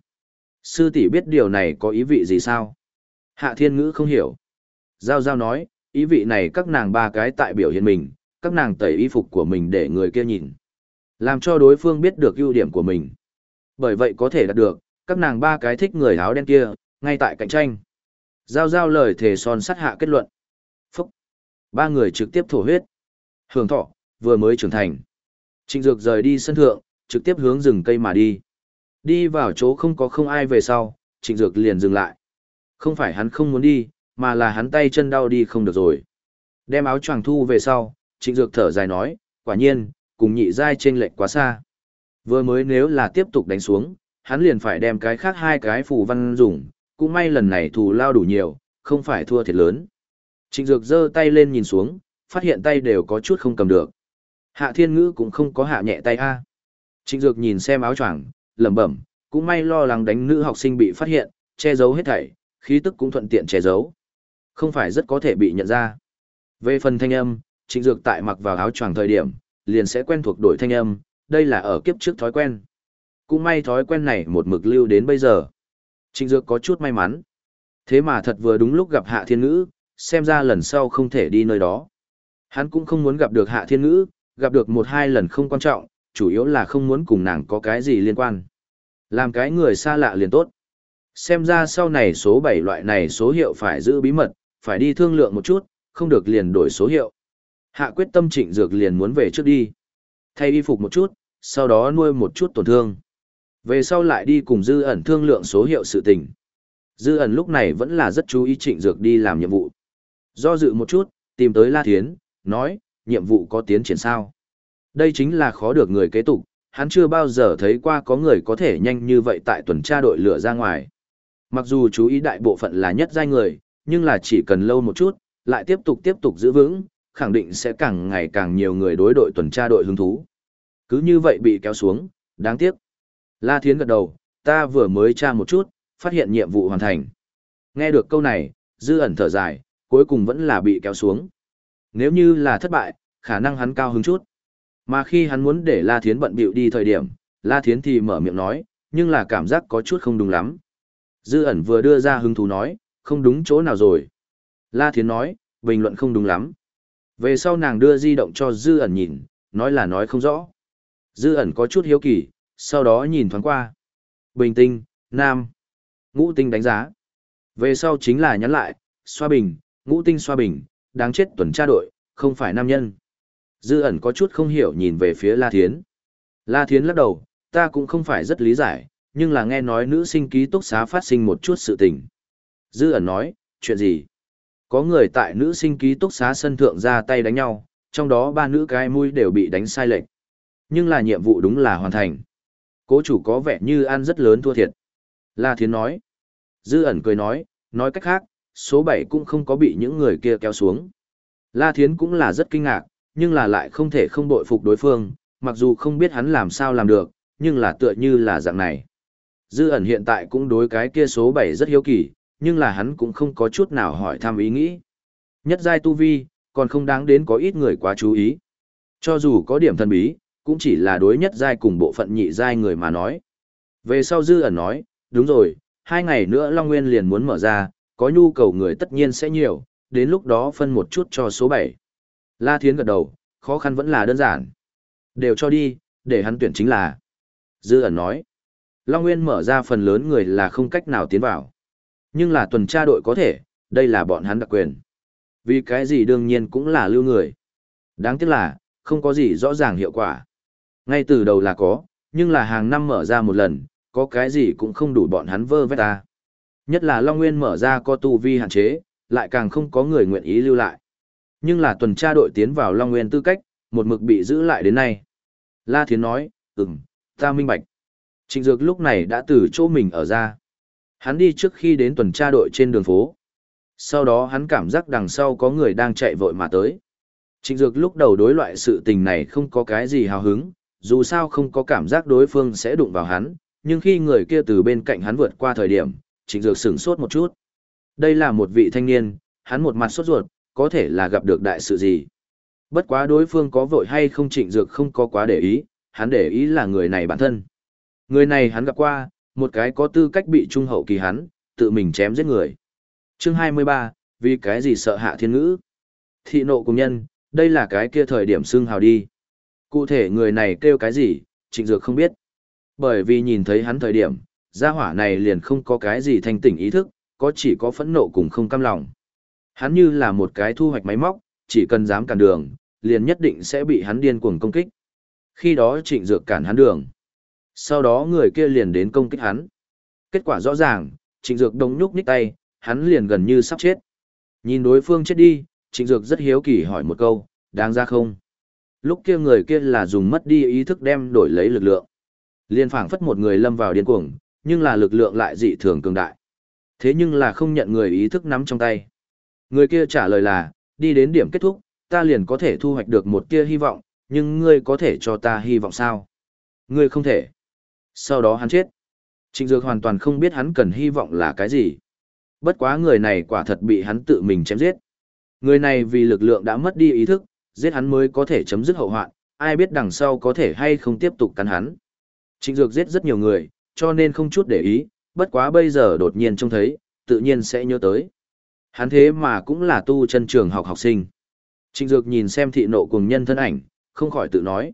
Sư tỷ biết điều này có ý vị gì sao? Hạ thiên ngữ không hiểu. Giao giao nói, ý vị này các nàng ba cái tại biểu hiện mình, các nàng tẩy y phục của mình để người kia nhìn. Làm cho đối phương biết được ưu điểm của mình. Bởi vậy có thể đạt được, các nàng ba cái thích người áo đen kia, ngay tại cạnh tranh. Giao giao lời thề son sắt hạ kết luận. Ba người trực tiếp thổ huyết. Hưởng thọ, vừa mới trưởng thành. Trịnh Dược rời đi sân thượng, trực tiếp hướng rừng cây mà đi. Đi vào chỗ không có không ai về sau, Trịnh Dược liền dừng lại. Không phải hắn không muốn đi, mà là hắn tay chân đau đi không được rồi. Đem áo choàng thu về sau, Trịnh Dược thở dài nói, quả nhiên, cùng nhị giai trên lệch quá xa. Vừa mới nếu là tiếp tục đánh xuống, hắn liền phải đem cái khác hai cái phù văn dùng, cũng may lần này thù lao đủ nhiều, không phải thua thiệt lớn. Trịnh Dược giơ tay lên nhìn xuống, phát hiện tay đều có chút không cầm được. Hạ Thiên Ngữ cũng không có hạ nhẹ tay a. Trịnh Dược nhìn xem áo choàng, lẩm bẩm, cũng may lo lắng đánh nữ học sinh bị phát hiện, che giấu hết thảy, khí tức cũng thuận tiện che giấu. Không phải rất có thể bị nhận ra. Về phần thanh âm, Trịnh Dược tại mặc vào áo choàng thời điểm, liền sẽ quen thuộc đổi thanh âm, đây là ở kiếp trước thói quen. Cũng may thói quen này một mực lưu đến bây giờ. Trịnh Dược có chút may mắn. Thế mà thật vừa đúng lúc gặp Hạ Thiên Ngữ, xem ra lần sau không thể đi nơi đó. Hắn cũng không muốn gặp được Hạ Thiên Ngữ, gặp được một hai lần không quan trọng, chủ yếu là không muốn cùng nàng có cái gì liên quan. Làm cái người xa lạ liền tốt. Xem ra sau này số 7 loại này số hiệu phải giữ bí mật, phải đi thương lượng một chút, không được liền đổi số hiệu. Hạ quyết tâm trịnh dược liền muốn về trước đi. Thay y phục một chút, sau đó nuôi một chút tổn thương. Về sau lại đi cùng dư ẩn thương lượng số hiệu sự tình. Dư ẩn lúc này vẫn là rất chú ý trịnh dược đi làm nhiệm vụ. Do dự một chút, tìm tới La Thiến, nói, nhiệm vụ có tiến triển sao. Đây chính là khó được người kế tục, hắn chưa bao giờ thấy qua có người có thể nhanh như vậy tại tuần tra đội lửa ra ngoài. Mặc dù chú ý đại bộ phận là nhất giai người, nhưng là chỉ cần lâu một chút, lại tiếp tục tiếp tục giữ vững, khẳng định sẽ càng ngày càng nhiều người đối đội tuần tra đội hứng thú. Cứ như vậy bị kéo xuống, đáng tiếc. La Thiến gật đầu, ta vừa mới tra một chút, phát hiện nhiệm vụ hoàn thành. Nghe được câu này, dư ẩn thở dài, cuối cùng vẫn là bị kéo xuống. Nếu như là thất bại, khả năng hắn cao hứng chút. Mà khi hắn muốn để La Thiến bận bịu đi thời điểm, La Thiến thì mở miệng nói, nhưng là cảm giác có chút không đúng lắm. Dư ẩn vừa đưa ra hứng thú nói, không đúng chỗ nào rồi. La Thiến nói, bình luận không đúng lắm. Về sau nàng đưa di động cho Dư ẩn nhìn, nói là nói không rõ. Dư ẩn có chút hiếu kỳ, sau đó nhìn thoáng qua. Bình tinh, nam. Ngũ tinh đánh giá. Về sau chính là nhắn lại, xoa bình, ngũ tinh xoa bình, đáng chết tuần tra đội, không phải nam nhân. Dư ẩn có chút không hiểu nhìn về phía La Thiến. La Thiến lắc đầu, ta cũng không phải rất lý giải, nhưng là nghe nói nữ sinh ký túc xá phát sinh một chút sự tình. Dư ẩn nói, chuyện gì? Có người tại nữ sinh ký túc xá sân thượng ra tay đánh nhau, trong đó ba nữ cái mũi đều bị đánh sai lệch. Nhưng là nhiệm vụ đúng là hoàn thành. Cố chủ có vẻ như ăn rất lớn thua thiệt. La Thiến nói. Dư ẩn cười nói, nói cách khác, số 7 cũng không có bị những người kia kéo xuống. La Thiến cũng là rất kinh ngạc, nhưng là lại không thể không bội phục đối phương, mặc dù không biết hắn làm sao làm được, nhưng là tựa như là dạng này. Dư ẩn hiện tại cũng đối cái kia số 7 rất hiếu kỳ, nhưng là hắn cũng không có chút nào hỏi thăm ý nghĩ. Nhất giai tu vi, còn không đáng đến có ít người quá chú ý. Cho dù có điểm thần bí, cũng chỉ là đối nhất giai cùng bộ phận nhị giai người mà nói. Về sau dư ẩn nói, đúng rồi, hai ngày nữa Long Nguyên liền muốn mở ra, có nhu cầu người tất nhiên sẽ nhiều, đến lúc đó phân một chút cho số 7. La Thiến gật đầu, khó khăn vẫn là đơn giản. Đều cho đi, để hắn tuyển chính là. Dư ẩn nói, Long Nguyên mở ra phần lớn người là không cách nào tiến vào. Nhưng là tuần tra đội có thể, đây là bọn hắn đặc quyền. Vì cái gì đương nhiên cũng là lưu người. Đáng tiếc là, không có gì rõ ràng hiệu quả. Ngay từ đầu là có, nhưng là hàng năm mở ra một lần, có cái gì cũng không đủ bọn hắn vơ vét ta. Nhất là Long Nguyên mở ra có tu vi hạn chế, lại càng không có người nguyện ý lưu lại. Nhưng là tuần tra đội tiến vào Long Nguyên tư cách, một mực bị giữ lại đến nay. La Thiến nói, ừm, ta minh bạch. Trịnh Dược lúc này đã từ chỗ mình ở ra. Hắn đi trước khi đến tuần tra đội trên đường phố. Sau đó hắn cảm giác đằng sau có người đang chạy vội mà tới. Trịnh Dược lúc đầu đối loại sự tình này không có cái gì hào hứng, dù sao không có cảm giác đối phương sẽ đụng vào hắn, nhưng khi người kia từ bên cạnh hắn vượt qua thời điểm, Trịnh Dược sửng sốt một chút. Đây là một vị thanh niên, hắn một mặt sốt ruột, có thể là gặp được đại sự gì. Bất quá đối phương có vội hay không Trịnh Dược không có quá để ý, hắn để ý là người này bản thân. Người này hắn gặp qua, một cái có tư cách bị trung hậu kỳ hắn, tự mình chém giết người. Chương 23, vì cái gì sợ hạ thiên ngữ? Thị nộ cùng nhân, đây là cái kia thời điểm xưng hào đi. Cụ thể người này kêu cái gì, trịnh dược không biết. Bởi vì nhìn thấy hắn thời điểm, gia hỏa này liền không có cái gì thanh tỉnh ý thức, có chỉ có phẫn nộ cùng không cam lòng. Hắn như là một cái thu hoạch máy móc, chỉ cần dám cản đường, liền nhất định sẽ bị hắn điên cuồng công kích. Khi đó trịnh dược cản hắn đường. Sau đó người kia liền đến công kích hắn. Kết quả rõ ràng, trịnh dược đông nhúc nhích tay, hắn liền gần như sắp chết. Nhìn đối phương chết đi, trịnh dược rất hiếu kỳ hỏi một câu, đáng ra không? Lúc kia người kia là dùng mất đi ý thức đem đổi lấy lực lượng. Liên phảng phất một người lâm vào điên cuồng, nhưng là lực lượng lại dị thường cường đại. Thế nhưng là không nhận người ý thức nắm trong tay. Người kia trả lời là, đi đến điểm kết thúc, ta liền có thể thu hoạch được một tia hy vọng, nhưng ngươi có thể cho ta hy vọng sao? Ngươi không thể. Sau đó hắn chết. Trịnh Dược hoàn toàn không biết hắn cần hy vọng là cái gì. Bất quá người này quả thật bị hắn tự mình chém giết. Người này vì lực lượng đã mất đi ý thức, giết hắn mới có thể chấm dứt hậu hoạn, ai biết đằng sau có thể hay không tiếp tục cắn hắn. Trịnh Dược giết rất nhiều người, cho nên không chút để ý, bất quá bây giờ đột nhiên trông thấy, tự nhiên sẽ nhớ tới. Hắn thế mà cũng là tu chân trường học học sinh. Trịnh Dược nhìn xem thị nộ cùng nhân thân ảnh, không khỏi tự nói.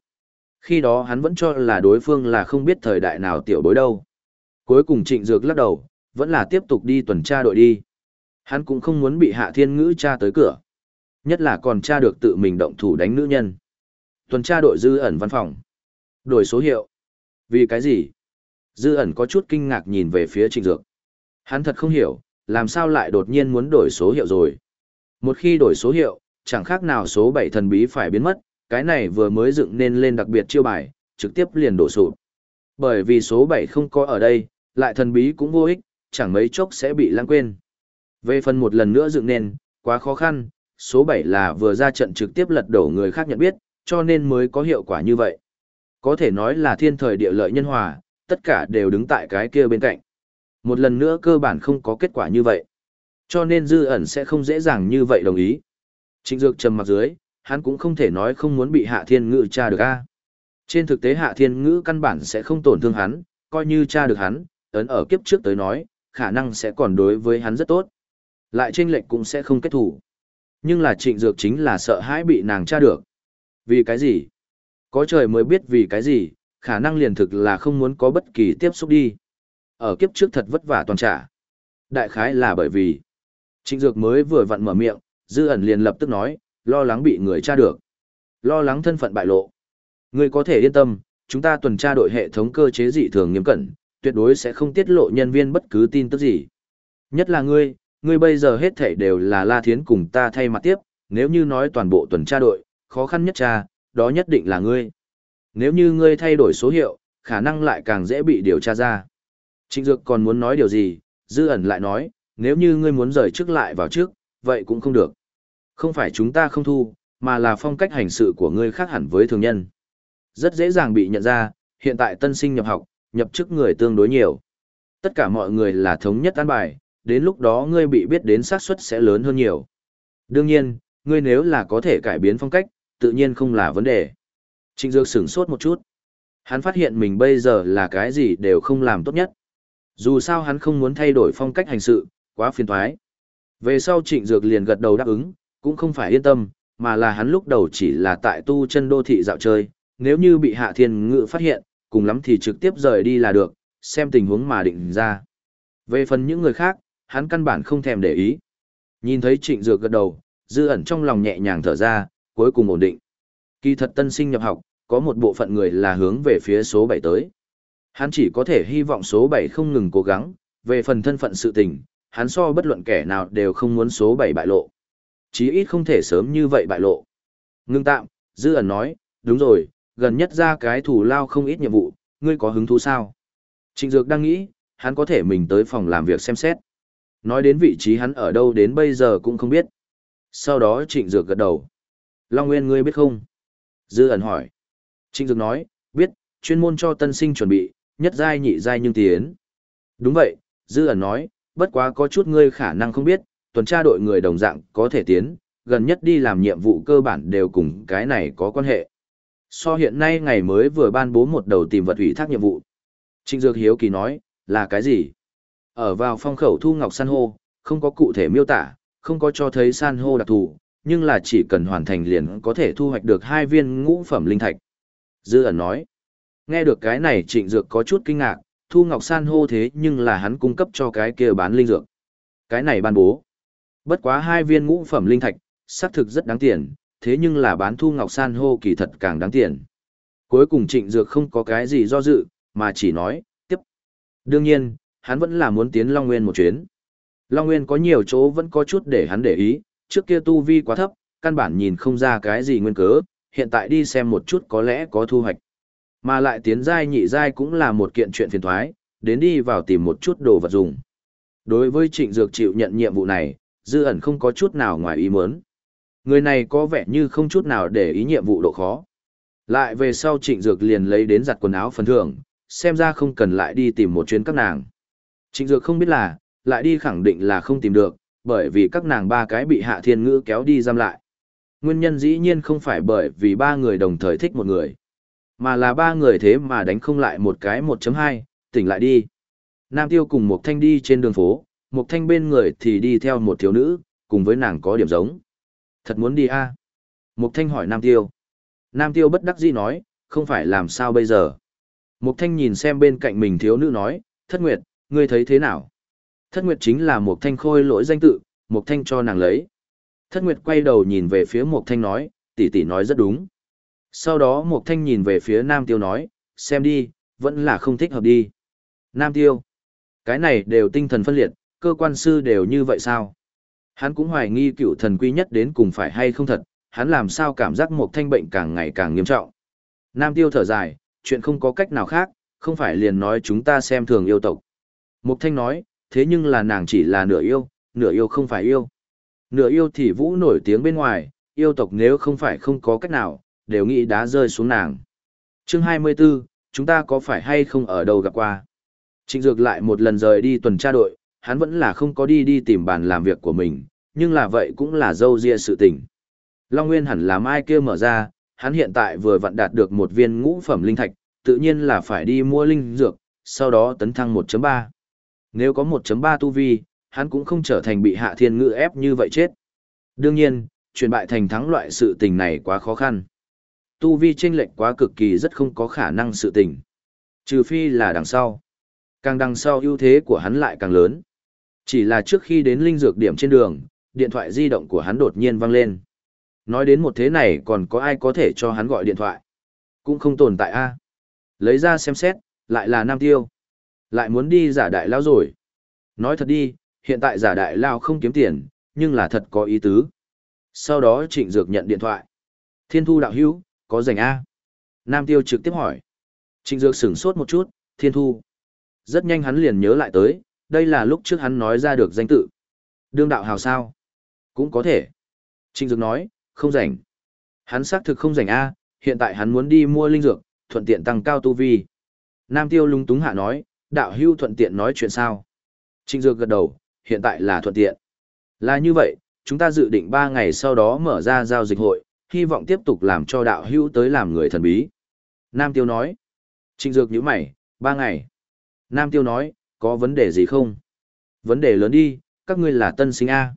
Khi đó hắn vẫn cho là đối phương là không biết thời đại nào tiểu bối đâu. Cuối cùng Trịnh Dược lắc đầu, vẫn là tiếp tục đi tuần tra đội đi. Hắn cũng không muốn bị Hạ Thiên Ngữ tra tới cửa. Nhất là còn tra được tự mình động thủ đánh nữ nhân. Tuần tra đội dư ẩn văn phòng. Đổi số hiệu. Vì cái gì? Dư ẩn có chút kinh ngạc nhìn về phía trịnh dược. Hắn thật không hiểu, làm sao lại đột nhiên muốn đổi số hiệu rồi. Một khi đổi số hiệu, chẳng khác nào số bảy thần bí phải biến mất, cái này vừa mới dựng nên lên đặc biệt chiêu bài, trực tiếp liền đổ sụp. Bởi vì số bảy không có ở đây, lại thần bí cũng vô ích, chẳng mấy chốc sẽ bị lãng quên. Về phần một lần nữa dựng nên, quá khó khăn, số bảy là vừa ra trận trực tiếp lật đổ người khác nhận biết, cho nên mới có hiệu quả như vậy. Có thể nói là thiên thời địa lợi nhân hòa, tất cả đều đứng tại cái kia bên cạnh. Một lần nữa cơ bản không có kết quả như vậy. Cho nên dư ẩn sẽ không dễ dàng như vậy đồng ý. Trịnh Dược trầm mặt dưới, hắn cũng không thể nói không muốn bị Hạ Thiên Ngữ tra được a. Trên thực tế Hạ Thiên Ngữ căn bản sẽ không tổn thương hắn, coi như tra được hắn, ấn ở kiếp trước tới nói, khả năng sẽ còn đối với hắn rất tốt. Lại chênh lệch cũng sẽ không kết thủ. Nhưng là Trịnh Dược chính là sợ hãi bị nàng tra được. Vì cái gì? Có trời mới biết vì cái gì, khả năng liền thực là không muốn có bất kỳ tiếp xúc đi. Ở kiếp trước thật vất vả toàn trả. Đại khái là bởi vì Trịnh Dược mới vừa vặn mở miệng, Dư ẩn liền lập tức nói, lo lắng bị người tra được. Lo lắng thân phận bại lộ. Ngươi có thể yên tâm, chúng ta tuần tra đội hệ thống cơ chế dị thường nghiêm cẩn, tuyệt đối sẽ không tiết lộ nhân viên bất cứ tin tức gì. Nhất là ngươi, ngươi bây giờ hết thảy đều là La Thiến cùng ta thay mặt tiếp, nếu như nói toàn bộ tuần tra đội, khó khăn nhất tra, đó nhất định là ngươi. Nếu như ngươi thay đổi số hiệu, khả năng lại càng dễ bị điều tra ra. Trịnh Dược còn muốn nói điều gì, Dư ẩn lại nói, nếu như ngươi muốn rời trước lại vào trước, vậy cũng không được. Không phải chúng ta không thu, mà là phong cách hành sự của ngươi khác hẳn với thường nhân. Rất dễ dàng bị nhận ra, hiện tại tân sinh nhập học, nhập chức người tương đối nhiều. Tất cả mọi người là thống nhất an bài, đến lúc đó ngươi bị biết đến xác suất sẽ lớn hơn nhiều. Đương nhiên, ngươi nếu là có thể cải biến phong cách, tự nhiên không là vấn đề. Trịnh Dược sửng sốt một chút. Hắn phát hiện mình bây giờ là cái gì đều không làm tốt nhất. Dù sao hắn không muốn thay đổi phong cách hành sự, quá phiền toái. Về sau Trịnh Dược liền gật đầu đáp ứng, cũng không phải yên tâm, mà là hắn lúc đầu chỉ là tại tu chân đô thị dạo chơi, nếu như bị Hạ Thiên Ngự phát hiện, cùng lắm thì trực tiếp rời đi là được, xem tình huống mà định ra. Về phần những người khác, hắn căn bản không thèm để ý. Nhìn thấy Trịnh Dược gật đầu, dư ẩn trong lòng nhẹ nhàng thở ra, cuối cùng ổn định. Kỳ thật tân sinh nhập học, có một bộ phận người là hướng về phía số 7 tới. Hắn chỉ có thể hy vọng số 7 không ngừng cố gắng, về phần thân phận sự tình, hắn so bất luận kẻ nào đều không muốn số 7 bại lộ. Chí ít không thể sớm như vậy bại lộ. Ngưng tạm, dư ẩn nói, đúng rồi, gần nhất ra cái thủ lao không ít nhiệm vụ, ngươi có hứng thú sao? Trịnh Dược đang nghĩ, hắn có thể mình tới phòng làm việc xem xét. Nói đến vị trí hắn ở đâu đến bây giờ cũng không biết. Sau đó Trịnh Dược gật đầu. Long Nguyên ngươi biết không? Dư ẩn hỏi. Trịnh Dược nói, biết, chuyên môn cho tân sinh chuẩn bị, nhất giai nhị giai nhưng tiến. Đúng vậy, Dư ẩn nói, bất quá có chút ngươi khả năng không biết, tuần tra đội người đồng dạng có thể tiến, gần nhất đi làm nhiệm vụ cơ bản đều cùng cái này có quan hệ. So hiện nay ngày mới vừa ban bố một đầu tìm vật ủy thác nhiệm vụ. Trịnh Dược Hiếu Kỳ nói, là cái gì? Ở vào phong khẩu thu ngọc san hô, không có cụ thể miêu tả, không có cho thấy san hô đặc thù, nhưng là chỉ cần hoàn thành liền có thể thu hoạch được hai viên ngũ phẩm linh thạch. Dư ẩn nói, nghe được cái này trịnh dược có chút kinh ngạc, thu ngọc san hô thế nhưng là hắn cung cấp cho cái kia bán linh dược. Cái này ban bố. Bất quá hai viên ngũ phẩm linh thạch, xác thực rất đáng tiền, thế nhưng là bán thu ngọc san hô kỳ thật càng đáng tiền. Cuối cùng trịnh dược không có cái gì do dự, mà chỉ nói, tiếp. Đương nhiên, hắn vẫn là muốn tiến Long Nguyên một chuyến. Long Nguyên có nhiều chỗ vẫn có chút để hắn để ý, trước kia tu vi quá thấp, căn bản nhìn không ra cái gì nguyên cớ, hiện tại đi xem một chút có lẽ có thu hoạch. Mà lại tiến giai nhị giai cũng là một kiện chuyện phiền thoái, đến đi vào tìm một chút đồ vật dùng. Đối với trịnh dược chịu nhận nhiệm vụ này, dư ẩn không có chút nào ngoài ý muốn. Người này có vẻ như không chút nào để ý nhiệm vụ độ khó. Lại về sau trịnh dược liền lấy đến giặt quần áo phần thưởng, xem ra không cần lại đi tìm một chuyến các nàng. Trịnh dược không biết là, lại đi khẳng định là không tìm được, bởi vì các nàng ba cái bị hạ thiên ngữ kéo đi giam lại. Nguyên nhân dĩ nhiên không phải bởi vì ba người đồng thời thích một người, mà là ba người thế mà đánh không lại một cái 1.2, tỉnh lại đi. Nam Tiêu cùng một thanh đi trên đường phố, một thanh bên người thì đi theo một thiếu nữ, cùng với nàng có điểm giống. Thật muốn đi a à? Mục thanh hỏi Nam Tiêu. Nam Tiêu bất đắc dĩ nói, không phải làm sao bây giờ. Mục thanh nhìn xem bên cạnh mình thiếu nữ nói, thất nguyệt, ngươi thấy thế nào? Thất nguyệt chính là một thanh khôi lỗi danh tự, một thanh cho nàng lấy. Thất nguyệt quay đầu nhìn về phía Mộc thanh nói, tỷ tỷ nói rất đúng. Sau đó Mộc thanh nhìn về phía nam tiêu nói, xem đi, vẫn là không thích hợp đi. Nam tiêu, cái này đều tinh thần phân liệt, cơ quan sư đều như vậy sao? Hắn cũng hoài nghi cựu thần quy nhất đến cùng phải hay không thật, hắn làm sao cảm giác Mộc thanh bệnh càng ngày càng nghiêm trọng. Nam tiêu thở dài, chuyện không có cách nào khác, không phải liền nói chúng ta xem thường yêu tộc. Mục thanh nói, thế nhưng là nàng chỉ là nửa yêu, nửa yêu không phải yêu. Nửa yêu thì vũ nổi tiếng bên ngoài, yêu tộc nếu không phải không có cách nào, đều nghĩ đá rơi xuống nàng. Chương 24, chúng ta có phải hay không ở đâu gặp qua? Trịnh Dược lại một lần rời đi tuần tra đội, hắn vẫn là không có đi đi tìm bàn làm việc của mình, nhưng là vậy cũng là dâu ria sự tình. Long Nguyên hẳn là mai kia mở ra, hắn hiện tại vừa vặn đạt được một viên ngũ phẩm linh thạch, tự nhiên là phải đi mua linh dược, sau đó tấn thăng 1.3. Nếu có 1.3 tu vi, hắn cũng không trở thành bị hạ thiên ngữ ép như vậy chết. Đương nhiên, chuyển bại thành thắng loại sự tình này quá khó khăn. Tu vi chênh lệch quá cực kỳ rất không có khả năng sự tình. Trừ phi là đằng sau. Càng đằng sau ưu thế của hắn lại càng lớn. Chỉ là trước khi đến linh dược điểm trên đường, điện thoại di động của hắn đột nhiên vang lên. Nói đến một thế này còn có ai có thể cho hắn gọi điện thoại. Cũng không tồn tại a Lấy ra xem xét, lại là Nam Tiêu. Lại muốn đi giả đại lao rồi. Nói thật đi, hiện tại giả đại lao không kiếm tiền, nhưng là thật có ý tứ. Sau đó trịnh dược nhận điện thoại. Thiên thu đạo hữu, có rảnh A. Nam Tiêu trực tiếp hỏi. Trịnh dược sửng sốt một chút, thiên thu. Rất nhanh hắn liền nhớ lại tới, đây là lúc trước hắn nói ra được danh tự. Đương đạo hào sao? Cũng có thể. Trịnh dược nói, không rảnh. Hắn xác thực không rảnh A, hiện tại hắn muốn đi mua linh dược, thuận tiện tăng cao tu vi. Nam Tiêu lung túng hạ nói, đạo hưu thuận tiện nói chuyện sao? Trịnh Dược gật đầu, hiện tại là thuận tiện. Là như vậy, chúng ta dự định 3 ngày sau đó mở ra giao dịch hội, hy vọng tiếp tục làm cho đạo hữu tới làm người thần bí. Nam Tiêu nói. Trịnh Dược nhíu mày, 3 ngày. Nam Tiêu nói, có vấn đề gì không? Vấn đề lớn đi, các ngươi là tân sinh A.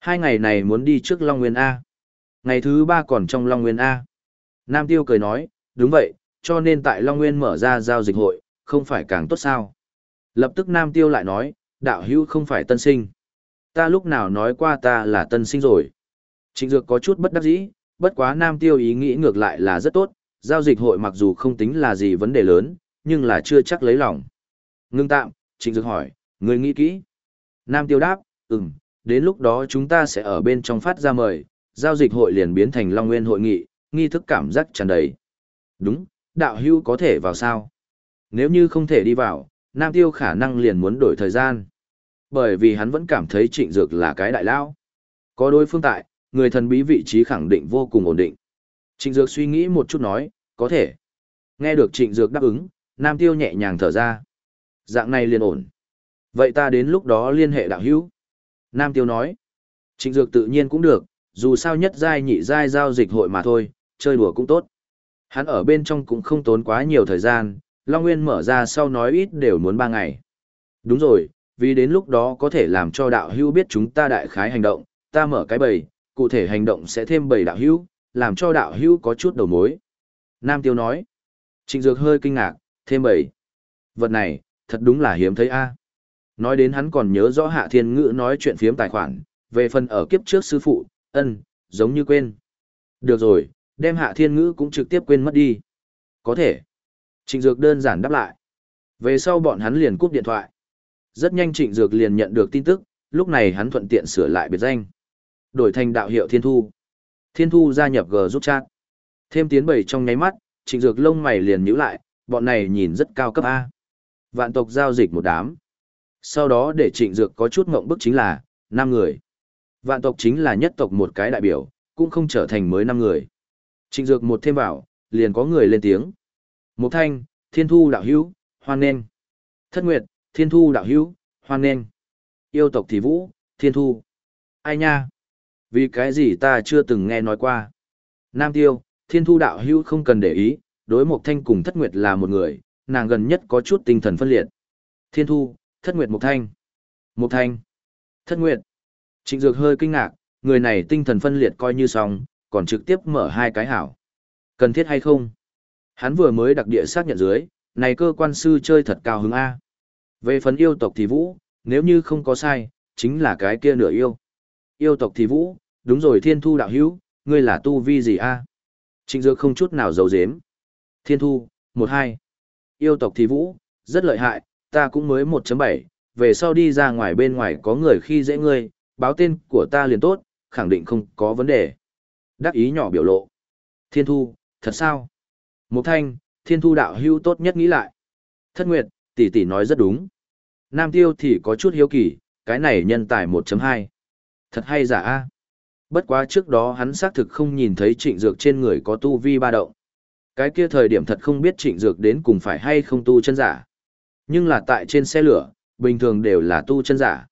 Hai ngày này muốn đi trước Long Nguyên A. Ngày thứ ba còn trong Long Nguyên A. Nam Tiêu cười nói, đúng vậy, cho nên tại Long Nguyên mở ra giao dịch hội, không phải càng tốt sao. Lập tức Nam Tiêu lại nói, đạo hữu không phải tân sinh. Ta lúc nào nói qua ta là tân sinh rồi. Trịnh Dược có chút bất đắc dĩ, bất quá Nam Tiêu ý nghĩ ngược lại là rất tốt, giao dịch hội mặc dù không tính là gì vấn đề lớn, nhưng là chưa chắc lấy lòng. Ngưng tạm, Trịnh Dược hỏi, người nghĩ kỹ. Nam Tiêu đáp, ừm, đến lúc đó chúng ta sẽ ở bên trong phát ra mời, giao dịch hội liền biến thành Long Nguyên hội nghị, nghi thức cảm giác tràn đầy. Đúng, đạo hưu có thể vào sao? Nếu như không thể đi vào, Nam Tiêu khả năng liền muốn đổi thời gian. Bởi vì hắn vẫn cảm thấy trịnh dược là cái đại lao. Có đối phương tại, người thần bí vị trí khẳng định vô cùng ổn định. Trịnh dược suy nghĩ một chút nói, có thể. Nghe được trịnh dược đáp ứng, Nam Tiêu nhẹ nhàng thở ra. Dạng này liền ổn. Vậy ta đến lúc đó liên hệ đạo hữu. Nam Tiêu nói. Trịnh dược tự nhiên cũng được, dù sao nhất giai nhị giai giao dịch hội mà thôi, chơi đùa cũng tốt. Hắn ở bên trong cũng không tốn quá nhiều thời gian, Long Nguyên mở ra sau nói ít đều muốn 3 ngày. Đúng rồi, vì đến lúc đó có thể làm cho đạo hữu biết chúng ta đại khái hành động, ta mở cái bầy, cụ thể hành động sẽ thêm bầy đạo hữu, làm cho đạo hữu có chút đầu mối. Nam Tiêu nói. Trịnh Dược hơi kinh ngạc, thêm bầy. Vật này, thật đúng là hiếm thấy a. Nói đến hắn còn nhớ rõ Hạ Thiên Ngữ nói chuyện phiếm tài khoản, về phần ở kiếp trước sư phụ, ân, giống như quên. Được rồi, đem Hạ Thiên Ngữ cũng trực tiếp quên mất đi. Có thể. Trịnh Dược đơn giản đáp lại. Về sau bọn hắn liền cúp điện thoại. Rất nhanh Trịnh Dược liền nhận được tin tức, lúc này hắn thuận tiện sửa lại biệt danh. Đổi thành đạo hiệu Thiên Thu. Thiên Thu gia nhập G giúp chat. Thêm tiến bảy trong nháy mắt, Trịnh Dược lông mày liền nhíu lại, bọn này nhìn rất cao cấp A. Vạn tộc giao dịch một đám. Sau đó để Trịnh Dược có chút ngộng bức chính là, năm người. Vạn tộc chính là nhất tộc một cái đại biểu, cũng không trở thành mới năm người. Trịnh Dược một thêm vào, liền có người lên tiếng. Mục Thanh, Thiên Thu đạo hữu, hoan nghênh. Thất Nguyệt, Thiên Thu đạo hữu, hoan nghênh. Yêu tộc thì Vũ, Thiên Thu. Ai nha? Vì cái gì ta chưa từng nghe nói qua. Nam Tiêu, Thiên Thu đạo hữu không cần để ý, đối Mục Thanh cùng Thất Nguyệt là một người, nàng gần nhất có chút tinh thần phân liệt. Thiên Thu, Thất Nguyệt Mục Thanh. Mục Thanh. Thất Nguyệt. Trịnh Dược hơi kinh ngạc, người này tinh thần phân liệt coi như xong, còn trực tiếp mở hai cái hảo. Cần thiết hay không? Hắn vừa mới đặc địa xác nhận dưới, này cơ quan sư chơi thật cao hứng A. Về phần yêu tộc thì vũ, nếu như không có sai, chính là cái kia nửa yêu. Yêu tộc thì vũ, đúng rồi thiên thu đạo hữu, ngươi là tu vi gì A? Trịnh dược không chút nào giấu giếm. Thiên thu, một hai Yêu tộc thì vũ, rất lợi hại, ta cũng mới 1.7, về sau đi ra ngoài bên ngoài có người khi dễ ngươi, báo tên của ta liền tốt, khẳng định không có vấn đề. Đắc ý nhỏ biểu lộ. Thiên thu, thật sao? Mục thanh, thiên thu đạo hưu tốt nhất nghĩ lại. Thất nguyệt, tỷ tỷ nói rất đúng. Nam tiêu thì có chút hiếu kỳ, cái này nhân tài 1.2. Thật hay giả a Bất quá trước đó hắn xác thực không nhìn thấy trịnh dược trên người có tu vi ba động. Cái kia thời điểm thật không biết trịnh dược đến cùng phải hay không tu chân giả. Nhưng là tại trên xe lửa, bình thường đều là tu chân giả.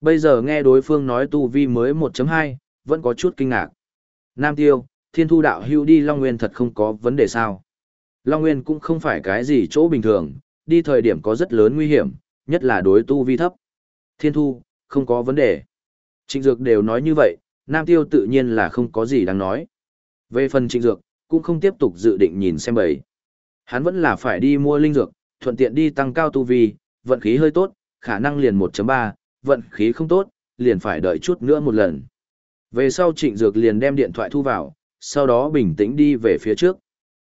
Bây giờ nghe đối phương nói tu vi mới 1.2, vẫn có chút kinh ngạc. Nam tiêu, thiên thu đạo hưu đi Long Nguyên thật không có vấn đề sao. Long Nguyên cũng không phải cái gì chỗ bình thường, đi thời điểm có rất lớn nguy hiểm, nhất là đối tu vi thấp. Thiên thu, không có vấn đề. Trịnh Dược đều nói như vậy, Nam Tiêu tự nhiên là không có gì đáng nói. Về phần Trịnh Dược, cũng không tiếp tục dự định nhìn xem bấy. Hắn vẫn là phải đi mua linh dược, thuận tiện đi tăng cao tu vi, vận khí hơi tốt, khả năng liền 1.3, vận khí không tốt, liền phải đợi chút nữa một lần. Về sau Trịnh Dược liền đem điện thoại thu vào, sau đó bình tĩnh đi về phía trước.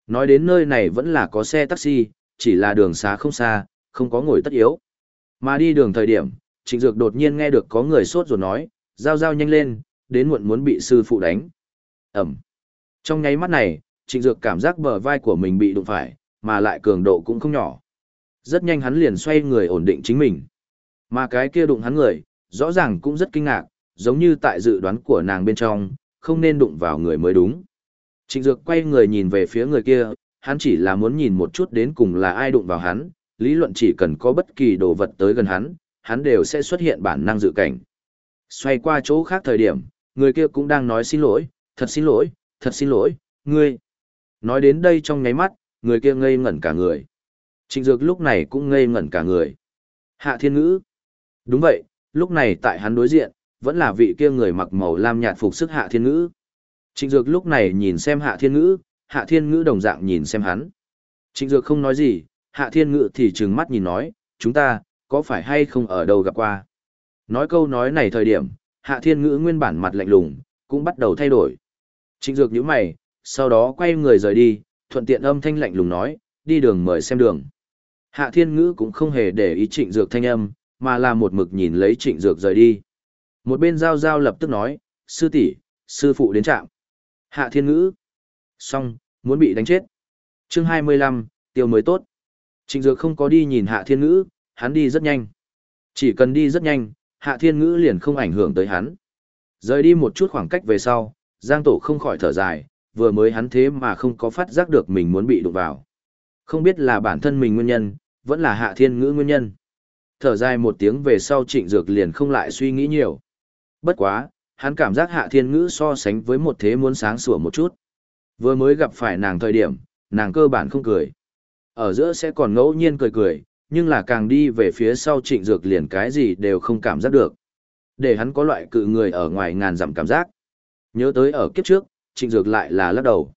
Nói đến nơi này vẫn là có xe taxi, chỉ là đường xá không xa, không có ngồi tất yếu. Mà đi đường thời điểm, Trịnh Dược đột nhiên nghe được có người sốt ruột nói, giao giao nhanh lên, đến muộn muốn bị sư phụ đánh. Ẩm. Trong nháy mắt này, Trịnh Dược cảm giác bờ vai của mình bị đụng phải, mà lại cường độ cũng không nhỏ. Rất nhanh hắn liền xoay người ổn định chính mình. Mà cái kia đụng hắn người, rõ ràng cũng rất kinh ngạc, giống như tại dự đoán của nàng bên trong, không nên đụng vào người mới đúng. Trịnh Dược quay người nhìn về phía người kia, hắn chỉ là muốn nhìn một chút đến cùng là ai đụng vào hắn, lý luận chỉ cần có bất kỳ đồ vật tới gần hắn, hắn đều sẽ xuất hiện bản năng dự cảnh. Xoay qua chỗ khác thời điểm, người kia cũng đang nói xin lỗi, thật xin lỗi, thật xin lỗi, ngươi. Nói đến đây trong nháy mắt, người kia ngây ngẩn cả người. Trịnh Dược lúc này cũng ngây ngẩn cả người. Hạ Thiên Ngữ. Đúng vậy, lúc này tại hắn đối diện, vẫn là vị kia người mặc màu lam nhạt phục sức Hạ Thiên Ngữ. Trịnh Dược lúc này nhìn xem Hạ Thiên Ngữ, Hạ Thiên Ngữ đồng dạng nhìn xem hắn. Trịnh Dược không nói gì, Hạ Thiên Ngữ thì trừng mắt nhìn nói, chúng ta, có phải hay không ở đâu gặp qua. Nói câu nói này thời điểm, Hạ Thiên Ngữ nguyên bản mặt lạnh lùng, cũng bắt đầu thay đổi. Trịnh Dược nhíu mày, sau đó quay người rời đi, thuận tiện âm thanh lạnh lùng nói, đi đường mời xem đường. Hạ Thiên Ngữ cũng không hề để ý Trịnh Dược thanh âm, mà là một mực nhìn lấy Trịnh Dược rời đi. Một bên giao giao lập tức nói, sư tỷ, sư phụ đến trạm. Hạ Thiên Ngữ. Xong, muốn bị đánh chết. chương 25, tiêu mới tốt. Trịnh Dược không có đi nhìn Hạ Thiên Ngữ, hắn đi rất nhanh. Chỉ cần đi rất nhanh, Hạ Thiên Ngữ liền không ảnh hưởng tới hắn. Rời đi một chút khoảng cách về sau, Giang Tổ không khỏi thở dài, vừa mới hắn thế mà không có phát giác được mình muốn bị đụng vào. Không biết là bản thân mình nguyên nhân, vẫn là Hạ Thiên Ngữ nguyên nhân. Thở dài một tiếng về sau Trịnh Dược liền không lại suy nghĩ nhiều. Bất quá, hắn cảm giác Hạ Thiên Ngữ so sánh với một thế muốn sáng sủa một chút. Vừa mới gặp phải nàng thời điểm, nàng cơ bản không cười. Ở giữa sẽ còn ngẫu nhiên cười cười, nhưng là càng đi về phía sau trịnh dược liền cái gì đều không cảm giác được. Để hắn có loại cự người ở ngoài ngàn dặm cảm giác. Nhớ tới ở kiếp trước, trịnh dược lại là lắc đầu.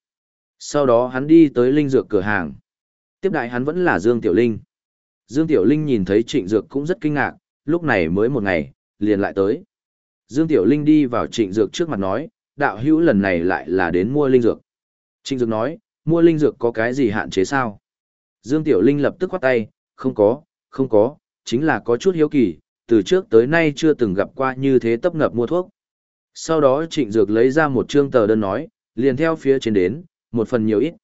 Sau đó hắn đi tới linh dược cửa hàng. Tiếp đại hắn vẫn là Dương Tiểu Linh. Dương Tiểu Linh nhìn thấy trịnh dược cũng rất kinh ngạc, lúc này mới một ngày, liền lại tới. Dương Tiểu Linh đi vào trịnh dược trước mặt nói, đạo hữu lần này lại là đến mua linh dược. Trịnh dược nói, mua linh dược có cái gì hạn chế sao? Dương Tiểu Linh lập tức khoát tay, không có, không có, chính là có chút hiếu kỳ, từ trước tới nay chưa từng gặp qua như thế tấp ngập mua thuốc. Sau đó Trịnh Dược lấy ra một trương tờ đơn nói, liền theo phía trên đến, một phần nhiều ít.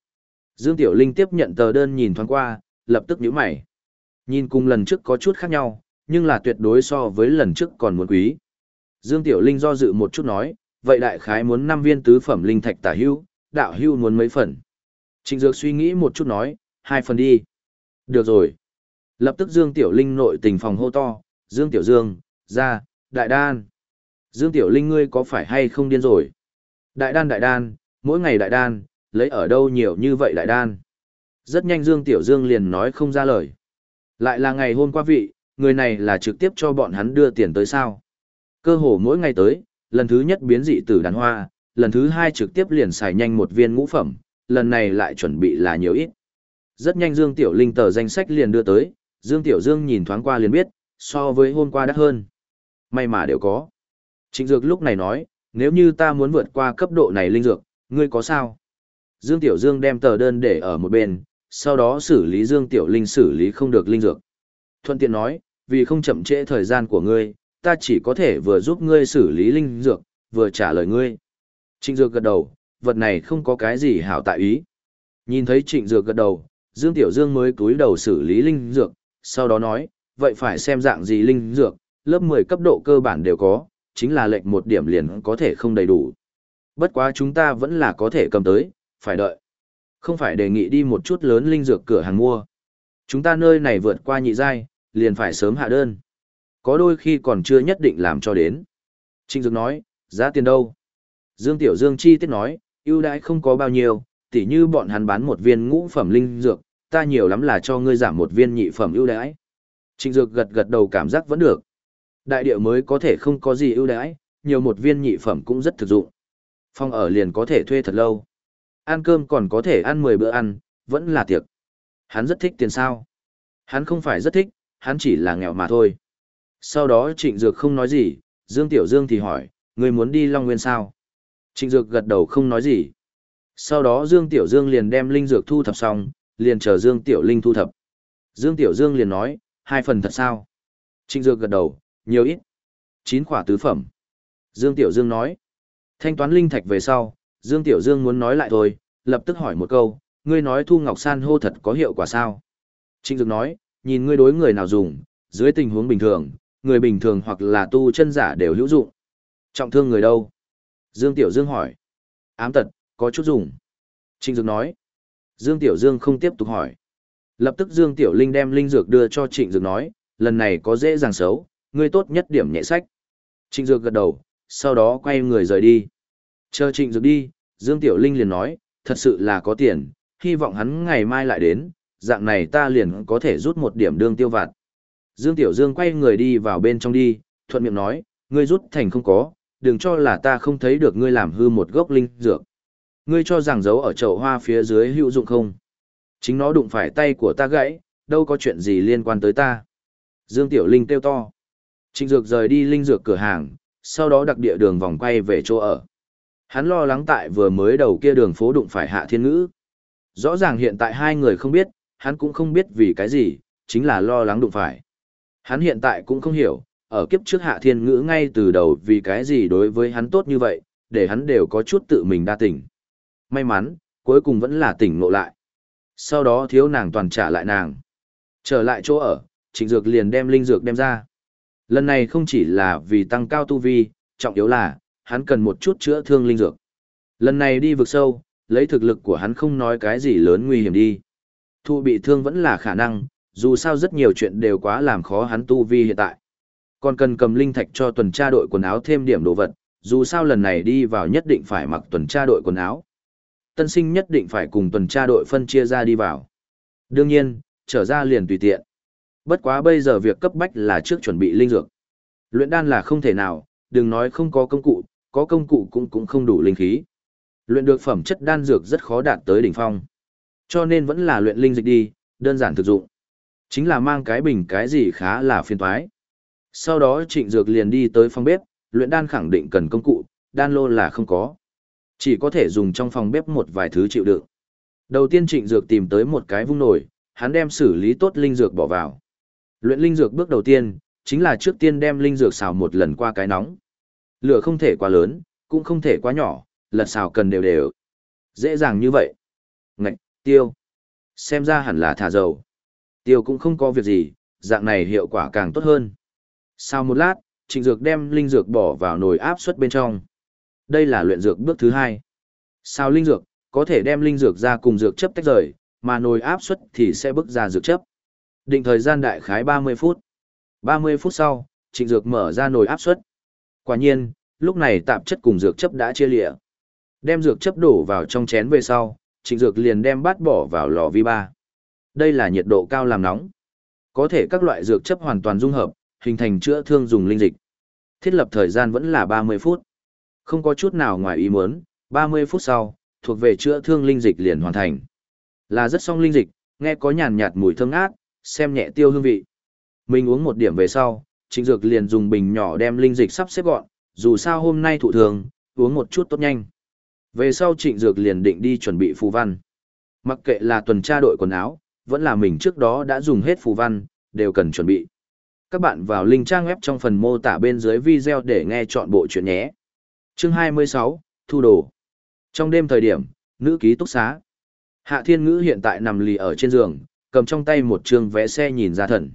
Dương Tiểu Linh tiếp nhận tờ đơn nhìn thoáng qua, lập tức nhíu mày. Nhìn cùng lần trước có chút khác nhau, nhưng là tuyệt đối so với lần trước còn muốn quý. Dương Tiểu Linh do dự một chút nói, vậy đại khái muốn 5 viên tứ phẩm linh thạch tả hưu, đạo hưu muốn mấy phần. Trịnh Dược suy nghĩ một chút nói, hai phần đi. Được rồi. Lập tức Dương Tiểu Linh nội tình phòng hô to, Dương Tiểu Dương, ra, đại đan. Dương Tiểu Linh ngươi có phải hay không điên rồi? Đại đan đại đan, mỗi ngày đại đan, lấy ở đâu nhiều như vậy đại đan? Rất nhanh Dương Tiểu Dương liền nói không ra lời. Lại là ngày hôm qua vị, người này là trực tiếp cho bọn hắn đưa tiền tới sao? Cơ hồ mỗi ngày tới, lần thứ nhất biến dị tử đàn hoa, lần thứ hai trực tiếp liền xài nhanh một viên ngũ phẩm, lần này lại chuẩn bị là nhiều ít. Rất nhanh Dương Tiểu Linh tờ danh sách liền đưa tới, Dương Tiểu Dương nhìn thoáng qua liền biết, so với hôm qua đắt hơn. May mà đều có. Trịnh Dược lúc này nói, nếu như ta muốn vượt qua cấp độ này linh dược, ngươi có sao? Dương Tiểu Dương đem tờ đơn để ở một bên, sau đó xử lý Dương Tiểu Linh xử lý không được linh dược. Thuận tiện nói, vì không chậm trễ thời gian của ngươi, ta chỉ có thể vừa giúp ngươi xử lý linh dược, vừa trả lời ngươi. Trịnh Dược gật đầu, vật này không có cái gì hảo tại ý. Nhìn thấy Trịnh Dược gật đầu, Dương Tiểu Dương mới cúi đầu xử lý linh dược, sau đó nói, vậy phải xem dạng gì linh dược, lớp 10 cấp độ cơ bản đều có, chính là lệnh một điểm liền có thể không đầy đủ. Bất quá chúng ta vẫn là có thể cầm tới, phải đợi. Không phải đề nghị đi một chút lớn linh dược cửa hàng mua. Chúng ta nơi này vượt qua nhị giai, liền phải sớm hạ đơn. Có đôi khi còn chưa nhất định làm cho đến. Trịnh Dược nói, giá tiền đâu? Dương Tiểu Dương chi tiết nói, ưu đãi không có bao nhiêu, tỉ như bọn hắn bán một viên ngũ phẩm linh dược, ta nhiều lắm là cho ngươi giảm một viên nhị phẩm ưu đãi. Trịnh Dược gật gật đầu cảm giác vẫn được. Đại địa mới có thể không có gì ưu đãi, nhiều một viên nhị phẩm cũng rất thực dụng. Phòng ở liền có thể thuê thật lâu. Ăn cơm còn có thể ăn 10 bữa ăn, vẫn là tiệc. Hắn rất thích tiền sao. Hắn không phải rất thích, hắn chỉ là nghèo mà thôi. Sau đó Trịnh Dược không nói gì, Dương Tiểu Dương thì hỏi, người muốn đi Long Nguyên sao? Trịnh Dược gật đầu không nói gì. Sau đó Dương Tiểu Dương liền đem linh dược thu thập xong, liền chờ Dương Tiểu Linh thu thập. Dương Tiểu Dương liền nói, hai phần thật sao? Trịnh Dược gật đầu, nhiều ít. Chín quả tứ phẩm. Dương Tiểu Dương nói, thanh toán linh thạch về sau, Dương Tiểu Dương muốn nói lại thôi, lập tức hỏi một câu, ngươi nói thu ngọc san hô thật có hiệu quả sao? Trịnh Dược nói, nhìn ngươi đối người nào dùng, dưới tình huống bình thường, người bình thường hoặc là tu chân giả đều hữu dụng. Trọng thương người đâu? Dương Tiểu Dương hỏi. Ám tật, có chút dùng. Trịnh Dược nói. Dương Tiểu Dương không tiếp tục hỏi. Lập tức Dương Tiểu Linh đem linh dược đưa cho Trịnh Dược nói, lần này có dễ dàng xấu, ngươi tốt nhất điểm nhẹ sách. Trịnh Dược gật đầu, sau đó quay người rời đi. Chờ Trịnh Dược đi, Dương Tiểu Linh liền nói, thật sự là có tiền, hy vọng hắn ngày mai lại đến, dạng này ta liền có thể rút một điểm đương tiêu vặt. Dương Tiểu Dương quay người đi vào bên trong đi, thuận miệng nói, ngươi rút thành không có, đừng cho là ta không thấy được ngươi làm hư một gốc linh dược. Ngươi cho rằng giấu ở chậu hoa phía dưới hữu dụng không? Chính nó đụng phải tay của ta gãy, đâu có chuyện gì liên quan tới ta. Dương Tiểu Linh kêu to. Trịnh Dược rời đi linh dược cửa hàng, sau đó đặc địa đường vòng quay về chỗ ở. Hắn lo lắng tại vừa mới đầu kia đường phố đụng phải hạ thiên ngữ. Rõ ràng hiện tại hai người không biết, hắn cũng không biết vì cái gì, chính là lo lắng đụng phải. Hắn hiện tại cũng không hiểu, ở kiếp trước hạ thiên ngữ ngay từ đầu vì cái gì đối với hắn tốt như vậy, để hắn đều có chút tự mình đa tỉnh. May mắn, cuối cùng vẫn là tỉnh ngộ lại. Sau đó thiếu nàng toàn trả lại nàng. Trở lại chỗ ở, trịnh dược liền đem linh dược đem ra. Lần này không chỉ là vì tăng cao tu vi, trọng yếu là, hắn cần một chút chữa thương linh dược. Lần này đi vực sâu, lấy thực lực của hắn không nói cái gì lớn nguy hiểm đi. Thu bị thương vẫn là khả năng, dù sao rất nhiều chuyện đều quá làm khó hắn tu vi hiện tại. Còn cần cầm linh thạch cho tuần tra đội quần áo thêm điểm đồ vật, dù sao lần này đi vào nhất định phải mặc tuần tra đội quần áo. Tân sinh nhất định phải cùng tuần tra đội phân chia ra đi vào. Đương nhiên, trở ra liền tùy tiện. Bất quá bây giờ việc cấp bách là trước chuẩn bị linh dược. Luyện đan là không thể nào, đừng nói không có công cụ, có công cụ cũng cũng không đủ linh khí. Luyện được phẩm chất đan dược rất khó đạt tới đỉnh phong. Cho nên vẫn là luyện linh dịch đi, đơn giản thực dụng. Chính là mang cái bình cái gì khá là phiền toái. Sau đó trịnh dược liền đi tới phòng bếp, luyện đan khẳng định cần công cụ, đan lô là không có. Chỉ có thể dùng trong phòng bếp một vài thứ chịu đựng. Đầu tiên trịnh dược tìm tới một cái vung nồi, hắn đem xử lý tốt linh dược bỏ vào. Luyện linh dược bước đầu tiên, chính là trước tiên đem linh dược xào một lần qua cái nóng. Lửa không thể quá lớn, cũng không thể quá nhỏ, lật xào cần đều đều. Dễ dàng như vậy. Ngạch, tiêu. Xem ra hẳn là thả dầu. Tiêu cũng không có việc gì, dạng này hiệu quả càng tốt hơn. Sau một lát, trịnh dược đem linh dược bỏ vào nồi áp suất bên trong. Đây là luyện dược bước thứ hai. Sao linh dược, có thể đem linh dược ra cùng dược chấp tách rời, mà nồi áp suất thì sẽ bước ra dược chấp. Định thời gian đại khái 30 phút. 30 phút sau, trịnh dược mở ra nồi áp suất. Quả nhiên, lúc này tạp chất cùng dược chấp đã chia lịa. Đem dược chấp đổ vào trong chén về sau, trịnh dược liền đem bát bỏ vào lò vi ba. Đây là nhiệt độ cao làm nóng. Có thể các loại dược chấp hoàn toàn dung hợp, hình thành chữa thương dùng linh dịch. Thiết lập thời gian vẫn là 30 phút. Không có chút nào ngoài ý muốn, 30 phút sau, thuộc về chữa thương linh dịch liền hoàn thành. Là rất song linh dịch, nghe có nhàn nhạt mùi thơm ngát, xem nhẹ tiêu hương vị. Mình uống một điểm về sau, Trịnh Dược liền dùng bình nhỏ đem linh dịch sắp xếp gọn, dù sao hôm nay thụ thường, uống một chút tốt nhanh. Về sau Trịnh Dược liền định đi chuẩn bị phù văn. Mặc kệ là tuần tra đội quần áo, vẫn là mình trước đó đã dùng hết phù văn, đều cần chuẩn bị. Các bạn vào link trang web trong phần mô tả bên dưới video để nghe chọn bộ chuyện nhé. Chương 26, Thu Đồ Trong đêm thời điểm, nữ ký túc xá. Hạ Thiên Ngữ hiện tại nằm lì ở trên giường, cầm trong tay một trường vẽ xe nhìn ra thần.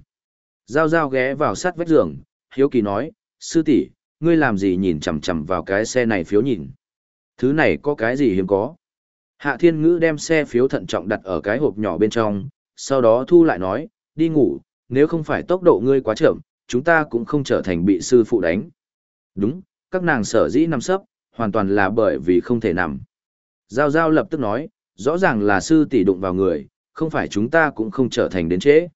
Giao giao ghé vào sát vách giường, hiếu kỳ nói, sư tỷ, ngươi làm gì nhìn chằm chằm vào cái xe này phiếu nhìn. Thứ này có cái gì hiếm có. Hạ Thiên Ngữ đem xe phiếu thận trọng đặt ở cái hộp nhỏ bên trong, sau đó thu lại nói, đi ngủ, nếu không phải tốc độ ngươi quá chậm, chúng ta cũng không trở thành bị sư phụ đánh. Đúng, các nàng sở dĩ nằm sấp, hoàn toàn là bởi vì không thể nằm. Giao Giao lập tức nói, rõ ràng là sư tỷ đụng vào người, không phải chúng ta cũng không trở thành đến trễ.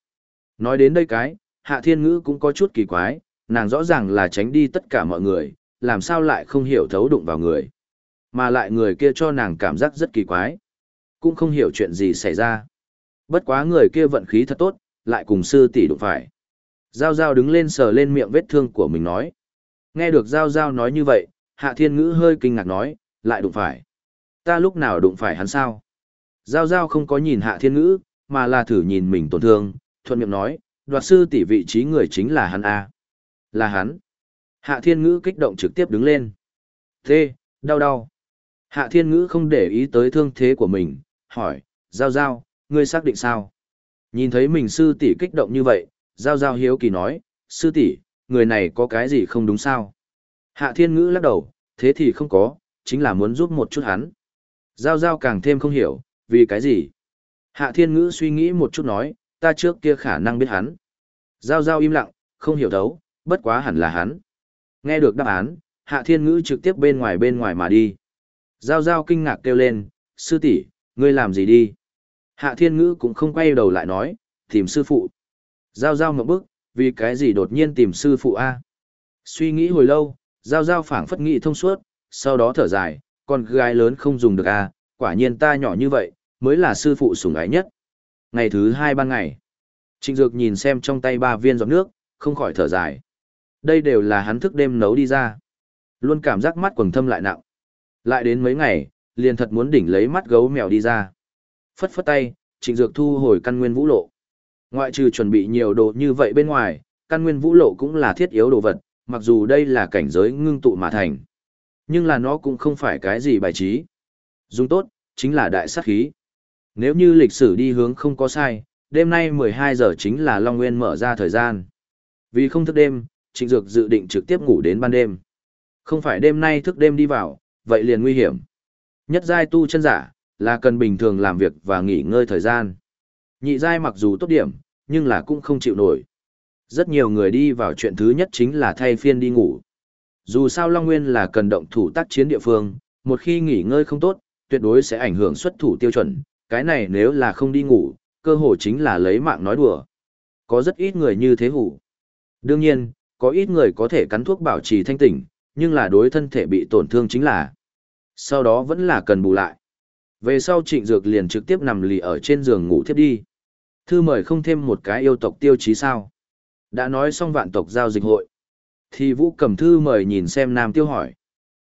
Nói đến đây cái, Hạ Thiên Ngữ cũng có chút kỳ quái, nàng rõ ràng là tránh đi tất cả mọi người, làm sao lại không hiểu thấu đụng vào người. Mà lại người kia cho nàng cảm giác rất kỳ quái. Cũng không hiểu chuyện gì xảy ra. Bất quá người kia vận khí thật tốt, lại cùng sư tỷ đụng phải. Giao Giao đứng lên sờ lên miệng vết thương của mình nói. Nghe được Giao Giao nói như vậy, Hạ Thiên Ngữ hơi kinh ngạc nói, lại đụng phải. Ta lúc nào đụng phải hắn sao? Giao Giao không có nhìn Hạ Thiên Ngữ, mà là thử nhìn mình tổn thương, thuận miệng nói, đoạt sư tỷ vị trí người chính là hắn A. Là hắn. Hạ Thiên Ngữ kích động trực tiếp đứng lên. Thế, đau đau. Hạ Thiên Ngữ không để ý tới thương thế của mình, hỏi, Giao Giao, ngươi xác định sao? Nhìn thấy mình sư tỷ kích động như vậy, Giao Giao hiếu kỳ nói, sư tỷ, người này có cái gì không đúng sao? Hạ Thiên Ngữ lắc đầu, thế thì không có, chính là muốn giúp một chút hắn. Giao Giao càng thêm không hiểu, vì cái gì? Hạ Thiên Ngữ suy nghĩ một chút nói, ta trước kia khả năng biết hắn. Giao Giao im lặng, không hiểu thấu, bất quá hẳn là hắn. Nghe được đáp án, Hạ Thiên Ngữ trực tiếp bên ngoài bên ngoài mà đi. Giao Giao kinh ngạc kêu lên, sư tỷ, ngươi làm gì đi? Hạ Thiên Ngữ cũng không quay đầu lại nói, tìm sư phụ. Giao Giao ngậm bức, vì cái gì đột nhiên tìm sư phụ a? Suy nghĩ hồi lâu, Giao Giao phảng phất nghĩ thông suốt, sau đó thở dài, con gái lớn không dùng được a, quả nhiên ta nhỏ như vậy, mới là sư phụ sủng ái nhất. Ngày thứ hai ban ngày, Trịnh Dược nhìn xem trong tay ba viên giọt nước, không khỏi thở dài. Đây đều là hắn thức đêm nấu đi ra. Luôn cảm giác mắt quầng thâm lại nặng. Lại đến mấy ngày, liền thật muốn đỉnh lấy mắt gấu mèo đi ra. Phất phất tay, Trịnh Dược thu hồi căn nguyên vũ lộ. Ngoại trừ chuẩn bị nhiều đồ như vậy bên ngoài, căn nguyên vũ lộ cũng là thiết yếu đồ vật, mặc dù đây là cảnh giới ngưng tụ mà thành. Nhưng là nó cũng không phải cái gì bài trí. Dùng tốt, chính là đại sát khí. Nếu như lịch sử đi hướng không có sai, đêm nay 12 giờ chính là Long Nguyên mở ra thời gian. Vì không thức đêm, Trịnh Dược dự định trực tiếp ngủ đến ban đêm. Không phải đêm nay thức đêm đi vào, vậy liền nguy hiểm. Nhất giai tu chân giả, là cần bình thường làm việc và nghỉ ngơi thời gian. Nhị giai mặc dù tốt điểm, nhưng là cũng không chịu nổi. Rất nhiều người đi vào chuyện thứ nhất chính là thay phiên đi ngủ. Dù sao Long Nguyên là cần động thủ tác chiến địa phương, một khi nghỉ ngơi không tốt, tuyệt đối sẽ ảnh hưởng xuất thủ tiêu chuẩn, cái này nếu là không đi ngủ, cơ hội chính là lấy mạng nói đùa. Có rất ít người như thế hủ. Đương nhiên, có ít người có thể cắn thuốc bảo trì thanh tỉnh, nhưng là đối thân thể bị tổn thương chính là. Sau đó vẫn là cần bù lại. Về sau trịnh dược liền trực tiếp nằm lì ở trên giường ngủ thiếp đi. Thư mời không thêm một cái yêu tộc tiêu chí sao. Đã nói xong vạn tộc giao dịch hội. Thì vũ cầm thư mời nhìn xem Nam Tiêu hỏi.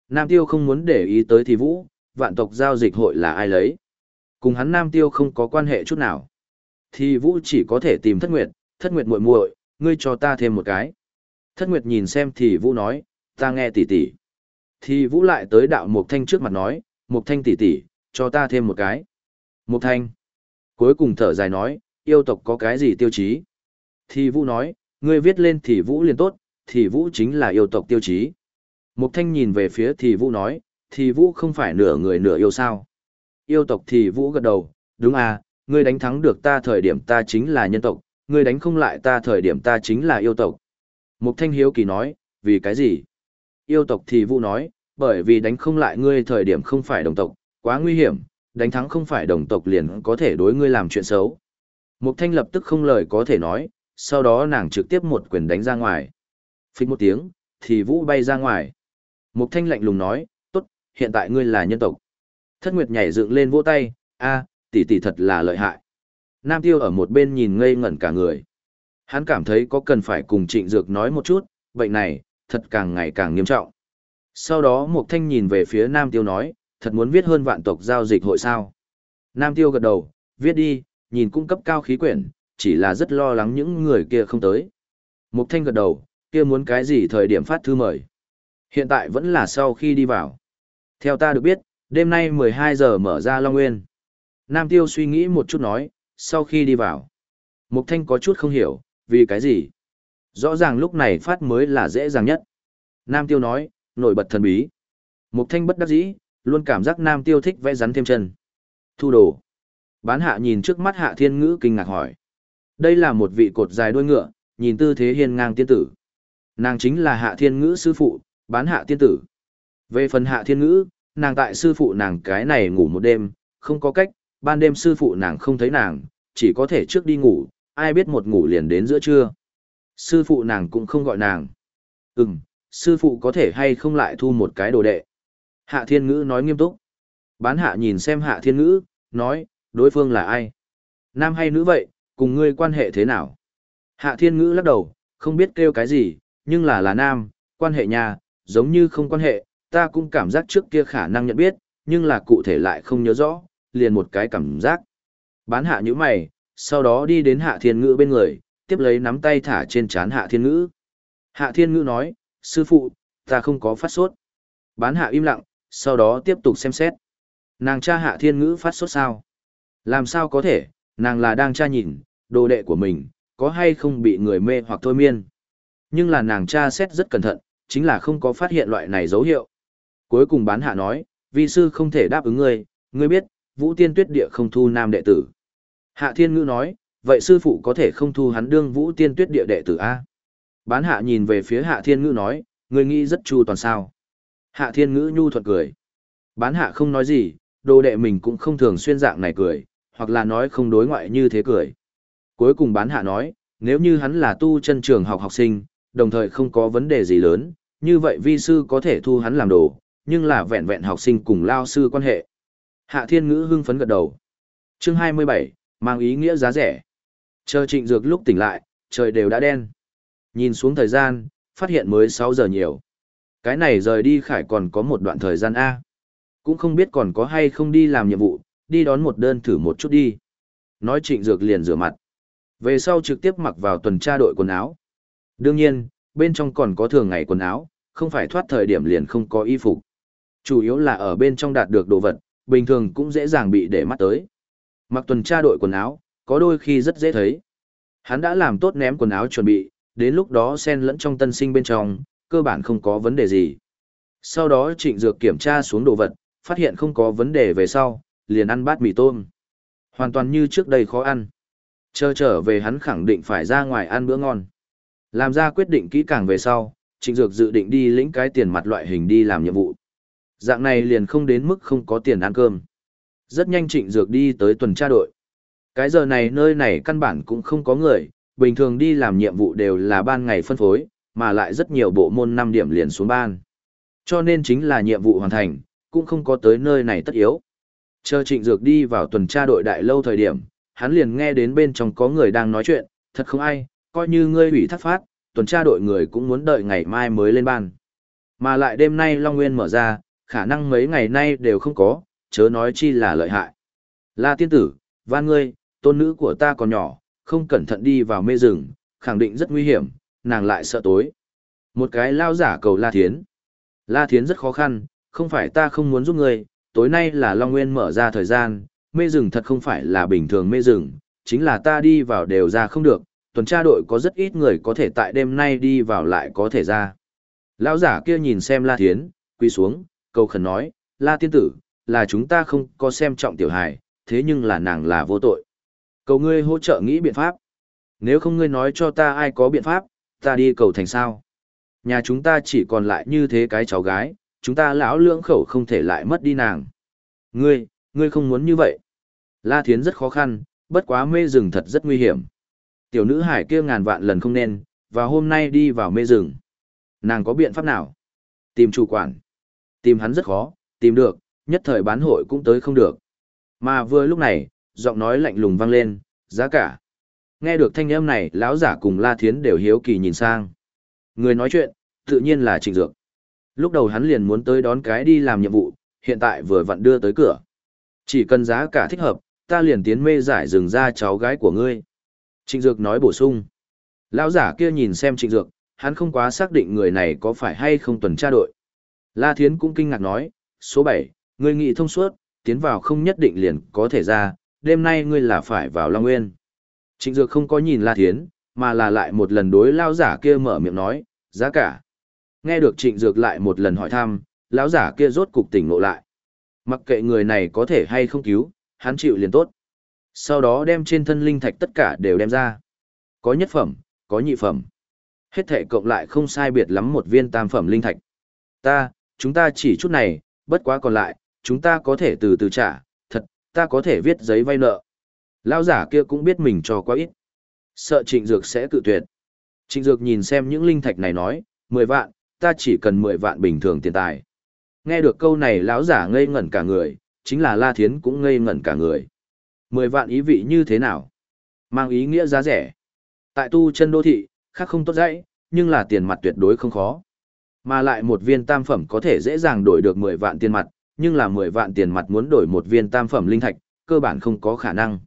Nam Tiêu không muốn để ý tới thì vũ, vạn tộc giao dịch hội là ai lấy. Cùng hắn Nam Tiêu không có quan hệ chút nào. Thì vũ chỉ có thể tìm thất nguyệt, thất nguyệt muội muội, ngươi cho ta thêm một cái. Thất nguyệt nhìn xem thì vũ nói, ta nghe tỉ tỉ. Thì vũ lại tới đạo Mục Thanh trước mặt nói, Mục Thanh tỉ tỉ, cho ta thêm một cái. Mục Thanh. Cuối cùng thở dài nói, yêu tộc có cái gì tiêu chí? Thì vũ nói, ngươi viết lên thì vũ liền tốt, thì vũ chính là yêu tộc tiêu chí. Mục Thanh nhìn về phía thì vũ nói, thì vũ không phải nửa người nửa yêu sao. Yêu tộc thì vũ gật đầu, đúng à, ngươi đánh thắng được ta thời điểm ta chính là nhân tộc, ngươi đánh không lại ta thời điểm ta chính là yêu tộc. Mục Thanh hiếu kỳ nói, vì cái gì? Yêu tộc thì vũ nói, bởi vì đánh không lại ngươi thời điểm không phải đồng tộc, quá nguy hiểm, đánh thắng không phải đồng tộc liền có thể đối ngươi làm chuyện xấu. Mục Thanh lập tức không lời có thể nói, sau đó nàng trực tiếp một quyền đánh ra ngoài. Phích một tiếng, thì vũ bay ra ngoài. Mục Thanh lạnh lùng nói, tốt, hiện tại ngươi là nhân tộc. Thất Nguyệt nhảy dựng lên vỗ tay, a, tỷ tỷ thật là lợi hại. Nam Tiêu ở một bên nhìn ngây ngẩn cả người. Hắn cảm thấy có cần phải cùng Trịnh Dược nói một chút, bệnh này, thật càng ngày càng nghiêm trọng. Sau đó Mục Thanh nhìn về phía Nam Tiêu nói, thật muốn viết hơn vạn tộc giao dịch hội sao. Nam Tiêu gật đầu, viết đi, nhìn cung cấp cao khí quyển, chỉ là rất lo lắng những người kia không tới. Mục Thanh gật đầu, kia muốn cái gì thời điểm phát thư mời. Hiện tại vẫn là sau khi đi vào. Theo ta được biết, đêm nay 12 giờ mở ra Long Nguyên. Nam Tiêu suy nghĩ một chút nói, sau khi đi vào. Mục Thanh có chút không hiểu, vì cái gì? Rõ ràng lúc này phát mới là dễ dàng nhất. Nam Tiêu nói, nổi bật thần bí. Mục Thanh bất đắc dĩ, luôn cảm giác Nam Tiêu thích vẽ rắn thêm chân. Thu đồ. Bán hạ nhìn trước mắt hạ thiên ngữ kinh ngạc hỏi. Đây là một vị cột dài đuôi ngựa, nhìn tư thế hiên ngang tiên tử. Nàng chính là hạ thiên ngữ sư phụ, bán hạ tiên tử. Về phần hạ thiên ngữ, nàng tại sư phụ nàng cái này ngủ một đêm, không có cách, ban đêm sư phụ nàng không thấy nàng, chỉ có thể trước đi ngủ, ai biết một ngủ liền đến giữa trưa. Sư phụ nàng cũng không gọi nàng. Ừm, sư phụ có thể hay không lại thu một cái đồ đệ. Hạ thiên ngữ nói nghiêm túc. Bán hạ nhìn xem hạ thiên ngữ, nói, đối phương là ai? Nam hay nữ vậy, cùng ngươi quan hệ thế nào? Hạ thiên ngữ lắc đầu, không biết kêu cái gì, nhưng là là nam, quan hệ nhà, giống như không quan hệ, ta cũng cảm giác trước kia khả năng nhận biết, nhưng là cụ thể lại không nhớ rõ, liền một cái cảm giác. Bán hạ như mày, sau đó đi đến hạ thiên ngữ bên người, tiếp lấy nắm tay thả trên chán hạ thiên ngữ. Hạ thiên ngữ nói, sư phụ, ta không có phát sốt. Bán hạ im lặng, sau đó tiếp tục xem xét. Nàng cha hạ thiên ngữ phát sốt sao? Làm sao có thể, nàng là đang tra nhìn, đồ đệ của mình, có hay không bị người mê hoặc thôi miên. Nhưng là nàng tra xét rất cẩn thận, chính là không có phát hiện loại này dấu hiệu. Cuối cùng bán hạ nói, vi sư không thể đáp ứng ngươi, ngươi biết, vũ tiên tuyết địa không thu nam đệ tử. Hạ thiên ngữ nói, vậy sư phụ có thể không thu hắn đương vũ tiên tuyết địa đệ tử A. Bán hạ nhìn về phía hạ thiên ngữ nói, ngươi nghĩ rất chu toàn sao. Hạ thiên ngữ nhu thuận cười. Bán hạ không nói gì, đồ đệ mình cũng không thường xuyên dạng này cười, hoặc là nói không đối ngoại như thế cười. Cuối cùng bán hạ nói, nếu như hắn là tu chân trường học học sinh, đồng thời không có vấn đề gì lớn, như vậy vi sư có thể thu hắn làm đồ, nhưng là vẹn vẹn học sinh cùng lao sư quan hệ. Hạ thiên ngữ hưng phấn gật đầu. Chương 27, mang ý nghĩa giá rẻ. Chờ trịnh dược lúc tỉnh lại, trời đều đã đen. Nhìn xuống thời gian, phát hiện mới 6 giờ nhiều. Cái này rời đi khải còn có một đoạn thời gian A. Cũng không biết còn có hay không đi làm nhiệm vụ, đi đón một đơn thử một chút đi. Nói trịnh dược liền rửa mặt. Về sau trực tiếp mặc vào tuần tra đội quần áo. Đương nhiên, bên trong còn có thường ngày quần áo, không phải thoát thời điểm liền không có y phục. Chủ yếu là ở bên trong đạt được đồ vật, bình thường cũng dễ dàng bị để mắt tới. Mặc tuần tra đội quần áo, có đôi khi rất dễ thấy. Hắn đã làm tốt ném quần áo chuẩn bị, đến lúc đó xen lẫn trong tân sinh bên trong, cơ bản không có vấn đề gì. Sau đó trịnh dược kiểm tra xuống đồ vật, phát hiện không có vấn đề về sau, liền ăn bát mì tôm. Hoàn toàn như trước đây khó ăn. Chờ trở về hắn khẳng định phải ra ngoài ăn bữa ngon. Làm ra quyết định kỹ càng về sau, trịnh dược dự định đi lĩnh cái tiền mặt loại hình đi làm nhiệm vụ. Dạng này liền không đến mức không có tiền ăn cơm. Rất nhanh trịnh dược đi tới tuần tra đội. Cái giờ này nơi này căn bản cũng không có người, bình thường đi làm nhiệm vụ đều là ban ngày phân phối, mà lại rất nhiều bộ môn 5 điểm liền xuống ban. Cho nên chính là nhiệm vụ hoàn thành, cũng không có tới nơi này tất yếu. Chờ trịnh dược đi vào tuần tra đội đại lâu thời điểm, hắn liền nghe đến bên trong có người đang nói chuyện, thật không ai, coi như ngươi ủy thác phát, tuần tra đội người cũng muốn đợi ngày mai mới lên ban. Mà lại đêm nay Long Nguyên mở ra, khả năng mấy ngày nay đều không có, chớ nói chi là lợi hại. La tiên tử, van ngươi, tôn nữ của ta còn nhỏ, không cẩn thận đi vào mê rừng, khẳng định rất nguy hiểm, nàng lại sợ tối. Một cái lao giả cầu La Thiến. La Thiến rất khó khăn, không phải ta không muốn giúp ngươi, tối nay là Long Nguyên mở ra thời gian, mê rừng thật không phải là bình thường mê rừng, chính là ta đi vào đều ra không được, tuần tra đội có rất ít người có thể tại đêm nay đi vào lại có thể ra. Lão giả kia nhìn xem La Thiến, quỳ xuống, cầu khẩn nói, La tiên tử, là chúng ta không có xem trọng tiểu hài, thế nhưng là nàng là vô tội. Cầu ngươi hỗ trợ nghĩ biện pháp. Nếu không ngươi nói cho ta ai có biện pháp, ta đi cầu thành sao. Nhà chúng ta chỉ còn lại như thế cái cháu gái, chúng ta lão lưỡng khẩu không thể lại mất đi nàng. Ngươi, ngươi không muốn như vậy. La Thiến rất khó khăn, bất quá mê rừng thật rất nguy hiểm. Tiểu nữ hải kia ngàn vạn lần không nên, và hôm nay đi vào mê rừng. Nàng có biện pháp nào? Tìm chủ quản. Tìm hắn rất khó, tìm được, nhất thời bán hội cũng tới không được. Mà vừa lúc này, giọng nói lạnh lùng vang lên, giá cả. Nghe được thanh âm này, lão giả cùng La Thiến đều hiếu kỳ nhìn sang. Người nói chuyện, tự nhiên là Trịnh Dược. Lúc đầu hắn liền muốn tới đón cái đi làm nhiệm vụ, hiện tại vừa vặn đưa tới cửa. Chỉ cần giá cả thích hợp, ta liền tiến mê giải rừng ra cháu gái của ngươi. Trịnh Dược nói bổ sung. Lão giả kia nhìn xem trịnh dược, hắn không quá xác định người này có phải hay không tuần tra đội. La Thiến cũng kinh ngạc nói, số 7, ngươi nghị thông suốt, tiến vào không nhất định liền có thể ra, đêm nay ngươi là phải vào Long Nguyên. Trịnh Dược không có nhìn La Thiến, mà là lại một lần đối lao giả kia mở miệng nói, giá cả. Nghe được Trịnh Dược lại một lần hỏi thăm, lão giả kia rốt cục tỉnh ngộ lại. Mặc kệ người này có thể hay không cứu, hắn chịu liền tốt. Sau đó đem trên thân linh thạch tất cả đều đem ra. Có nhất phẩm, có nhị phẩm. Hết thể cộng lại không sai biệt lắm một viên tam phẩm linh thạch. Ta, chúng ta chỉ chút này, bất quá còn lại, chúng ta có thể từ từ trả, thật, ta có thể viết giấy vay nợ. Lao giả kia cũng biết mình cho quá ít. Sợ trịnh dược sẽ cự tuyệt. Trịnh dược nhìn xem những linh thạch này nói, 10 vạn, ta chỉ cần 10 vạn bình thường tiền tài. Nghe được câu này lão giả ngây ngẩn cả người, chính là La Thiến cũng ngây ngẩn cả người. 10 vạn ý vị như thế nào? Mang ý nghĩa giá rẻ. Tại tu chân đô thị, khác không tốt dãy, nhưng là tiền mặt tuyệt đối không khó. Mà lại một viên tam phẩm có thể dễ dàng đổi được 10 vạn tiền mặt, nhưng là 10 vạn tiền mặt muốn đổi một viên tam phẩm linh thạch, cơ bản không có khả năng.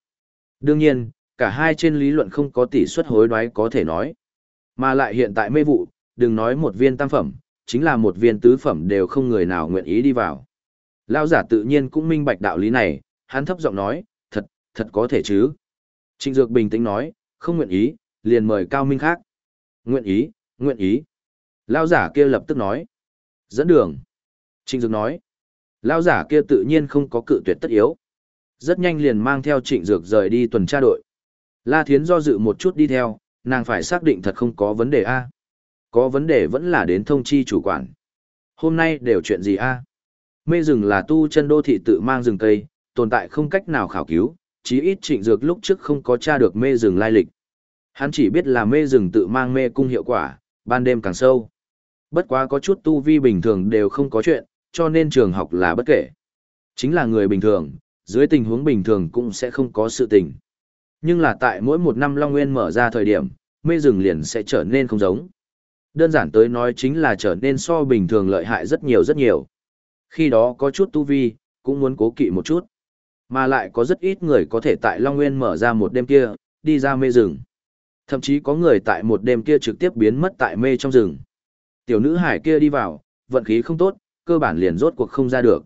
Đương nhiên, cả hai trên lý luận không có tỷ suất hối đoái có thể nói. Mà lại hiện tại mê vụ, đừng nói một viên tam phẩm, chính là một viên tứ phẩm đều không người nào nguyện ý đi vào. Lao giả tự nhiên cũng minh bạch đạo lý này, hắn thấp giọng nói, thật, thật có thể chứ. Trịnh Dược bình tĩnh nói, không nguyện ý, liền mời cao minh khác. Nguyện ý, nguyện ý. Lao giả kia lập tức nói. Dẫn đường. Trịnh Dược nói. Lao giả kia tự nhiên không có cự tuyệt tất yếu. Rất nhanh liền mang theo trịnh Dược rời đi tuần tra đội. La Thiến do dự một chút đi theo, nàng phải xác định thật không có vấn đề A. Có vấn đề vẫn là đến thông chi chủ quản. Hôm nay đều chuyện gì A? Mê rừng là tu chân đô thị tự mang rừng cây, tồn tại không cách nào khảo cứu, chí ít trịnh dược lúc trước không có tra được mê rừng lai lịch. Hắn chỉ biết là mê rừng tự mang mê cung hiệu quả, ban đêm càng sâu. Bất quá có chút tu vi bình thường đều không có chuyện, cho nên trường học là bất kể. Chính là người bình thường, dưới tình huống bình thường cũng sẽ không có sự tình. Nhưng là tại mỗi một năm Long Nguyên mở ra thời điểm, mê rừng liền sẽ trở nên không giống. Đơn giản tới nói chính là trở nên so bình thường lợi hại rất nhiều rất nhiều. Khi đó có chút tu vi, cũng muốn cố kỵ một chút. Mà lại có rất ít người có thể tại Long Nguyên mở ra một đêm kia, đi ra mê rừng. Thậm chí có người tại một đêm kia trực tiếp biến mất tại mê trong rừng. Tiểu nữ hải kia đi vào, vận khí không tốt, cơ bản liền rốt cuộc không ra được.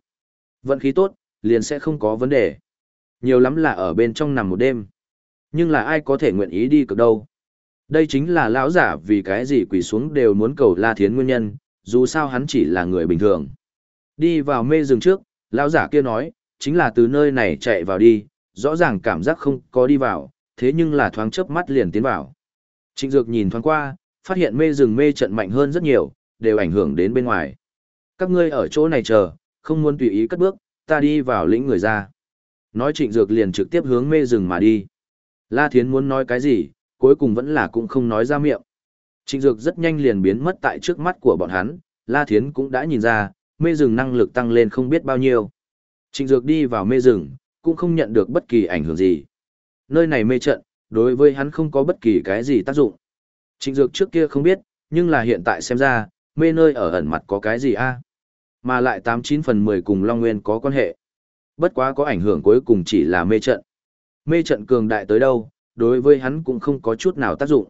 Vận khí tốt, liền sẽ không có vấn đề. Nhiều lắm là ở bên trong nằm một đêm. Nhưng là ai có thể nguyện ý đi cực đâu. Đây chính là lão giả vì cái gì quỳ xuống đều muốn cầu La Thiến nguyên nhân, dù sao hắn chỉ là người bình thường. Đi vào mê rừng trước, lão giả kia nói, chính là từ nơi này chạy vào đi, rõ ràng cảm giác không có đi vào, thế nhưng là thoáng chớp mắt liền tiến vào. Trịnh Dược nhìn thoáng qua, phát hiện mê rừng mê trận mạnh hơn rất nhiều, đều ảnh hưởng đến bên ngoài. Các ngươi ở chỗ này chờ, không muốn tùy ý cất bước, ta đi vào lĩnh người ra. Nói Trịnh Dược liền trực tiếp hướng mê rừng mà đi. La Thiến muốn nói cái gì, cuối cùng vẫn là cũng không nói ra miệng. Trịnh Dược rất nhanh liền biến mất tại trước mắt của bọn hắn, La Thiến cũng đã nhìn ra, mê rừng năng lực tăng lên không biết bao nhiêu. Trịnh Dược đi vào mê rừng, cũng không nhận được bất kỳ ảnh hưởng gì. Nơi này mê trận, đối với hắn không có bất kỳ cái gì tác dụng. Trịnh Dược trước kia không biết, nhưng là hiện tại xem ra, mê nơi ở ẩn mặt có cái gì a? Mà lại 89 phần 10 cùng Long Nguyên có quan hệ. Bất quá có ảnh hưởng cuối cùng chỉ là mê trận. Mê trận cường đại tới đâu, đối với hắn cũng không có chút nào tác dụng.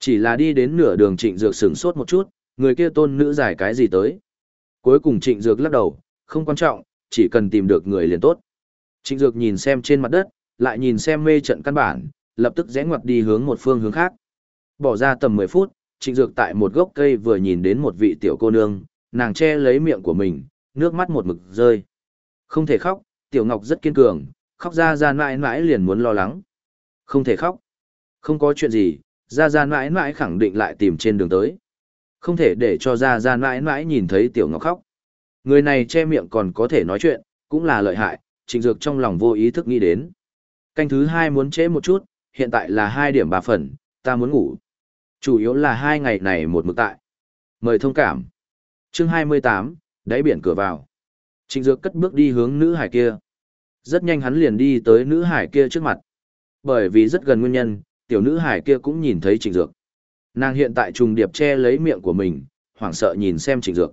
Chỉ là đi đến nửa đường Trịnh Dược sửng sốt một chút, người kia tôn nữ giải cái gì tới. Cuối cùng Trịnh Dược lắc đầu, không quan trọng, chỉ cần tìm được người liền tốt. Trịnh Dược nhìn xem trên mặt đất, lại nhìn xem mê trận căn bản, lập tức rẽ ngoặt đi hướng một phương hướng khác. Bỏ ra tầm 10 phút, Trịnh Dược tại một gốc cây vừa nhìn đến một vị tiểu cô nương, nàng che lấy miệng của mình, nước mắt một mực rơi. Không thể khóc, Tiểu Ngọc rất kiên cường, khóc ra ra mãi mãi liền muốn lo lắng. Không thể khóc. Không có chuyện gì, ra ra mãi mãi khẳng định lại tìm trên đường tới. Không thể để cho ra ra mãi mãi nhìn thấy Tiểu Ngọc khóc. Người này che miệng còn có thể nói chuyện, cũng là lợi hại, Trịnh Dược trong lòng vô ý thức nghĩ đến. Canh thứ hai muốn chế một chút, hiện tại là hai điểm ba phần, ta muốn ngủ. Chủ yếu là hai ngày này một mực tại. Mời thông cảm chương hai mươi tám, đáy biển cửa vào. Trịnh Dược cất bước đi hướng nữ hải kia. Rất nhanh hắn liền đi tới nữ hải kia trước mặt. Bởi vì rất gần nguyên nhân, tiểu nữ hải kia cũng nhìn thấy Trịnh Dược. Nàng hiện tại trùng điệp che lấy miệng của mình, hoảng sợ nhìn xem Trịnh Dược.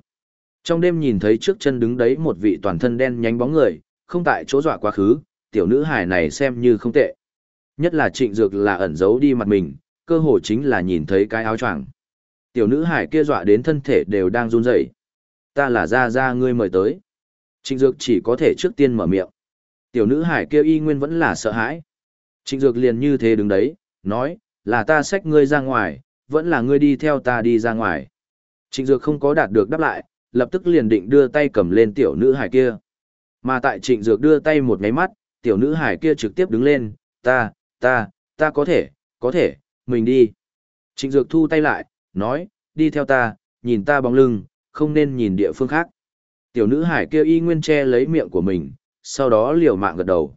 Trong đêm nhìn thấy trước chân đứng đấy một vị toàn thân đen nhánh bóng người, không tại chỗ dọa quá khứ, tiểu nữ hải này xem như không tệ. Nhất là trịnh dược là ẩn giấu đi mặt mình, cơ hồ chính là nhìn thấy cái áo choàng. Tiểu nữ hải kia dọa đến thân thể đều đang run rẩy. Ta là ra ra ngươi mời tới. Trịnh Dược chỉ có thể trước tiên mở miệng. Tiểu nữ hải kia y nguyên vẫn là sợ hãi. Trịnh Dược liền như thế đứng đấy, nói, là ta xách ngươi ra ngoài, vẫn là ngươi đi theo ta đi ra ngoài. Trịnh Dược không có đạt được đáp lại, lập tức liền định đưa tay cầm lên tiểu nữ hải kia. Mà tại Trịnh Dược đưa tay một ngáy mắt, tiểu nữ hải kia trực tiếp đứng lên, ta, ta, ta có thể, có thể, mình đi. Trịnh Dược thu tay lại, nói, đi theo ta, nhìn ta bóng lưng, không nên nhìn địa phương khác. Tiểu nữ hải kia y nguyên che lấy miệng của mình, sau đó liều mạng gật đầu.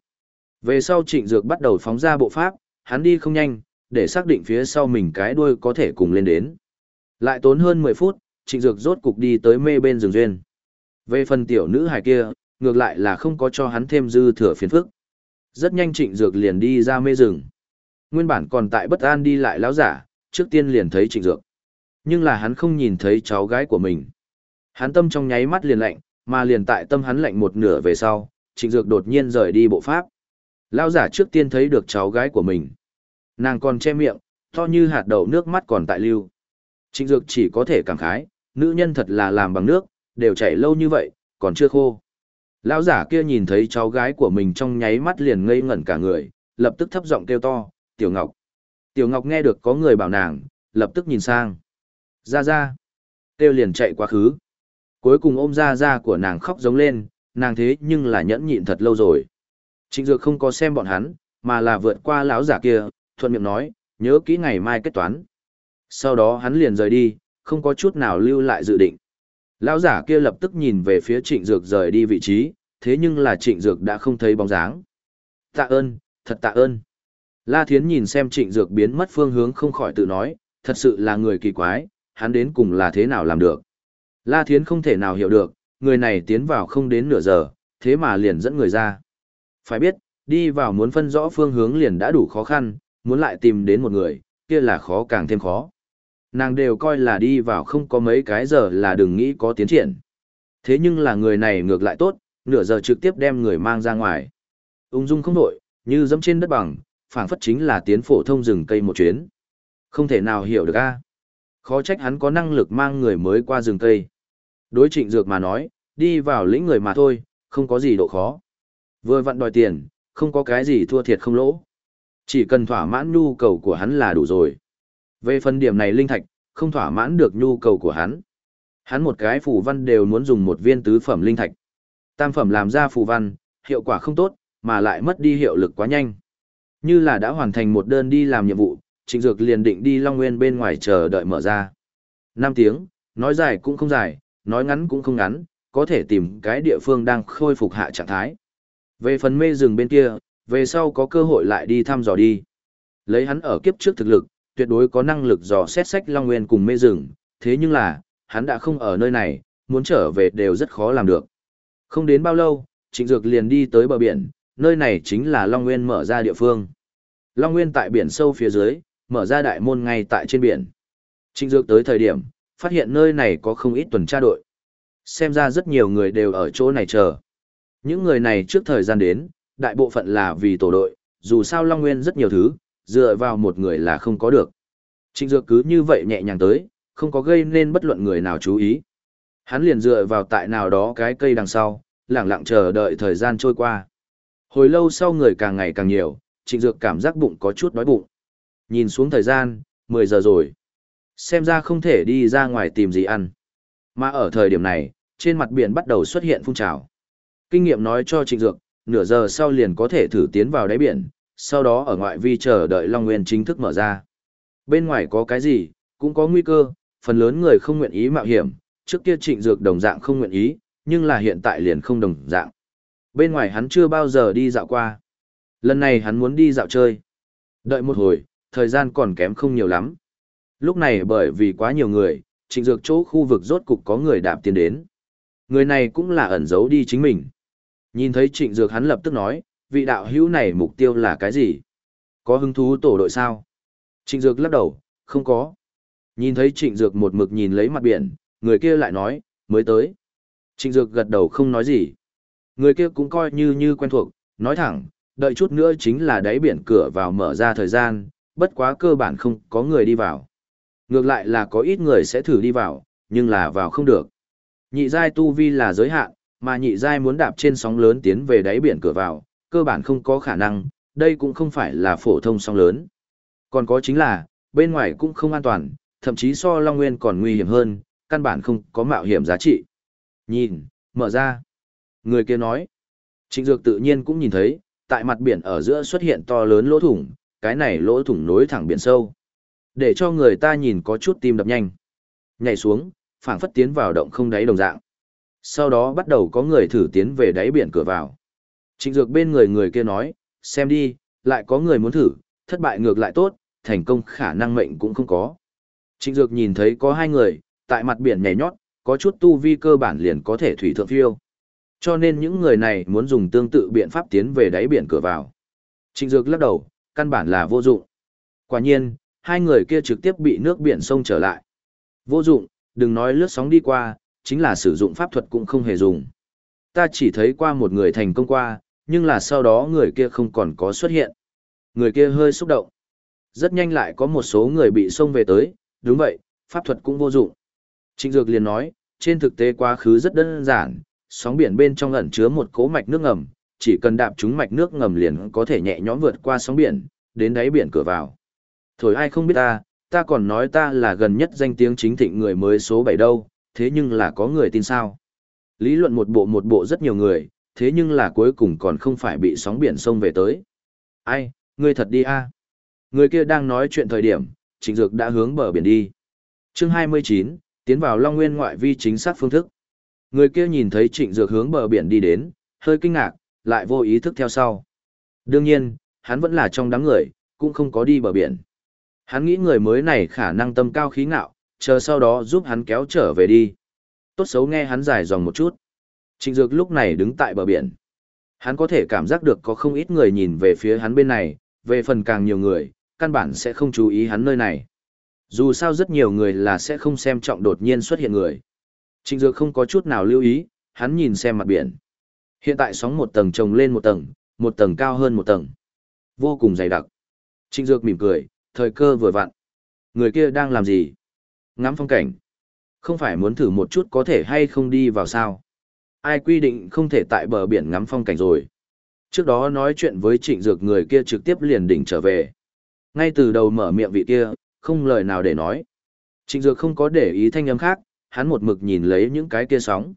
Về sau trịnh dược bắt đầu phóng ra bộ pháp, hắn đi không nhanh, để xác định phía sau mình cái đuôi có thể cùng lên đến. Lại tốn hơn 10 phút, trịnh dược rốt cục đi tới mê bên rừng duyên. Về phần tiểu nữ hải kia, ngược lại là không có cho hắn thêm dư thừa phiền phức. Rất nhanh trịnh dược liền đi ra mê rừng. Nguyên bản còn tại bất an đi lại lão giả, trước tiên liền thấy trịnh dược. Nhưng là hắn không nhìn thấy cháu gái của mình. Hắn tâm trong nháy mắt liền lạnh, mà liền tại tâm hắn lạnh một nửa về sau, trịnh dược đột nhiên rời đi bộ pháp. Lão giả trước tiên thấy được cháu gái của mình. Nàng còn che miệng, to như hạt đậu nước mắt còn tại lưu. Trịnh dược chỉ có thể cảm khái, nữ nhân thật là làm bằng nước, đều chảy lâu như vậy, còn chưa khô. Lão giả kia nhìn thấy cháu gái của mình trong nháy mắt liền ngây ngẩn cả người, lập tức thấp giọng kêu to, Tiểu Ngọc. Tiểu Ngọc nghe được có người bảo nàng, lập tức nhìn sang. Ra ra. Têu liền chạy quá khứ. Cuối cùng ôm ra ra của nàng khóc giống lên, nàng thế nhưng là nhẫn nhịn thật lâu rồi. Trịnh Dược không có xem bọn hắn, mà là vượt qua lão giả kia, thuận miệng nói, nhớ kỹ ngày mai kết toán. Sau đó hắn liền rời đi, không có chút nào lưu lại dự định. Lão giả kia lập tức nhìn về phía Trịnh Dược rời đi vị trí, thế nhưng là Trịnh Dược đã không thấy bóng dáng. Tạ ơn, thật tạ ơn. La Thiến nhìn xem Trịnh Dược biến mất phương hướng không khỏi tự nói, thật sự là người kỳ quái, hắn đến cùng là thế nào làm được. La Thiến không thể nào hiểu được, người này tiến vào không đến nửa giờ, thế mà liền dẫn người ra. Phải biết, đi vào muốn phân rõ phương hướng liền đã đủ khó khăn, muốn lại tìm đến một người, kia là khó càng thêm khó. Nàng đều coi là đi vào không có mấy cái giờ là đừng nghĩ có tiến triển. Thế nhưng là người này ngược lại tốt, nửa giờ trực tiếp đem người mang ra ngoài. Ung dung không đổi, như dẫm trên đất bằng, phảng phất chính là tiến phổ thông rừng cây một chuyến. Không thể nào hiểu được a. Khó trách hắn có năng lực mang người mới qua rừng cây. Đối trịnh dược mà nói, đi vào lĩnh người mà thôi, không có gì độ khó. Vừa vặn đòi tiền, không có cái gì thua thiệt không lỗ. Chỉ cần thỏa mãn nhu cầu của hắn là đủ rồi. Về phần điểm này linh thạch, không thỏa mãn được nhu cầu của hắn. Hắn một cái phù văn đều muốn dùng một viên tứ phẩm linh thạch. Tam phẩm làm ra phù văn, hiệu quả không tốt, mà lại mất đi hiệu lực quá nhanh. Như là đã hoàn thành một đơn đi làm nhiệm vụ, Trịnh Dược liền định đi Long Nguyên bên ngoài chờ đợi mở ra. 5 tiếng, nói dài cũng không dài, nói ngắn cũng không ngắn, có thể tìm cái địa phương đang khôi phục hạ trạng thái. Về phần mê rừng bên kia, về sau có cơ hội lại đi thăm dò đi. Lấy hắn ở kiếp trước thực lực, tuyệt đối có năng lực dò xét sách Long Nguyên cùng mê rừng, thế nhưng là, hắn đã không ở nơi này, muốn trở về đều rất khó làm được. Không đến bao lâu, Trịnh Dược liền đi tới bờ biển, nơi này chính là Long Nguyên mở ra địa phương. Long Nguyên tại biển sâu phía dưới, mở ra đại môn ngay tại trên biển. Trịnh Dược tới thời điểm, phát hiện nơi này có không ít tuần tra đội. Xem ra rất nhiều người đều ở chỗ này chờ. Những người này trước thời gian đến, đại bộ phận là vì tổ đội, dù sao Long Nguyên rất nhiều thứ, dựa vào một người là không có được. Trịnh Dược cứ như vậy nhẹ nhàng tới, không có gây nên bất luận người nào chú ý. Hắn liền dựa vào tại nào đó cái cây đằng sau, lặng lặng chờ đợi thời gian trôi qua. Hồi lâu sau người càng ngày càng nhiều, Trịnh Dược cảm giác bụng có chút đói bụng. Nhìn xuống thời gian, 10 giờ rồi. Xem ra không thể đi ra ngoài tìm gì ăn. Mà ở thời điểm này, trên mặt biển bắt đầu xuất hiện phun trào. Kinh nghiệm nói cho Trịnh Dược, nửa giờ sau liền có thể thử tiến vào đáy biển, sau đó ở ngoại vi chờ đợi Long Nguyên chính thức mở ra. Bên ngoài có cái gì, cũng có nguy cơ, phần lớn người không nguyện ý mạo hiểm, trước kia Trịnh Dược đồng dạng không nguyện ý, nhưng là hiện tại liền không đồng dạng. Bên ngoài hắn chưa bao giờ đi dạo qua. Lần này hắn muốn đi dạo chơi. Đợi một hồi, thời gian còn kém không nhiều lắm. Lúc này bởi vì quá nhiều người, trịnh dược chỗ khu vực rốt cục có người đạp tiến đến. Người này cũng là ẩn giấu đi chính mình. Nhìn thấy trịnh dược hắn lập tức nói, vị đạo hữu này mục tiêu là cái gì? Có hứng thú tổ đội sao? Trịnh dược lắc đầu, không có. Nhìn thấy trịnh dược một mực nhìn lấy mặt biển, người kia lại nói, mới tới. Trịnh dược gật đầu không nói gì. Người kia cũng coi như như quen thuộc, nói thẳng, đợi chút nữa chính là đáy biển cửa vào mở ra thời gian, bất quá cơ bản không có người đi vào. Ngược lại là có ít người sẽ thử đi vào, nhưng là vào không được. Nhị giai tu vi là giới hạn, mà nhị giai muốn đạp trên sóng lớn tiến về đáy biển cửa vào, cơ bản không có khả năng, đây cũng không phải là phổ thông sóng lớn. Còn có chính là, bên ngoài cũng không an toàn, thậm chí so Long Nguyên còn nguy hiểm hơn, căn bản không có mạo hiểm giá trị. Nhìn, mở ra. Người kia nói. Trịnh Dược tự nhiên cũng nhìn thấy, tại mặt biển ở giữa xuất hiện to lớn lỗ thủng, cái này lỗ thủng nối thẳng biển sâu. Để cho người ta nhìn có chút tim đập nhanh. Nhảy xuống, phảng phất tiến vào động không đáy đồng dạng. Sau đó bắt đầu có người thử tiến về đáy biển cửa vào. Trịnh Dược bên người người kia nói, xem đi, lại có người muốn thử, thất bại ngược lại tốt, thành công khả năng mệnh cũng không có. Trịnh Dược nhìn thấy có hai người, tại mặt biển nhảy nhót, có chút tu vi cơ bản liền có thể thủy thượng phiêu. Cho nên những người này muốn dùng tương tự biện pháp tiến về đáy biển cửa vào. Trịnh Dược lắc đầu, căn bản là vô dụng. Quả nhiên, hai người kia trực tiếp bị nước biển sông trở lại. Vô dụng, đừng nói lướt sóng đi qua, chính là sử dụng pháp thuật cũng không hề dùng. Ta chỉ thấy qua một người thành công qua, nhưng là sau đó người kia không còn có xuất hiện. Người kia hơi xúc động. Rất nhanh lại có một số người bị xông về tới, đúng vậy, pháp thuật cũng vô dụng. Trịnh Dược liền nói, trên thực tế quá khứ rất đơn giản, sóng biển bên trong ẩn chứa một cỗ mạch nước ngầm, chỉ cần đạp chúng mạch nước ngầm liền có thể nhẹ nhõm vượt qua sóng biển, đến đáy biển cửa vào. Thổi ai không biết ta, ta còn nói ta là gần nhất danh tiếng chính thịnh người mới số 7 đâu, thế nhưng là có người tin sao. Lý luận một bộ một bộ rất nhiều người, thế nhưng là cuối cùng còn không phải bị sóng biển sông về tới. Ai, ngươi thật đi a Người kia đang nói chuyện thời điểm, trịnh dược đã hướng bờ biển đi. chương 29, tiến vào Long Nguyên ngoại vi chính xác phương thức. Người kia nhìn thấy trịnh dược hướng bờ biển đi đến, hơi kinh ngạc, lại vô ý thức theo sau. Đương nhiên, hắn vẫn là trong đám người, cũng không có đi bờ biển. Hắn nghĩ người mới này khả năng tâm cao khí ngạo, chờ sau đó giúp hắn kéo trở về đi. Tốt xấu nghe hắn dài dòng một chút. Trịnh Dược lúc này đứng tại bờ biển. Hắn có thể cảm giác được có không ít người nhìn về phía hắn bên này, về phần càng nhiều người, căn bản sẽ không chú ý hắn nơi này. Dù sao rất nhiều người là sẽ không xem trọng đột nhiên xuất hiện người. Trịnh Dược không có chút nào lưu ý, hắn nhìn xem mặt biển. Hiện tại sóng một tầng trồng lên một tầng, một tầng cao hơn một tầng. Vô cùng dày đặc. Trịnh Dược mỉm cười, thời cơ vừa vặn. Người kia đang làm gì? Ngắm phong cảnh. Không phải muốn thử một chút có thể hay không đi vào sao? Ai quy định không thể tại bờ biển ngắm phong cảnh rồi? Trước đó nói chuyện với trịnh dược người kia trực tiếp liền đỉnh trở về. Ngay từ đầu mở miệng vị kia, không lời nào để nói. Trịnh dược không có để ý thanh âm khác, hắn một mực nhìn lấy những cái kia sóng.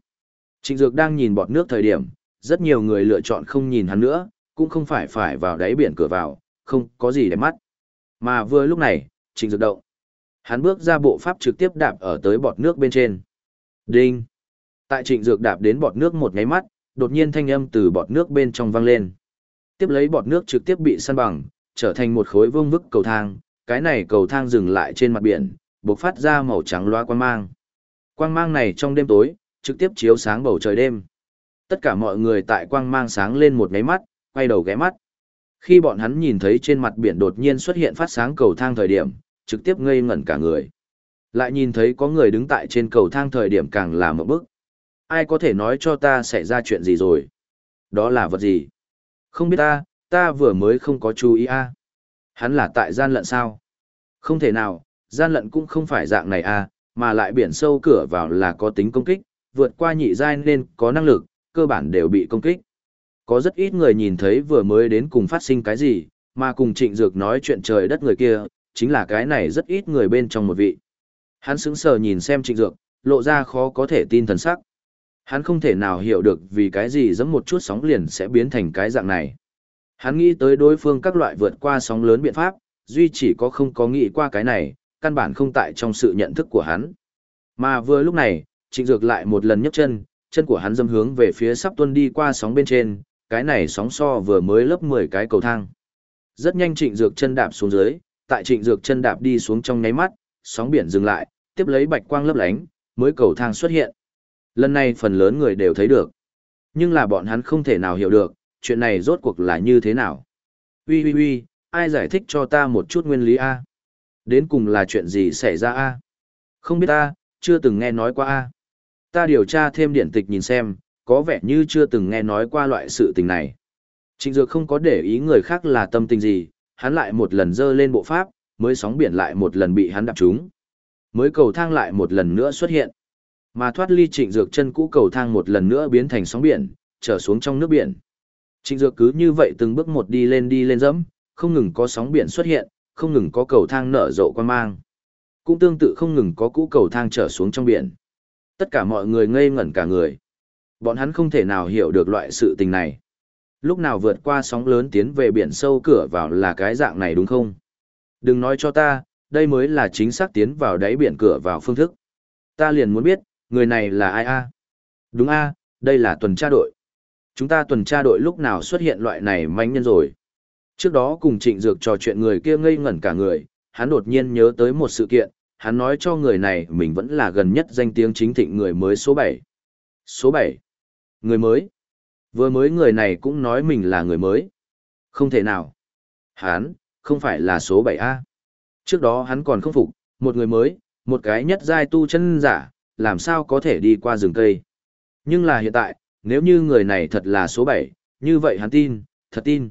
Trịnh dược đang nhìn bọt nước thời điểm, rất nhiều người lựa chọn không nhìn hắn nữa, cũng không phải phải vào đáy biển cửa vào, không có gì để mắt. Mà vừa lúc này, Trình dược động. Hắn bước ra bộ pháp trực tiếp đạp ở tới bọt nước bên trên. Đinh! Tại trịnh dược đạp đến bọt nước một nháy mắt, đột nhiên thanh âm từ bọt nước bên trong vang lên. Tiếp lấy bọt nước trực tiếp bị săn bằng, trở thành một khối vương vức cầu thang, cái này cầu thang dừng lại trên mặt biển, bộc phát ra màu trắng loa quang mang. Quang mang này trong đêm tối, trực tiếp chiếu sáng bầu trời đêm. Tất cả mọi người tại quang mang sáng lên một máy mắt, quay đầu ghé mắt. Khi bọn hắn nhìn thấy trên mặt biển đột nhiên xuất hiện phát sáng cầu thang thời điểm, trực tiếp ngây ngẩn cả người. Lại nhìn thấy có người đứng tại trên cầu thang thời điểm càng là một bức. Ai có thể nói cho ta xảy ra chuyện gì rồi? Đó là vật gì? Không biết ta, ta vừa mới không có chú ý a. Hắn là tại gian lận sao? Không thể nào, gian lận cũng không phải dạng này a, mà lại biển sâu cửa vào là có tính công kích, vượt qua nhị giai nên có năng lực, cơ bản đều bị công kích. Có rất ít người nhìn thấy vừa mới đến cùng phát sinh cái gì, mà cùng trịnh dược nói chuyện trời đất người kia, chính là cái này rất ít người bên trong một vị. Hắn sững sờ nhìn xem trịnh dược, lộ ra khó có thể tin thần sắc. Hắn không thể nào hiểu được vì cái gì giống một chút sóng liền sẽ biến thành cái dạng này. Hắn nghĩ tới đối phương các loại vượt qua sóng lớn biện pháp, duy chỉ có không có nghĩ qua cái này, căn bản không tại trong sự nhận thức của hắn. Mà vừa lúc này, trịnh dược lại một lần nhấc chân, chân của hắn dâm hướng về phía sắp tuân đi qua sóng bên trên, cái này sóng so vừa mới lớp 10 cái cầu thang. Rất nhanh trịnh dược chân đạp xuống dưới, tại trịnh dược chân đạp đi xuống trong nháy mắt, sóng biển dừng lại, tiếp lấy bạch quang lấp lánh, mới cầu thang xuất hiện. Lần này phần lớn người đều thấy được. Nhưng là bọn hắn không thể nào hiểu được, chuyện này rốt cuộc là như thế nào. Ui ui ui, ai giải thích cho ta một chút nguyên lý A? Đến cùng là chuyện gì xảy ra A? Không biết a, chưa từng nghe nói qua A. Ta điều tra thêm điển tịch nhìn xem, có vẻ như chưa từng nghe nói qua loại sự tình này. Trịnh Dược không có để ý người khác là tâm tình gì, hắn lại một lần dơ lên bộ pháp, mới sóng biển lại một lần bị hắn đạp trúng. Mới cầu thang lại một lần nữa xuất hiện. Mà thoát ly trịnh dược chân cũ cầu thang một lần nữa biến thành sóng biển, trở xuống trong nước biển. Trịnh dược cứ như vậy từng bước một đi lên đi lên dẫm, không ngừng có sóng biển xuất hiện, không ngừng có cầu thang nở rộ quan mang. Cũng tương tự không ngừng có cũ cầu thang trở xuống trong biển. Tất cả mọi người ngây ngẩn cả người. Bọn hắn không thể nào hiểu được loại sự tình này. Lúc nào vượt qua sóng lớn tiến về biển sâu cửa vào là cái dạng này đúng không? Đừng nói cho ta, đây mới là chính xác tiến vào đáy biển cửa vào phương thức. Ta liền muốn biết, người này là ai a? Đúng a, đây là tuần tra đội. Chúng ta tuần tra đội lúc nào xuất hiện loại này manh nhân rồi. Trước đó cùng trịnh dược trò chuyện người kia ngây ngẩn cả người, hắn đột nhiên nhớ tới một sự kiện, hắn nói cho người này mình vẫn là gần nhất danh tiếng chính thịnh người mới số 7. Số 7. Người mới. Vừa mới người này cũng nói mình là người mới. Không thể nào. Hắn, không phải là số 7A. Trước đó hắn còn không phục, một người mới, một cái nhất giai tu chân giả, làm sao có thể đi qua rừng cây. Nhưng là hiện tại, nếu như người này thật là số 7, như vậy hắn tin, thật tin.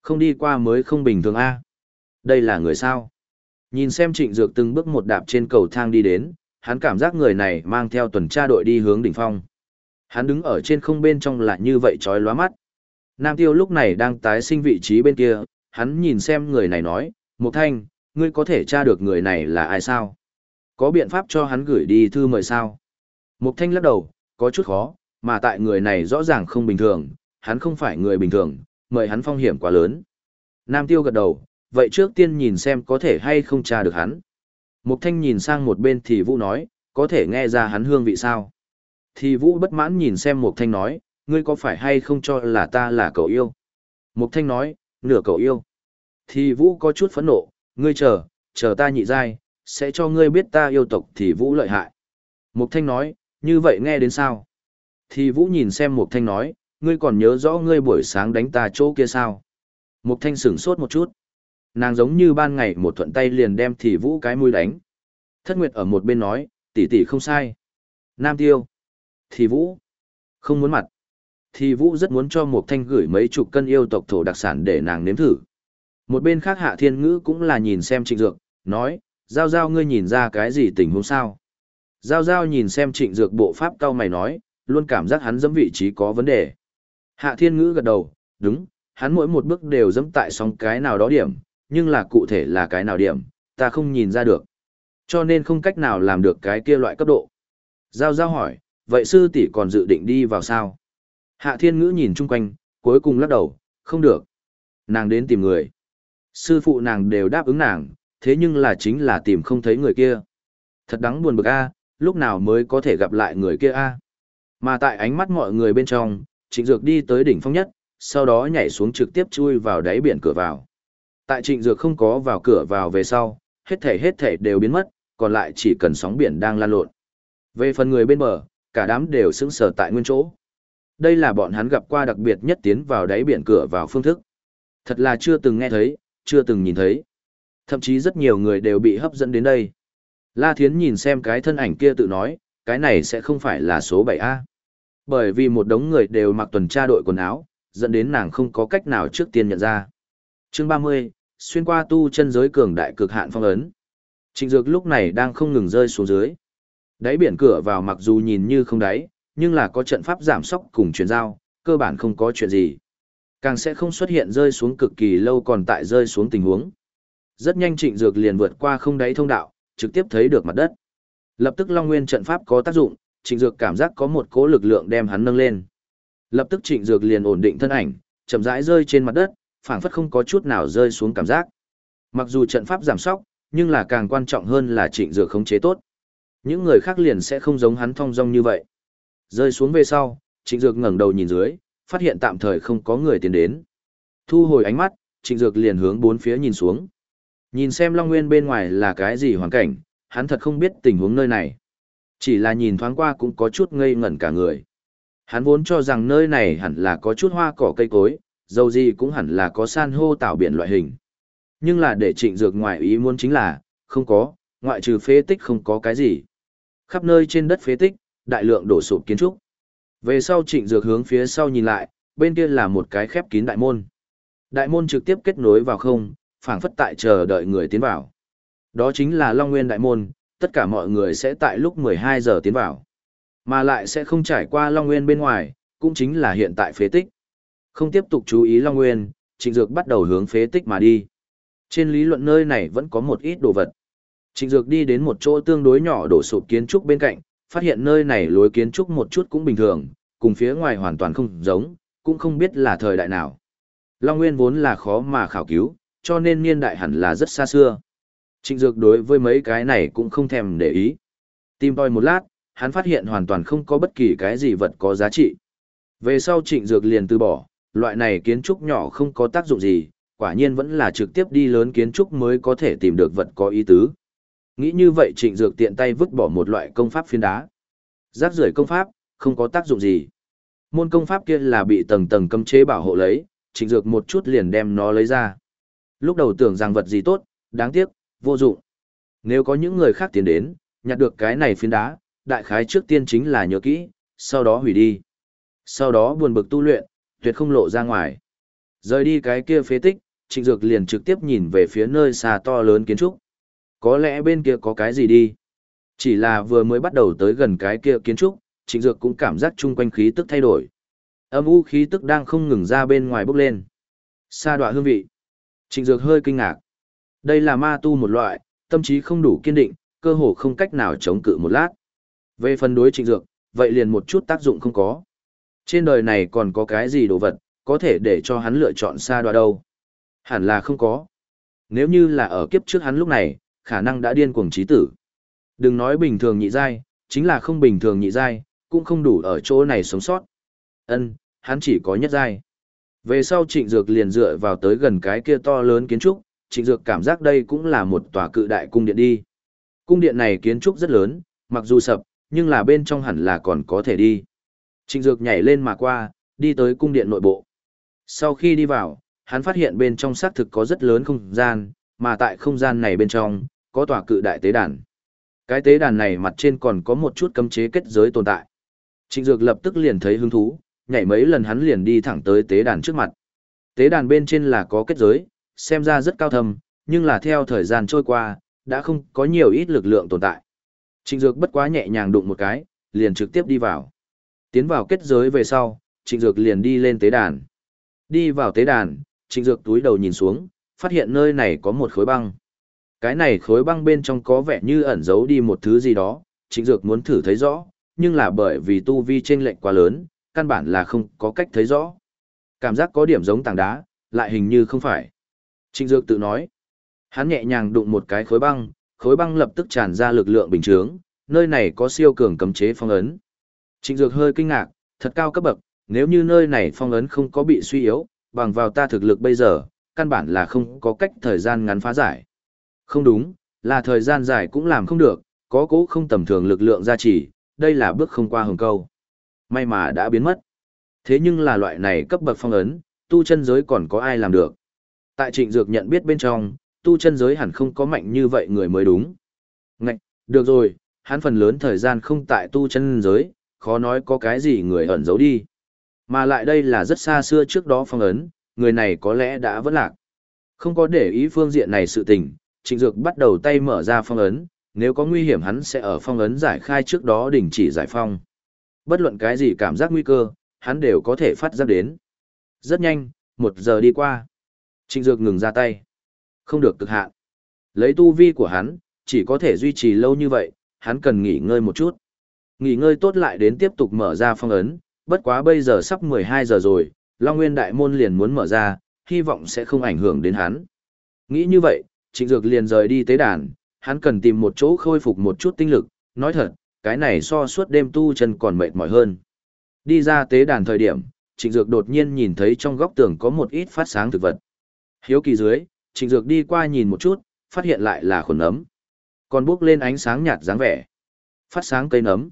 Không đi qua mới không bình thường A. Đây là người sao? Nhìn xem trịnh dược từng bước một đạp trên cầu thang đi đến, hắn cảm giác người này mang theo tuần tra đội đi hướng đỉnh phong. Hắn đứng ở trên không bên trong lại như vậy trói lóa mắt. Nam tiêu lúc này đang tái sinh vị trí bên kia, hắn nhìn xem người này nói, Mục Thanh, ngươi có thể tra được người này là ai sao? Có biện pháp cho hắn gửi đi thư mời sao? Mục Thanh lắc đầu, có chút khó, mà tại người này rõ ràng không bình thường, hắn không phải người bình thường, mời hắn phong hiểm quá lớn. Nam tiêu gật đầu, vậy trước tiên nhìn xem có thể hay không tra được hắn. Mục Thanh nhìn sang một bên thì Vũ nói, có thể nghe ra hắn hương vị sao? Thì Vũ bất mãn nhìn xem Mục Thanh nói, ngươi có phải hay không cho là ta là cậu yêu? Mục Thanh nói, nửa cậu yêu. Thì Vũ có chút phẫn nộ, ngươi chờ, chờ ta nhị dai sẽ cho ngươi biết ta yêu tộc thì Vũ lợi hại. Mục Thanh nói, như vậy nghe đến sao? Thì Vũ nhìn xem Mục Thanh nói, ngươi còn nhớ rõ ngươi buổi sáng đánh ta chỗ kia sao? Mục Thanh sửng sốt một chút. Nàng giống như ban ngày một thuận tay liền đem thì Vũ cái mũi đánh. Thất Nguyệt ở một bên nói, tỷ tỷ không sai. Nam Tiêu. Thì Vũ. Không muốn mặt. Thì Vũ rất muốn cho Mục Thanh gửi mấy chục cân yêu tộc thổ đặc sản để nàng nếm thử. Một bên khác Hạ Thiên Ngữ cũng là nhìn xem Trịnh Dược, nói, Giao Giao ngươi nhìn ra cái gì tình huống sao? Giao Giao nhìn xem Trịnh Dược bộ pháp cao mày nói, luôn cảm giác hắn dẫm vị trí có vấn đề. Hạ Thiên Ngữ gật đầu, đúng, hắn mỗi một bước đều dẫm tại sóng cái nào đó điểm, nhưng là cụ thể là cái nào điểm, ta không nhìn ra được. Cho nên không cách nào làm được cái kia loại cấp độ. Giao Giao hỏi, vậy sư tỷ còn dự định đi vào sao? Hạ Thiên Ngữ nhìn chung quanh, cuối cùng lắc đầu, không được. Nàng đến tìm người. Sư phụ nàng đều đáp ứng nàng, thế nhưng là chính là tìm không thấy người kia. Thật đáng buồn bực a, lúc nào mới có thể gặp lại người kia a. Mà tại ánh mắt mọi người bên trong, Trịnh Dược đi tới đỉnh phong nhất, sau đó nhảy xuống trực tiếp chui vào đáy biển cửa vào. Tại Trịnh Dược không có vào cửa vào về sau, hết thể hết thể đều biến mất, còn lại chỉ cần sóng biển đang lan lộn. Về phần người bên bờ, cả đám đều sững sờ tại nguyên chỗ. Đây là bọn hắn gặp qua đặc biệt nhất tiến vào đáy biển cửa vào phương thức. Thật là chưa từng nghe thấy, chưa từng nhìn thấy. Thậm chí rất nhiều người đều bị hấp dẫn đến đây. La Thiến nhìn xem cái thân ảnh kia tự nói, cái này sẽ không phải là số 7A. Bởi vì một đống người đều mặc tuần tra đội quần áo, dẫn đến nàng không có cách nào trước tiên nhận ra. chương 30, xuyên qua tu chân giới cường đại cực hạn phong ấn. Trịnh Dược lúc này đang không ngừng rơi xuống dưới. Đáy biển cửa vào mặc dù nhìn như không đáy, nhưng là có trận pháp giảm sóc cùng chuyển giao, cơ bản không có chuyện gì. Càng sẽ không xuất hiện rơi xuống cực kỳ lâu còn tại rơi xuống tình huống. Rất nhanh trịnh dược liền vượt qua không đáy thông đạo, trực tiếp thấy được mặt đất. Lập tức Long Nguyên trận pháp có tác dụng, trịnh dược cảm giác có một cỗ lực lượng đem hắn nâng lên. Lập tức trịnh dược liền ổn định thân ảnh, chậm rãi rơi trên mặt đất, phảng phất không có chút nào rơi xuống cảm giác. Mặc dù trận pháp giảm sóc, nhưng là càng quan trọng hơn là trịnh dược khống chế tốt. Những người khác liền sẽ không giống hắn thong dong như vậy. Rơi xuống về sau, trịnh dược ngẩng đầu nhìn dưới, phát hiện tạm thời không có người tiến đến. Thu hồi ánh mắt, trịnh dược liền hướng bốn phía nhìn xuống. Nhìn xem Long Nguyên bên ngoài là cái gì hoàn cảnh, hắn thật không biết tình huống nơi này. Chỉ là nhìn thoáng qua cũng có chút ngây ngẩn cả người. Hắn vốn cho rằng nơi này hẳn là có chút hoa cỏ cây cối, dầu gì cũng hẳn là có san hô tạo biển loại hình. Nhưng là để trịnh dược ngoài ý muốn chính là, không có, ngoại trừ phế tích không có cái gì. Khắp nơi trên đất phế tích, đại lượng đổ sụp kiến trúc. Về sau trịnh dược hướng phía sau nhìn lại, bên kia là một cái khép kín đại môn. Đại môn trực tiếp kết nối vào không, phảng phất tại chờ đợi người tiến vào. Đó chính là Long Nguyên Đại Môn, tất cả mọi người sẽ tại lúc 12 giờ tiến vào. Mà lại sẽ không trải qua Long Nguyên bên ngoài, cũng chính là hiện tại phế tích. Không tiếp tục chú ý Long Nguyên, Trịnh Dược bắt đầu hướng phế tích mà đi. Trên lý luận nơi này vẫn có một ít đồ vật. Trịnh Dược đi đến một chỗ tương đối nhỏ đổ sụp kiến trúc bên cạnh, phát hiện nơi này lối kiến trúc một chút cũng bình thường, cùng phía ngoài hoàn toàn không giống, cũng không biết là thời đại nào. Long Nguyên vốn là khó mà khảo cứu, cho nên niên đại hẳn là rất xa xưa. Trịnh Dược đối với mấy cái này cũng không thèm để ý. Tìm tòi một lát, hắn phát hiện hoàn toàn không có bất kỳ cái gì vật có giá trị. Về sau Trịnh Dược liền từ bỏ, loại này kiến trúc nhỏ không có tác dụng gì, quả nhiên vẫn là trực tiếp đi lớn kiến trúc mới có thể tìm được vật có ý tứ. Nghĩ như vậy Trịnh Dược tiện tay vứt bỏ một loại công pháp phiến đá. Rác rưởi công pháp, không có tác dụng gì. Môn công pháp kia là bị tầng tầng cấm chế bảo hộ lấy, Trịnh Dược một chút liền đem nó lấy ra. Lúc đầu tưởng rằng vật gì tốt, đáng tiếc, vô dụng. Nếu có những người khác tiến đến, nhặt được cái này phiến đá, đại khái trước tiên chính là nhớ kỹ, sau đó hủy đi. Sau đó buồn bực tu luyện, tuyệt không lộ ra ngoài. Rời đi cái kia phế tích, Trịnh Dược liền trực tiếp nhìn về phía nơi xa to lớn kiến trúc. Có lẽ bên kia có cái gì đi. Chỉ là vừa mới bắt đầu tới gần cái kia kiến trúc, Trịnh Dược cũng cảm giác chung quanh khí tức thay đổi. Âm u khí tức đang không ngừng ra bên ngoài bốc lên. Sa đọa hương vị. Trịnh Dược hơi kinh ngạc. Đây là ma tu một loại, tâm trí không đủ kiên định, cơ hồ không cách nào chống cự một lát. Về phần đối Trịnh Dược, vậy liền một chút tác dụng không có. Trên đời này còn có cái gì đồ vật, có thể để cho hắn lựa chọn xa đọa đâu? Hẳn là không có. Nếu như là ở kiếp trước hắn lúc này, khả năng đã điên cuồng trí tử. Đừng nói bình thường nhị giai, chính là không bình thường nhị giai, cũng không đủ ở chỗ này sống sót. Ân, hắn chỉ có nhất giai. Về sau Trịnh Dược liền dựa vào tới gần cái kia to lớn kiến trúc, Trịnh Dược cảm giác đây cũng là một tòa cự đại cung điện đi. Cung điện này kiến trúc rất lớn, mặc dù sập, nhưng là bên trong hẳn là còn có thể đi. Trịnh Dược nhảy lên mà qua, đi tới cung điện nội bộ. Sau khi đi vào, hắn phát hiện bên trong xác thực có rất lớn không gian, mà tại không gian này bên trong, có tòa cự đại tế đàn. Cái tế đàn này mặt trên còn có một chút cấm chế kết giới tồn tại. Trịnh Dược lập tức liền thấy hứng thú, nhảy mấy lần hắn liền đi thẳng tới tế đàn trước mặt. Tế đàn bên trên là có kết giới, xem ra rất cao thâm, nhưng là theo thời gian trôi qua, đã không có nhiều ít lực lượng tồn tại. Trịnh Dược bất quá nhẹ nhàng đụng một cái, liền trực tiếp đi vào. Tiến vào kết giới về sau, Trịnh Dược liền đi lên tế đàn. Đi vào tế đàn, Trịnh Dược túi đầu nhìn xuống, phát hiện nơi này có một khối băng. Cái này khối băng bên trong có vẻ như ẩn giấu đi một thứ gì đó, Trịnh Dược muốn thử thấy rõ, nhưng là bởi vì tu vi chênh lệch quá lớn, căn bản là không có cách thấy rõ. Cảm giác có điểm giống tảng đá, lại hình như không phải. Trịnh Dược tự nói. Hắn nhẹ nhàng đụng một cái khối băng, khối băng lập tức tràn ra lực lượng bình thường, nơi này có siêu cường cấm chế phong ấn. Trịnh Dược hơi kinh ngạc, thật cao cấp bậc, nếu như nơi này phong ấn không có bị suy yếu, bằng vào ta thực lực bây giờ, căn bản là không có cách thời gian ngắn phá giải. Không đúng, là thời gian dài cũng làm không được, có cố không tầm thường lực lượng gia trì, đây là bước không qua hồng câu. May mà đã biến mất. Thế nhưng là loại này cấp bậc phong ấn, tu chân giới còn có ai làm được. Tại trịnh dược nhận biết bên trong, tu chân giới hẳn không có mạnh như vậy người mới đúng. Ngạch, được rồi, hắn phần lớn thời gian không tại tu chân giới, khó nói có cái gì người ẩn giấu đi. Mà lại đây là rất xa xưa trước đó phong ấn, người này có lẽ đã vẫn lạc. Không có để ý phương diện này sự tình, trịnh dược bắt đầu tay mở ra phong ấn, nếu có nguy hiểm hắn sẽ ở phong ấn giải khai trước đó đình chỉ giải phong. Bất luận cái gì cảm giác nguy cơ, hắn đều có thể phát ra đến. Rất nhanh, một giờ đi qua. Trịnh dược ngừng ra tay. Không được cực hạn. Lấy tu vi của hắn, chỉ có thể duy trì lâu như vậy, hắn cần nghỉ ngơi một chút. Nghỉ ngơi tốt lại đến tiếp tục mở ra phong ấn, bất quá bây giờ sắp 12 giờ rồi, Long Nguyên Đại Môn liền muốn mở ra, hy vọng sẽ không ảnh hưởng đến hắn. Nghĩ như vậy, Trịnh Dược liền rời đi tế đàn, hắn cần tìm một chỗ khôi phục một chút tinh lực, nói thật, cái này so suốt đêm tu chân còn mệt mỏi hơn. Đi ra tế đàn thời điểm, Trịnh Dược đột nhiên nhìn thấy trong góc tường có một ít phát sáng thực vật. Hiếu kỳ dưới, Trịnh Dược đi qua nhìn một chút, phát hiện lại là khuẩn nấm. Còn bước lên ánh sáng nhạt dáng vẻ. Phát sáng cây nấm.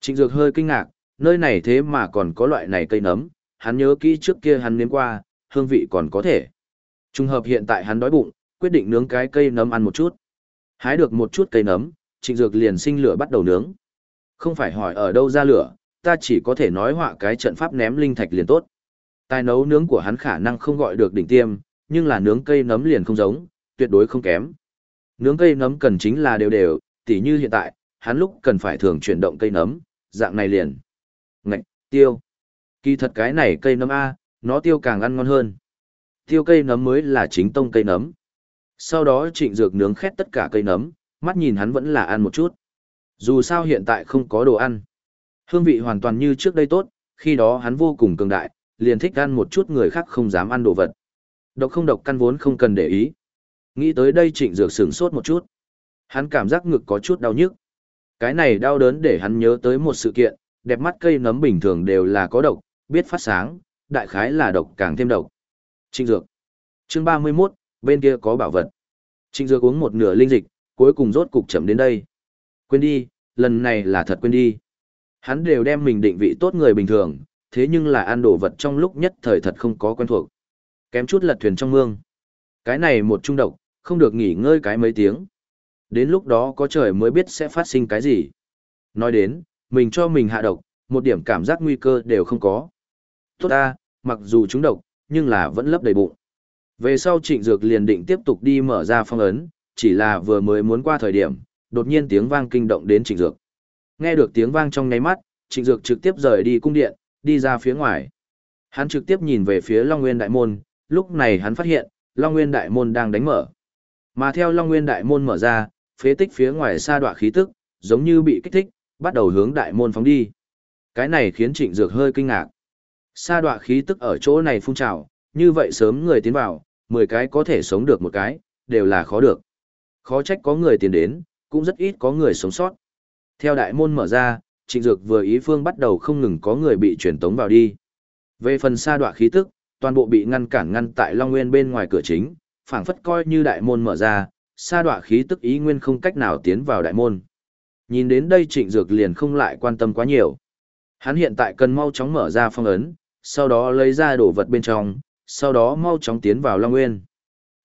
Trịnh Dược hơi kinh ngạc, nơi này thế mà còn có loại này cây nấm, hắn nhớ kỹ trước kia hắn nếm qua, hương vị còn có thể. Trùng hợp hiện tại hắn đói bụng, quyết định nướng cái cây nấm ăn một chút. Hái được một chút cây nấm, Trịnh Dược liền sinh lửa bắt đầu nướng. Không phải hỏi ở đâu ra lửa, ta chỉ có thể nói họa cái trận pháp ném linh thạch liền tốt. Tài nấu nướng của hắn khả năng không gọi được đỉnh tiêm, nhưng là nướng cây nấm liền không giống, tuyệt đối không kém. Nướng cây nấm cần chính là đều đều, tỉ như hiện tại, hắn lúc cần phải thường chuyển động cây nấm, dạng này liền. Ngạch, tiêu. Kỳ thật cái này cây nấm A, nó tiêu càng ăn ngon hơn. Tiêu cây nấm mới là chính tông cây nấm. Sau đó trịnh dược nướng khét tất cả cây nấm, mắt nhìn hắn vẫn là ăn một chút. Dù sao hiện tại không có đồ ăn. Hương vị hoàn toàn như trước đây tốt, khi đó hắn vô cùng cường đại, liền thích ăn một chút người khác không dám ăn đồ vật. Độc không độc căn vốn không cần để ý. Nghĩ tới đây trịnh dược sửng sốt một chút. Hắn cảm giác ngực có chút đau nhức. Cái này đau đớn để hắn nhớ tới một sự kiện, đẹp mắt cây nấm bình thường đều là có độc, biết phát sáng, đại khái là độc càng thêm độc. Trịnh dược. Chương 31, bên kia có bảo vật. Trịnh dược uống một nửa linh dịch, cuối cùng rốt cục chậm đến đây. Quên đi, lần này là thật quên đi. Hắn đều đem mình định vị tốt người bình thường, thế nhưng là ăn đồ vật trong lúc nhất thời thật không có quen thuộc. Kém chút lật thuyền trong mương. Cái này một trung độc, không được nghỉ ngơi cái mấy tiếng. Đến lúc đó có trời mới biết sẽ phát sinh cái gì. Nói đến, mình cho mình hạ độc, một điểm cảm giác nguy cơ đều không có. Tốt ta, mặc dù chúng độc, nhưng là vẫn lấp đầy bụng. Về sau trịnh dược liền định tiếp tục đi mở ra phong ấn, chỉ là vừa mới muốn qua thời điểm, đột nhiên tiếng vang kinh động đến trịnh dược. Nghe được tiếng vang trong ngáy mắt, trịnh dược trực tiếp rời đi cung điện, đi ra phía ngoài. Hắn trực tiếp nhìn về phía Long Nguyên Đại Môn, lúc này hắn phát hiện, Long Nguyên Đại Môn đang đánh mở. Mà theo Long Nguyên Đại Môn mở ra, phế tích phía ngoài xa đoạn khí tức, giống như bị kích thích, bắt đầu hướng Đại Môn phóng đi. Cái này khiến trịnh dược hơi kinh ngạc. Sa đoạn khí tức ở chỗ này phun trào, như vậy sớm người tiến vào, 10 cái có thể sống được một cái, đều là khó được. Khó trách có người tiến đến, cũng rất ít có người sống sót. Theo đại môn mở ra, trịnh dược vừa ý phương bắt đầu không ngừng có người bị truyền tống vào đi. Về phần sa đoạn khí tức, toàn bộ bị ngăn cản ngăn tại Long Nguyên bên ngoài cửa chính, phảng phất coi như đại môn mở ra, sa đọa khí tức ý nguyên không cách nào tiến vào đại môn. Nhìn đến đây trịnh dược liền không lại quan tâm quá nhiều. Hắn hiện tại cần mau chóng mở ra phong ấn, sau đó lấy ra đồ vật bên trong, sau đó mau chóng tiến vào Long Nguyên.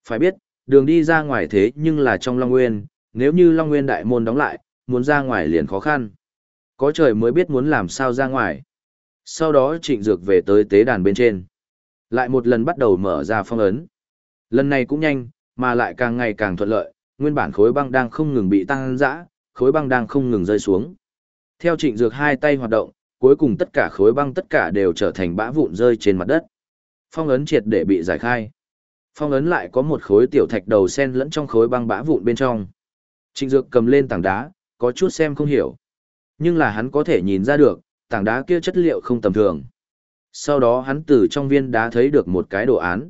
Phải biết, đường đi ra ngoài thế nhưng là trong Long Nguyên, nếu như Long Nguyên đại môn đóng lại, muốn ra ngoài liền khó khăn. Có trời mới biết muốn làm sao ra ngoài. Sau đó trịnh dược về tới tế đàn bên trên. Lại một lần bắt đầu mở ra phong ấn. Lần này cũng nhanh, mà lại càng ngày càng thuận lợi, nguyên bản khối băng đang không ngừng bị tăng dã, khối băng đang không ngừng rơi xuống. Theo trịnh dược hai tay hoạt động, cuối cùng tất cả khối băng tất cả đều trở thành bã vụn rơi trên mặt đất. Phong ấn triệt để bị giải khai. Phong ấn lại có một khối tiểu thạch đầu sen lẫn trong khối băng bã vụn bên trong. Trịnh Dược cầm lên tảng đá, có chút xem không hiểu. Nhưng là hắn có thể nhìn ra được, tảng đá kia chất liệu không tầm thường. Sau đó hắn từ trong viên đá thấy được một cái đồ án.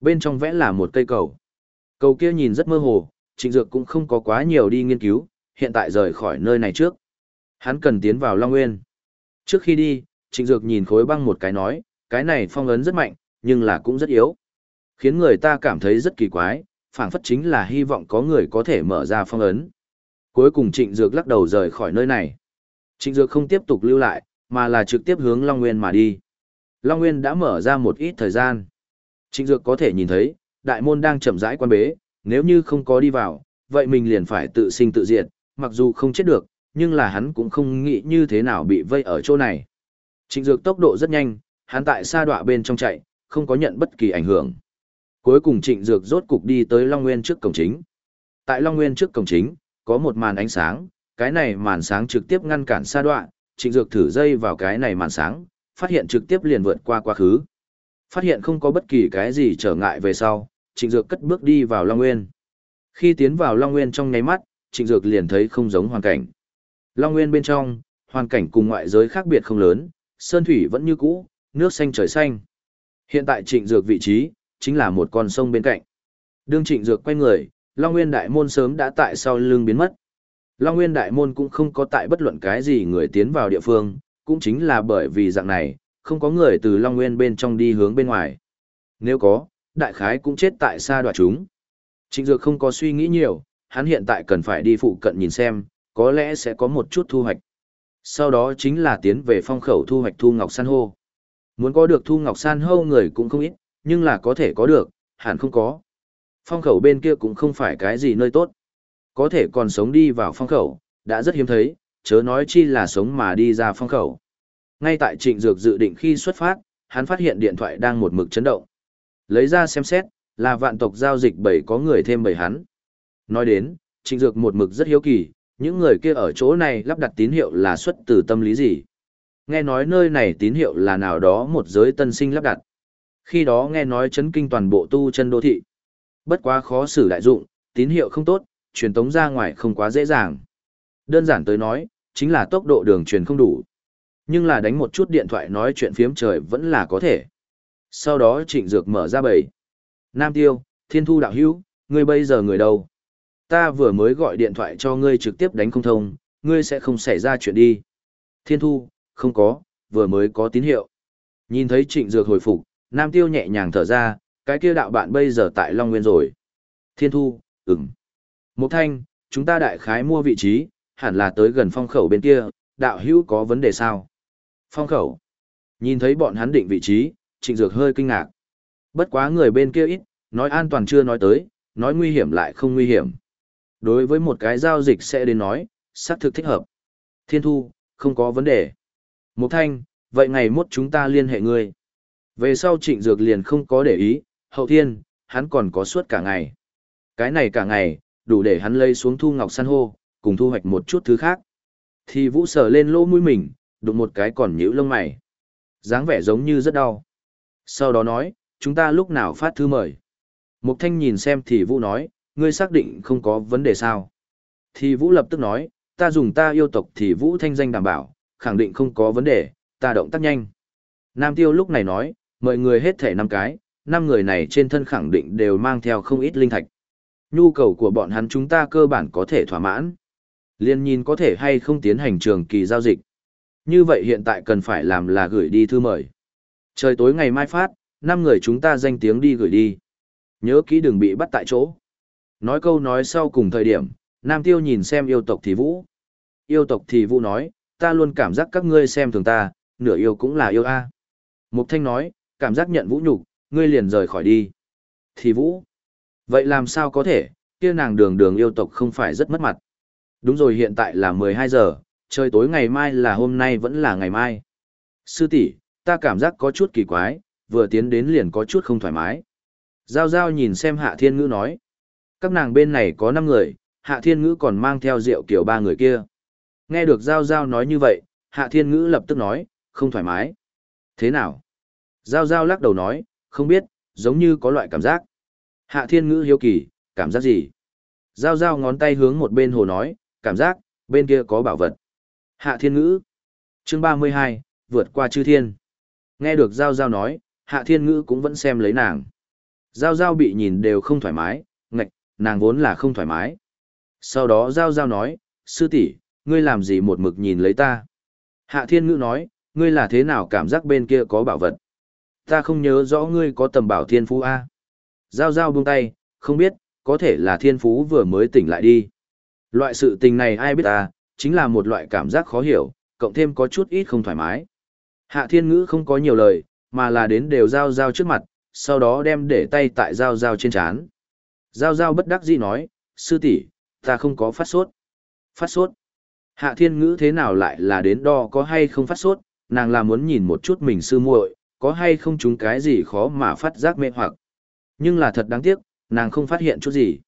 Bên trong vẽ là một cây cầu. Cầu kia nhìn rất mơ hồ, Trịnh Dược cũng không có quá nhiều đi nghiên cứu, hiện tại rời khỏi nơi này trước. Hắn cần tiến vào Long Nguyên. Trước khi đi, Trịnh Dược nhìn khối băng một cái nói, cái này phong ấn rất mạnh, nhưng là cũng rất yếu. Khiến người ta cảm thấy rất kỳ quái, phảng phất chính là hy vọng có người có thể mở ra phong ấn. Cuối cùng Trịnh Dược lắc đầu rời khỏi nơi này. Trịnh Dược không tiếp tục lưu lại, mà là trực tiếp hướng Long Nguyên mà đi. Long Nguyên đã mở ra một ít thời gian. Trịnh Dược có thể nhìn thấy, đại môn đang chậm rãi quan bế, nếu như không có đi vào, vậy mình liền phải tự sinh tự diệt, mặc dù không chết được, nhưng là hắn cũng không nghĩ như thế nào bị vây ở chỗ này. Trịnh Dược tốc độ rất nhanh, hắn tại xa đọa bên trong chạy, không có nhận bất kỳ ảnh hưởng. Cuối cùng Trịnh Dược rốt cục đi tới Long Nguyên trước cổng chính. Tại Long Nguyên trước cổng chính, có một màn ánh sáng, cái này màn sáng trực tiếp ngăn cản xa đoạn, Trịnh Dược thử dây vào cái này màn sáng, phát hiện trực tiếp liền vượt qua quá khứ. Phát hiện không có bất kỳ cái gì trở ngại về sau, Trịnh Dược cất bước đi vào Long Nguyên. Khi tiến vào Long Nguyên trong nháy mắt, Trịnh Dược liền thấy không giống hoàn cảnh. Long Nguyên bên trong, hoàn cảnh cùng ngoại giới khác biệt không lớn, sơn thủy vẫn như cũ, nước xanh trời xanh. Hiện tại Trịnh Dược vị trí, chính là một con sông bên cạnh. Đương Trịnh Dược quay người, Long Nguyên Đại Môn sớm đã tại sau lưng biến mất. Long Nguyên Đại Môn cũng không có tại bất luận cái gì người tiến vào địa phương, cũng chính là bởi vì dạng này, không có người từ Long Nguyên bên trong đi hướng bên ngoài. Nếu có, đại khái cũng chết tại xa đoạt chúng. Trịnh Dược không có suy nghĩ nhiều, hắn hiện tại cần phải đi phụ cận nhìn xem, có lẽ sẽ có một chút thu hoạch. Sau đó chính là tiến về phong khẩu thu hoạch thu ngọc san hô. Muốn có được thu ngọc san hô người cũng không ít, nhưng là có thể có được, hẳn không có. Phong khẩu bên kia cũng không phải cái gì nơi tốt. Có thể còn sống đi vào phong khẩu, đã rất hiếm thấy, chớ nói chi là sống mà đi ra phong khẩu. Ngay tại trịnh dược dự định khi xuất phát, hắn phát hiện điện thoại đang một mực chấn động. Lấy ra xem xét, là vạn tộc giao dịch bảy có người thêm bảy hắn. Nói đến, trịnh dược một mực rất hiếu kỳ, những người kia ở chỗ này lắp đặt tín hiệu là xuất từ tâm lý gì. Nghe nói nơi này tín hiệu là nào đó một giới tân sinh lắp đặt. Khi đó nghe nói chấn kinh toàn bộ tu chân đô thị. Bất quá khó xử đại dụng, tín hiệu không tốt, truyền tống ra ngoài không quá dễ dàng. Đơn giản tới nói, chính là tốc độ đường truyền không đủ. Nhưng là đánh một chút điện thoại nói chuyện phiếm trời vẫn là có thể. Sau đó trịnh dược mở ra bầy. Nam Tiêu, Thiên Thu Đạo Hữu, ngươi bây giờ người đâu? Ta vừa mới gọi điện thoại cho ngươi trực tiếp đánh không thông, ngươi sẽ không xảy ra chuyện đi. Thiên Thu, không có, vừa mới có tín hiệu. Nhìn thấy trịnh dược hồi phục, Nam Tiêu nhẹ nhàng thở ra, cái kia đạo bạn bây giờ tại Long Nguyên rồi. Thiên Thu, ừm. Mục Thanh, chúng ta đại khái mua vị trí, hẳn là tới gần phong khẩu bên kia, đạo hữu có vấn đề sao? Phong khẩu. Nhìn thấy bọn hắn định vị trí, trịnh dược hơi kinh ngạc. Bất quá người bên kia ít, nói an toàn chưa nói tới, nói nguy hiểm lại không nguy hiểm. Đối với một cái giao dịch sẽ đến nói, xác thực thích hợp. Thiên thu, không có vấn đề. Mục thanh, vậy ngày mốt chúng ta liên hệ ngươi. Về sau trịnh dược liền không có để ý, hậu thiên, hắn còn có suốt cả ngày. Cái này cả ngày, đủ để hắn lây xuống thu ngọc san hô, cùng thu hoạch một chút thứ khác. Thì vũ sờ lên lỗ mũi mình, đụng một cái còn nhíu lông mày. dáng vẻ giống như rất đau. Sau đó nói, chúng ta lúc nào phát thư mời. Mục thanh nhìn xem thì vũ nói, ngươi xác định không có vấn đề sao. Thì vũ lập tức nói, ta dùng ta yêu tộc thì vũ thanh danh đảm bảo, khẳng định không có vấn đề, ta động tác nhanh. Nam tiêu lúc này nói, mời người hết thể năm cái, năm người này trên thân khẳng định đều mang theo không ít linh thạch. Nhu cầu của bọn hắn chúng ta cơ bản có thể thỏa mãn. Liên nhìn có thể hay không tiến hành trường kỳ giao dịch. Như vậy hiện tại cần phải làm là gửi đi thư mời. Trời tối ngày mai phát, năm người chúng ta danh tiếng đi gửi đi. Nhớ kỹ đừng bị bắt tại chỗ. Nói câu nói sau cùng thời điểm, Nam Tiêu nhìn xem yêu tộc thì vũ. Yêu tộc thì vũ nói, ta luôn cảm giác các ngươi xem thường ta, nửa yêu cũng là yêu a. Mục Thanh nói, cảm giác nhận vũ nhục, ngươi liền rời khỏi đi. Thì vũ. Vậy làm sao có thể, kia nàng đường đường yêu tộc không phải rất mất mặt. Đúng rồi hiện tại là 12 giờ, trời tối ngày mai là hôm nay vẫn là ngày mai. Sư tỷ, ta cảm giác có chút kỳ quái, vừa tiến đến liền có chút không thoải mái. Giao Giao nhìn xem Hạ Thiên Ngữ nói. Các nàng bên này có 5 người, Hạ Thiên Ngữ còn mang theo rượu kiểu ba người kia. Nghe được Giao Giao nói như vậy, Hạ Thiên Ngữ lập tức nói, không thoải mái. Thế nào? Giao Giao lắc đầu nói, không biết, giống như có loại cảm giác. Hạ Thiên Ngữ hiếu kỳ, cảm giác gì? Giao Giao ngón tay hướng một bên hồ nói, cảm giác, bên kia có bảo vật. Hạ Thiên Ngữ Chương 32, vượt qua chư thiên. Nghe được Giao Giao nói, Hạ Thiên Ngữ cũng vẫn xem lấy nàng. Giao Giao bị nhìn đều không thoải mái, ngạch, nàng vốn là không thoải mái. Sau đó Giao Giao nói, sư tỷ, ngươi làm gì một mực nhìn lấy ta? Hạ Thiên Ngữ nói, ngươi là thế nào cảm giác bên kia có bảo vật? Ta không nhớ rõ ngươi có tầm bảo thiên phú A. Giao Giao buông tay, không biết, có thể là thiên phú vừa mới tỉnh lại đi. Loại sự tình này ai biết ta, chính là một loại cảm giác khó hiểu, cộng thêm có chút ít không thoải mái. Hạ Thiên Ngữ không có nhiều lời, mà là đến đều giao giao trước mặt, sau đó đem để tay tại giao giao trên chán. Giao giao bất đắc dĩ nói, sư tỷ, ta không có phát sốt. Phát sốt. Hạ thiên ngữ thế nào lại là đến đo có hay không phát sốt, nàng là muốn nhìn một chút mình sư muội, có hay không chúng cái gì khó mà phát giác mê hoặc. Nhưng là thật đáng tiếc, nàng không phát hiện chút gì.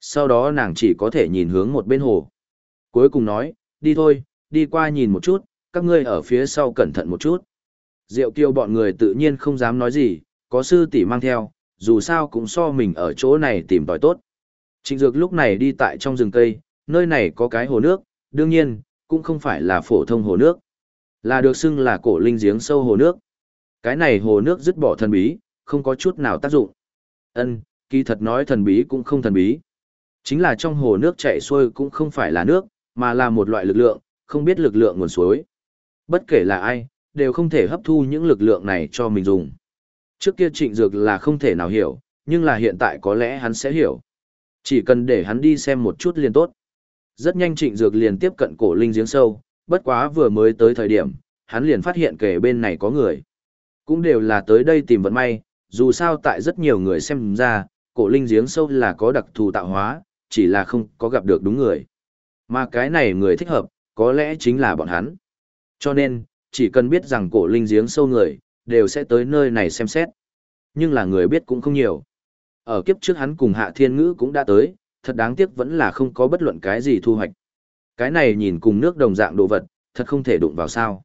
Sau đó nàng chỉ có thể nhìn hướng một bên hồ. Cuối cùng nói, đi thôi, đi qua nhìn một chút, các ngươi ở phía sau cẩn thận một chút. Diệu kiêu bọn người tự nhiên không dám nói gì, có sư tỷ mang theo, dù sao cũng so mình ở chỗ này tìm tòi tốt. Trịnh Dược lúc này đi tại trong rừng cây, nơi này có cái hồ nước, đương nhiên, cũng không phải là phổ thông hồ nước, là được xưng là cổ linh giếng sâu hồ nước. Cái này hồ nước dứt bỏ thần bí, không có chút nào tác dụng. Ân, kỳ thật nói thần bí cũng không thần bí. Chính là trong hồ nước chảy xuôi cũng không phải là nước, mà là một loại lực lượng, không biết lực lượng nguồn suối. Bất kể là ai, đều không thể hấp thu những lực lượng này cho mình dùng. Trước kia trịnh dược là không thể nào hiểu, nhưng là hiện tại có lẽ hắn sẽ hiểu. Chỉ cần để hắn đi xem một chút liền tốt. Rất nhanh trịnh dược liền tiếp cận cổ linh giếng sâu, bất quá vừa mới tới thời điểm, hắn liền phát hiện kể bên này có người. Cũng đều là tới đây tìm vận may, dù sao tại rất nhiều người xem ra, cổ linh giếng sâu là có đặc thù tạo hóa, chỉ là không có gặp được đúng người. Mà cái này người thích hợp, có lẽ chính là bọn hắn. Cho nên, chỉ cần biết rằng cổ linh giếng sâu người, đều sẽ tới nơi này xem xét. Nhưng là người biết cũng không nhiều. Ở kiếp trước hắn cùng Hạ Thiên Ngữ cũng đã tới, thật đáng tiếc vẫn là không có bất luận cái gì thu hoạch. Cái này nhìn cùng nước đồng dạng đồ vật, thật không thể đụng vào sao.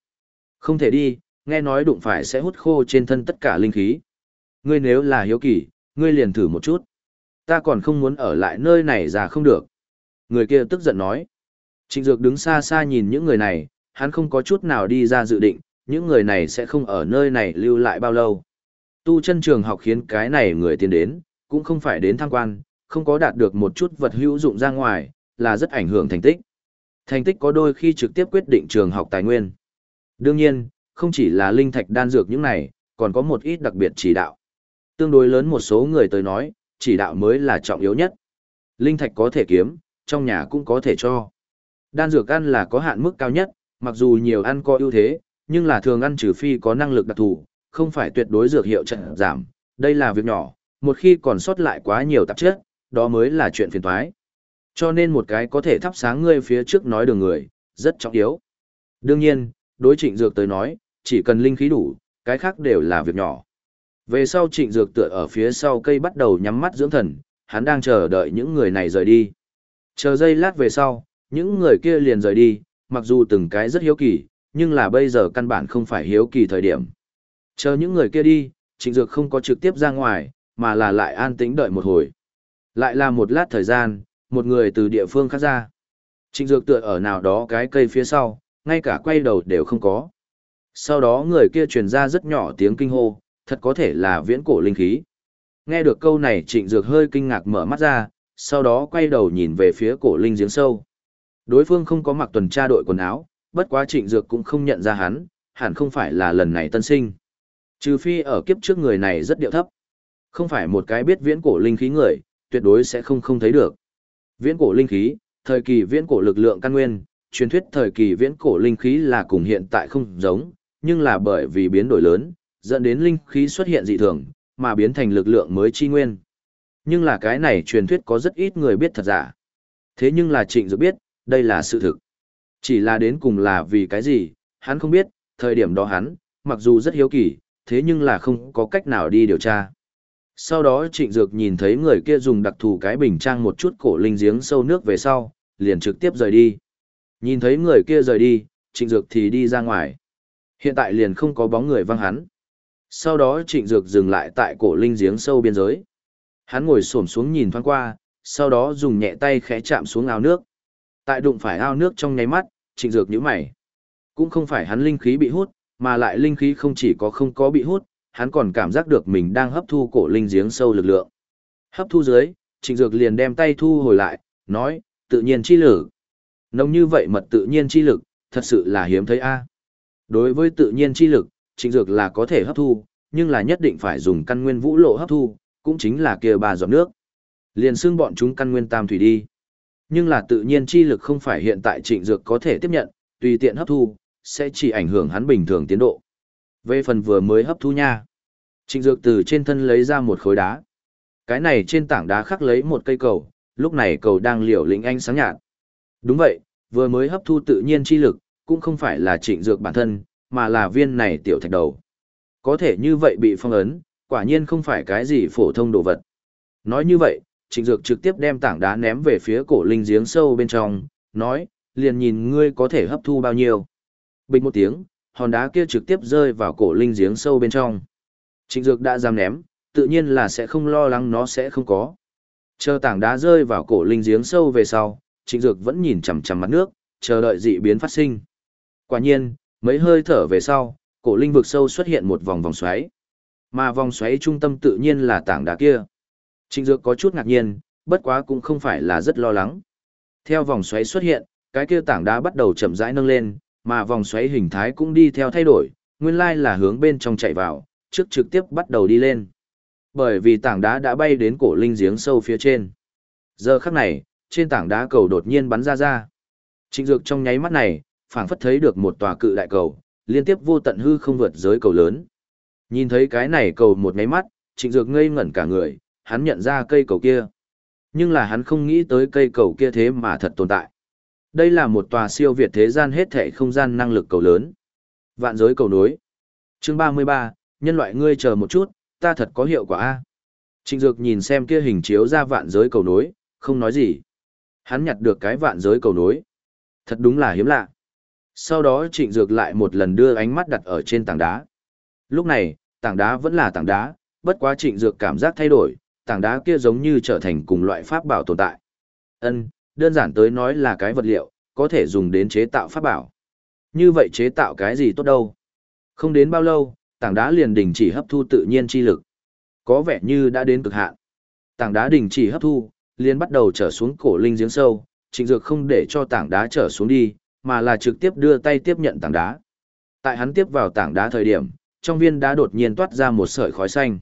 Không thể đi, nghe nói đụng phải sẽ hút khô trên thân tất cả linh khí. Ngươi nếu là hiếu kỳ, ngươi liền thử một chút. Ta còn không muốn ở lại nơi này ra không được. Người kia tức giận nói. Trịnh Dược đứng xa xa nhìn những người này, hắn không có chút nào đi ra dự định, những người này sẽ không ở nơi này lưu lại bao lâu. Tu chân trường học khiến cái này người tiến đến, cũng không phải đến tham quan, không có đạt được một chút vật hữu dụng ra ngoài, là rất ảnh hưởng thành tích. Thành tích có đôi khi trực tiếp quyết định trường học tài nguyên. Đương nhiên, không chỉ là linh thạch đan dược những này, còn có một ít đặc biệt chỉ đạo. Tương đối lớn một số người tới nói, chỉ đạo mới là trọng yếu nhất. Linh thạch có thể kiếm, trong nhà cũng có thể cho. Đan dược ăn là có hạn mức cao nhất, mặc dù nhiều ăn có ưu thế, nhưng là thường ăn trừ phi có năng lực đặc thù, không phải tuyệt đối dược hiệu trận giảm, đây là việc nhỏ, một khi còn sót lại quá nhiều tạp chất, đó mới là chuyện phiền toái. Cho nên một cái có thể thắp sáng ngươi phía trước nói đường người, rất trọng yếu. Đương nhiên, đối trịnh dược tới nói, chỉ cần linh khí đủ, cái khác đều là việc nhỏ. Về sau trịnh dược tựa ở phía sau cây bắt đầu nhắm mắt dưỡng thần, hắn đang chờ đợi những người này rời đi. Chờ giây lát về sau, những người kia liền rời đi, mặc dù từng cái rất hiếu kỳ, nhưng là bây giờ căn bản không phải hiếu kỳ thời điểm. Chờ những người kia đi, trịnh dược không có trực tiếp ra ngoài, mà là lại an tĩnh đợi một hồi. Lại là một lát thời gian, một người từ địa phương khác ra. Trịnh dược tựa ở nào đó cái cây phía sau, ngay cả quay đầu đều không có. Sau đó người kia truyền ra rất nhỏ tiếng kinh hô, thật có thể là viễn cổ linh khí. Nghe được câu này trịnh dược hơi kinh ngạc mở mắt ra, sau đó quay đầu nhìn về phía cổ linh giếng sâu. Đối phương không có mặc tuần tra đội quần áo, bất quá trịnh dược cũng không nhận ra hắn, hẳn không phải là lần này tân sinh. Trừ phi ở kiếp trước người này rất điệu thấp. Không phải một cái biết viễn cổ linh khí người, tuyệt đối sẽ không không thấy được. Viễn cổ linh khí, thời kỳ viễn cổ lực lượng căn nguyên, truyền thuyết thời kỳ viễn cổ linh khí là cùng hiện tại không giống, nhưng là bởi vì biến đổi lớn, dẫn đến linh khí xuất hiện dị thường, mà biến thành lực lượng mới chi nguyên. Nhưng là cái này truyền thuyết có rất ít người biết thật giả. Thế nhưng là trịnh dược biết, đây là sự thực. Chỉ là đến cùng là vì cái gì, hắn không biết, thời điểm đó hắn, mặc dù rất hiếu kỳ, thế nhưng là không có cách nào đi điều tra. Sau đó trịnh dược nhìn thấy người kia dùng đặc thù cái bình trang một chút cổ linh giếng sâu nước về sau, liền trực tiếp rời đi. Nhìn thấy người kia rời đi, trịnh dược thì đi ra ngoài. Hiện tại liền không có bóng người văng hắn. Sau đó trịnh dược dừng lại tại cổ linh giếng sâu biên giới. Hắn ngồi xổm xuống nhìn thoáng qua, sau đó dùng nhẹ tay khẽ chạm xuống ao nước. Tại đụng phải ao nước trong nháy mắt, trịnh dược nhíu mày. Cũng không phải hắn linh khí bị hút, mà lại linh khí không chỉ có không có bị hút, hắn còn cảm giác được mình đang hấp thu cổ linh giếng sâu lực lượng. Hấp thu dưới, trịnh dược liền đem tay thu hồi lại, nói, tự nhiên chi lực. Nông như vậy mật tự nhiên chi lực, thật sự là hiếm thấy a. À. Đối với tự nhiên chi lực, trịnh dược là có thể hấp thu, nhưng là nhất định phải dùng căn nguyên vũ lộ hấp thu, cũng chính là kia ba giọt nước. Liền xương bọn chúng căn nguyên tam thủy đi. Nhưng là tự nhiên chi lực không phải hiện tại trịnh dược có thể tiếp nhận, tùy tiện hấp thu, sẽ chỉ ảnh hưởng hắn bình thường tiến độ. Về phần vừa mới hấp thu nha. Trịnh dược từ trên thân lấy ra một khối đá. Cái này trên tảng đá khắc lấy một cây cầu, lúc này cầu đang liều lĩnh ánh sáng nhạt. Đúng vậy, vừa mới hấp thu tự nhiên chi lực, cũng không phải là trịnh dược bản thân, mà là viên này tiểu thạch đầu. Có thể như vậy bị phong ấn, quả nhiên không phải cái gì phổ thông đồ vật. Nói như vậy, trịnh dược trực tiếp đem tảng đá ném về phía cổ linh giếng sâu bên trong, nói, liền nhìn ngươi có thể hấp thu bao nhiêu. Bình một tiếng, hòn đá kia trực tiếp rơi vào cổ linh giếng sâu bên trong. Trịnh dược đã dám ném, tự nhiên là sẽ không lo lắng nó sẽ không có. Chờ tảng đá rơi vào cổ linh giếng sâu về sau, trịnh dược vẫn nhìn chằm chằm mặt nước, chờ đợi dị biến phát sinh. Quả nhiên, mấy hơi thở về sau, cổ linh vực sâu xuất hiện một vòng vòng xoáy. Mà vòng xoáy trung tâm tự nhiên là tảng đá kia. Trịnh dược có chút ngạc nhiên, bất quá cũng không phải là rất lo lắng. Theo vòng xoáy xuất hiện, cái kia tảng đá bắt đầu chậm rãi nâng lên, mà vòng xoáy hình thái cũng đi theo thay đổi, nguyên lai là hướng bên trong chạy vào, trước trực tiếp bắt đầu đi lên. Bởi vì tảng đá đã bay đến cổ linh giếng sâu phía trên. Giờ khắc này, trên tảng đá cầu đột nhiên bắn ra ra. Trịnh Dược trong nháy mắt này, phảng phất thấy được một tòa cự đại cầu, liên tiếp vô tận hư không vượt giới cầu lớn. Nhìn thấy cái này cầu một nháy mắt, Trịnh Dược ngây ngẩn cả người, hắn nhận ra cây cầu kia. Nhưng là hắn không nghĩ tới cây cầu kia thế mà thật tồn tại. Đây là một tòa siêu việt thế gian hết thảy không gian năng lực cầu lớn. Vạn giới cầu nối. Chương 33, nhân loại ngươi chờ một chút, ta thật có hiệu quả a. Trịnh Dược nhìn xem kia hình chiếu ra vạn giới cầu nối, không nói gì. Hắn nhặt được cái vạn giới cầu nối. Thật đúng là hiếm lạ. Sau đó Trịnh Dược lại một lần đưa ánh mắt đặt ở trên tảng đá. Lúc này, tảng đá vẫn là tảng đá, bất quá Trịnh Dược cảm giác thay đổi, tảng đá kia giống như trở thành cùng loại pháp bảo tồn tại. Ân, đơn giản tới nói là cái vật liệu, có thể dùng đến chế tạo pháp bảo. Như vậy chế tạo cái gì tốt đâu? Không đến bao lâu, tảng đá liền đình chỉ hấp thu tự nhiên chi lực. Có vẻ như đã đến cực hạn. Tảng đá đình chỉ hấp thu, liền bắt đầu trở xuống cổ linh giếng sâu, Trịnh Dược không để cho tảng đá trở xuống đi, mà là trực tiếp đưa tay tiếp nhận tảng đá. Tại hắn tiếp vào tảng đá thời điểm, trong viên đá đột nhiên toát ra một sợi khói xanh.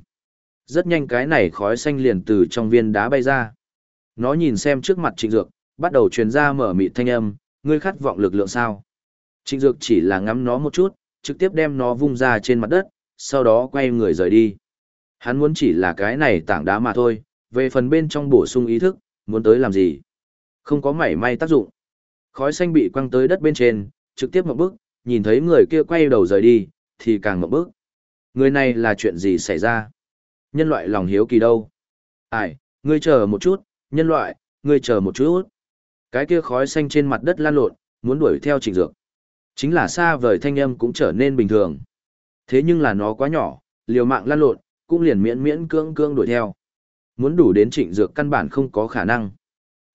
Rất nhanh cái này khói xanh liền từ trong viên đá bay ra. Nó nhìn xem trước mặt Trịnh Dược, bắt đầu truyền ra mở mịt thanh âm, ngươi khát vọng lực lượng sao? Trịnh Dược chỉ là ngắm nó một chút, trực tiếp đem nó vung ra trên mặt đất, sau đó quay người rời đi. Hắn muốn chỉ là cái này tảng đá mà thôi, về phần bên trong bổ sung ý thức, muốn tới làm gì? Không có mảy may tác dụng. Khói xanh bị quăng tới đất bên trên, trực tiếp một bước, nhìn thấy người kia quay đầu rời đi, thì càng một bước. Người này là chuyện gì xảy ra? Nhân loại lòng hiếu kỳ đâu? Ai, ngươi chờ một chút, nhân loại, ngươi chờ một chút. Cái kia khói xanh trên mặt đất lan lộn, muốn đuổi theo trình dược. Chính là xa vời thanh âm cũng trở nên bình thường. Thế nhưng là nó quá nhỏ, liều mạng lan lộn, cũng liền miễn miễn cưỡng cưỡng đuổi theo. Muốn đủ đến trịnh dược căn bản không có khả năng.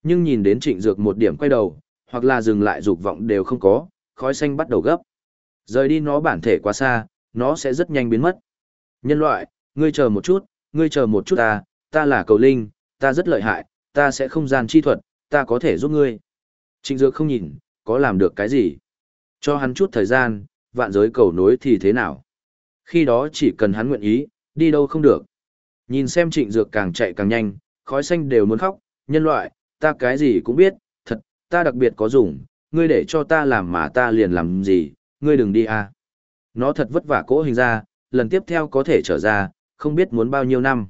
Nhưng nhìn đến trịnh dược một điểm quay đầu, hoặc là dừng lại dục vọng đều không có, khói xanh bắt đầu gấp. Rời đi nó bản thể quá xa, nó sẽ rất nhanh biến mất. Nhân loại, ngươi chờ một chút, ngươi chờ một chút ta, ta là cầu linh, ta rất lợi hại, ta sẽ không gian chi thuật, ta có thể giúp ngươi. Trịnh Dược không nhìn, có làm được cái gì. Cho hắn chút thời gian, vạn giới cầu nối thì thế nào. Khi đó chỉ cần hắn nguyện ý, đi đâu không được. Nhìn xem trịnh Dược càng chạy càng nhanh, khói xanh đều muốn khóc, nhân loại, ta cái gì cũng biết, thật, ta đặc biệt có dùng, ngươi để cho ta làm mà ta liền làm gì, ngươi đừng đi à. Nó thật vất vả cố hình ra, lần tiếp theo có thể trở ra, không biết muốn bao nhiêu năm.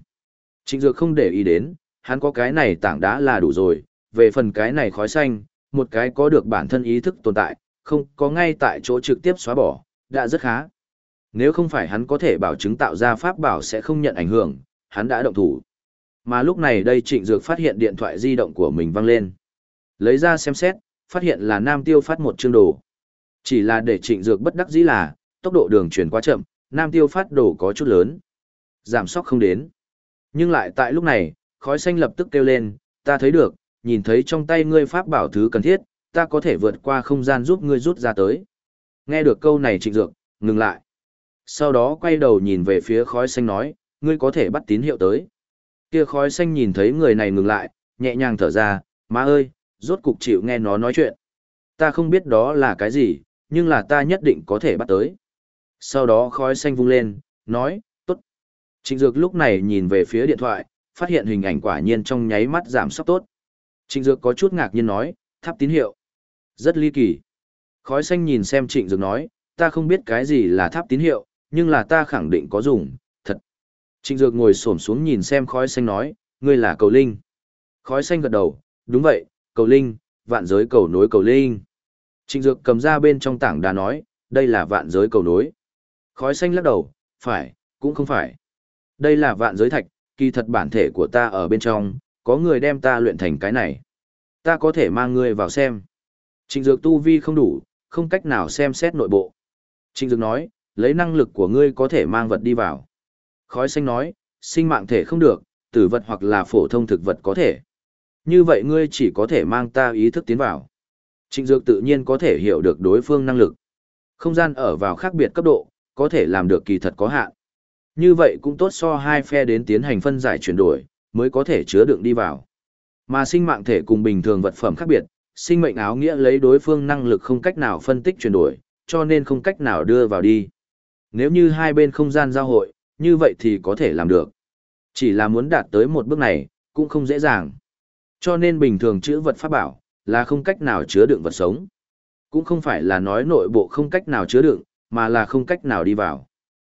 Trịnh Dược không để ý đến, hắn có cái này tảng đá là đủ rồi, về phần cái này khói xanh, một cái có được bản thân ý thức tồn tại, không có ngay tại chỗ trực tiếp xóa bỏ, đã rất khá. Nếu không phải hắn có thể bảo chứng tạo ra pháp bảo sẽ không nhận ảnh hưởng, hắn đã động thủ. Mà lúc này đây Trịnh Dược phát hiện điện thoại di động của mình vang lên. Lấy ra xem xét, phát hiện là Nam Tiêu phát một chương đồ. Chỉ là để Trịnh Dược bất đắc dĩ là, tốc độ đường truyền quá chậm, Nam Tiêu phát đồ có chút lớn. Giảm sóc không đến. Nhưng lại tại lúc này, khói xanh lập tức kêu lên, ta thấy được, nhìn thấy trong tay ngươi pháp bảo thứ cần thiết, ta có thể vượt qua không gian giúp ngươi rút ra tới. Nghe được câu này trịnh dược, ngừng lại. Sau đó quay đầu nhìn về phía khói xanh nói, ngươi có thể bắt tín hiệu tới. Kia khói xanh nhìn thấy người này ngừng lại, nhẹ nhàng thở ra, má ơi, rốt cục chịu nghe nó nói chuyện. Ta không biết đó là cái gì, nhưng là ta nhất định có thể bắt tới. Sau đó khói xanh vung lên, nói. Trịnh Dược lúc này nhìn về phía điện thoại, phát hiện hình ảnh quả nhiên trong nháy mắt giảm sóc tốt. Trịnh Dược có chút ngạc nhiên nói, tháp tín hiệu. Rất ly kỳ. Khói xanh nhìn xem Trịnh Dược nói, ta không biết cái gì là tháp tín hiệu, nhưng là ta khẳng định có dùng, thật. Trịnh Dược ngồi xổm xuống nhìn xem khói xanh nói, ngươi là cầu linh. Khói xanh gật đầu, đúng vậy, cầu linh, vạn giới cầu nối cầu linh. Trịnh Dược cầm ra bên trong tảng đá nói, đây là vạn giới cầu nối. Khói xanh lắc đầu, phải, cũng không phải. Đây là vạn giới thạch, kỳ thật bản thể của ta ở bên trong, có người đem ta luyện thành cái này. Ta có thể mang ngươi vào xem. Trịnh Dược tu vi không đủ, không cách nào xem xét nội bộ. Trịnh Dược nói, lấy năng lực của ngươi có thể mang vật đi vào. Khói xanh nói, sinh mạng thể không được, tử vật hoặc là phổ thông thực vật có thể. Như vậy ngươi chỉ có thể mang ta ý thức tiến vào. Trịnh Dược tự nhiên có thể hiểu được đối phương năng lực. Không gian ở vào khác biệt cấp độ, có thể làm được kỳ thật có hạn. Như vậy cũng tốt so hai phe đến tiến hành phân giải chuyển đổi, mới có thể chứa đựng đi vào. Mà sinh mạng thể cùng bình thường vật phẩm khác biệt, sinh mệnh áo nghĩa lấy đối phương năng lực không cách nào phân tích chuyển đổi, cho nên không cách nào đưa vào đi. Nếu như hai bên không gian giao hội, như vậy thì có thể làm được. Chỉ là muốn đạt tới một bước này, cũng không dễ dàng. Cho nên bình thường chữ vật pháp bảo, là không cách nào chứa đựng vật sống. Cũng không phải là nói nội bộ không cách nào chứa đựng, mà là không cách nào đi vào.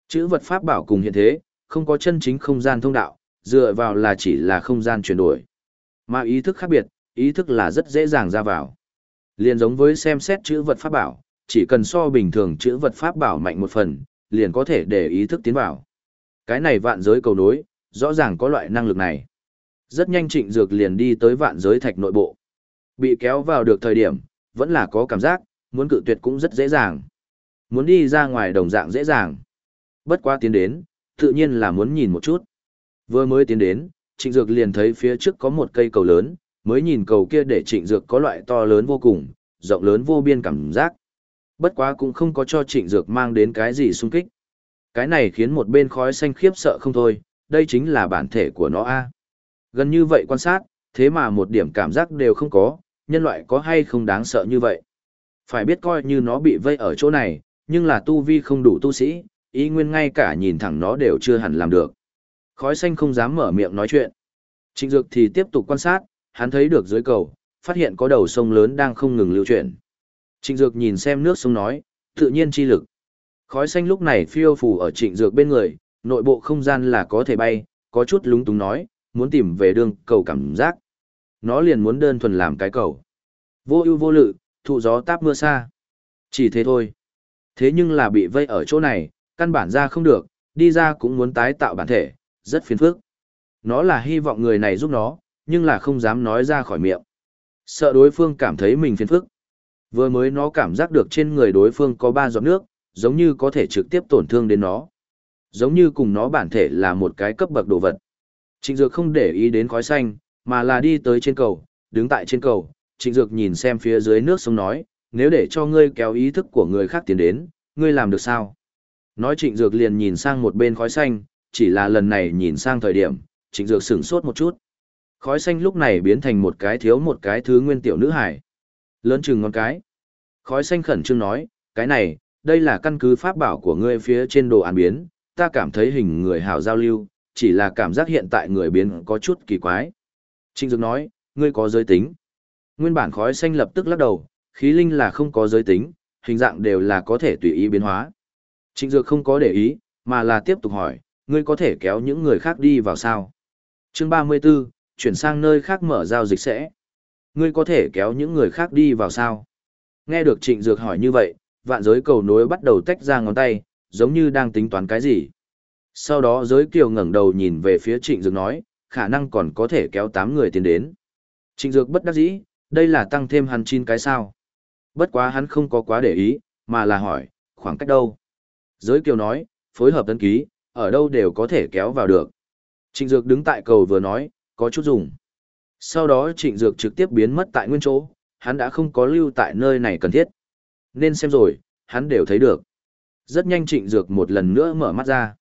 Chữ vật pháp bảo cùng hiện thế, không có chân chính không gian thông đạo, dựa vào là chỉ là không gian chuyển đổi. Mà ý thức khác biệt, ý thức là rất dễ dàng ra vào. Liền giống với xem xét chữ vật pháp bảo, chỉ cần so bình thường chữ vật pháp bảo mạnh một phần, liền có thể để ý thức tiến vào. Cái này vạn giới cầu nối, rõ ràng có loại năng lực này. Rất nhanh trịnh dược liền đi tới vạn giới thạch nội bộ. Bị kéo vào được thời điểm, vẫn là có cảm giác, muốn cự tuyệt cũng rất dễ dàng. Muốn đi ra ngoài đồng dạng dễ dàng. Bất quá tiến đến, tự nhiên là muốn nhìn một chút. Vừa mới tiến đến, trịnh dược liền thấy phía trước có một cây cầu lớn, mới nhìn cầu kia để trịnh dược có loại to lớn vô cùng, rộng lớn vô biên cảm giác. Bất quá cũng không có cho trịnh dược mang đến cái gì sung kích. Cái này khiến một bên khói xanh khiếp sợ không thôi, đây chính là bản thể của nó a. Gần như vậy quan sát, thế mà một điểm cảm giác đều không có, nhân loại có hay không đáng sợ như vậy. Phải biết coi như nó bị vây ở chỗ này, nhưng là tu vi không đủ tu sĩ, ý nguyên ngay cả nhìn thẳng nó đều chưa hẳn làm được. Khói xanh không dám mở miệng nói chuyện. Trịnh Dược thì tiếp tục quan sát, hắn thấy được dưới cầu, phát hiện có đầu sông lớn đang không ngừng lưu chuyển. Trịnh Dược nhìn xem nước sông nói, tự nhiên chi lực. Khói xanh lúc này phiêu phù ở Trịnh Dược bên người, nội bộ không gian là có thể bay, có chút lúng túng nói, muốn tìm về đường cầu cảm giác. Nó liền muốn đơn thuần làm cái cầu. Vô ưu vô lự, thụ gió táp mưa xa. Chỉ thế thôi. Thế nhưng là bị vây ở chỗ này, căn bản ra không được, đi ra cũng muốn tái tạo bản thể, rất phiền phức. Nó là hy vọng người này giúp nó, nhưng là không dám nói ra khỏi miệng. Sợ đối phương cảm thấy mình phiền phức. Vừa mới nó cảm giác được trên người đối phương có ba giọt nước, giống như có thể trực tiếp tổn thương đến nó. Giống như cùng nó bản thể là một cái cấp bậc đồ vật. Trịnh Dược không để ý đến khói xanh, mà là đi tới trên cầu, đứng tại trên cầu, Trịnh Dược nhìn xem phía dưới nước sông nói, nếu để cho ngươi kéo ý thức của người khác tiến đến, ngươi làm được sao? Nói Trịnh Dược liền nhìn sang một bên khói xanh, chỉ là lần này nhìn sang thời điểm, Trịnh Dược sửng sốt một chút. Khói xanh lúc này biến thành một cái thiếu một cái thứ nguyên tiểu nữ hải. Lớn chừng ngón cái. Khói xanh khẩn trương nói, cái này, đây là căn cứ pháp bảo của ngươi phía trên đồ án biến, ta cảm thấy hình người hào giao lưu, chỉ là cảm giác hiện tại người biến có chút kỳ quái. Trịnh Dược nói, ngươi có giới tính. Nguyên bản khói xanh lập tức lắc đầu, khí linh là không có giới tính, hình dạng đều là có thể tùy ý biến hóa. Trịnh Dược không có để ý, mà là tiếp tục hỏi, ngươi có thể kéo những người khác đi vào sao? Chương 34, chuyển sang nơi khác mở giao dịch sẽ. Ngươi có thể kéo những người khác đi vào sao? Nghe được Trịnh Dược hỏi như vậy, vạn giới cầu nối bắt đầu tách ra ngón tay, giống như đang tính toán cái gì. Sau đó giới kiều ngẩng đầu nhìn về phía Trịnh Dược nói, khả năng còn có thể kéo 8 người tiến đến. Trịnh Dược bất đắc dĩ, đây là tăng thêm hắn chín cái sao. Bất quá hắn không có quá để ý, mà là hỏi, khoảng cách đâu? Giới kiều nói, phối hợp tân ký, ở đâu đều có thể kéo vào được. Trịnh Dược đứng tại cầu vừa nói, có chút dùng. Sau đó Trịnh Dược trực tiếp biến mất tại nguyên chỗ, hắn đã không có lưu tại nơi này cần thiết. Nên xem rồi, hắn đều thấy được. Rất nhanh Trịnh Dược một lần nữa mở mắt ra.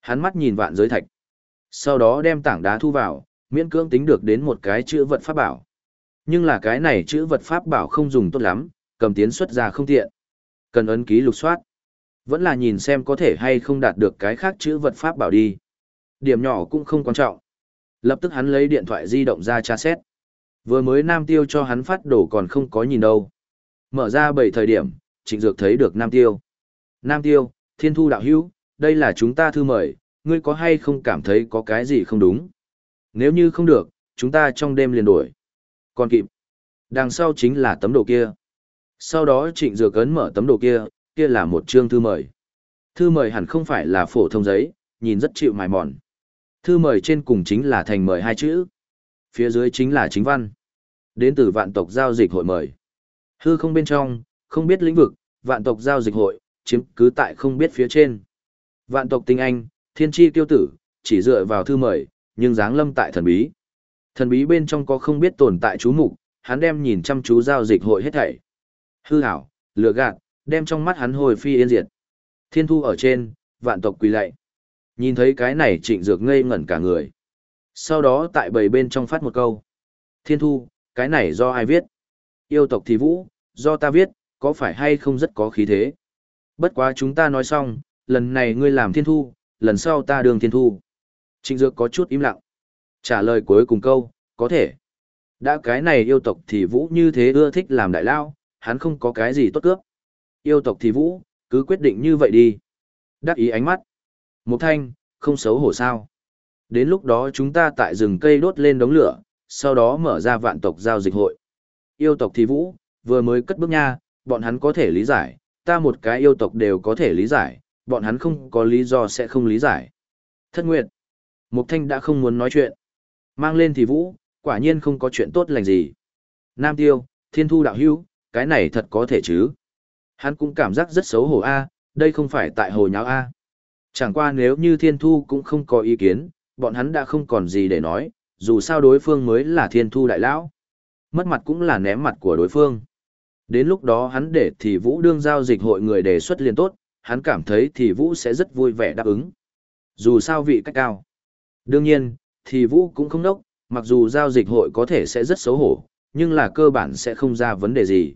Hắn mắt nhìn vạn giới thạch. Sau đó đem tảng đá thu vào, miễn cưỡng tính được đến một cái chữ vật pháp bảo. Nhưng là cái này chữ vật pháp bảo không dùng tốt lắm, cầm tiến xuất ra không tiện. Cần ấn ký lục soát. Vẫn là nhìn xem có thể hay không đạt được cái khác chữ vật pháp bảo đi. Điểm nhỏ cũng không quan trọng. Lập tức hắn lấy điện thoại di động ra tra xét. Vừa mới Nam Tiêu cho hắn phát đồ còn không có nhìn đâu. Mở ra bảy thời điểm, Trịnh Dược thấy được Nam Tiêu. Nam Tiêu, Thiên Thu Đạo Hữu, đây là chúng ta thư mời, ngươi có hay không cảm thấy có cái gì không đúng? Nếu như không được, chúng ta trong đêm liền đổi. Còn kịp. Đằng sau chính là tấm đồ kia. Sau đó Trịnh Dược ấn mở tấm đồ kia, kia là một chương thư mời. Thư mời hẳn không phải là phổ thông giấy, nhìn rất chịu mài mòn. Thư mời trên cùng chính là thành mời hai chữ. Phía dưới chính là chính văn. Đến từ vạn tộc giao dịch hội mời. Hư không bên trong, không biết lĩnh vực, vạn tộc giao dịch hội, chiếm cứ tại không biết phía trên. Vạn tộc tinh anh, thiên tri tiêu tử, chỉ dựa vào thư mời, nhưng dáng lâm tại thần bí. Thần bí bên trong có không biết tồn tại chú mục, hắn đem nhìn chăm chú giao dịch hội hết thảy. Hư hảo, lừa gạt, đem trong mắt hắn hồi phi yên diệt. Thiên thu ở trên, vạn tộc quỳ lạy. Nhìn thấy cái này trịnh dược ngây ngẩn cả người. Sau đó tại bầy bên trong phát một câu. Thiên thu, cái này do ai viết? Yêu tộc thì vũ, do ta viết, có phải hay không rất có khí thế? Bất quá chúng ta nói xong, lần này ngươi làm thiên thu, lần sau ta đường thiên thu. Trịnh dược có chút im lặng. Trả lời cuối cùng câu, có thể. Đã cái này yêu tộc thì vũ như thế ưa thích làm đại lao, hắn không có cái gì tốt cướp. Yêu tộc thì vũ, cứ quyết định như vậy đi. Đắc ý ánh mắt. Một thanh, không xấu hổ sao. Đến lúc đó chúng ta tại rừng cây đốt lên đống lửa, sau đó mở ra vạn tộc giao dịch hội. Yêu tộc thì vũ, vừa mới cất bước nha, bọn hắn có thể lý giải, ta một cái yêu tộc đều có thể lý giải, bọn hắn không có lý do sẽ không lý giải. Thất nguyệt. Mục Thanh đã không muốn nói chuyện. Mang lên thì vũ, quả nhiên không có chuyện tốt lành gì. Nam Tiêu, Thiên Thu đạo hữu, cái này thật có thể chứ. Hắn cũng cảm giác rất xấu hổ a, đây không phải tại hồ nháo a. Chẳng qua nếu như Thiên Thu cũng không có ý kiến, bọn hắn đã không còn gì để nói, dù sao đối phương mới là Thiên Thu đại lão. Mất mặt cũng là ném mặt của đối phương. Đến lúc đó hắn để thì Vũ đương giao dịch hội người đề xuất liền tốt, hắn cảm thấy thì Vũ sẽ rất vui vẻ đáp ứng. Dù sao vị cách cao. Đương nhiên, thì Vũ cũng không đốc, mặc dù giao dịch hội có thể sẽ rất xấu hổ, nhưng là cơ bản sẽ không ra vấn đề gì.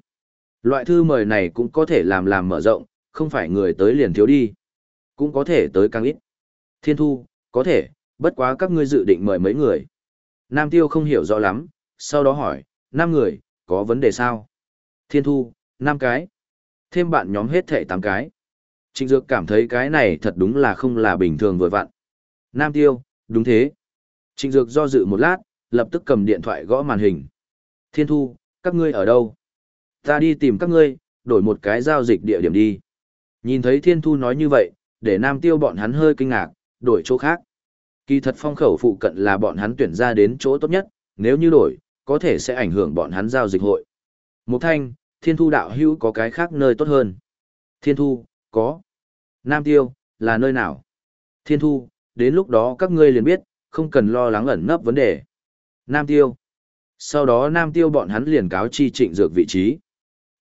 Loại thư mời này cũng có thể làm làm mở rộng, không phải người tới liền thiếu đi. Cũng có thể tới càng ít. Thiên thu, có thể, bất quá các ngươi dự định mời mấy người. Nam Tiêu không hiểu rõ lắm, sau đó hỏi, năm người, có vấn đề sao? Thiên thu, năm cái. Thêm bạn nhóm hết thệ tám cái. Trịnh Dược cảm thấy cái này thật đúng là không là bình thường vừa vặn. Nam Tiêu, đúng thế. Trịnh Dược do dự một lát, lập tức cầm điện thoại gõ màn hình. Thiên Thu, các ngươi ở đâu? Ta đi tìm các ngươi, đổi một cái giao dịch địa điểm đi. Nhìn thấy Thiên Thu nói như vậy, để Nam Tiêu bọn hắn hơi kinh ngạc, đổi chỗ khác. Kỳ thật phong khẩu phụ cận là bọn hắn tuyển ra đến chỗ tốt nhất, nếu như đổi, có thể sẽ ảnh hưởng bọn hắn giao dịch hội. Mục Thanh, Thiên Thu đạo hữu có cái khác nơi tốt hơn. Thiên Thu, có. Nam Tiêu, là nơi nào? Thiên Thu, đến lúc đó các ngươi liền biết, không cần lo lắng ẩn nấp vấn đề. Nam Tiêu. Sau đó Nam Tiêu bọn hắn liền cáo chi Trịnh Dược vị trí.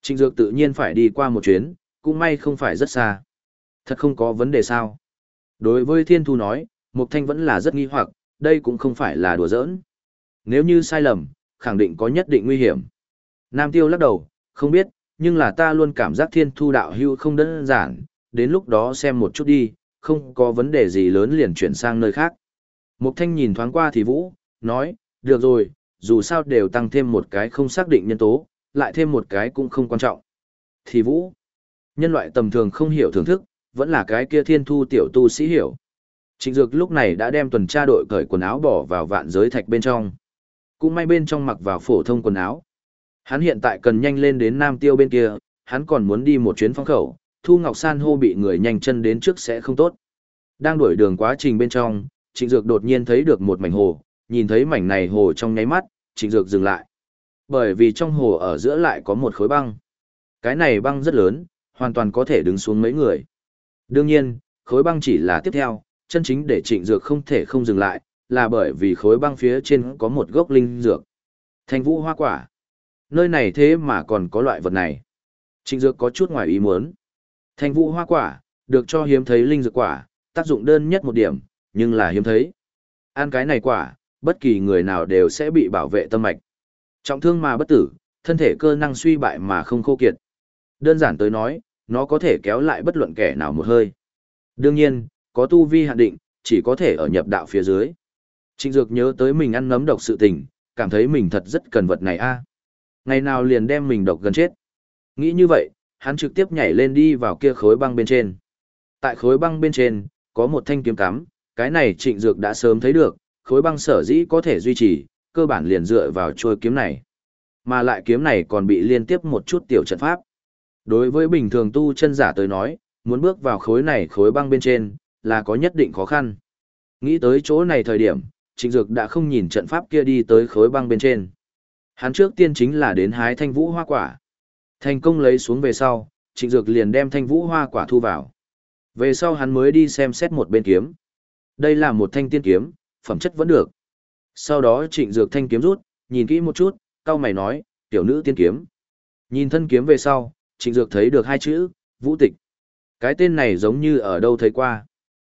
Trịnh Dược tự nhiên phải đi qua một chuyến, cũng may không phải rất xa. Thật không có vấn đề sao. Đối với Thiên Thu nói, Mục Thanh vẫn là rất nghi hoặc, đây cũng không phải là đùa giỡn. Nếu như sai lầm, khẳng định có nhất định nguy hiểm. Nam Tiêu lắc đầu, không biết, nhưng là ta luôn cảm giác Thiên Thu đạo hưu không đơn giản, đến lúc đó xem một chút đi, không có vấn đề gì lớn liền chuyển sang nơi khác. Mục Thanh nhìn thoáng qua thì Vũ, nói, được rồi, dù sao đều tăng thêm một cái không xác định nhân tố, lại thêm một cái cũng không quan trọng. Thì Vũ, nhân loại tầm thường không hiểu thưởng thức, vẫn là cái kia thiên thu tiểu tu sĩ hiểu. Trịnh Dược lúc này đã đem tuần tra đội cởi quần áo bỏ vào vạn giới thạch bên trong. Cũng may bên trong mặc vào phổ thông quần áo. Hắn hiện tại cần nhanh lên đến Nam Tiêu bên kia, hắn còn muốn đi một chuyến phong khẩu, Thu Ngọc San hô bị người nhanh chân đến trước sẽ không tốt. Đang đuổi đường quá trình bên trong, Trịnh Dược đột nhiên thấy được một mảnh hồ, nhìn thấy mảnh này hồ trong nháy mắt, Trịnh Dược dừng lại. Bởi vì trong hồ ở giữa lại có một khối băng. Cái này băng rất lớn, hoàn toàn có thể đứng xuống mấy người. Đương nhiên, khối băng chỉ là tiếp theo, chân chính để Trịnh Dược không thể không dừng lại, là bởi vì khối băng phía trên có một gốc linh dược. Thanh vũ hoa quả. Nơi này thế mà còn có loại vật này. Trịnh Dược có chút ngoài ý muốn. Thanh vũ hoa quả, được cho hiếm thấy linh dược quả, tác dụng đơn nhất một điểm, nhưng là hiếm thấy. Ăn cái này quả, bất kỳ người nào đều sẽ bị bảo vệ tâm mạch. Trọng thương mà bất tử, thân thể cơ năng suy bại mà không khô kiệt. Đơn giản tới nói, nó có thể kéo lại bất luận kẻ nào một hơi. Đương nhiên, có tu vi hạn định, chỉ có thể ở nhập đạo phía dưới. Trịnh Dược nhớ tới mình ăn nấm độc sự tình, cảm thấy mình thật rất cần vật này a. Ngày nào liền đem mình độc gần chết. Nghĩ như vậy, hắn trực tiếp nhảy lên đi vào kia khối băng bên trên. Tại khối băng bên trên, có một thanh kiếm cắm, cái này trịnh dược đã sớm thấy được, khối băng sở dĩ có thể duy trì, cơ bản liền dựa vào trôi kiếm này. Mà lại kiếm này còn bị liên tiếp một chút tiểu trận pháp. Đối với bình thường tu chân giả tới nói, muốn bước vào khối này khối băng bên trên, là có nhất định khó khăn. Nghĩ tới chỗ này thời điểm, trịnh dược đã không nhìn trận pháp kia đi tới khối băng bên trên. Hắn trước tiên chính là đến hái thanh vũ hoa quả. Thành công lấy xuống về sau, trịnh dược liền đem thanh vũ hoa quả thu vào. Về sau hắn mới đi xem xét một bên kiếm. Đây là một thanh tiên kiếm, phẩm chất vẫn được. Sau đó trịnh dược thanh kiếm rút, nhìn kỹ một chút, cao mày nói, tiểu nữ tiên kiếm. Nhìn thân kiếm về sau, trịnh dược thấy được hai chữ, vũ tịch. Cái tên này giống như ở đâu thấy qua.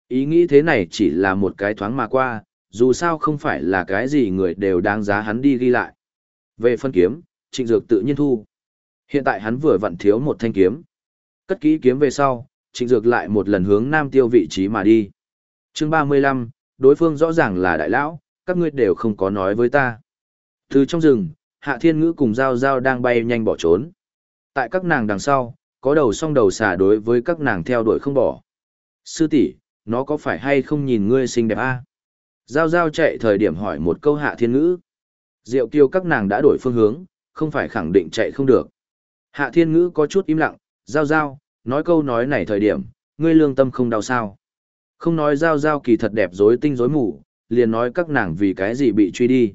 Ý nghĩ thế này chỉ là một cái thoáng mà qua, dù sao không phải là cái gì người đều đáng giá hắn đi ghi lại. Về phân kiếm, trịnh dược tự nhiên thu. Hiện tại hắn vừa vặn thiếu một thanh kiếm. Cất kỹ kiếm về sau, trịnh dược lại một lần hướng nam tiêu vị trí mà đi. chương ba mươi lăm, đối phương rõ ràng là đại lão, các ngươi đều không có nói với ta. Từ trong rừng, hạ thiên ngữ cùng giao giao đang bay nhanh bỏ trốn. Tại các nàng đằng sau, có đầu song đầu xà đối với các nàng theo đuổi không bỏ. Sư tỷ, nó có phải hay không nhìn ngươi xinh đẹp a? Giao giao chạy thời điểm hỏi một câu hạ thiên ngữ. Diệu kiêu các nàng đã đổi phương hướng, không phải khẳng định chạy không được. Hạ thiên ngữ có chút im lặng, giao giao, nói câu nói này thời điểm, ngươi lương tâm không đau sao. Không nói giao giao kỳ thật đẹp dối tinh rối mù, liền nói các nàng vì cái gì bị truy đi.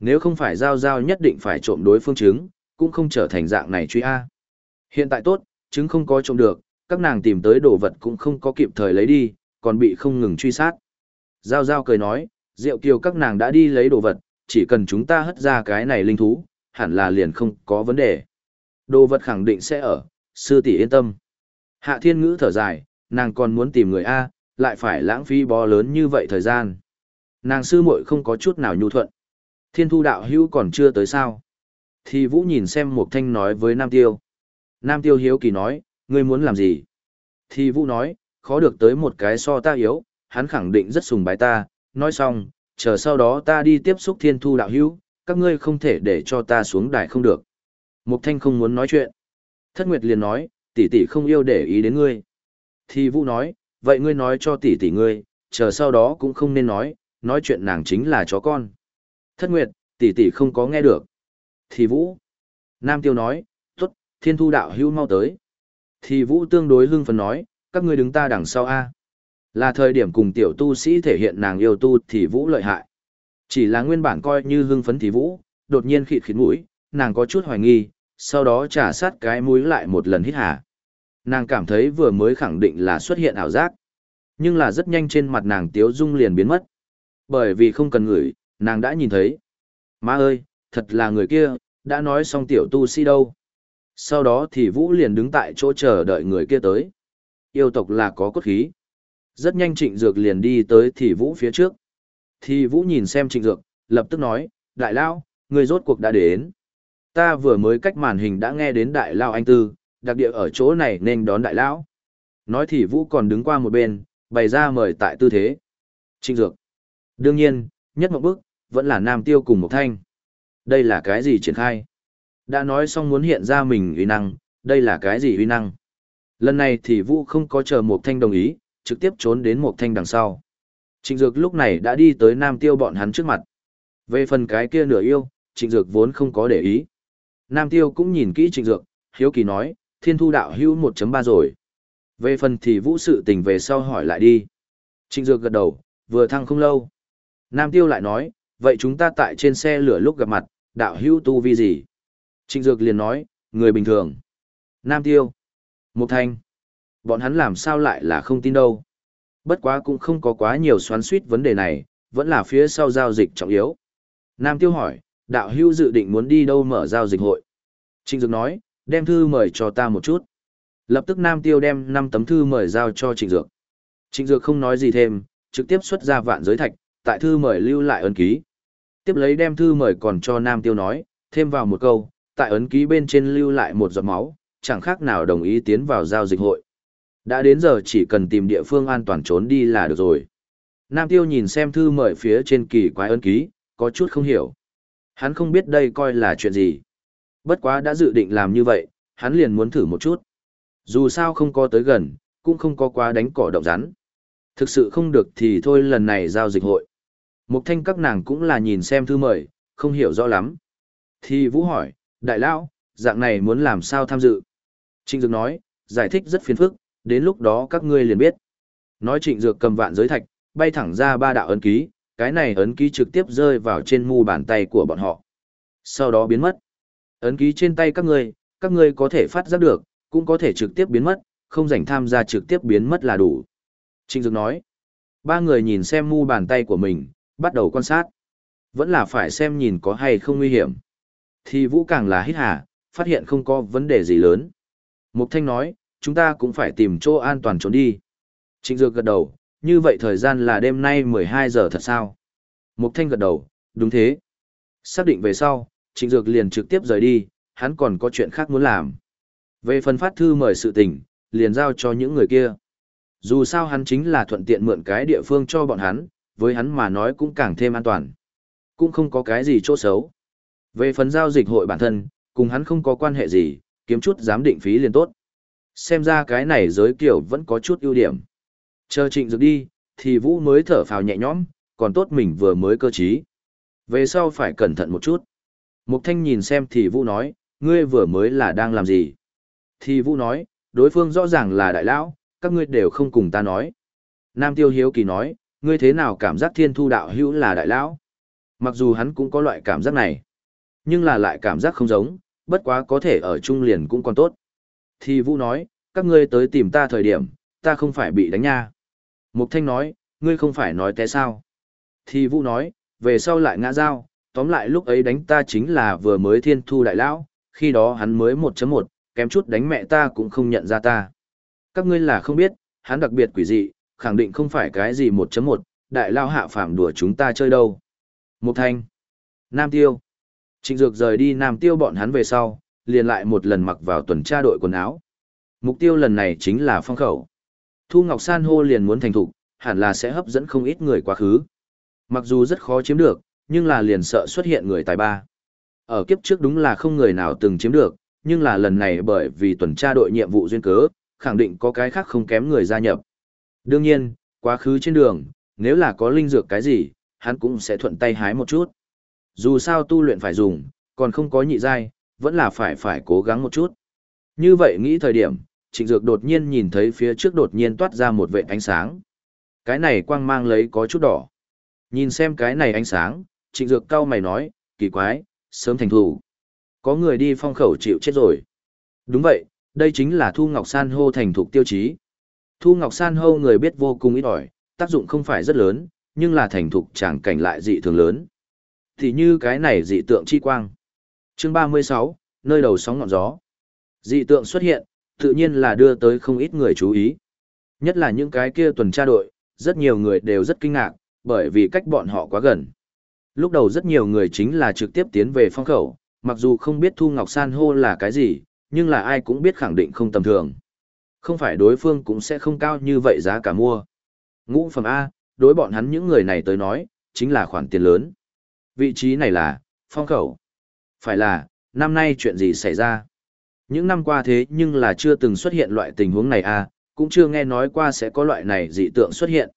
Nếu không phải giao giao nhất định phải trộm đối phương chứng, cũng không trở thành dạng này truy A. Hiện tại tốt, chứng không có trộm được, các nàng tìm tới đồ vật cũng không có kịp thời lấy đi, còn bị không ngừng truy sát. Giao giao cười nói, Diệu Kiều các nàng đã đi lấy đồ vật, chỉ cần chúng ta hất ra cái này linh thú, hẳn là liền không có vấn đề. Đồ vật khẳng định sẽ ở, sư tỷ yên tâm. Hạ thiên ngữ thở dài, nàng còn muốn tìm người A, lại phải lãng phí bó lớn như vậy thời gian. Nàng sư muội không có chút nào nhu thuận. Thiên thu đạo hữu còn chưa tới sao. Thì Vũ nhìn xem Mục Thanh nói với Nam Tiêu. Nam Tiêu hiếu kỳ nói, ngươi muốn làm gì? Thì Vũ nói, khó được tới một cái so ta yếu, hắn khẳng định rất sùng bái ta, nói xong, chờ sau đó ta đi tiếp xúc thiên thu đạo hữu, các ngươi không thể để cho ta xuống đài không được. Mục Thanh không muốn nói chuyện. Thất Nguyệt liền nói, tỷ tỷ không yêu để ý đến ngươi. Thì Vũ nói, vậy ngươi nói cho tỷ tỷ ngươi, chờ sau đó cũng không nên nói, nói chuyện nàng chính là chó con. Thất Nguyệt, tỷ tỷ không có nghe được. Thì Vũ. Nam Tiêu nói, tốt, thiên thu đạo hưu mau tới. Thì Vũ tương đối hưng phấn nói, các ngươi đứng ta đằng sau A. Là thời điểm cùng tiểu tu sĩ thể hiện nàng yêu tu thì Vũ lợi hại. Chỉ là nguyên bản coi như hưng phấn thì Vũ, đột nhiên khịt khịt mũi, nàng có chút hoài nghi, sau đó trả sát cái mũi lại một lần hít hà. Nàng cảm thấy vừa mới khẳng định là xuất hiện ảo giác. Nhưng là rất nhanh trên mặt nàng tiếu dung liền biến mất. Bởi vì không cần ngửi, nàng đã nhìn thấy. Má ơi, thật là người kia, đã nói xong tiểu tu sĩ đâu. Sau đó thì Vũ liền đứng tại chỗ chờ đợi người kia tới. Yêu tộc là có cốt khí. Rất nhanh trịnh dược liền đi tới thì Vũ phía trước. Thì Vũ nhìn xem trịnh dược, lập tức nói, đại lao, người rốt cuộc đã đến. Ta vừa mới cách màn hình đã nghe đến đại lao anh tư, đặc địa ở chỗ này nên đón đại lão. Nói thì Vũ còn đứng qua một bên, bày ra mời tại tư thế. Trịnh dược. Đương nhiên, nhất một bước, vẫn là Nam Tiêu cùng một thanh. Đây là cái gì triển khai? Đã nói xong muốn hiện ra mình uy năng, đây là cái gì uy năng? Lần này thì Vũ không có chờ một thanh đồng ý, trực tiếp trốn đến một thanh đằng sau. Trịnh Dược lúc này đã đi tới Nam Tiêu bọn hắn trước mặt. Về phần cái kia nửa yêu, Trịnh Dược vốn không có để ý. Nam Tiêu cũng nhìn kỹ Trịnh Dược, hiếu kỳ nói, thiên thu đạo hữu 1.3 rồi. Về phần thì vũ sự tình về sau hỏi lại đi. Trịnh Dược gật đầu, vừa thăng không lâu. Nam Tiêu lại nói, vậy chúng ta tại trên xe lửa lúc gặp mặt, đạo hữu tu vi gì? Trịnh Dược liền nói, người bình thường. Nam Tiêu. Mục Thanh. Bọn hắn làm sao lại là không tin đâu. Bất quá cũng không có quá nhiều xoắn suýt vấn đề này, vẫn là phía sau giao dịch trọng yếu. Nam Tiêu hỏi, đạo hữu dự định muốn đi đâu mở giao dịch hội? Trịnh Dược nói, đem thư mời cho ta một chút. Lập tức Nam Tiêu đem 5 tấm thư mời giao cho Trịnh Dược. Trịnh Dược không nói gì thêm, trực tiếp xuất ra vạn giới thạch, tại thư mời lưu lại ấn ký. Tiếp lấy đem thư mời còn cho Nam Tiêu nói, thêm vào một câu, tại ấn ký bên trên lưu lại một giọt máu, chẳng khác nào đồng ý tiến vào giao dịch hội. Đã đến giờ chỉ cần tìm địa phương an toàn trốn đi là được rồi. Nam Tiêu nhìn xem thư mời phía trên kỳ quái ấn ký, có chút không hiểu. Hắn không biết đây coi là chuyện gì. Bất quá đã dự định làm như vậy, hắn liền muốn thử một chút. Dù sao không có tới gần, cũng không có quá đánh cỏ động rắn. Thực sự không được thì thôi lần này giao dịch hội. Mục thanh các nàng cũng là nhìn xem thư mời, không hiểu rõ lắm. Thì Vũ hỏi, đại lão, dạng này muốn làm sao tham dự? Trịnh Dược nói, giải thích rất phiền phức, đến lúc đó các ngươi liền biết. Nói Trịnh Dược cầm vạn giới thạch, bay thẳng ra ba đạo ấn ký, cái này ấn ký trực tiếp rơi vào trên mu bàn tay của bọn họ. Sau đó biến mất. Ấn ký trên tay các ngươi, các ngươi có thể phát giác được, cũng có thể trực tiếp biến mất, không rảnh tham gia trực tiếp biến mất là đủ. Trịnh Dược nói, ba người nhìn xem mu bàn tay của mình, bắt đầu quan sát. Vẫn là phải xem nhìn có hay không nguy hiểm. Thì Vũ càng là hít hà, phát hiện không có vấn đề gì lớn. Mục Thanh nói, chúng ta cũng phải tìm chỗ an toàn trốn đi. Trịnh Dược gật đầu, như vậy thời gian là đêm nay 12 giờ thật sao? Mục Thanh gật đầu, đúng thế. Xác định về sau, Trịnh Dược liền trực tiếp rời đi, hắn còn có chuyện khác muốn làm. Về phần phát thư mời sự tình, liền giao cho những người kia. Dù sao hắn chính là thuận tiện mượn cái địa phương cho bọn hắn, với hắn mà nói cũng càng thêm an toàn. Cũng không có cái gì chỗ xấu. Về phần giao dịch hội bản thân, cùng hắn không có quan hệ gì, kiếm chút giám định phí liền tốt. Xem ra cái này giới kiểu vẫn có chút ưu điểm. Chờ trịnh dược đi, thì Vũ mới thở phào nhẹ nhõm, còn tốt mình vừa mới cơ trí. Về sau phải cẩn thận một chút. Mục Thanh nhìn xem thì Vũ nói, ngươi vừa mới là đang làm gì? Thì Vũ nói, đối phương rõ ràng là đại lão, các ngươi đều không cùng ta nói. Nam Tiêu Hiếu Kỳ nói, Ngươi thế nào cảm giác thiên thu đạo hữu là đại lão? Mặc dù hắn cũng có loại cảm giác này, nhưng là lại cảm giác không giống, bất quá có thể ở chung liền cũng còn tốt. Thì Vũ nói, các ngươi tới tìm ta thời điểm, ta không phải bị đánh nha. Mục Thanh nói, ngươi không phải nói té sao. Thì Vũ nói, về sau lại ngã dao, tóm lại lúc ấy đánh ta chính là vừa mới thiên thu đại lão, khi đó hắn mới 1.1, kém chút đánh mẹ ta cũng không nhận ra ta. Các ngươi là không biết, hắn đặc biệt quỷ dị, khẳng định không phải cái gì 1.1, đại lao hạ phạm đùa chúng ta chơi đâu. Mục Thanh, Nam Tiêu. Trịnh Dược rời đi Nam Tiêu bọn hắn về sau, liền lại một lần mặc vào tuần tra đội quần áo. Mục tiêu lần này chính là phong khẩu. Thu Ngọc San hô liền muốn thành thục, hẳn là sẽ hấp dẫn không ít người quá khứ. Mặc dù rất khó chiếm được, nhưng là liền sợ xuất hiện người tài ba. Ở kiếp trước đúng là không người nào từng chiếm được, nhưng là lần này bởi vì tuần tra đội nhiệm vụ duyên cớ, khẳng định có cái khác không kém người gia nhập. Đương nhiên, quá khứ trên đường, nếu là có linh dược cái gì, hắn cũng sẽ thuận tay hái một chút. Dù sao tu luyện phải dùng, còn không có nhị giai, vẫn là phải phải cố gắng một chút. Như vậy nghĩ thời điểm, trịnh dược đột nhiên nhìn thấy phía trước đột nhiên toát ra một vệ ánh sáng. Cái này quang mang lấy có chút đỏ. Nhìn xem cái này ánh sáng, trịnh dược cao mày nói, kỳ quái, sớm thành thủ. Có người đi phong khẩu chịu chết rồi. Đúng vậy, đây chính là Thu Ngọc San hô thành thục tiêu chí. Thu Ngọc San hô người biết vô cùng ít ỏi, tác dụng không phải rất lớn, nhưng là thành thục chẳng cảnh lại dị thường lớn. Thì như cái này dị tượng chi quang. Chương 36, nơi đầu sóng ngọn gió. Dị tượng xuất hiện, tự nhiên là đưa tới không ít người chú ý. Nhất là những cái kia tuần tra đội, rất nhiều người đều rất kinh ngạc, bởi vì cách bọn họ quá gần. Lúc đầu rất nhiều người chính là trực tiếp tiến về phong khẩu, mặc dù không biết Thu Ngọc San hô là cái gì, nhưng là ai cũng biết khẳng định không tầm thường. Không phải đối phương cũng sẽ không cao như vậy giá cả mua. Ngũ phẩm A, đối bọn hắn những người này tới nói, chính là khoản tiền lớn. Vị trí này là, phong khẩu. Phải là, năm nay chuyện gì xảy ra? Những năm qua thế nhưng là chưa từng xuất hiện loại tình huống này à, cũng chưa nghe nói qua sẽ có loại này dị tượng xuất hiện.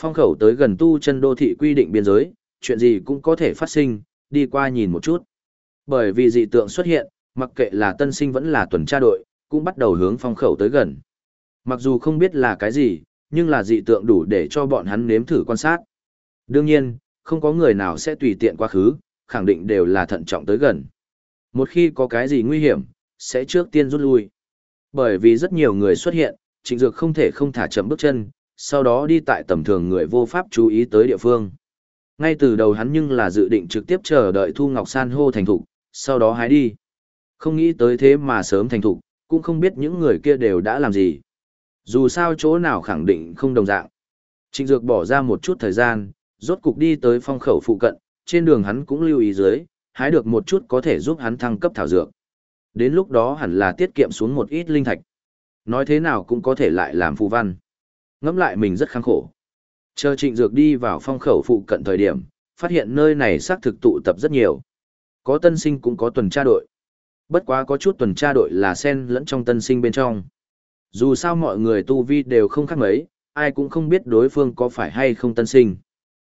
Phong khẩu tới gần tu chân đô thị quy định biên giới, chuyện gì cũng có thể phát sinh, đi qua nhìn một chút. Bởi vì dị tượng xuất hiện, mặc kệ là tân sinh vẫn là tuần tra đội, cũng bắt đầu hướng phong khẩu tới gần. Mặc dù không biết là cái gì, nhưng là dị tượng đủ để cho bọn hắn nếm thử quan sát. Đương nhiên, không có người nào sẽ tùy tiện quá khứ, khẳng định đều là thận trọng tới gần. Một khi có cái gì nguy hiểm, sẽ trước tiên rút lui. Bởi vì rất nhiều người xuất hiện, trịnh dược không thể không thả chậm bước chân, sau đó đi tại tầm thường người vô pháp chú ý tới địa phương. Ngay từ đầu hắn nhưng là dự định trực tiếp chờ đợi Thu Ngọc San hô thành thục, sau đó hái đi. Không nghĩ tới thế mà sớm thành thục, cũng không biết những người kia đều đã làm gì. Dù sao chỗ nào khẳng định không đồng dạng. Trịnh Dược bỏ ra một chút thời gian, rốt cục đi tới phong khẩu phụ cận, trên đường hắn cũng lưu ý dưới, hái được một chút có thể giúp hắn thăng cấp thảo dược. Đến lúc đó hẳn là tiết kiệm xuống một ít linh thạch. Nói thế nào cũng có thể lại làm phù văn. Ngẫm lại mình rất kháng khổ. Chờ trịnh dược đi vào phong khẩu phụ cận thời điểm, phát hiện nơi này xác thực tụ tập rất nhiều. Có tân sinh cũng có tuần tra đội. Bất quá có chút tuần tra đội là sen lẫn trong tân sinh bên trong. Dù sao mọi người tu vi đều không khác mấy, ai cũng không biết đối phương có phải hay không tân sinh.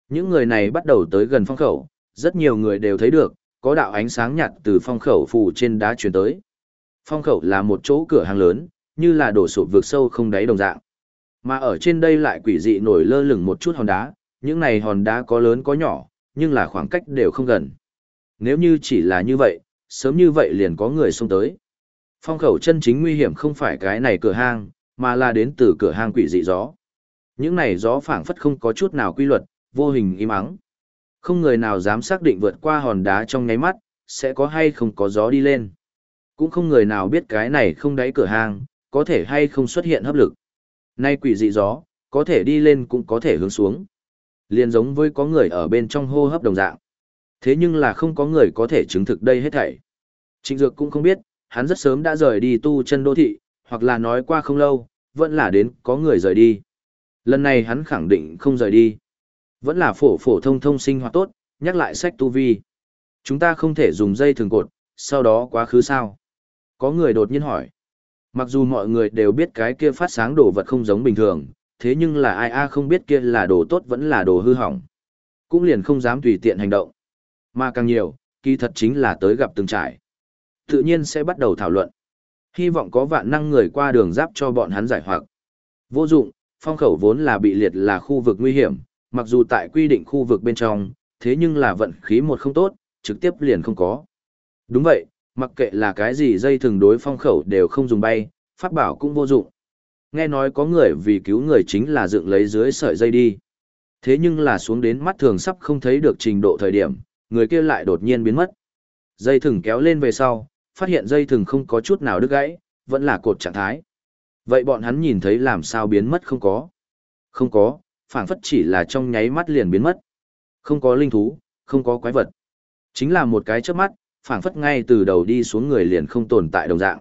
Những người này bắt đầu tới gần phong khẩu, rất nhiều người đều thấy được, có đạo ánh sáng nhạt từ phong khẩu phủ trên đá truyền tới. Phong khẩu là một chỗ cửa hàng lớn, như là đổ sụp vượt sâu không đáy đồng dạng. Mà ở trên đây lại quỷ dị nổi lơ lửng một chút hòn đá, những này hòn đá có lớn có nhỏ, nhưng là khoảng cách đều không gần. Nếu như chỉ là như vậy, sớm như vậy liền có người xông tới. Phong khẩu chân chính nguy hiểm không phải cái này cửa hang, mà là đến từ cửa hang quỷ dị gió. Những này gió phảng phất không có chút nào quy luật, vô hình im ắng. Không người nào dám xác định vượt qua hòn đá trong nháy mắt, sẽ có hay không có gió đi lên. Cũng không người nào biết cái này không đáy cửa hang, có thể hay không xuất hiện hấp lực. Nay quỷ dị gió, có thể đi lên cũng có thể hướng xuống. Liên giống với có người ở bên trong hô hấp đồng dạng. Thế nhưng là không có người có thể chứng thực đây hết thảy. Trịnh Dược cũng không biết, hắn rất sớm đã rời đi tu chân đô thị, hoặc là nói qua không lâu, vẫn là đến có người rời đi. Lần này hắn khẳng định không rời đi. Vẫn là phổ phổ thông thông sinh hoạt tốt, nhắc lại sách tu vi. Chúng ta không thể dùng dây thường cột, sau đó quá khứ sao? Có người đột nhiên hỏi. Mặc dù mọi người đều biết cái kia phát sáng đồ vật không giống bình thường, thế nhưng là ai a không biết kia là đồ tốt vẫn là đồ hư hỏng. Cũng liền không dám tùy tiện hành động. Mà càng nhiều, kỳ thật chính là tới gặp từng trải. Tự nhiên sẽ bắt đầu thảo luận. Hy vọng có vạn năng người qua đường giáp cho bọn hắn giải hoặc. Vô dụng, phong khẩu vốn là bị liệt là khu vực nguy hiểm, Mặc dù tại quy định khu vực bên trong, thế nhưng là vận khí một không tốt, trực tiếp liền không có. Đúng vậy, mặc kệ là cái gì dây thường đối phong khẩu đều không dùng bay, pháp bảo cũng vô dụng. Nghe nói có người vì cứu người chính là dựng lấy dưới sợi dây đi. Thế nhưng là xuống đến mắt thường sắp không thấy được trình độ thời điểm, người kia lại đột nhiên biến mất. Dây thừng kéo lên về sau, phát hiện dây thừng không có chút nào đứt gãy, vẫn là cột trạng thái. Vậy bọn hắn nhìn thấy làm sao biến mất không có? Không có, phảng phất chỉ là trong nháy mắt liền biến mất. Không có linh thú, không có quái vật. Chính là một cái chớp mắt, phảng phất ngay từ đầu đi xuống người liền không tồn tại đồng dạng.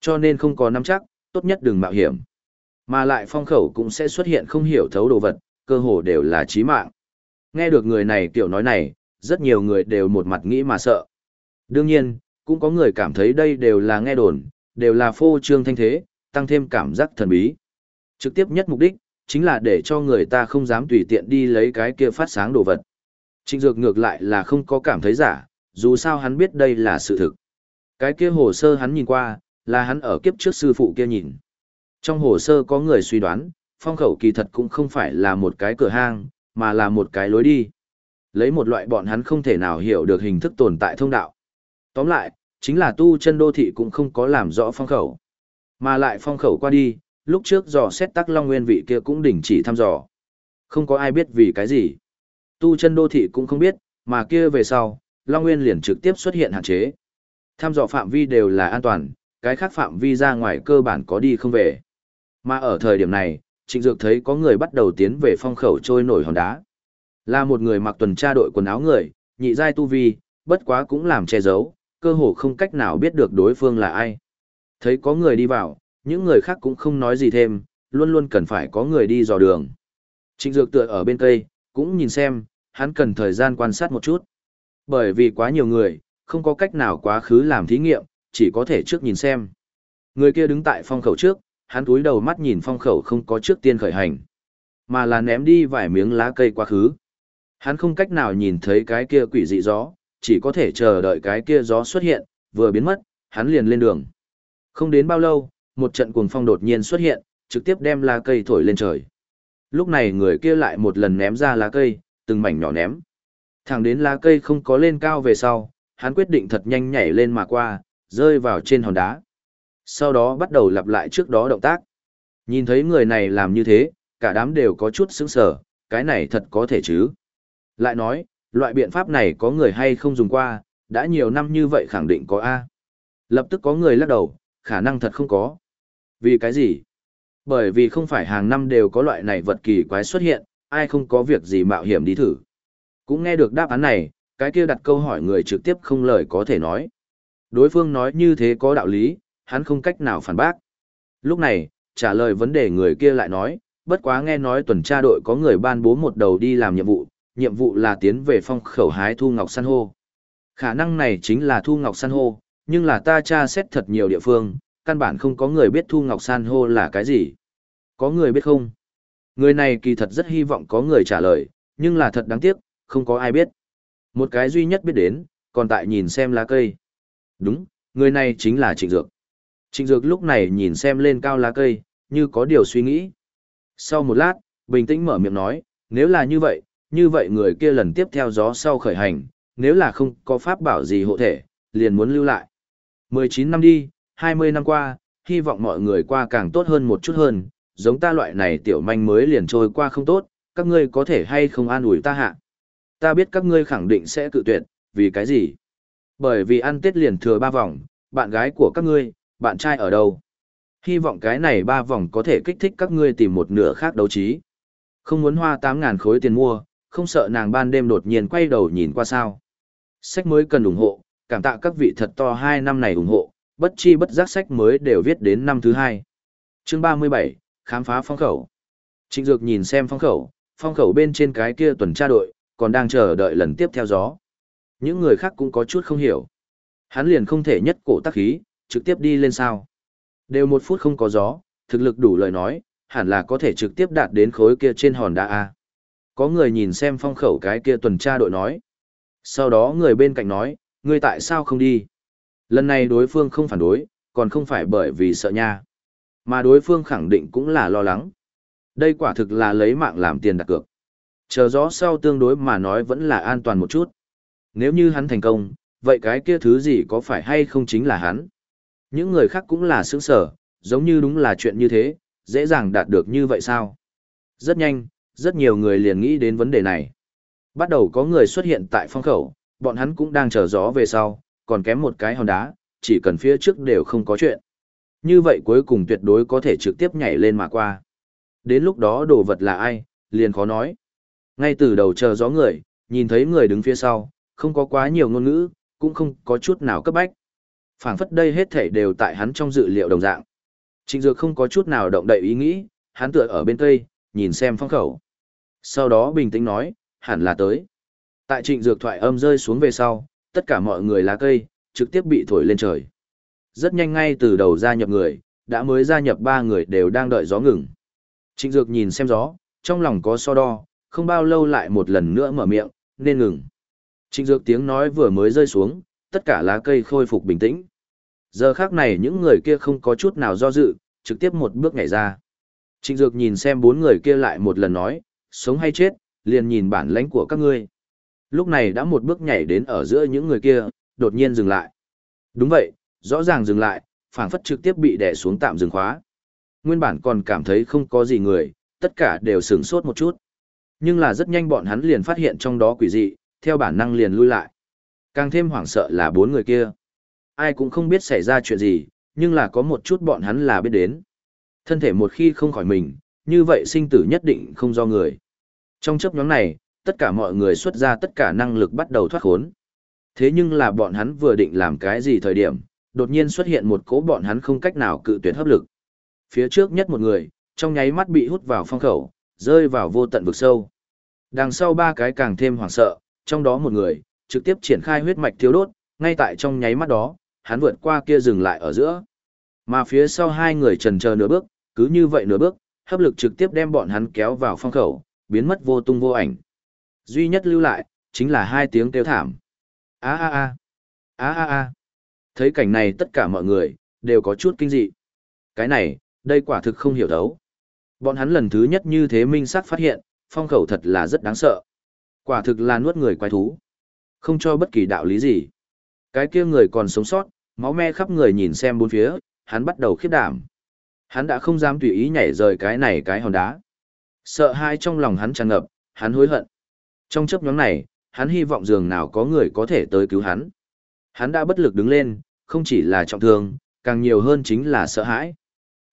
Cho nên không có nắm chắc, tốt nhất đừng mạo hiểm. Mà lại phong khẩu cũng sẽ xuất hiện không hiểu thấu đồ vật, cơ hồ đều là chí mạng. Nghe được người này tiểu nói này, rất nhiều người đều một mặt nghĩ mà sợ. Đương nhiên, cũng có người cảm thấy đây đều là nghe đồn, đều là phô trương thanh thế, tăng thêm cảm giác thần bí. Trực tiếp nhất mục đích, chính là để cho người ta không dám tùy tiện đi lấy cái kia phát sáng đồ vật. Trịnh Dược ngược lại là không có cảm thấy giả, dù sao hắn biết đây là sự thực. Cái kia hồ sơ hắn nhìn qua, là hắn ở kiếp trước sư phụ kia nhìn. Trong hồ sơ có người suy đoán, phong khẩu kỳ thật cũng không phải là một cái cửa hang, mà là một cái lối đi. Lấy một loại bọn hắn không thể nào hiểu được hình thức tồn tại thông đạo. Tóm lại, chính là tu chân đô thị cũng không có làm rõ phong khẩu. Mà lại phong khẩu qua đi, lúc trước dò xét tắc long nguyên vị kia cũng đình chỉ thăm dò. Không có ai biết vì cái gì. Tu chân đô thị cũng không biết, mà kia về sau, Long Nguyên liền trực tiếp xuất hiện hạn chế. Thăm dò phạm vi đều là an toàn, cái khác phạm vi ra ngoài cơ bản có đi không về. Mà ở thời điểm này, Trịnh Dược thấy có người bắt đầu tiến về phong khẩu trôi nổi hòn đá. Là một người mặc tuần tra đội quần áo người, nhị giai tu vi, bất quá cũng làm che giấu, cơ hồ không cách nào biết được đối phương là ai. Thấy có người đi vào, những người khác cũng không nói gì thêm, luôn luôn cần phải có người đi dò đường. Trịnh Dược tựa ở bên cây, cũng nhìn xem, hắn cần thời gian quan sát một chút. Bởi vì quá nhiều người, không có cách nào quá khứ làm thí nghiệm, chỉ có thể trước nhìn xem. Người kia đứng tại phong khẩu trước, hắn túi đầu mắt nhìn phong khẩu không có trước tiên khởi hành, mà là ném đi vài miếng lá cây quá khứ. Hắn không cách nào nhìn thấy cái kia quỷ dị gió, chỉ có thể chờ đợi cái kia gió xuất hiện, vừa biến mất, hắn liền lên đường. Không đến bao lâu, một trận cuồng phong đột nhiên xuất hiện, trực tiếp đem lá cây thổi lên trời. Lúc này người kia lại một lần ném ra lá cây, từng mảnh nhỏ ném. Thẳng đến lá cây không có lên cao về sau, hắn quyết định thật nhanh nhảy lên mà qua, rơi vào trên hòn đá. Sau đó bắt đầu lặp lại trước đó động tác. Nhìn thấy người này làm như thế, cả đám đều có chút sững sờ, cái này thật có thể chứ. Lại nói, loại biện pháp này có người hay không dùng qua, đã nhiều năm như vậy khẳng định có A. Lập tức có người lắc đầu, khả năng thật không có. Vì cái gì? Bởi vì không phải hàng năm đều có loại này vật kỳ quái xuất hiện, ai không có việc gì mạo hiểm đi thử. Cũng nghe được đáp án này, cái kia đặt câu hỏi người trực tiếp không lời có thể nói. Đối phương nói như thế có đạo lý, hắn không cách nào phản bác. Lúc này, trả lời vấn đề người kia lại nói, bất quá nghe nói tuần tra đội có người ban bố một đầu đi làm nhiệm vụ, nhiệm vụ là tiến về phong khẩu hái thu ngọc san hô. Khả năng này chính là thu ngọc san hô, nhưng là ta tra xét thật nhiều địa phương, căn bản không có người biết thu ngọc san hô là cái gì. Có người biết không? Người này kỳ thật rất hy vọng có người trả lời, nhưng là thật đáng tiếc, không có ai biết. Một cái duy nhất biết đến, còn tại nhìn xem lá cây. Đúng, người này chính là Trịnh Dược. Trịnh Dược lúc này nhìn xem lên cao lá cây, như có điều suy nghĩ. Sau một lát, bình tĩnh mở miệng nói, nếu là như vậy, như vậy người kia lần tiếp theo gió sau khởi hành, nếu là không có pháp bảo gì hộ thể, liền muốn lưu lại. 19 năm đi, 20 năm qua, hy vọng mọi người qua càng tốt hơn một chút hơn, giống ta loại này tiểu manh mới liền trôi qua không tốt, các ngươi có thể hay không an ủi ta hạ. Ta biết các ngươi khẳng định sẽ cự tuyệt, vì cái gì? Bởi vì ăn tết liền thừa ba vòng, bạn gái của các ngươi, bạn trai ở đâu? Hy vọng cái này ba vòng có thể kích thích các ngươi tìm một nửa khác đấu trí. Không muốn hoa 8.000 khối tiền mua, không sợ nàng ban đêm đột nhiên quay đầu nhìn qua sao. Sách mới cần ủng hộ, cảm tạ các vị thật to hai năm này ủng hộ, bất chi bất giác sách mới đều viết đến năm thứ hai. Chương 37, khám phá phong khẩu. Trịnh Dược nhìn xem phong khẩu, phong khẩu bên trên cái kia tuần tra đội, còn đang chờ đợi lần tiếp theo gió. Những người khác cũng có chút không hiểu. Hắn liền không thể nhất cổ tắc khí, trực tiếp đi lên sao. Đều một phút không có gió, thực lực đủ lời nói, hẳn là có thể trực tiếp đạt đến khối kia trên hòn đá A. Có người nhìn xem phong khẩu cái kia tuần tra đội nói. Sau đó người bên cạnh nói, ngươi tại sao không đi? Lần này đối phương không phản đối, còn không phải bởi vì sợ nha. Mà đối phương khẳng định cũng là lo lắng. Đây quả thực là lấy mạng làm tiền đặt cược. Chờ gió sau tương đối mà nói vẫn là an toàn một chút. Nếu như hắn thành công, vậy cái kia thứ gì có phải hay không chính là hắn? Những người khác cũng là sướng sở, giống như đúng là chuyện như thế, dễ dàng đạt được như vậy sao? Rất nhanh, rất nhiều người liền nghĩ đến vấn đề này. Bắt đầu có người xuất hiện tại phong khẩu, bọn hắn cũng đang chờ gió về sau, còn kém một cái hòn đá, chỉ cần phía trước đều không có chuyện. Như vậy cuối cùng tuyệt đối có thể trực tiếp nhảy lên mà qua. Đến lúc đó đồ vật là ai, liền khó nói. Ngay từ đầu chờ gió người, nhìn thấy người đứng phía sau, không có quá nhiều ngôn ngữ, cũng không có chút nào cấp bách. phảng phất đây hết thể đều tại hắn trong dự liệu đồng dạng. Trịnh Dược không có chút nào động đậy ý nghĩ, hắn tựa ở bên cây, nhìn xem phong khẩu. Sau đó bình tĩnh nói, hẳn là tới. Tại trịnh dược thoại âm rơi xuống về sau, tất cả mọi người lá cây, trực tiếp bị thổi lên trời. Rất nhanh ngay từ đầu gia nhập người, đã mới gia nhập ba người đều đang đợi gió ngừng. Trịnh dược nhìn xem gió, trong lòng có so đo, không bao lâu lại một lần nữa mở miệng, nên ngừng. Trịnh dược tiếng nói vừa mới rơi xuống, tất cả lá cây khôi phục bình tĩnh. Giờ khác này những người kia không có chút nào do dự, trực tiếp một bước nhảy ra. Trịnh dược nhìn xem bốn người kia lại một lần nói, sống hay chết, liền nhìn bản lãnh của các ngươi. Lúc này đã một bước nhảy đến ở giữa những người kia, đột nhiên dừng lại. Đúng vậy, rõ ràng dừng lại, phảng phất trực tiếp bị đè xuống tạm dừng khóa. Nguyên bản còn cảm thấy không có gì người, tất cả đều sửng sốt một chút. Nhưng là rất nhanh bọn hắn liền phát hiện trong đó quỷ dị, theo bản năng liền lui lại. Càng thêm hoảng sợ là bốn người kia. Ai cũng không biết xảy ra chuyện gì, nhưng là có một chút bọn hắn là biết đến. Thân thể một khi không khỏi mình, như vậy sinh tử nhất định không do người. Trong chấp nhóm này, tất cả mọi người xuất ra tất cả năng lực bắt đầu thoát khốn. Thế nhưng là bọn hắn vừa định làm cái gì thời điểm, đột nhiên xuất hiện một cỗ bọn hắn không cách nào cự tuyệt hấp lực. Phía trước nhất một người, trong nháy mắt bị hút vào phong khẩu, rơi vào vô tận vực sâu. Đằng sau ba cái càng thêm hoảng sợ, trong đó một người, trực tiếp triển khai huyết mạch thiếu đốt, ngay tại trong nháy mắt đó, hắn vượt qua kia dừng lại ở giữa. Mà phía sau hai người trần chờ nửa bước, cứ như vậy nửa bước, hấp lực trực tiếp đem bọn hắn kéo vào phong khẩu, biến mất vô tung vô ảnh. Duy nhất lưu lại, chính là hai tiếng kêu thảm. a a a a a á. Thấy cảnh này tất cả mọi người, đều có chút kinh dị. Cái này, đây quả thực không hiểu thấu. Bọn hắn lần thứ nhất như thế minh sắc phát hiện, phong khẩu thật là rất đáng sợ. Quả thực là nuốt người quái thú. Không cho bất kỳ đạo lý gì. Cái kia người còn sống sót, máu me khắp người nhìn xem bốn phía, hắn bắt đầu khiếp đảm. Hắn đã không dám tùy ý nhảy rời cái này cái hòn đá. Sợ hai trong lòng hắn tràn ngập, hắn hối hận. Trong chấp nhóm này, hắn hy vọng dường nào có người có thể tới cứu hắn. Hắn đã bất lực đứng lên, không chỉ là trọng thương, càng nhiều hơn chính là sợ hãi.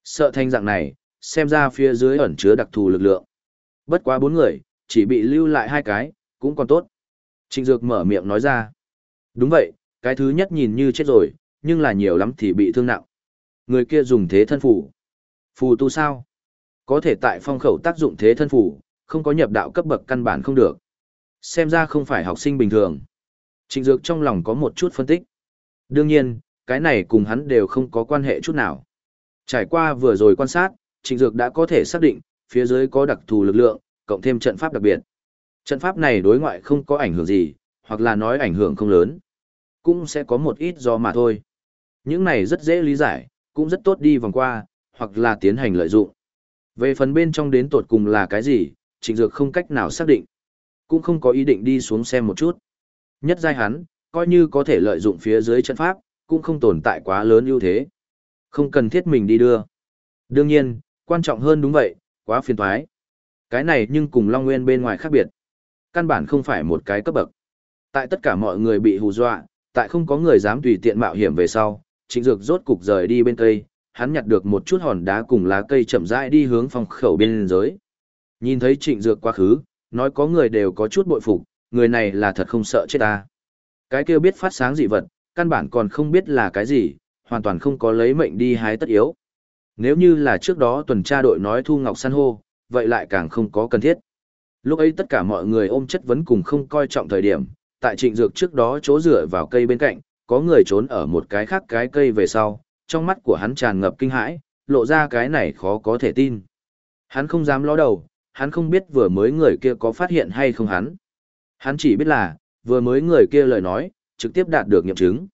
Sợ thanh dạng này, xem ra phía dưới ẩn chứa đặc thù lực lượng. Bất quá bốn người, chỉ bị lưu lại hai cái, cũng còn tốt. Trịnh Dược mở miệng nói ra. Đúng vậy, cái thứ nhất nhìn như chết rồi, nhưng là nhiều lắm thì bị thương nặng. Người kia dùng thế thân phủ. Phù tu sao? Có thể tại phong khẩu tác dụng thế thân phù, không có nhập đạo cấp bậc căn bản không được. Xem ra không phải học sinh bình thường. Trịnh Dược trong lòng có một chút phân tích. Đương nhiên, cái này cùng hắn đều không có quan hệ chút nào. Trải qua vừa rồi quan sát, Trịnh Dược đã có thể xác định, phía dưới có đặc thù lực lượng, cộng thêm trận pháp đặc biệt. Trận pháp này đối ngoại không có ảnh hưởng gì, hoặc là nói ảnh hưởng không lớn. Cũng sẽ có một ít do mà thôi. Những này rất dễ lý giải, cũng rất tốt đi vòng qua, hoặc là tiến hành lợi dụng. Về phần bên trong đến tột cùng là cái gì, trịnh dược không cách nào xác định. Cũng không có ý định đi xuống xem một chút. Nhất giai hắn, coi như có thể lợi dụng phía dưới trận pháp, cũng không tồn tại quá lớn ưu thế. Không cần thiết mình đi đưa. Đương nhiên, quan trọng hơn đúng vậy, quá phiền toái. Cái này nhưng cùng Long Nguyên bên ngoài khác biệt. Căn bản không phải một cái cấp bậc. Tại tất cả mọi người bị hù dọa, tại không có người dám tùy tiện mạo hiểm về sau, trịnh dược rốt cục rời đi bên tây hắn nhặt được một chút hòn đá cùng lá cây chậm rãi đi hướng phòng khẩu biên giới. Nhìn thấy trịnh dược quá khứ, nói có người đều có chút bội phục, người này là thật không sợ chết ta. Cái kia biết phát sáng dị vật, căn bản còn không biết là cái gì, hoàn toàn không có lấy mệnh đi hái tất yếu. Nếu như là trước đó tuần tra đội nói thu ngọc san hô, vậy lại càng không có cần thiết. Lúc ấy tất cả mọi người ôm chất vấn cùng không coi trọng thời điểm, tại trịnh dược trước đó chỗ rửa vào cây bên cạnh, có người trốn ở một cái khác cái cây về sau, trong mắt của hắn tràn ngập kinh hãi, lộ ra cái này khó có thể tin. Hắn không dám ló đầu, hắn không biết vừa mới người kia có phát hiện hay không hắn. Hắn chỉ biết là, vừa mới người kia lời nói, trực tiếp đạt được nghiệm chứng.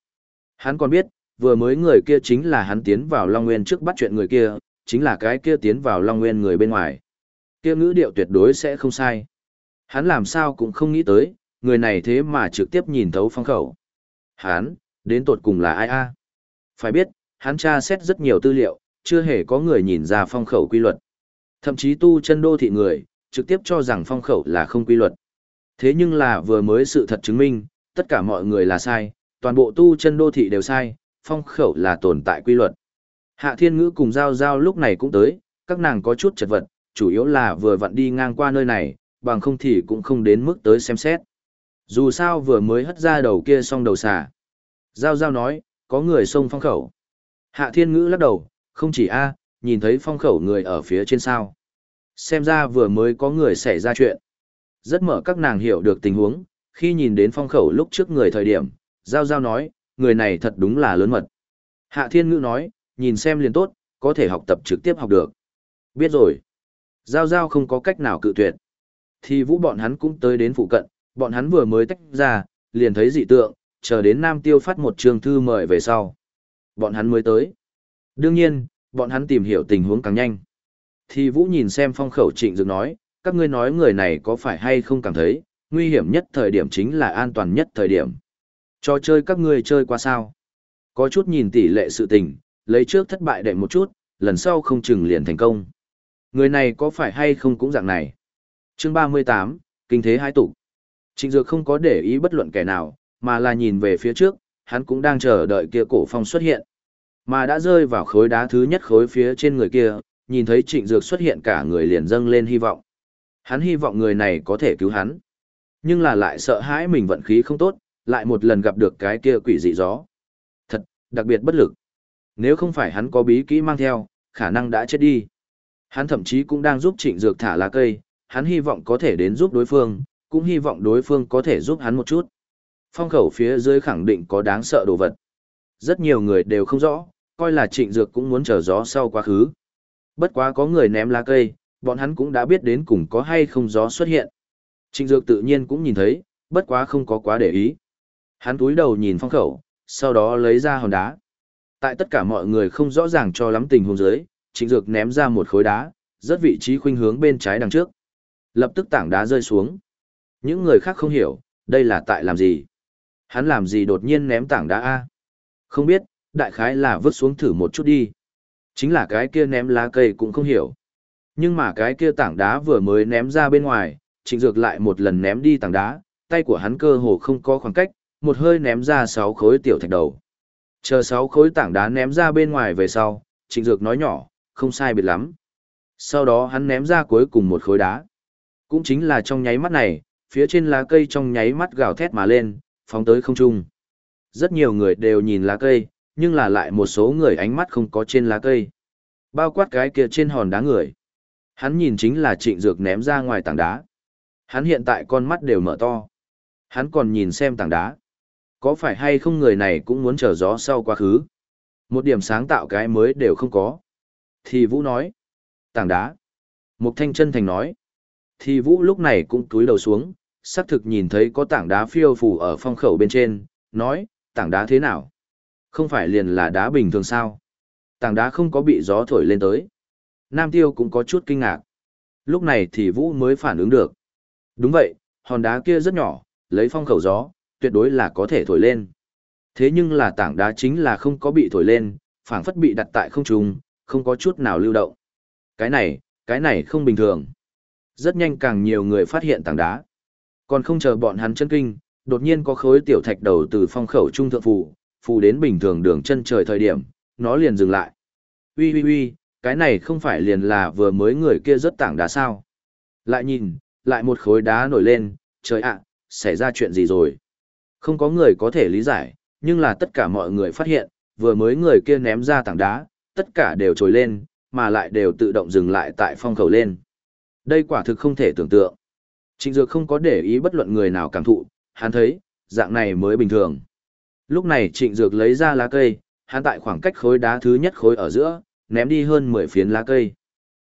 Hắn còn biết, vừa mới người kia chính là hắn tiến vào Long Nguyên trước bắt chuyện người kia, chính là cái kia tiến vào Long Nguyên người bên ngoài. Kia ngữ điệu tuyệt đối sẽ không sai. Hắn làm sao cũng không nghĩ tới, người này thế mà trực tiếp nhìn thấu phong khẩu. Hắn, đến tột cùng là ai a? Phải biết, hắn tra xét rất nhiều tư liệu, chưa hề có người nhìn ra phong khẩu quy luật. Thậm chí tu chân đô thị người, trực tiếp cho rằng phong khẩu là không quy luật. Thế nhưng là vừa mới sự thật chứng minh, tất cả mọi người là sai, toàn bộ tu chân đô thị đều sai, phong khẩu là tồn tại quy luật. Hạ thiên ngữ cùng giao giao lúc này cũng tới, các nàng có chút chật vật, chủ yếu là vừa vặn đi ngang qua nơi này, bằng không thì cũng không đến mức tới xem xét. Dù sao vừa mới hất ra đầu kia xong đầu xà. Giao giao nói, có người xông phong khẩu. Hạ thiên ngữ lắc đầu, không chỉ a nhìn thấy phong khẩu người ở phía trên sao. Xem ra vừa mới có người xảy ra chuyện. Rất mở các nàng hiểu được tình huống, khi nhìn đến phong khẩu lúc trước người thời điểm, Giao Giao nói, người này thật đúng là lớn mật. Hạ Thiên Ngữ nói, nhìn xem liền tốt, có thể học tập trực tiếp học được. Biết rồi. Giao Giao không có cách nào cự tuyệt. Thì vũ bọn hắn cũng tới đến phụ cận, bọn hắn vừa mới tách ra, liền thấy dị tượng, chờ đến Nam Tiêu phát một trường thư mời về sau. Bọn hắn mới tới. Đương nhiên, bọn hắn tìm hiểu tình huống càng nhanh. Thì Vũ nhìn xem phong khẩu trịnh dược nói, các ngươi nói người này có phải hay không cảm thấy, nguy hiểm nhất thời điểm chính là an toàn nhất thời điểm. Trò chơi các ngươi chơi qua sao? Có chút nhìn tỷ lệ sự tình, lấy trước thất bại đệm một chút, lần sau không chừng liền thành công. Người này có phải hay không cũng dạng này? Chương 38, Kinh thế hai tụ. Trịnh Dược không có để ý bất luận kẻ nào, mà là nhìn về phía trước, hắn cũng đang chờ đợi kia cổ phong xuất hiện. Mà đã rơi vào khối đá thứ nhất khối phía trên người kia, nhìn thấy Trịnh Dược xuất hiện cả người liền dâng lên hy vọng. Hắn hy vọng người này có thể cứu hắn. Nhưng là lại sợ hãi mình vận khí không tốt, lại một lần gặp được cái kia quỷ dị gió. Thật, đặc biệt bất lực. Nếu không phải hắn có bí kỹ mang theo, khả năng đã chết đi. Hắn thậm chí cũng đang giúp trịnh dược thả lá cây, hắn hy vọng có thể đến giúp đối phương, cũng hy vọng đối phương có thể giúp hắn một chút. Phong khẩu phía dưới khẳng định có đáng sợ đồ vật. Rất nhiều người đều không rõ, coi là trịnh dược cũng muốn chờ gió sau quá khứ. Bất quá có người ném lá cây, bọn hắn cũng đã biết đến cùng có hay không gió xuất hiện. Trịnh dược tự nhiên cũng nhìn thấy, bất quá không có quá để ý. Hắn túi đầu nhìn phong khẩu, sau đó lấy ra hòn đá. Tại tất cả mọi người không rõ ràng cho lắm tình huống dưới, trịnh dược ném ra một khối đá, rất vị trí khuynh hướng bên trái đằng trước. Lập tức tảng đá rơi xuống. Những người khác không hiểu, đây là tại làm gì. Hắn làm gì đột nhiên ném tảng đá A. Không biết, đại khái là vứt xuống thử một chút đi. Chính là cái kia ném lá cây cũng không hiểu. Nhưng mà cái kia tảng đá vừa mới ném ra bên ngoài, trịnh dược lại một lần ném đi tảng đá, tay của hắn cơ hồ không có khoảng cách, một hơi ném ra sáu khối tiểu thạch đầu. Chờ sáu khối tảng đá ném ra bên ngoài về sau, trịnh dược nói nhỏ, không sai biệt lắm. Sau đó hắn ném ra cuối cùng một khối đá. Cũng chính là trong nháy mắt này, phía trên lá cây trong nháy mắt gào thét mà lên, phóng tới không trung. Rất nhiều người đều nhìn lá cây, nhưng là lại một số người ánh mắt không có trên lá cây. Bao quát cái kia trên hòn đá người. Hắn nhìn chính là trịnh dược ném ra ngoài tảng đá. Hắn hiện tại con mắt đều mở to. Hắn còn nhìn xem tảng đá. Có phải hay không người này cũng muốn chờ gió sau quá khứ? Một điểm sáng tạo cái mới đều không có. Thì Vũ nói. Tảng đá. Mục Thanh chân thành nói. Thì Vũ lúc này cũng túi đầu xuống, xác thực nhìn thấy có tảng đá phiêu phù ở phong khẩu bên trên, nói, tảng đá thế nào? Không phải liền là đá bình thường sao? Tảng đá không có bị gió thổi lên tới. Nam Tiêu cũng có chút kinh ngạc. Lúc này thì Vũ mới phản ứng được. Đúng vậy, hòn đá kia rất nhỏ, lấy phong khẩu gió, tuyệt đối là có thể thổi lên. Thế nhưng là tảng đá chính là không có bị thổi lên, phảng phất bị đặt tại không trung, không có chút nào lưu động. Cái này, cái này không bình thường. Rất nhanh càng nhiều người phát hiện tảng đá. Còn không chờ bọn hắn chân kinh, đột nhiên có khối tiểu thạch đầu từ phong khẩu trung thượng phủ phù đến bình thường đường chân trời thời điểm, nó liền dừng lại. Ui ui ui, cái này không phải liền là vừa mới người kia rất tảng đá sao. Lại nhìn, lại một khối đá nổi lên, trời ạ, xảy ra chuyện gì rồi. Không có người có thể lý giải, nhưng là tất cả mọi người phát hiện, vừa mới người kia ném ra tảng đá, tất cả đều trồi lên, mà lại đều tự động dừng lại tại phong khẩu lên. Đây quả thực không thể tưởng tượng. Trịnh Dược không có để ý bất luận người nào cảm thụ, hắn thấy, dạng này mới bình thường. Lúc này Trịnh Dược lấy ra lá cây, hắn tại khoảng cách khối đá thứ nhất khối ở giữa, ném đi hơn 10 phiến lá cây.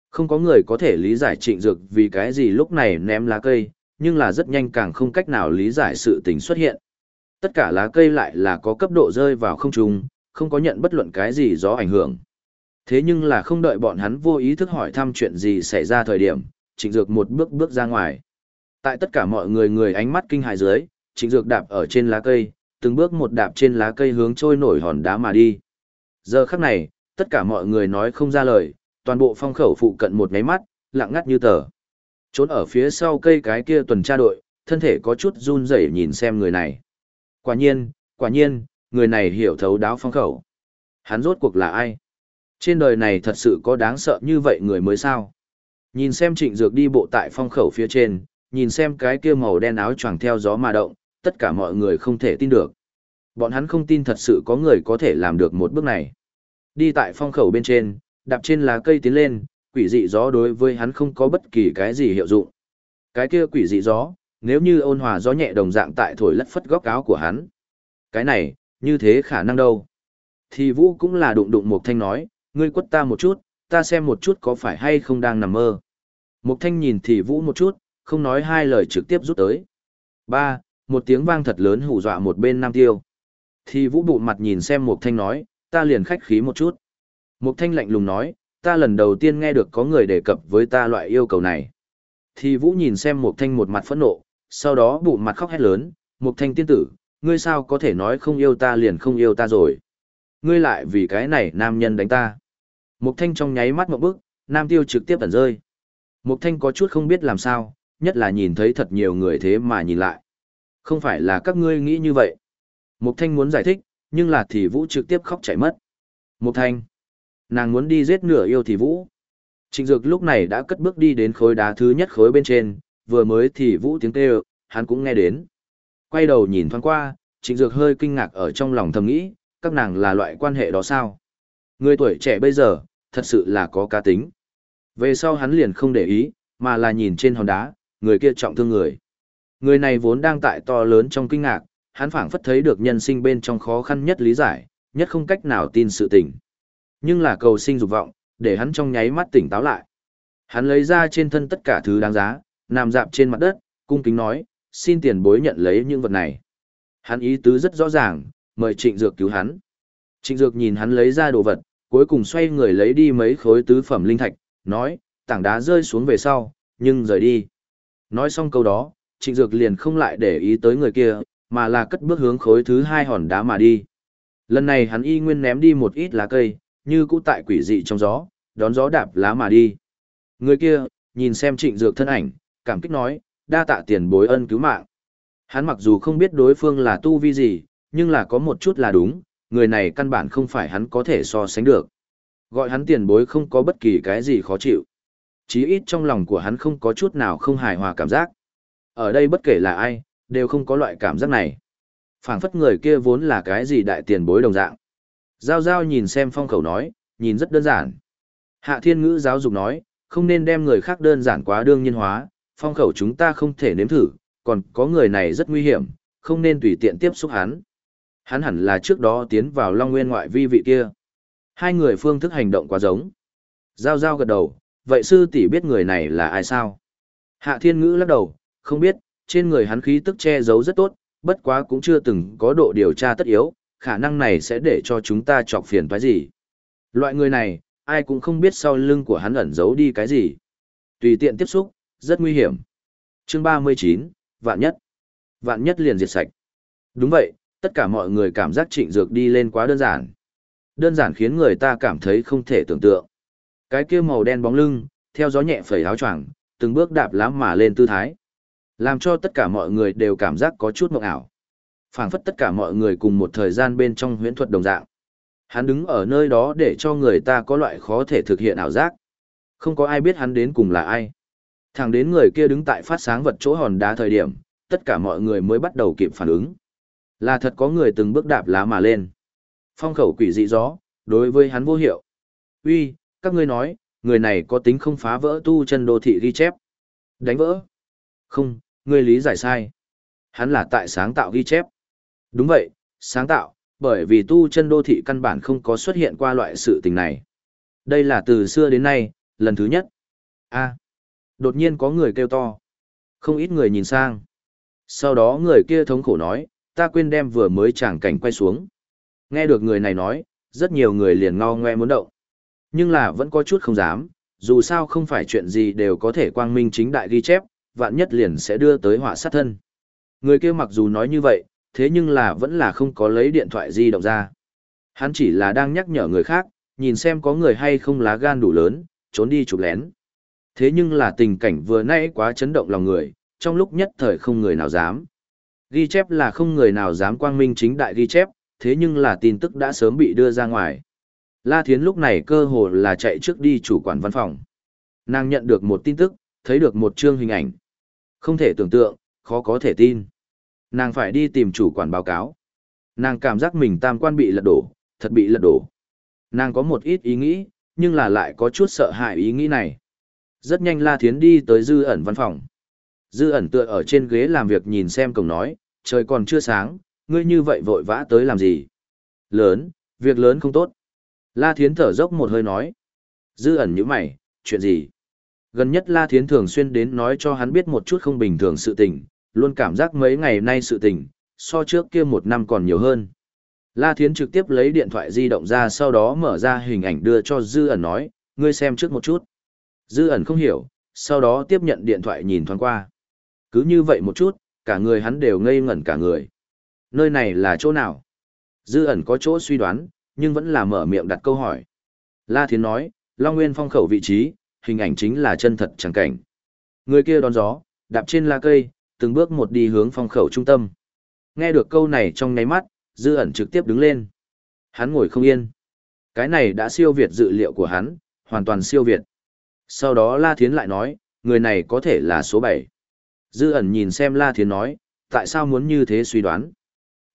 Không có người có thể lý giải Trịnh Dược vì cái gì lúc này ném lá cây, nhưng là rất nhanh càng không cách nào lý giải sự tình xuất hiện. Tất cả lá cây lại là có cấp độ rơi vào không trung, không có nhận bất luận cái gì gió ảnh hưởng. Thế nhưng là không đợi bọn hắn vô ý thức hỏi thăm chuyện gì xảy ra thời điểm, trịnh dược một bước bước ra ngoài. Tại tất cả mọi người người ánh mắt kinh hại dưới, trịnh dược đạp ở trên lá cây, từng bước một đạp trên lá cây hướng trôi nổi hòn đá mà đi. Giờ khắc này, tất cả mọi người nói không ra lời, toàn bộ phong khẩu phụ cận một máy mắt, lặng ngắt như tờ. Trốn ở phía sau cây cái kia tuần tra đội, thân thể có chút run rẩy nhìn xem người này. Quả nhiên, quả nhiên, người này hiểu thấu đáo phong khẩu. Hắn rốt cuộc là ai? Trên đời này thật sự có đáng sợ như vậy người mới sao? Nhìn xem trịnh dược đi bộ tại phong khẩu phía trên, nhìn xem cái kia màu đen áo choàng theo gió mà động, tất cả mọi người không thể tin được. Bọn hắn không tin thật sự có người có thể làm được một bước này. Đi tại phong khẩu bên trên, đạp trên lá cây tiến lên, quỷ dị gió đối với hắn không có bất kỳ cái gì hiệu dụng. Cái kia quỷ dị gió, nếu như ôn hòa gió nhẹ đồng dạng tại thổi lất phất góc áo của hắn. Cái này, như thế khả năng đâu. Thì Vũ cũng là đụng đụng một thanh nói, ngươi quất ta một chút, ta xem một chút có phải hay không đang nằm mơ. Mục thanh nhìn thì Vũ một chút, không nói hai lời trực tiếp rút tới. Ba, một tiếng vang thật lớn hù dọa một bên Nam Tiêu. Thì Vũ bụ mặt nhìn xem Mục thanh nói, ta liền khách khí một chút. Mục thanh lạnh lùng nói, ta lần đầu tiên nghe được có người đề cập với ta loại yêu cầu này. Thì Vũ nhìn xem Mục thanh một mặt phẫn nộ, sau đó bụ mặt khóc hét lớn, Mục thanh tiên tử, ngươi sao có thể nói không yêu ta liền không yêu ta rồi. Ngươi lại vì cái này nam nhân đánh ta. Mục thanh trong nháy mắt một bước, nam tiêu trực tiếp ẩn rơi. Mục thanh có chút không biết làm sao, nhất là nhìn thấy thật nhiều người thế mà nhìn lại. Không phải là các ngươi nghĩ như vậy. Mục thanh muốn giải thích, nhưng là thì vũ trực tiếp khóc chảy mất. Mục thanh, nàng muốn đi giết nửa yêu thì vũ. Trịnh Dược lúc này đã cất bước đi đến khối đá thứ nhất khối bên trên, vừa mới thì vũ tiếng kêu, hắn cũng nghe đến. Quay đầu nhìn thoáng qua, Trịnh Dược hơi kinh ngạc ở trong lòng thầm nghĩ, các nàng là loại quan hệ đó sao? Người tuổi trẻ bây giờ, thật sự là có cá tính. Về sau hắn liền không để ý, mà là nhìn trên hòn đá, người kia trọng thương người. Người này vốn đang tại to lớn trong kinh ngạc, hắn phảng phất thấy được nhân sinh bên trong khó khăn nhất lý giải, nhất không cách nào tin sự tình. Nhưng là cầu sinh dục vọng, để hắn trong nháy mắt tỉnh táo lại. Hắn lấy ra trên thân tất cả thứ đáng giá, nằm dạp trên mặt đất, cung kính nói, xin tiền bối nhận lấy những vật này. Hắn ý tứ rất rõ ràng, mời Trịnh Dược cứu hắn. Trịnh Dược nhìn hắn lấy ra đồ vật, cuối cùng xoay người lấy đi mấy khối tứ phẩm linh thạch, nói, tảng đá rơi xuống về sau, nhưng rời đi. Nói xong câu đó, Trịnh Dược liền không lại để ý tới người kia, mà là cất bước hướng khối thứ hai hòn đá mà đi. Lần này hắn y nguyên ném đi một ít lá cây, như cũ tại quỷ dị trong gió, đón gió đạp lá mà đi. Người kia, nhìn xem Trịnh Dược thân ảnh, cảm kích nói, đa tạ tiền bối ân cứu mạng. Hắn mặc dù không biết đối phương là tu vi gì, nhưng là có một chút là đúng, người này căn bản không phải hắn có thể so sánh được. Gọi hắn tiền bối không có bất kỳ cái gì khó chịu. Chí ít trong lòng của hắn không có chút nào không hài hòa cảm giác. Ở đây bất kể là ai, đều không có loại cảm giác này. phảng phất người kia vốn là cái gì đại tiền bối đồng dạng. Giao giao nhìn xem phong khẩu nói, nhìn rất đơn giản. Hạ thiên ngữ giáo dục nói, không nên đem người khác đơn giản quá đương nhiên hóa, phong khẩu chúng ta không thể nếm thử, còn có người này rất nguy hiểm, không nên tùy tiện tiếp xúc hắn. Hắn hẳn là trước đó tiến vào Long Nguyên ngoại vi vị kia. Hai người phương thức hành động quá giống. Giao giao gật đầu, vậy sư tỷ biết người này là ai sao? Hạ thiên ngữ lắc đầu, không biết, trên người hắn khí tức che giấu rất tốt, bất quá cũng chưa từng có độ điều tra tất yếu, khả năng này sẽ để cho chúng ta chọc phiền phải gì. Loại người này, ai cũng không biết sau lưng của hắn ẩn giấu đi cái gì. Tùy tiện tiếp xúc, rất nguy hiểm. Chương 39, vạn nhất. Vạn nhất liền diệt sạch. Đúng vậy, tất cả mọi người cảm giác trịnh dược đi lên quá đơn giản. Đơn giản khiến người ta cảm thấy không thể tưởng tượng. Cái kia màu đen bóng lưng, theo gió nhẹ phẩy áo choàng, từng bước đạp lá mà lên tư thái. Làm cho tất cả mọi người đều cảm giác có chút mộng ảo. phảng phất tất cả mọi người cùng một thời gian bên trong huyễn thuật đồng dạng. Hắn đứng ở nơi đó để cho người ta có loại khó thể thực hiện ảo giác. Không có ai biết hắn đến cùng là ai. Thẳng đến người kia đứng tại phát sáng vật chỗ hòn đá thời điểm, tất cả mọi người mới bắt đầu kịp phản ứng. Là thật có người từng bước đạp lá mà lên. Phong khẩu quỷ dị gió, đối với hắn vô hiệu. Uy, các ngươi nói, người này có tính không phá vỡ tu chân đô thị ghi chép. Đánh vỡ. Không, ngươi lý giải sai. Hắn là tại sáng tạo ghi chép. Đúng vậy, sáng tạo, bởi vì tu chân đô thị căn bản không có xuất hiện qua loại sự tình này. Đây là từ xưa đến nay, lần thứ nhất. a đột nhiên có người kêu to. Không ít người nhìn sang. Sau đó người kia thống khổ nói, ta quên đem vừa mới chẳng cảnh quay xuống. Nghe được người này nói, rất nhiều người liền ngao ngoe muốn động. Nhưng là vẫn có chút không dám, dù sao không phải chuyện gì đều có thể quang minh chính đại ghi chép, vạn nhất liền sẽ đưa tới họa sát thân. Người kia mặc dù nói như vậy, thế nhưng là vẫn là không có lấy điện thoại di động ra. Hắn chỉ là đang nhắc nhở người khác, nhìn xem có người hay không lá gan đủ lớn, trốn đi chụp lén. Thế nhưng là tình cảnh vừa nãy quá chấn động lòng người, trong lúc nhất thời không người nào dám. Ghi chép là không người nào dám quang minh chính đại ghi chép, thế nhưng là tin tức đã sớm bị đưa ra ngoài. La Thiến lúc này cơ hồ là chạy trước đi chủ quản văn phòng. Nàng nhận được một tin tức, thấy được một chương hình ảnh. Không thể tưởng tượng, khó có thể tin. Nàng phải đi tìm chủ quản báo cáo. Nàng cảm giác mình tam quan bị lật đổ, thật bị lật đổ. Nàng có một ít ý nghĩ, nhưng là lại có chút sợ hãi ý nghĩ này. Rất nhanh La Thiến đi tới dư ẩn văn phòng. Dư ẩn tựa ở trên ghế làm việc nhìn xem cổng nói, trời còn chưa sáng, ngươi như vậy vội vã tới làm gì? Lớn, việc lớn không tốt. La Thiến thở dốc một hơi nói. Dư ẩn như mày, chuyện gì? Gần nhất La Thiến thường xuyên đến nói cho hắn biết một chút không bình thường sự tình, luôn cảm giác mấy ngày nay sự tình, so trước kia một năm còn nhiều hơn. La Thiến trực tiếp lấy điện thoại di động ra sau đó mở ra hình ảnh đưa cho Dư ẩn nói, ngươi xem trước một chút. Dư ẩn không hiểu, sau đó tiếp nhận điện thoại nhìn thoáng qua. Cứ như vậy một chút, cả người hắn đều ngây ngẩn cả người. Nơi này là chỗ nào? Dư ẩn có chỗ suy đoán, nhưng vẫn là mở miệng đặt câu hỏi. La Thiến nói, Long Nguyên phong khẩu vị trí, hình ảnh chính là chân thật chẳng cảnh. Người kia đón gió, đạp trên la cây, từng bước một đi hướng phong khẩu trung tâm. Nghe được câu này trong ngáy mắt, dư ẩn trực tiếp đứng lên. Hắn ngồi không yên. Cái này đã siêu việt dự liệu của hắn, hoàn toàn siêu việt. Sau đó La Thiến lại nói, người này có thể là số 7. Dư ẩn nhìn xem La Thiến nói, tại sao muốn như thế suy đoán.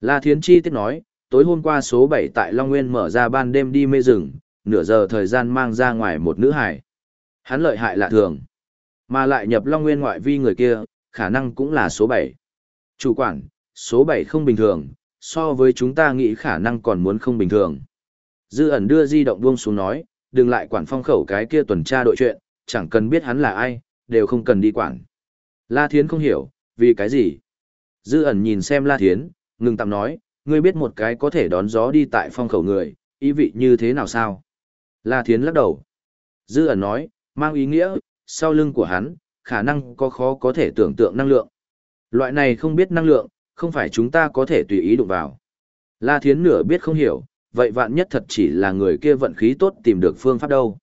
La Thiến chi tiết nói, tối hôm qua số 7 tại Long Nguyên mở ra ban đêm đi mê rừng, nửa giờ thời gian mang ra ngoài một nữ hải. Hắn lợi hại lạ thường. Mà lại nhập Long Nguyên ngoại vi người kia, khả năng cũng là số 7. Chủ quản, số 7 không bình thường, so với chúng ta nghĩ khả năng còn muốn không bình thường. Dư ẩn đưa di động buông xuống nói, đừng lại quản phong khẩu cái kia tuần tra đội chuyện, chẳng cần biết hắn là ai, đều không cần đi quản. La Thiến không hiểu, vì cái gì? Dư ẩn nhìn xem La Thiến, ngừng tạm nói, ngươi biết một cái có thể đón gió đi tại phong khẩu người, ý vị như thế nào sao? La Thiến lắc đầu. Dư ẩn nói, mang ý nghĩa, sau lưng của hắn, khả năng có khó có thể tưởng tượng năng lượng. Loại này không biết năng lượng, không phải chúng ta có thể tùy ý đụng vào. La Thiến nửa biết không hiểu, vậy vạn nhất thật chỉ là người kia vận khí tốt tìm được phương pháp đâu.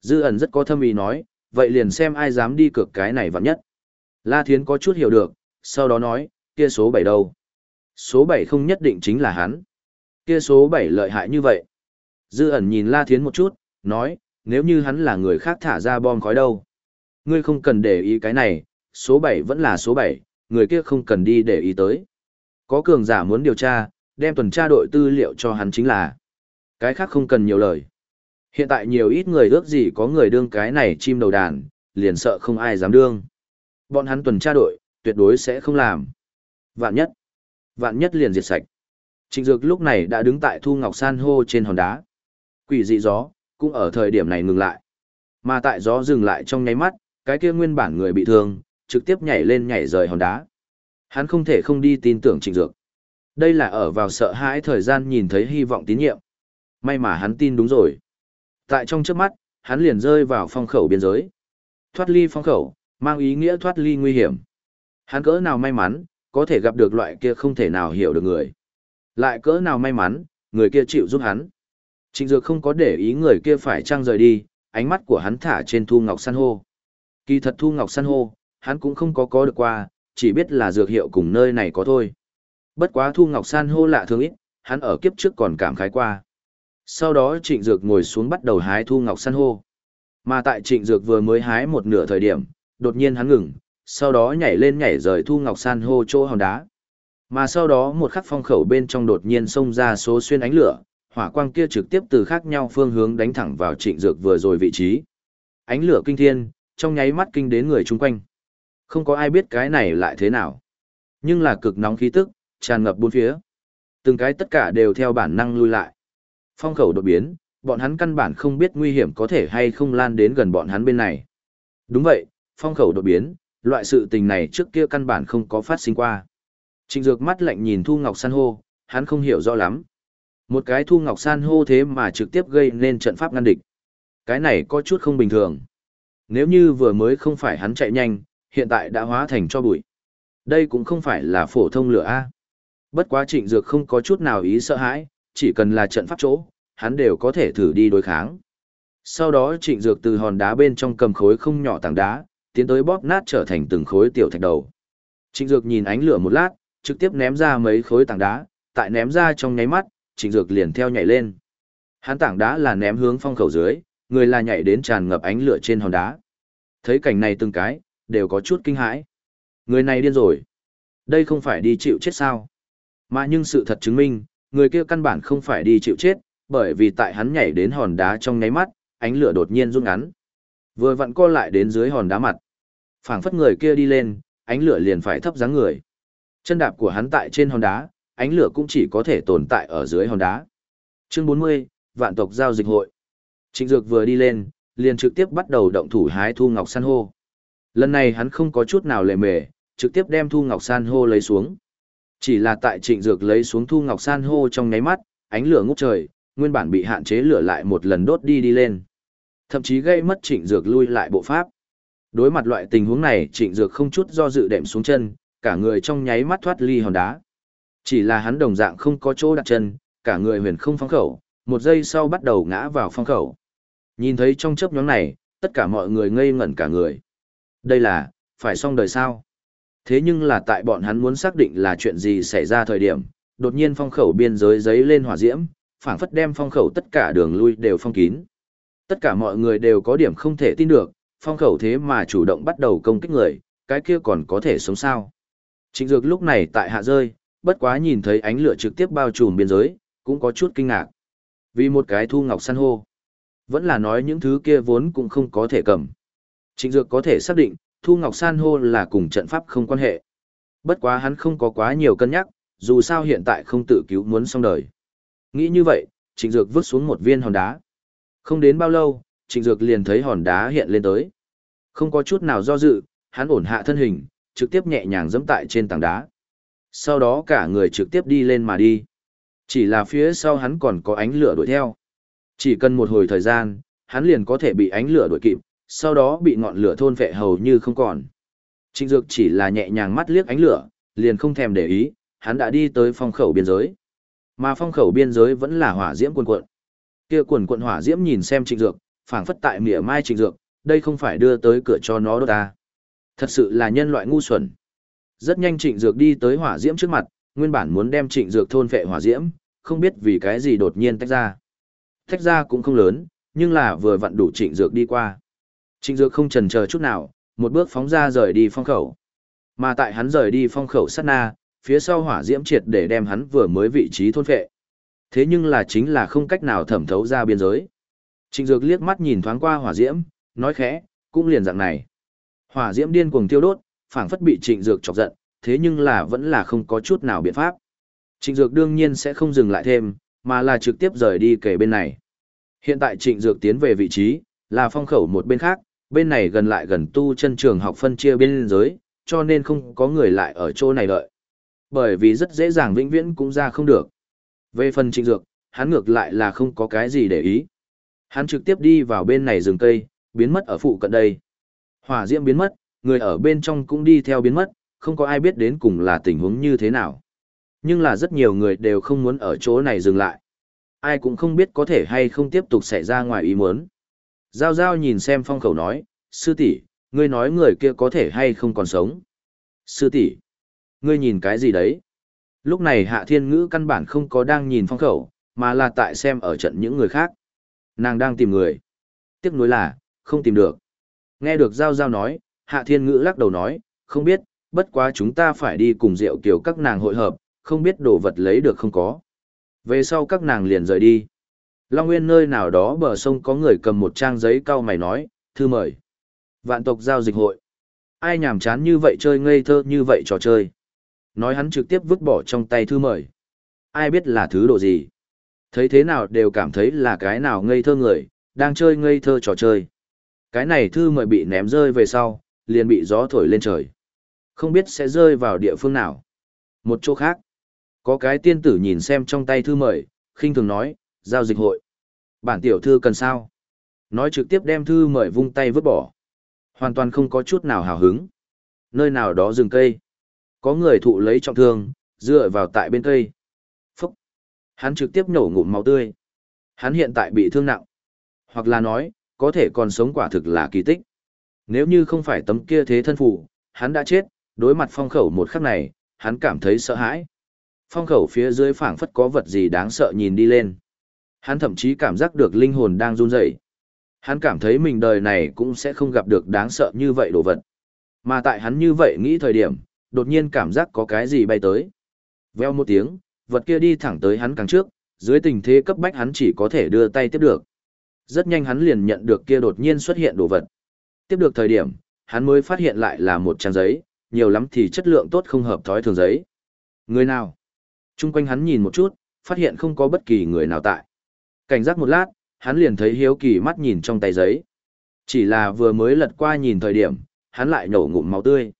Dư ẩn rất có thâm ý nói, vậy liền xem ai dám đi cược cái này vạn nhất. La Thiến có chút hiểu được, sau đó nói, kia số 7 đâu? Số 7 không nhất định chính là hắn. Kia số 7 lợi hại như vậy. Dư ẩn nhìn La Thiến một chút, nói, nếu như hắn là người khác thả ra bom khói đâu. Ngươi không cần để ý cái này, số 7 vẫn là số 7, người kia không cần đi để ý tới. Có cường giả muốn điều tra, đem tuần tra đội tư liệu cho hắn chính là. Cái khác không cần nhiều lời. Hiện tại nhiều ít người ước gì có người đương cái này chim đầu đàn, liền sợ không ai dám đương. Bọn hắn tuần tra đội, tuyệt đối sẽ không làm. Vạn nhất. Vạn nhất liền diệt sạch. Trịnh Dược lúc này đã đứng tại Thu Ngọc San hô trên hòn đá. Quỷ dị gió, cũng ở thời điểm này ngừng lại. Mà tại gió dừng lại trong nháy mắt, cái kia nguyên bản người bị thương, trực tiếp nhảy lên nhảy rời hòn đá. Hắn không thể không đi tin tưởng Trịnh Dược. Đây là ở vào sợ hãi thời gian nhìn thấy hy vọng tín nhiệm. May mà hắn tin đúng rồi. Tại trong trước mắt, hắn liền rơi vào phong khẩu biên giới. Thoát ly phong khẩu, mang ý nghĩa thoát ly nguy hiểm. Hắn cỡ nào may mắn, có thể gặp được loại kia không thể nào hiểu được người. Lại cỡ nào may mắn, người kia chịu giúp hắn. Trịnh Dược không có để ý người kia phải trăng rời đi, ánh mắt của hắn thả trên Thu Ngọc San hô. Kỳ thật Thu Ngọc San hô, hắn cũng không có có được qua, chỉ biết là dược hiệu cùng nơi này có thôi. Bất quá Thu Ngọc San hô lạ thường ít, hắn ở kiếp trước còn cảm khái qua. Sau đó Trịnh Dược ngồi xuống bắt đầu hái Thu Ngọc San hô. Mà tại Trịnh Dược vừa mới hái một nửa thời điểm, đột nhiên hắn ngừng, sau đó nhảy lên nhảy rời Thu Ngọc San hô chỗ hòn đá. Mà sau đó một khắc phong khẩu bên trong đột nhiên xông ra số xuyên ánh lửa, hỏa quang kia trực tiếp từ khác nhau phương hướng đánh thẳng vào Trịnh Dược vừa rồi vị trí. Ánh lửa kinh thiên, trong nháy mắt kinh đến người chung quanh. Không có ai biết cái này lại thế nào. Nhưng là cực nóng khí tức, tràn ngập bốn phía. Từng cái tất cả đều theo bản năng lui lại. Phong khẩu đột biến, bọn hắn căn bản không biết nguy hiểm có thể hay không lan đến gần bọn hắn bên này. Đúng vậy, phong khẩu đột biến, loại sự tình này trước kia căn bản không có phát sinh qua. Trịnh Dược mắt lạnh nhìn Thu Ngọc San hô, hắn không hiểu rõ lắm. Một cái Thu Ngọc San hô thế mà trực tiếp gây nên trận pháp ngăn địch. Cái này có chút không bình thường. Nếu như vừa mới không phải hắn chạy nhanh, hiện tại đã hóa thành cho bụi. Đây cũng không phải là phổ thông lửa A. Bất quá trịnh dược không có chút nào ý sợ hãi, chỉ cần là trận pháp chỗ, hắn đều có thể thử đi đối kháng. Sau đó trịnh dược từ hòn đá bên trong cầm khối không nhỏ tảng đá, tiến tới bóp nát trở thành từng khối tiểu thạch đầu. Trịnh dược nhìn ánh lửa một lát, trực tiếp ném ra mấy khối tảng đá, tại ném ra trong nháy mắt, trịnh dược liền theo nhảy lên. Hắn tảng đá là ném hướng phong khẩu dưới, người là nhảy đến tràn ngập ánh lửa trên hòn đá. Thấy cảnh này từng cái, đều có chút kinh hãi. Người này điên rồi. Đây không phải đi chịu chết sao. Mà nhưng sự thật chứng minh, người kia căn bản không phải đi chịu chết, bởi vì tại hắn nhảy đến hòn đá trong nháy mắt, ánh lửa đột nhiên rút ngắn. Vừa vặn co lại đến dưới hòn đá mặt. phảng phất người kia đi lên, ánh lửa liền phải thấp dáng người. Chân đạp của hắn tại trên hòn đá, ánh lửa cũng chỉ có thể tồn tại ở dưới hòn đá. Chương 40, Vạn tộc giao dịch hội. Trịnh Dược vừa đi lên, liền trực tiếp bắt đầu động thủ hái thu ngọc san hô. Lần này hắn không có chút nào lề mề, trực tiếp đem thu ngọc san hô lấy xuống. Chỉ là tại Trịnh Dược lấy xuống thu ngọc san hô trong nháy mắt, ánh lửa ngút trời, nguyên bản bị hạn chế lửa lại một lần đốt đi đi lên. Thậm chí gây mất Trịnh Dược lui lại bộ pháp. Đối mặt loại tình huống này, Trịnh Dược không chút do dự đệm xuống chân, cả người trong nháy mắt thoát ly hòn đá. Chỉ là hắn đồng dạng không có chỗ đặt chân, cả người huyền không phong khẩu, một giây sau bắt đầu ngã vào phong khẩu. Nhìn thấy trong chớp nhóm này, tất cả mọi người ngây ngẩn cả người. Đây là, phải xong đời sao? Thế nhưng là tại bọn hắn muốn xác định là chuyện gì xảy ra thời điểm, đột nhiên phong khẩu biên giới giấy lên hỏa diễm, phảng phất đem phong khẩu tất cả đường lui đều phong kín. Tất cả mọi người đều có điểm không thể tin được, phong khẩu thế mà chủ động bắt đầu công kích người, cái kia còn có thể sống sao. Trịnh Dược lúc này tại hạ rơi, bất quá nhìn thấy ánh lửa trực tiếp bao trùm biên giới, cũng có chút kinh ngạc. Vì một cái thu ngọc san hô, vẫn là nói những thứ kia vốn cũng không có thể cầm. Trịnh Dược có thể xác định, thu ngọc san hô là cùng trận pháp không quan hệ. Bất quá hắn không có quá nhiều cân nhắc, dù sao hiện tại không tự cứu muốn xong đời. Nghĩ như vậy, Trịnh Dược vứt xuống một viên hòn đá. Không đến bao lâu, Trịnh Dược liền thấy hòn đá hiện lên tới. Không có chút nào do dự, hắn ổn hạ thân hình, trực tiếp nhẹ nhàng dẫm tại trên tảng đá. Sau đó cả người trực tiếp đi lên mà đi. Chỉ là phía sau hắn còn có ánh lửa đuổi theo. Chỉ cần một hồi thời gian, hắn liền có thể bị ánh lửa đuổi kịp, sau đó bị ngọn lửa thôn phệ hầu như không còn. Trịnh Dược chỉ là nhẹ nhàng mắt liếc ánh lửa, liền không thèm để ý, hắn đã đi tới phong khẩu biên giới. Mà phong khẩu biên giới vẫn là hỏa diễm cuồn cuộn. Kia quần cuộn hỏa diễm nhìn xem Trịnh Dược, phảng phất tại mỉa mai Trịnh Dược, đây không phải đưa tới cửa cho nó đốt ta. Thật sự là nhân loại ngu xuẩn. Rất nhanh Trịnh Dược đi tới hỏa diễm trước mặt, nguyên bản muốn đem Trịnh Dược thôn phệ hỏa diễm, không biết vì cái gì đột nhiên tách ra. Tách ra cũng không lớn, nhưng là vừa vặn đủ Trịnh Dược đi qua. Trịnh Dược không chần chờ chút nào, một bước phóng ra rời đi phong khẩu. Mà tại hắn rời đi phong khẩu sát na, phía sau hỏa diễm triệt để đem hắn vừa mới vị trí thôn phệ. Thế nhưng là chính là không cách nào thẩm thấu ra biên giới. Trịnh Dược liếc mắt nhìn thoáng qua hỏa diễm, nói khẽ, cũng liền dạng này. Hỏa diễm điên cuồng tiêu đốt, phảng phất bị Trịnh Dược chọc giận, thế nhưng là vẫn là không có chút nào biện pháp. Trịnh Dược đương nhiên sẽ không dừng lại thêm, mà là trực tiếp rời đi kể bên này. Hiện tại Trịnh Dược tiến về vị trí, là phong khẩu một bên khác, bên này gần lại gần tu chân trường học phân chia bên giới, cho nên không có người lại ở chỗ này đợi. Bởi vì rất dễ dàng vĩnh viễn cũng ra không được. Về phần Trịnh Dược, hắn ngược lại là không có cái gì để ý. Hắn trực tiếp đi vào bên này rừng cây, biến mất ở phụ cận đây. Hỏa diễm biến mất, người ở bên trong cũng đi theo biến mất, không có ai biết đến cùng là tình huống như thế nào. Nhưng là rất nhiều người đều không muốn ở chỗ này dừng lại. Ai cũng không biết có thể hay không tiếp tục xảy ra ngoài ý muốn. Giao Giao nhìn xem phong khẩu nói, sư tỷ, ngươi nói người kia có thể hay không còn sống. Sư tỷ, ngươi nhìn cái gì đấy? Lúc này hạ thiên ngữ căn bản không có đang nhìn phong khẩu, mà là tại xem ở trận những người khác. Nàng đang tìm người. Tiếc nuối là, không tìm được. Nghe được Giao Giao nói, Hạ Thiên Ngữ lắc đầu nói, không biết, bất quá chúng ta phải đi cùng Diệu Kiều các nàng hội hợp, không biết đồ vật lấy được không có. Về sau các nàng liền rời đi. Long Nguyên nơi nào đó bờ sông có người cầm một trang giấy cau mày nói, thư mời. Vạn tộc giao dịch hội. Ai nhàm chán như vậy chơi ngây thơ như vậy trò chơi. Nói hắn trực tiếp vứt bỏ trong tay thư mời. Ai biết là thứ độ gì. Thấy thế nào đều cảm thấy là cái nào ngây thơ người, đang chơi ngây thơ trò chơi. Cái này thư mời bị ném rơi về sau, liền bị gió thổi lên trời. Không biết sẽ rơi vào địa phương nào. Một chỗ khác. Có cái tiên tử nhìn xem trong tay thư mời, khinh thường nói, giao dịch hội. Bản tiểu thư cần sao? Nói trực tiếp đem thư mời vung tay vứt bỏ. Hoàn toàn không có chút nào hào hứng. Nơi nào đó rừng cây. Có người thụ lấy trọng thương, dựa vào tại bên cây. Phúc! Hắn trực tiếp nổ ngụm máu tươi. Hắn hiện tại bị thương nặng. Hoặc là nói, có thể còn sống quả thực là kỳ tích. Nếu như không phải tấm kia thế thân phủ, hắn đã chết, đối mặt phong khẩu một khắc này, hắn cảm thấy sợ hãi. Phong khẩu phía dưới phảng phất có vật gì đáng sợ nhìn đi lên. Hắn thậm chí cảm giác được linh hồn đang run rẩy. Hắn cảm thấy mình đời này cũng sẽ không gặp được đáng sợ như vậy đồ vật. Mà tại hắn như vậy nghĩ thời điểm, đột nhiên cảm giác có cái gì bay tới. Veo một tiếng, vật kia đi thẳng tới hắn càng trước, dưới tình thế cấp bách hắn chỉ có thể đưa tay tiếp được. Rất nhanh hắn liền nhận được kia đột nhiên xuất hiện đồ vật. Tiếp được thời điểm, hắn mới phát hiện lại là một trang giấy, nhiều lắm thì chất lượng tốt không hợp thói thường giấy. Người nào? Trung quanh hắn nhìn một chút, phát hiện không có bất kỳ người nào tại. Cảnh giác một lát, hắn liền thấy hiếu kỳ mắt nhìn trong tay giấy. Chỉ là vừa mới lật qua nhìn thời điểm, hắn lại nổ ngụm máu tươi.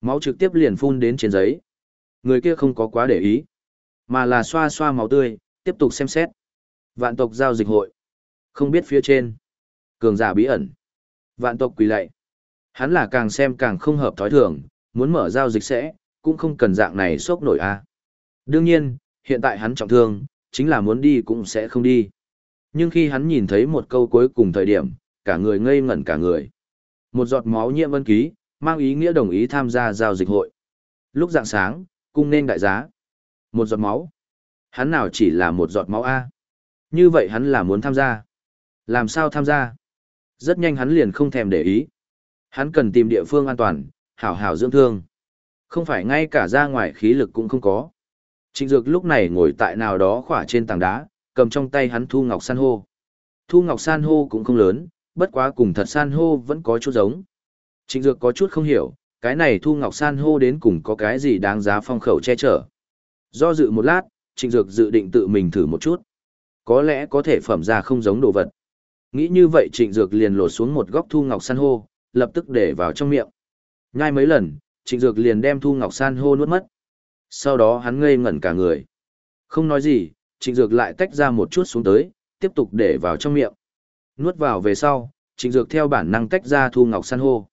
Máu trực tiếp liền phun đến trên giấy. Người kia không có quá để ý, mà là xoa xoa máu tươi, tiếp tục xem xét. Vạn tộc giao dịch hội. Không biết phía trên. Cường giả bí ẩn. Vạn tộc quỳ lạy. Hắn là càng xem càng không hợp thói thường, muốn mở giao dịch sẽ, cũng không cần dạng này sốc nổi a. Đương nhiên, hiện tại hắn trọng thương, chính là muốn đi cũng sẽ không đi. Nhưng khi hắn nhìn thấy một câu cuối cùng thời điểm, cả người ngây ngẩn cả người. Một giọt máu nhiễm vân ký, mang ý nghĩa đồng ý tham gia giao dịch hội. Lúc dạng sáng, cung nên đại giá. Một giọt máu. Hắn nào chỉ là một giọt máu A. Như vậy hắn là muốn tham gia. Làm sao tham gia? Rất nhanh hắn liền không thèm để ý. Hắn cần tìm địa phương an toàn, hảo hảo dưỡng thương. Không phải ngay cả ra ngoài khí lực cũng không có. Trịnh Dược lúc này ngồi tại nào đó khỏa trên tảng đá, cầm trong tay hắn thu ngọc san hô. Thu ngọc san hô cũng không lớn, bất quá cùng thật san hô vẫn có chút giống. Trịnh Dược có chút không hiểu, cái này thu ngọc san hô đến cùng có cái gì đáng giá phong khẩu che chở. Do dự một lát, Trịnh Dược dự định tự mình thử một chút. Có lẽ có thể phẩm ra không giống đồ vật. Nghĩ như vậy Trịnh Dược liền lột xuống một góc thu ngọc san hô, lập tức để vào trong miệng. Nhai mấy lần, Trịnh Dược liền đem thu ngọc san hô nuốt mất. Sau đó hắn ngây ngẩn cả người. Không nói gì, Trịnh Dược lại tách ra một chút xuống tới, tiếp tục để vào trong miệng. Nuốt vào về sau, Trịnh Dược theo bản năng tách ra thu ngọc san hô.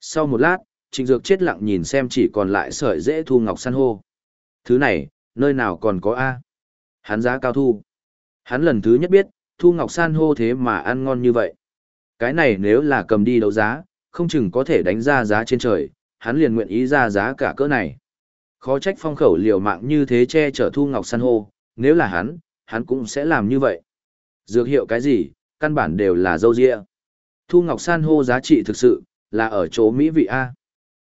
Sau một lát, Trịnh Dược chết lặng nhìn xem chỉ còn lại sợi dễ thu ngọc san hô. Thứ này, nơi nào còn có A? Hắn giá cao thu. Hắn lần thứ nhất biết, thu ngọc san hô thế mà ăn ngon như vậy. Cái này nếu là cầm đi đấu giá, không chừng có thể đánh ra giá trên trời, hắn liền nguyện ý ra giá cả cỡ này. Khó trách phong khẩu liều mạng như thế che chở thu ngọc san hô, nếu là hắn, hắn cũng sẽ làm như vậy. Dược hiệu cái gì, căn bản đều là dâu dịa. Thu ngọc san hô giá trị thực sự, là ở chỗ mỹ vị A.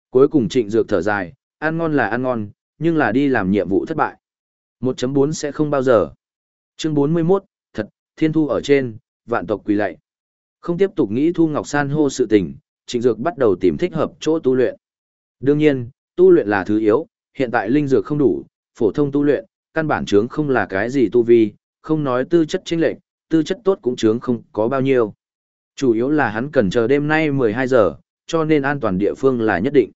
Cuối cùng trịnh dược thở dài, ăn ngon là ăn ngon, nhưng là đi làm nhiệm vụ thất bại. 1.4 sẽ không bao giờ. Chương 41, thật, thiên thu ở trên, vạn tộc quỳ lạy. Không tiếp tục nghĩ thu ngọc san hô sự tình, trịnh dược bắt đầu tìm thích hợp chỗ tu luyện. Đương nhiên, tu luyện là thứ yếu, hiện tại linh dược không đủ, phổ thông tu luyện, căn bản chướng không là cái gì tu vi, không nói tư chất chính lệnh, tư chất tốt cũng chướng không có bao nhiêu. Chủ yếu là hắn cần chờ đêm nay 12 giờ, cho nên an toàn địa phương là nhất định.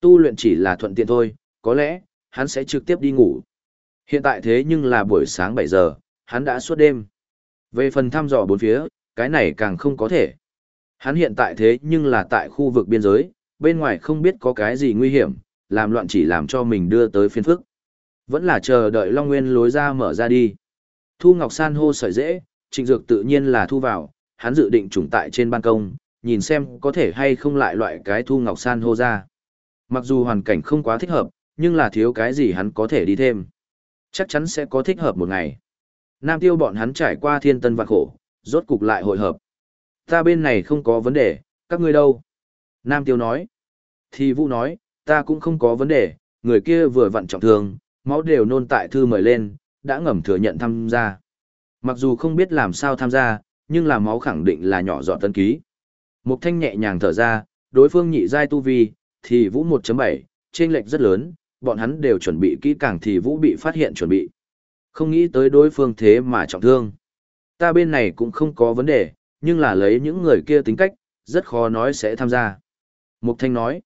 Tu luyện chỉ là thuận tiện thôi, có lẽ, hắn sẽ trực tiếp đi ngủ. Hiện tại thế nhưng là buổi sáng 7 giờ, hắn đã suốt đêm. Về phần thăm dò bốn phía, cái này càng không có thể. Hắn hiện tại thế nhưng là tại khu vực biên giới, bên ngoài không biết có cái gì nguy hiểm, làm loạn chỉ làm cho mình đưa tới phiên phức. Vẫn là chờ đợi Long Nguyên lối ra mở ra đi. Thu Ngọc San hô sợi dễ, trịnh dược tự nhiên là thu vào, hắn dự định trùng tại trên ban công, nhìn xem có thể hay không lại loại cái Thu Ngọc San hô ra. Mặc dù hoàn cảnh không quá thích hợp, nhưng là thiếu cái gì hắn có thể đi thêm. Chắc chắn sẽ có thích hợp một ngày. Nam tiêu bọn hắn trải qua thiên tân vạn khổ, rốt cục lại hội hợp. Ta bên này không có vấn đề, các ngươi đâu? Nam tiêu nói. Thì Vũ nói, ta cũng không có vấn đề, người kia vừa vặn trọng thương, máu đều nôn tại thư mời lên, đã ngầm thừa nhận tham gia. Mặc dù không biết làm sao tham gia, nhưng là máu khẳng định là nhỏ dọn tân ký. Mục thanh nhẹ nhàng thở ra, đối phương nhị giai tu vi, thì vũ 1.7, trên lệch rất lớn, bọn hắn đều chuẩn bị kỹ càng thì vũ bị phát hiện chuẩn bị. Không nghĩ tới đối phương thế mà trọng thương. Ta bên này cũng không có vấn đề, nhưng là lấy những người kia tính cách, rất khó nói sẽ tham gia. Mục Thanh nói.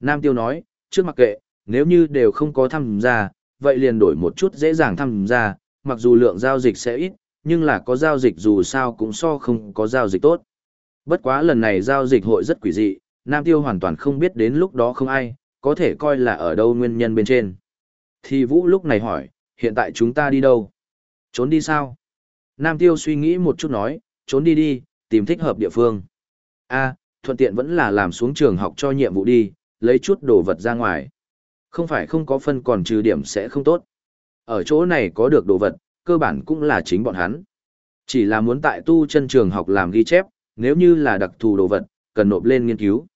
Nam Tiêu nói, trước mặc kệ, nếu như đều không có tham gia, vậy liền đổi một chút dễ dàng tham gia, mặc dù lượng giao dịch sẽ ít, nhưng là có giao dịch dù sao cũng so không có giao dịch tốt. Bất quá lần này giao dịch hội rất quỷ dị, Nam Tiêu hoàn toàn không biết đến lúc đó không ai, có thể coi là ở đâu nguyên nhân bên trên. Thì Vũ lúc này hỏi, hiện tại chúng ta đi đâu? Trốn đi sao? Nam Tiêu suy nghĩ một chút nói, trốn đi đi, tìm thích hợp địa phương. A, thuận tiện vẫn là làm xuống trường học cho nhiệm vụ đi, lấy chút đồ vật ra ngoài. Không phải không có phân còn trừ điểm sẽ không tốt. Ở chỗ này có được đồ vật, cơ bản cũng là chính bọn hắn. Chỉ là muốn tại tu chân trường học làm ghi chép, nếu như là đặc thù đồ vật, cần nộp lên nghiên cứu.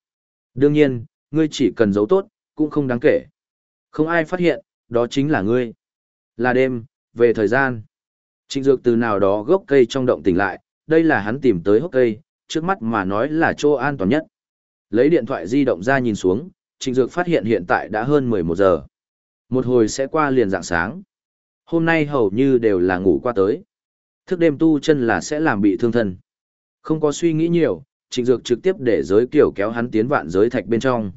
Đương nhiên, ngươi chỉ cần giấu tốt, cũng không đáng kể. Không ai phát hiện, đó chính là ngươi. Là đêm, về thời gian. Trịnh Dược từ nào đó gốc cây trong động tỉnh lại, đây là hắn tìm tới hốc cây, trước mắt mà nói là chỗ an toàn nhất. Lấy điện thoại di động ra nhìn xuống, Trịnh Dược phát hiện hiện tại đã hơn 11 giờ. Một hồi sẽ qua liền dạng sáng. Hôm nay hầu như đều là ngủ qua tới. Thức đêm tu chân là sẽ làm bị thương thân. Không có suy nghĩ nhiều, Trịnh Dược trực tiếp để giới kiểu kéo hắn tiến vạn giới thạch bên trong.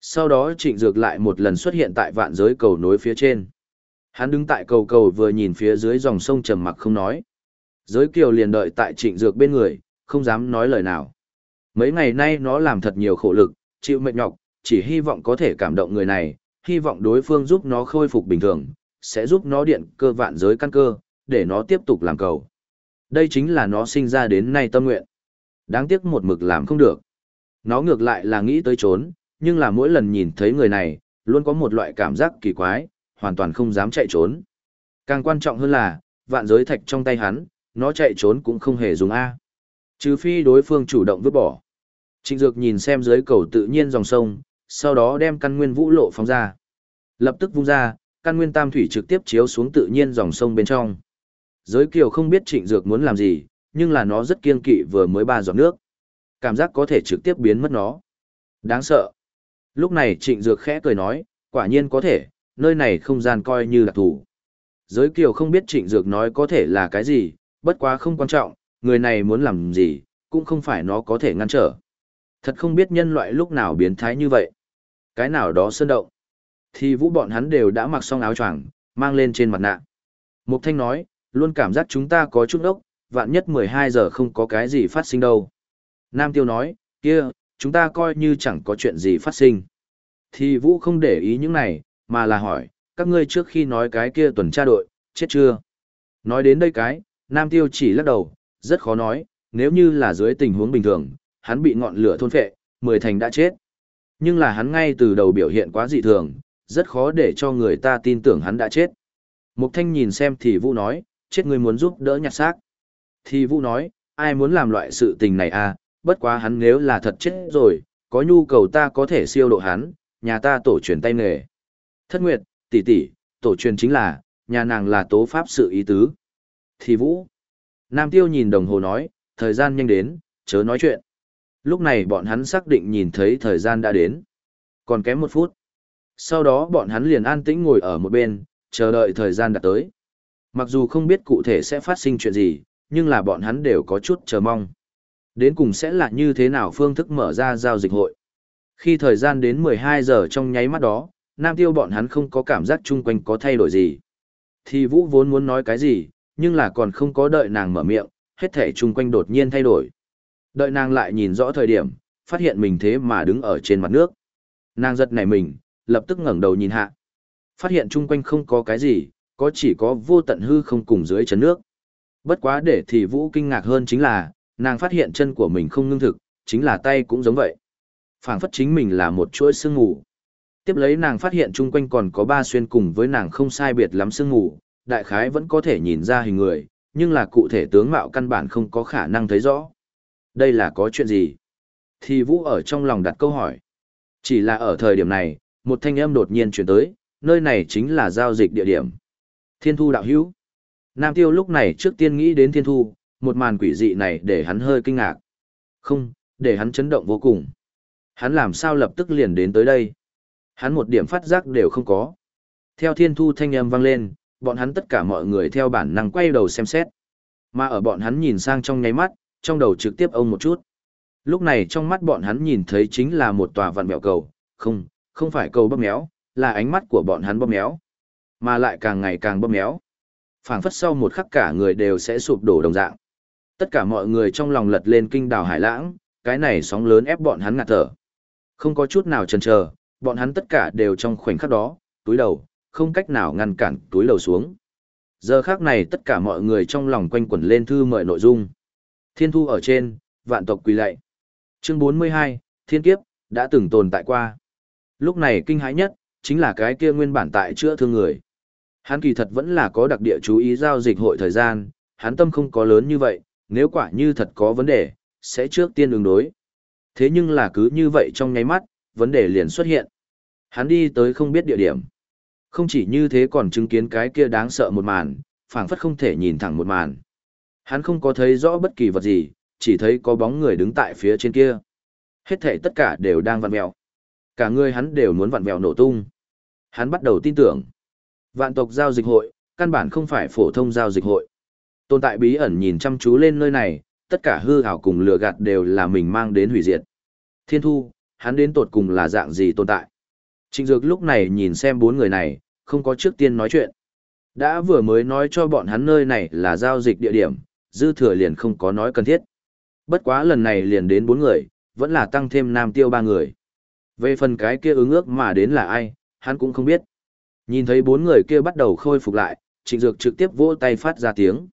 Sau đó Trịnh Dược lại một lần xuất hiện tại vạn giới cầu nối phía trên. Hắn đứng tại cầu cầu vừa nhìn phía dưới dòng sông trầm mặc không nói. Giới kiều liền đợi tại Trịnh Dược bên người, không dám nói lời nào. Mấy ngày nay nó làm thật nhiều khổ lực, chịu mệt nhọc, chỉ hy vọng có thể cảm động người này, hy vọng đối phương giúp nó khôi phục bình thường, sẽ giúp nó điện cơ vạn giới căn cơ, để nó tiếp tục làm cầu. Đây chính là nó sinh ra đến nay tâm nguyện. Đáng tiếc một mực làm không được. Nó ngược lại là nghĩ tới trốn, nhưng là mỗi lần nhìn thấy người này, luôn có một loại cảm giác kỳ quái, hoàn toàn không dám chạy trốn. Càng quan trọng hơn là, vạn giới thạch trong tay hắn, nó chạy trốn cũng không hề dùng A. Trừ phi đối phương chủ động vứt bỏ. Trịnh Dược nhìn xem dưới cầu tự nhiên dòng sông, sau đó đem căn nguyên vũ lộ phóng ra. Lập tức vung ra, căn nguyên tam thủy trực tiếp chiếu xuống tự nhiên dòng sông bên trong. Giới kiều không biết trịnh dược muốn làm gì, nhưng là nó rất kiên kỵ vừa mới ba giọt nước. Cảm giác có thể trực tiếp biến mất nó. Đáng sợ. Lúc này trịnh dược khẽ cười nói, quả nhiên có thể, nơi này không gian coi như là thủ. Giới kiều không biết trịnh dược nói có thể là cái gì, bất quá không quan trọng, người này muốn làm gì, cũng không phải nó có thể ngăn trở. Thật không biết nhân loại lúc nào biến thái như vậy. Cái nào đó sơn động. Thì vũ bọn hắn đều đã mặc xong áo choàng, mang lên trên mặt nạ. Mục Thanh nói, luôn cảm giác chúng ta có chút ốc, vạn nhất 12 giờ không có cái gì phát sinh đâu. Nam Tiêu nói, kia, chúng ta coi như chẳng có chuyện gì phát sinh. Thì Vũ không để ý những này, mà là hỏi, các ngươi trước khi nói cái kia tuần tra đội, chết chưa? Nói đến đây cái, Nam Tiêu chỉ lắc đầu, rất khó nói, nếu như là dưới tình huống bình thường, hắn bị ngọn lửa thôn phệ, mười thành đã chết. Nhưng là hắn ngay từ đầu biểu hiện quá dị thường, rất khó để cho người ta tin tưởng hắn đã chết. Mục Thanh nhìn xem thì Vũ nói, chết ngươi muốn giúp đỡ nhặt xác. Thì Vũ nói, ai muốn làm loại sự tình này à, bất quá hắn nếu là thật chết rồi, có nhu cầu ta có thể siêu độ hắn, nhà ta tổ truyền tay nghề. Thất Nguyệt, tỷ tỷ, tổ truyền chính là, nhà nàng là tố pháp sự ý tứ. Thì Vũ. Nam Tiêu nhìn đồng hồ nói, thời gian nhanh đến, chớ nói chuyện. Lúc này bọn hắn xác định nhìn thấy thời gian đã đến. Còn kém một phút. Sau đó bọn hắn liền an tĩnh ngồi ở một bên, chờ đợi thời gian đã tới. Mặc dù không biết cụ thể sẽ phát sinh chuyện gì, nhưng là bọn hắn đều có chút chờ mong. Đến cùng sẽ là như thế nào phương thức mở ra giao dịch hội. Khi thời gian đến 12 giờ trong nháy mắt đó, Nam Tiêu bọn hắn không có cảm giác chung quanh có thay đổi gì. Thì Vũ vốn muốn nói cái gì, nhưng là còn không có đợi nàng mở miệng, hết thể chung quanh đột nhiên thay đổi. Đợi nàng lại nhìn rõ thời điểm, phát hiện mình thế mà đứng ở trên mặt nước. Nàng giật nảy mình, lập tức ngẩng đầu nhìn hạ. Phát hiện chung quanh không có cái gì, có chỉ có vô tận hư không cùng dưới chân nước. Bất quá để thì Vũ kinh ngạc hơn chính là, nàng phát hiện chân của mình không ngưng thực, chính là tay cũng giống vậy. phảng phất chính mình là một chuỗi sương ngủ. Tiếp lấy nàng phát hiện chung quanh còn có ba xuyên cùng với nàng không sai biệt lắm sương ngủ, đại khái vẫn có thể nhìn ra hình người, nhưng là cụ thể tướng mạo căn bản không có khả năng thấy rõ. Đây là có chuyện gì? Thì Vũ ở trong lòng đặt câu hỏi. Chỉ là ở thời điểm này, một thanh âm đột nhiên chuyển tới, nơi này chính là giao dịch địa điểm. Thiên thu đạo hữu. Nam Tiêu lúc này trước tiên nghĩ đến thiên thu, một màn quỷ dị này để hắn hơi kinh ngạc. Không, để hắn chấn động vô cùng. Hắn làm sao lập tức liền đến tới đây. Hắn một điểm phát giác đều không có. Theo thiên thu thanh âm vang lên, bọn hắn tất cả mọi người theo bản năng quay đầu xem xét. Mà ở bọn hắn nhìn sang trong nháy mắt, trong đầu trực tiếp ông một chút. Lúc này trong mắt bọn hắn nhìn thấy chính là một tòa vạn mẹo cầu, không, không phải cầu bóp méo, là ánh mắt của bọn hắn bóp méo, mà lại càng ngày càng bóp méo. phảng phất sau một khắc cả người đều sẽ sụp đổ đồng dạng. Tất cả mọi người trong lòng lật lên kinh đào hải lãng, cái này sóng lớn ép bọn hắn ngạt thở. Không có chút nào chần chờ, bọn hắn tất cả đều trong khoảnh khắc đó, túi đầu, không cách nào ngăn cản túi đầu xuống. Giờ khác này tất cả mọi người trong lòng quanh quẩn lên thư mời nội dung. Thiên thu ở trên, vạn tộc quỳ lạy. Chương 42, Thiên kiếp, đã từng tồn tại qua. Lúc này kinh hãi nhất, chính là cái kia nguyên bản tại chữa thương người. Hắn kỳ thật vẫn là có đặc địa chú ý giao dịch hội thời gian, hắn tâm không có lớn như vậy, nếu quả như thật có vấn đề, sẽ trước tiên ứng đối. Thế nhưng là cứ như vậy trong nháy mắt, vấn đề liền xuất hiện. Hắn đi tới không biết địa điểm. Không chỉ như thế còn chứng kiến cái kia đáng sợ một màn, phảng phất không thể nhìn thẳng một màn. Hắn không có thấy rõ bất kỳ vật gì, chỉ thấy có bóng người đứng tại phía trên kia. Hết thể tất cả đều đang vặn vẹo. Cả người hắn đều muốn vặn vẹo nổ tung. Hắn bắt đầu tin tưởng. Vạn tộc giao dịch hội, căn bản không phải phổ thông giao dịch hội. Tồn tại bí ẩn nhìn chăm chú lên nơi này, tất cả hư ảo cùng lừa gạt đều là mình mang đến hủy diệt. Thiên thu, hắn đến tột cùng là dạng gì tồn tại. Trịnh Dược lúc này nhìn xem bốn người này, không có trước tiên nói chuyện. Đã vừa mới nói cho bọn hắn nơi này là giao dịch địa điểm, dư thừa liền không có nói cần thiết. Bất quá lần này liền đến bốn người, vẫn là tăng thêm nam tiêu ba người. Về phần cái kia ứng ước mà đến là ai, hắn cũng không biết. Nhìn thấy bốn người kia bắt đầu khôi phục lại, trịnh dược trực tiếp vỗ tay phát ra tiếng.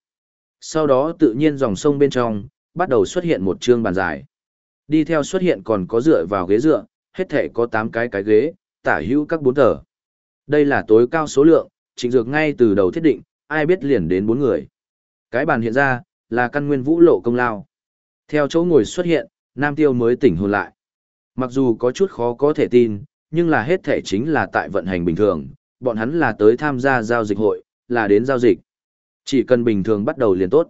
Sau đó tự nhiên dòng sông bên trong, bắt đầu xuất hiện một chương bàn dài. Đi theo xuất hiện còn có dựa vào ghế dựa, hết thể có 8 cái cái ghế, tả hữu các bốn tờ. Đây là tối cao số lượng, trịnh dược ngay từ đầu thiết định, ai biết liền đến bốn người. Cái bàn hiện ra, là căn nguyên vũ lộ công lao. Theo chỗ ngồi xuất hiện, Nam Tiêu mới tỉnh hồn lại. Mặc dù có chút khó có thể tin, nhưng là hết thể chính là tại vận hành bình thường, bọn hắn là tới tham gia giao dịch hội, là đến giao dịch. Chỉ cần bình thường bắt đầu liền tốt.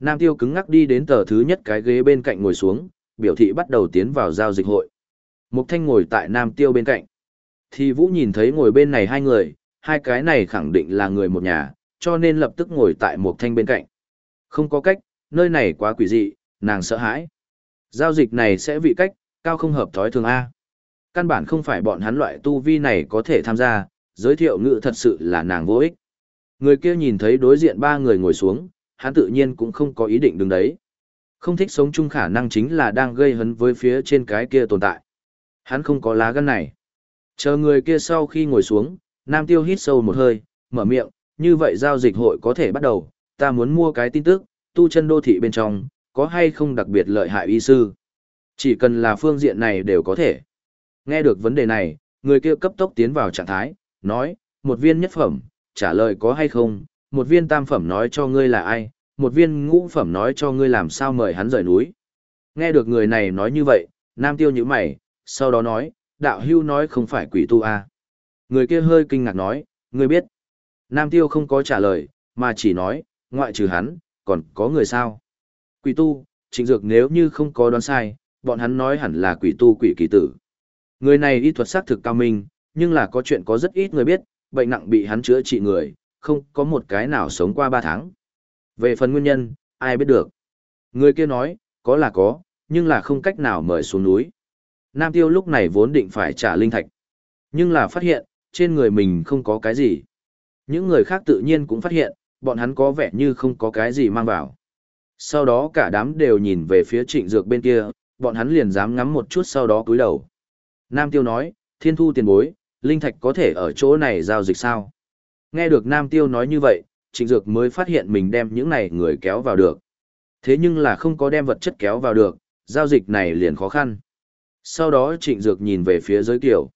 Nam Tiêu cứng ngắc đi đến tờ thứ nhất cái ghế bên cạnh ngồi xuống, biểu thị bắt đầu tiến vào giao dịch hội. Mục Thanh ngồi tại Nam Tiêu bên cạnh. Thì Vũ nhìn thấy ngồi bên này hai người, hai cái này khẳng định là người một nhà, cho nên lập tức ngồi tại Mục Thanh bên cạnh. Không có cách, nơi này quá quỷ dị, nàng sợ hãi. Giao dịch này sẽ vị cách, cao không hợp thói thường A. Căn bản không phải bọn hắn loại tu vi này có thể tham gia, giới thiệu ngữ thật sự là nàng vô ích. Người kia nhìn thấy đối diện ba người ngồi xuống, hắn tự nhiên cũng không có ý định đứng đấy. Không thích sống chung khả năng chính là đang gây hấn với phía trên cái kia tồn tại. Hắn không có lá gan này. Chờ người kia sau khi ngồi xuống, Nam Tiêu hít sâu một hơi, mở miệng, như vậy giao dịch hội có thể bắt đầu, ta muốn mua cái tin tức, tu chân đô thị bên trong, có hay không đặc biệt lợi hại y sư. Chỉ cần là phương diện này đều có thể. Nghe được vấn đề này, người kia cấp tốc tiến vào trạng thái, nói, một viên nhất phẩm, trả lời có hay không, một viên tam phẩm nói cho ngươi là ai, một viên ngũ phẩm nói cho ngươi làm sao mời hắn rời núi. Nghe được người này nói như vậy, nam tiêu như mày, sau đó nói, đạo hưu nói không phải quỷ tu à. Người kia hơi kinh ngạc nói, ngươi biết. Nam tiêu không có trả lời, mà chỉ nói, ngoại trừ hắn, còn có người sao. Quỷ tu, trịnh dược nếu như không có đoán sai, bọn hắn nói hẳn là quỷ tu quỷ kỳ tử. Người này y thuật xác thực cao minh, nhưng là có chuyện có rất ít người biết, bệnh nặng bị hắn chữa trị người, không có một cái nào sống qua 3 tháng. Về phần nguyên nhân, ai biết được. Người kia nói, có là có, nhưng là không cách nào mời xuống núi. Nam Tiêu lúc này vốn định phải trả linh thạch. Nhưng là phát hiện, trên người mình không có cái gì. Những người khác tự nhiên cũng phát hiện, bọn hắn có vẻ như không có cái gì mang vào. Sau đó cả đám đều nhìn về phía trịnh dược bên kia, bọn hắn liền dám ngắm một chút sau đó cúi đầu. Nam Tiêu nói, thiên thu tiền bối, linh thạch có thể ở chỗ này giao dịch sao? Nghe được Nam Tiêu nói như vậy, trịnh dược mới phát hiện mình đem những này người kéo vào được. Thế nhưng là không có đem vật chất kéo vào được, giao dịch này liền khó khăn. Sau đó trịnh dược nhìn về phía giới kiều.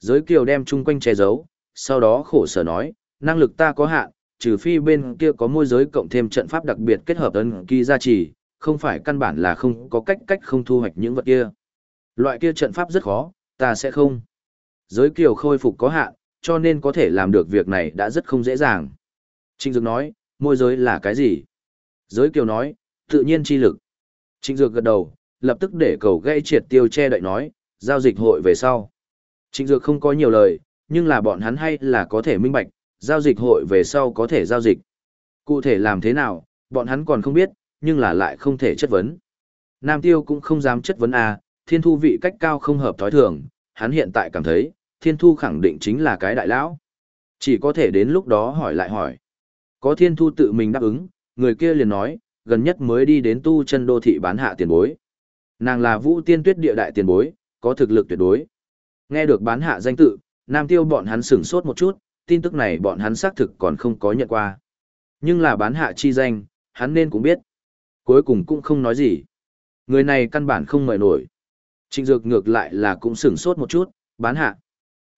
Giới kiều đem chung quanh che giấu, sau đó khổ sở nói, năng lực ta có hạn, trừ phi bên kia có môi giới cộng thêm trận pháp đặc biệt kết hợp ấn kỳ gia trì, không phải căn bản là không có cách cách không thu hoạch những vật kia. Loại kia trận pháp rất khó, ta sẽ không. Giới kiều khôi phục có hạn, cho nên có thể làm được việc này đã rất không dễ dàng. Trịnh Dược nói, môi giới là cái gì? Giới kiều nói, tự nhiên chi lực. Trịnh Dược gật đầu, lập tức để cầu gây triệt tiêu che đậy nói, giao dịch hội về sau. Trịnh Dược không có nhiều lời, nhưng là bọn hắn hay là có thể minh bạch, giao dịch hội về sau có thể giao dịch. Cụ thể làm thế nào, bọn hắn còn không biết, nhưng là lại không thể chất vấn. Nam Tiêu cũng không dám chất vấn à, thiên thu vị cách cao không hợp thói thường, hắn hiện tại cảm thấy, thiên thu khẳng định chính là cái đại lão. Chỉ có thể đến lúc đó hỏi lại hỏi. Có thiên thu tự mình đáp ứng, người kia liền nói, gần nhất mới đi đến tu chân đô thị bán hạ tiền bối. Nàng là vũ tiên tuyết địa đại tiền bối, có thực lực tuyệt đối. Nghe được bán hạ danh tự, Nam Tiêu bọn hắn sửng sốt một chút, tin tức này bọn hắn xác thực còn không có nhận qua. Nhưng là bán hạ chi danh, hắn nên cũng biết. Cuối cùng cũng không nói gì. Người này căn bản không mời nổi. Trịnh Dược ngược lại là cũng sửng sốt một chút, bán hạ.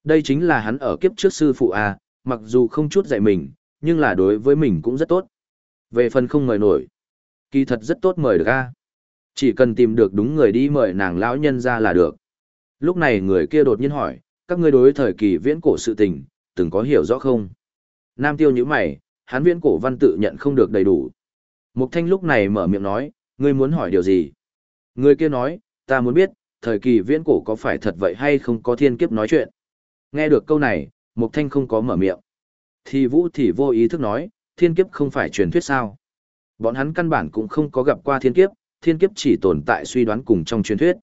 Đây chính là hắn ở kiếp trước sư phụ A, mặc dù không chút dạy mình, nhưng là đối với mình cũng rất tốt. Về phần không mời nổi, kỳ thật rất tốt mời được A. Chỉ cần tìm được đúng người đi mời nàng lão nhân ra là được. Lúc này người kia đột nhiên hỏi, các ngươi đối thời kỳ viễn cổ sự tình, từng có hiểu rõ không? Nam tiêu như mày, hắn viễn cổ văn tự nhận không được đầy đủ. Mục thanh lúc này mở miệng nói, ngươi muốn hỏi điều gì? Người kia nói, ta muốn biết, thời kỳ viễn cổ có phải thật vậy hay không có thiên kiếp nói chuyện? Nghe được câu này, Mục thanh không có mở miệng. Thì vũ thì vô ý thức nói, thiên kiếp không phải truyền thuyết sao? Bọn hắn căn bản cũng không có gặp qua thiên kiếp, thiên kiếp chỉ tồn tại suy đoán cùng trong truyền thuyết.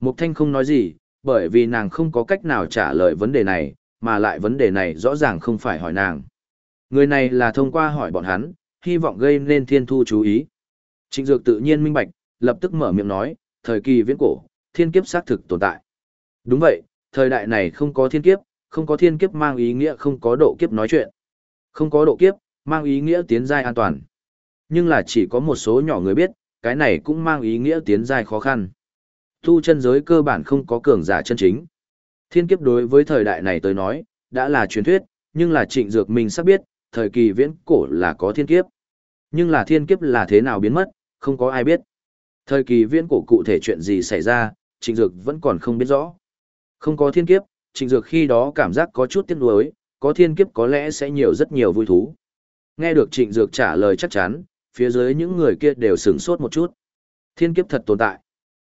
Mục thanh không nói gì, bởi vì nàng không có cách nào trả lời vấn đề này, mà lại vấn đề này rõ ràng không phải hỏi nàng. Người này là thông qua hỏi bọn hắn, hy vọng gây nên thiên thu chú ý. Trịnh Dược tự nhiên minh bạch, lập tức mở miệng nói, thời kỳ viễn cổ, thiên kiếp xác thực tồn tại. Đúng vậy, thời đại này không có thiên kiếp, không có thiên kiếp mang ý nghĩa không có độ kiếp nói chuyện. Không có độ kiếp, mang ý nghĩa tiến giai an toàn. Nhưng là chỉ có một số nhỏ người biết, cái này cũng mang ý nghĩa tiến giai khó khăn. Tu chân giới cơ bản không có cường giả chân chính. Thiên kiếp đối với thời đại này tới nói, đã là truyền thuyết, nhưng là trịnh dược mình sắp biết, thời kỳ viễn cổ là có thiên kiếp. Nhưng là thiên kiếp là thế nào biến mất, không có ai biết. Thời kỳ viễn cổ cụ thể chuyện gì xảy ra, trịnh dược vẫn còn không biết rõ. Không có thiên kiếp, trịnh dược khi đó cảm giác có chút tiếc nuối, có thiên kiếp có lẽ sẽ nhiều rất nhiều vui thú. Nghe được trịnh dược trả lời chắc chắn, phía dưới những người kia đều sửng sốt một chút. Thiên kiếp thật tồn tại.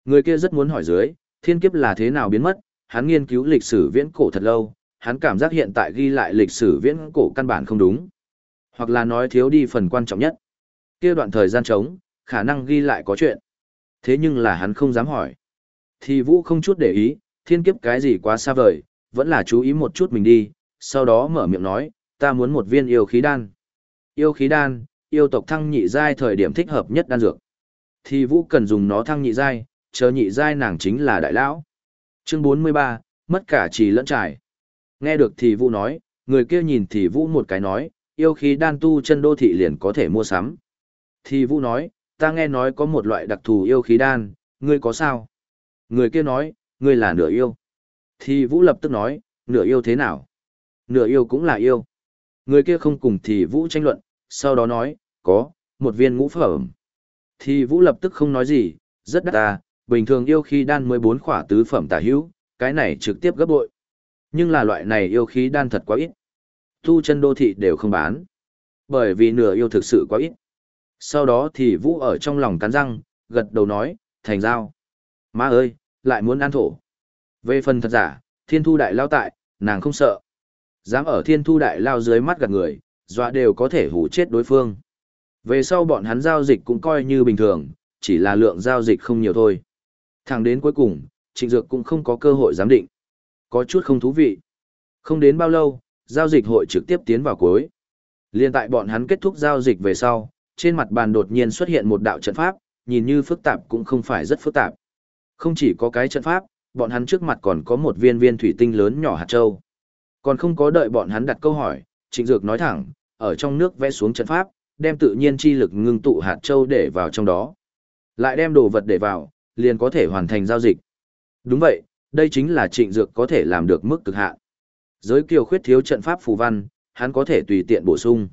Người kia rất muốn hỏi dưới, thiên kiếp là thế nào biến mất, hắn nghiên cứu lịch sử viễn cổ thật lâu, hắn cảm giác hiện tại ghi lại lịch sử viễn cổ căn bản không đúng. Hoặc là nói thiếu đi phần quan trọng nhất. Kia đoạn thời gian trống, khả năng ghi lại có chuyện. Thế nhưng là hắn không dám hỏi. Thì Vũ không chút để ý, thiên kiếp cái gì quá xa vời, vẫn là chú ý một chút mình đi, sau đó mở miệng nói, ta muốn một viên yêu khí đan. Yêu khí đan, yêu tộc thăng nhị giai thời điểm thích hợp nhất đan dược. Thì Vũ cần dùng nó thăng nhị giai, chờ nhị giai nàng chính là đại lão. Chương 43, mất cả trì lẫn trải. Nghe được thì Vũ nói, người kia nhìn thì Vũ một cái nói, yêu khí đan tu chân đô thị liền có thể mua sắm. Thì Vũ nói, ta nghe nói có một loại đặc thù yêu khí đan, ngươi có sao? Người kia nói, ngươi là nửa yêu. Thì Vũ lập tức nói, nửa yêu thế nào? Nửa yêu cũng là yêu. Người kia không cùng thì Vũ tranh luận, sau đó nói, có, một viên ngũ phẩm. Thì Vũ lập tức không nói gì, rất đắt ta, bình thường yêu khí đan mới bốn khỏa tứ phẩm tả hữu, cái này trực tiếp gấp bội. Nhưng là loại này yêu khí đan thật quá ít. Tu chân đô thị đều không bán. Bởi vì nửa yêu thực sự quá ít. Sau đó thì Vũ ở trong lòng cắn răng, gật đầu nói, thành giao. Má ơi, lại muốn ăn thổ. Về phần thật giả, thiên thu đại lao tại, nàng không sợ. Dám ở thiên thu đại lao dưới mắt gạt người, dọa đều có thể hủ chết đối phương. Về sau bọn hắn giao dịch cũng coi như bình thường, chỉ là lượng giao dịch không nhiều thôi. Thẳng đến cuối cùng, trịnh dược cũng không có cơ hội giám định. Có chút không thú vị. Không đến bao lâu, giao dịch hội trực tiếp tiến vào cuối. Liên tại bọn hắn kết thúc giao dịch về sau, trên mặt bàn đột nhiên xuất hiện một đạo trận pháp, nhìn như phức tạp cũng không phải rất phức tạp. Không chỉ có cái trận pháp, bọn hắn trước mặt còn có một viên viên thủy tinh lớn nhỏ hạt châu. Còn không có đợi bọn hắn đặt câu hỏi, Trịnh Dược nói thẳng, ở trong nước vẽ xuống trận pháp, đem tự nhiên chi lực ngưng tụ hạt châu để vào trong đó. Lại đem đồ vật để vào, liền có thể hoàn thành giao dịch. Đúng vậy, đây chính là Trịnh Dược có thể làm được mức cực hạn. Giới kiều khuyết thiếu trận pháp phù văn, hắn có thể tùy tiện bổ sung.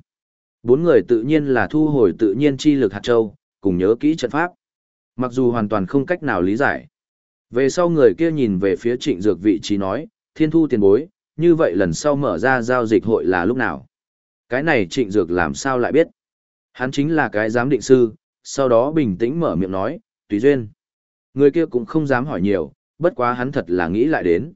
Bốn người tự nhiên là thu hồi tự nhiên chi lực hạt châu, cùng nhớ kỹ trận pháp. Mặc dù hoàn toàn không cách nào lý giải. Về sau người kia nhìn về phía trịnh dược vị trí nói, thiên thu tiền bối, như vậy lần sau mở ra giao dịch hội là lúc nào? Cái này trịnh dược làm sao lại biết? Hắn chính là cái giám định sư, sau đó bình tĩnh mở miệng nói, tùy duyên. Người kia cũng không dám hỏi nhiều, bất quá hắn thật là nghĩ lại đến.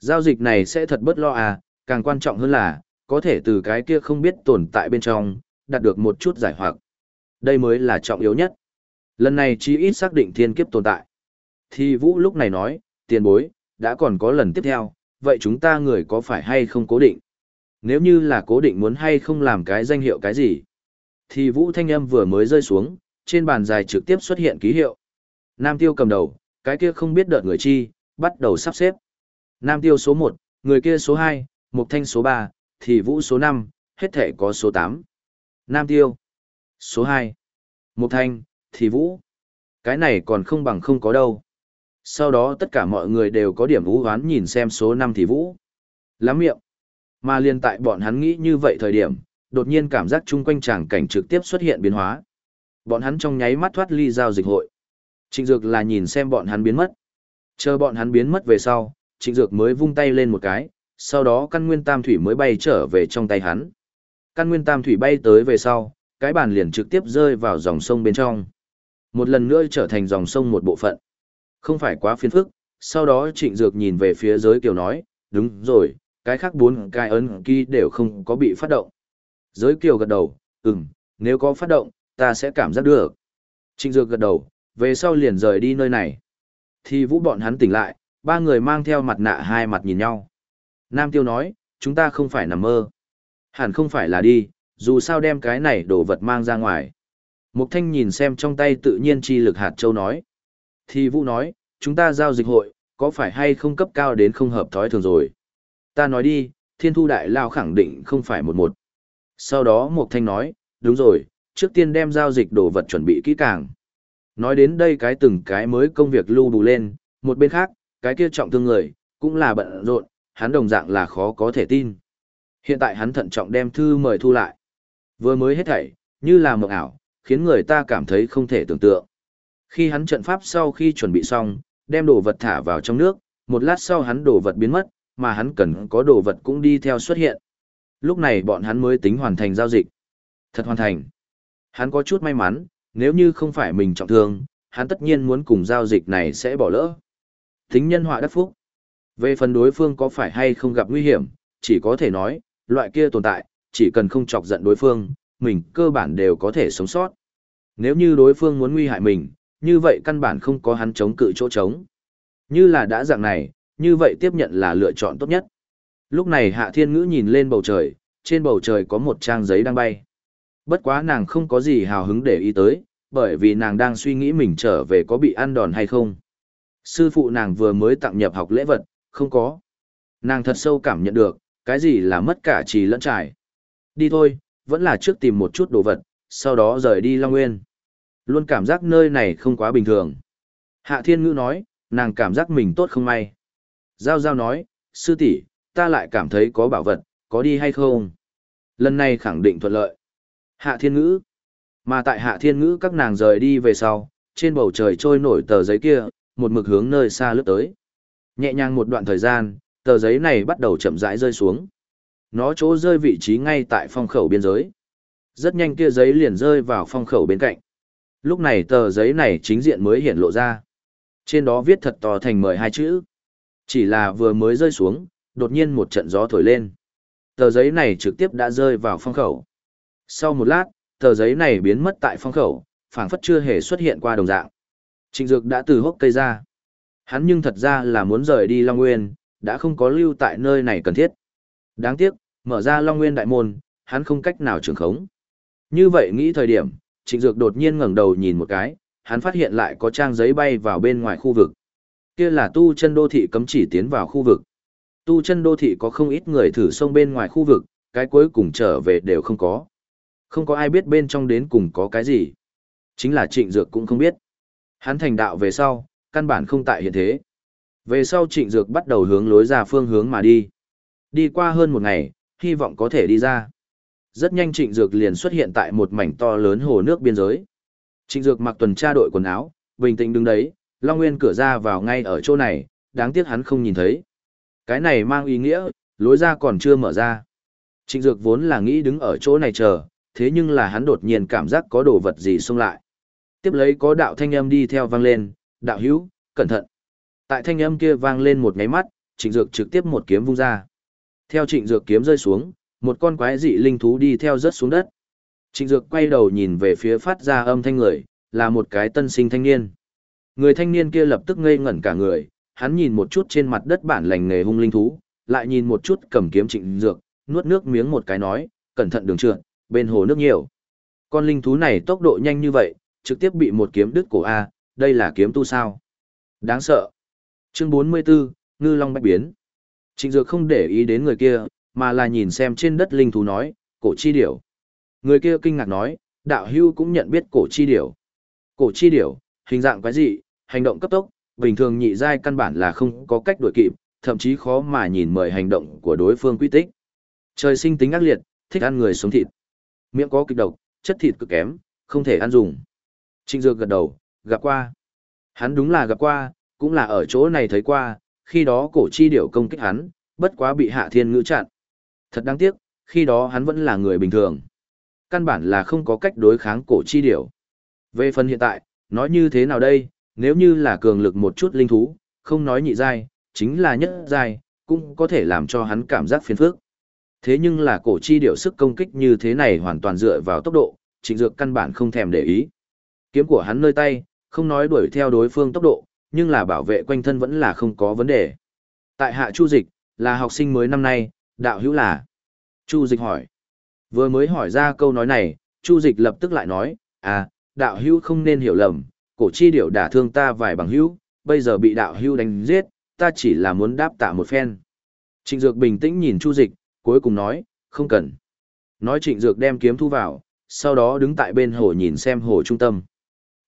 Giao dịch này sẽ thật bất lo à, càng quan trọng hơn là, có thể từ cái kia không biết tồn tại bên trong, đạt được một chút giải hoặc. Đây mới là trọng yếu nhất. Lần này chí ít xác định thiên kiếp tồn tại. Thì Vũ lúc này nói, tiền bối, đã còn có lần tiếp theo, vậy chúng ta người có phải hay không cố định? Nếu như là cố định muốn hay không làm cái danh hiệu cái gì? Thì Vũ thanh âm vừa mới rơi xuống, trên bàn dài trực tiếp xuất hiện ký hiệu. Nam Tiêu cầm đầu, cái kia không biết đợt người chi, bắt đầu sắp xếp. Nam tiêu số 1, người kia số 2, Mục Thanh số 3, thì Vũ số 5, hết thể có số 8. Nam tiêu. Số 2. Mục Thanh, thì Vũ. Cái này còn không bằng không có đâu. Sau đó tất cả mọi người đều có điểm vũ hoán nhìn xem số 5 thì Vũ. Lắm miệng. Mà liên tại bọn hắn nghĩ như vậy thời điểm, đột nhiên cảm giác chung quanh tràng cảnh trực tiếp xuất hiện biến hóa. Bọn hắn trong nháy mắt thoát ly giao dịch hội. Trịnh Dược là nhìn xem bọn hắn biến mất. Chờ bọn hắn biến mất về sau, Trịnh Dược mới vung tay lên một cái, sau đó căn nguyên tam thủy mới bay trở về trong tay hắn. Căn nguyên tam thủy bay tới về sau, cái bàn liền trực tiếp rơi vào dòng sông bên trong. Một lần nữa trở thành dòng sông một bộ phận. Không phải quá phiền phức, sau đó Trịnh Dược nhìn về phía giới kiều nói, đúng rồi, cái khác bốn cái ấn ký đều không có bị phát động. Giới kiều gật đầu, ừm, nếu có phát động, ta sẽ cảm giác được. Trịnh Dược gật đầu, về sau liền rời đi nơi này. Thì vũ bọn hắn tỉnh lại, ba người mang theo mặt nạ hai mặt nhìn nhau. Nam Tiêu nói, chúng ta không phải nằm mơ. Hẳn không phải là đi, dù sao đem cái này đồ vật mang ra ngoài. Mục Thanh nhìn xem trong tay tự nhiên chi lực hạt châu nói. Thì Vũ nói, chúng ta giao dịch hội, có phải hay không cấp cao đến không hợp thói thường rồi. Ta nói đi, thiên thu đại lao khẳng định không phải một một. Sau đó Mộc Thanh nói, đúng rồi, trước tiên đem giao dịch đồ vật chuẩn bị kỹ càng. Nói đến đây cái từng cái mới công việc lưu đủ lên, một bên khác, cái kia trọng thương người, cũng là bận rộn, hắn đồng dạng là khó có thể tin. Hiện tại hắn thận trọng đem thư mời thu lại. Vừa mới hết thảy, như là mộng ảo, khiến người ta cảm thấy không thể tưởng tượng. Khi hắn trận pháp sau khi chuẩn bị xong, đem đồ vật thả vào trong nước, một lát sau hắn đồ vật biến mất, mà hắn cần có đồ vật cũng đi theo xuất hiện. Lúc này bọn hắn mới tính hoàn thành giao dịch. Thật hoàn thành. Hắn có chút may mắn, nếu như không phải mình trọng thương, hắn tất nhiên muốn cùng giao dịch này sẽ bỏ lỡ. Tính nhân họa đắc phúc. Về phần đối phương có phải hay không gặp nguy hiểm, chỉ có thể nói, loại kia tồn tại, chỉ cần không chọc giận đối phương, mình cơ bản đều có thể sống sót. Nếu như đối phương muốn nguy hại mình, như vậy căn bản không có hắn chống cự chỗ trống. Như là đã dạng này, như vậy tiếp nhận là lựa chọn tốt nhất. Lúc này Hạ Thiên Ngữ nhìn lên bầu trời, trên bầu trời có một trang giấy đang bay. Bất quá nàng không có gì hào hứng để ý tới, bởi vì nàng đang suy nghĩ mình trở về có bị ăn đòn hay không. Sư phụ nàng vừa mới tặng nhập học lễ vật, không có. Nàng thật sâu cảm nhận được, cái gì là mất cả trì lẫn trải. Đi thôi, vẫn là trước tìm một chút đồ vật, sau đó rời đi Long Nguyên. Luôn cảm giác nơi này không quá bình thường. Hạ Thiên Ngữ nói, nàng cảm giác mình tốt không may. Giao Giao nói, sư tỷ, ta lại cảm thấy có bảo vật, có đi hay không? Lần này khẳng định thuận lợi. Hạ Thiên Ngữ. Mà tại Hạ Thiên Ngữ các nàng rời đi về sau, trên bầu trời trôi nổi tờ giấy kia, một mực hướng nơi xa lướt tới. Nhẹ nhàng một đoạn thời gian, tờ giấy này bắt đầu chậm rãi rơi xuống. Nó chỗ rơi vị trí ngay tại phong khẩu biên giới. Rất nhanh kia giấy liền rơi vào phong khẩu bên cạnh. Lúc này tờ giấy này chính diện mới hiện lộ ra. Trên đó viết thật to thành mời hai chữ. Chỉ là vừa mới rơi xuống, đột nhiên một trận gió thổi lên. Tờ giấy này trực tiếp đã rơi vào phong khẩu. Sau một lát, tờ giấy này biến mất tại phong khẩu, phảng phất chưa hề xuất hiện qua đồng dạng. Trịnh Dược đã từ hốc cây ra. Hắn nhưng thật ra là muốn rời đi Long Nguyên, đã không có lưu tại nơi này cần thiết. Đáng tiếc, mở ra Long Nguyên đại môn, hắn không cách nào trường khống. Như vậy nghĩ thời điểm, Trịnh Dược đột nhiên ngẩng đầu nhìn một cái, hắn phát hiện lại có trang giấy bay vào bên ngoài khu vực. Kia là tu chân đô thị cấm chỉ tiến vào khu vực. Tu chân đô thị có không ít người thử xông bên ngoài khu vực, cái cuối cùng trở về đều không có. Không có ai biết bên trong đến cùng có cái gì. Chính là Trịnh Dược cũng không biết. Hắn thành đạo về sau, căn bản không tại hiện thế. Về sau Trịnh Dược bắt đầu hướng lối ra phương hướng mà đi. Đi qua hơn một ngày, hy vọng có thể đi ra. Rất nhanh Trịnh Dược liền xuất hiện tại một mảnh to lớn hồ nước biên giới. Trịnh Dược mặc tuần tra đội quần áo, bình tĩnh đứng đấy, Long Nguyên cửa ra vào ngay ở chỗ này, đáng tiếc hắn không nhìn thấy. Cái này mang ý nghĩa, lối ra còn chưa mở ra. Trịnh Dược vốn là nghĩ đứng ở chỗ này chờ, thế nhưng là hắn đột nhiên cảm giác có đồ vật gì xông lại. Tiếp lấy có đạo thanh âm đi theo vang lên, đạo hữu, cẩn thận. Tại thanh âm kia vang lên một ngáy mắt, trịnh dược trực tiếp một kiếm vung ra. Theo trịnh dược kiếm rơi xuống, một con quái dị linh thú đi theo rớt xuống đất. Trịnh dược quay đầu nhìn về phía phát ra âm thanh người, là một cái tân sinh thanh niên. Người thanh niên kia lập tức ngây ngẩn cả người, hắn nhìn một chút trên mặt đất bản lành nghề hung linh thú, lại nhìn một chút cầm kiếm trịnh dược, nuốt nước miếng một cái nói, cẩn thận đường trượt, bên hồ nước nhiều. Con linh thú này tốc độ nhanh như vậy, trực tiếp bị một kiếm đứt cổ A, đây là kiếm tu sao. Đáng sợ. Chương 44, Ngư Long Bách Biến. Trịnh Dược không để ý đến người kia, mà là nhìn xem trên đất linh thú nói, cổ chi điểu. Người kia kinh ngạc nói, đạo hưu cũng nhận biết cổ chi điểu. Cổ chi điểu, hình dạng quái dị, hành động cấp tốc, bình thường nhị giai căn bản là không có cách đuổi kịp, thậm chí khó mà nhìn mời hành động của đối phương quy tích. Trời sinh tính ác liệt, thích ăn người sống thịt. Miệng có kịch độc, chất thịt cực kém, không thể ăn dùng. Trịnh Dược gật đầu, gặp qua. Hắn đúng là gặp qua, cũng là ở chỗ này thấy qua, khi đó cổ chi điểu công kích hắn, bất quá bị hạ thiên ngữ chặn. Thật đáng tiếc, khi đó hắn vẫn là người bình thường. Căn bản là không có cách đối kháng cổ chi điểu. Về phần hiện tại, nói như thế nào đây, nếu như là cường lực một chút linh thú, không nói nhị giai, chính là nhất giai, cũng có thể làm cho hắn cảm giác phiền phức. Thế nhưng là cổ chi điểu sức công kích như thế này hoàn toàn dựa vào tốc độ, trịnh dược căn bản không thèm để ý. Kiếm của hắn nơi tay, không nói đuổi theo đối phương tốc độ, nhưng là bảo vệ quanh thân vẫn là không có vấn đề. Tại hạ Chu Dịch, là học sinh mới năm nay, đạo hữu là. Chu Dịch hỏi. Vừa mới hỏi ra câu nói này, Chu Dịch lập tức lại nói, à, đạo hữu không nên hiểu lầm, cổ chi điểu đả thương ta vài bằng hữu, bây giờ bị đạo hữu đánh giết, ta chỉ là muốn đáp tạ một phen. Trịnh Dược bình tĩnh nhìn Chu Dịch, cuối cùng nói, không cần. Nói Trịnh Dược đem kiếm thu vào, sau đó đứng tại bên hồ nhìn xem hồ trung tâm.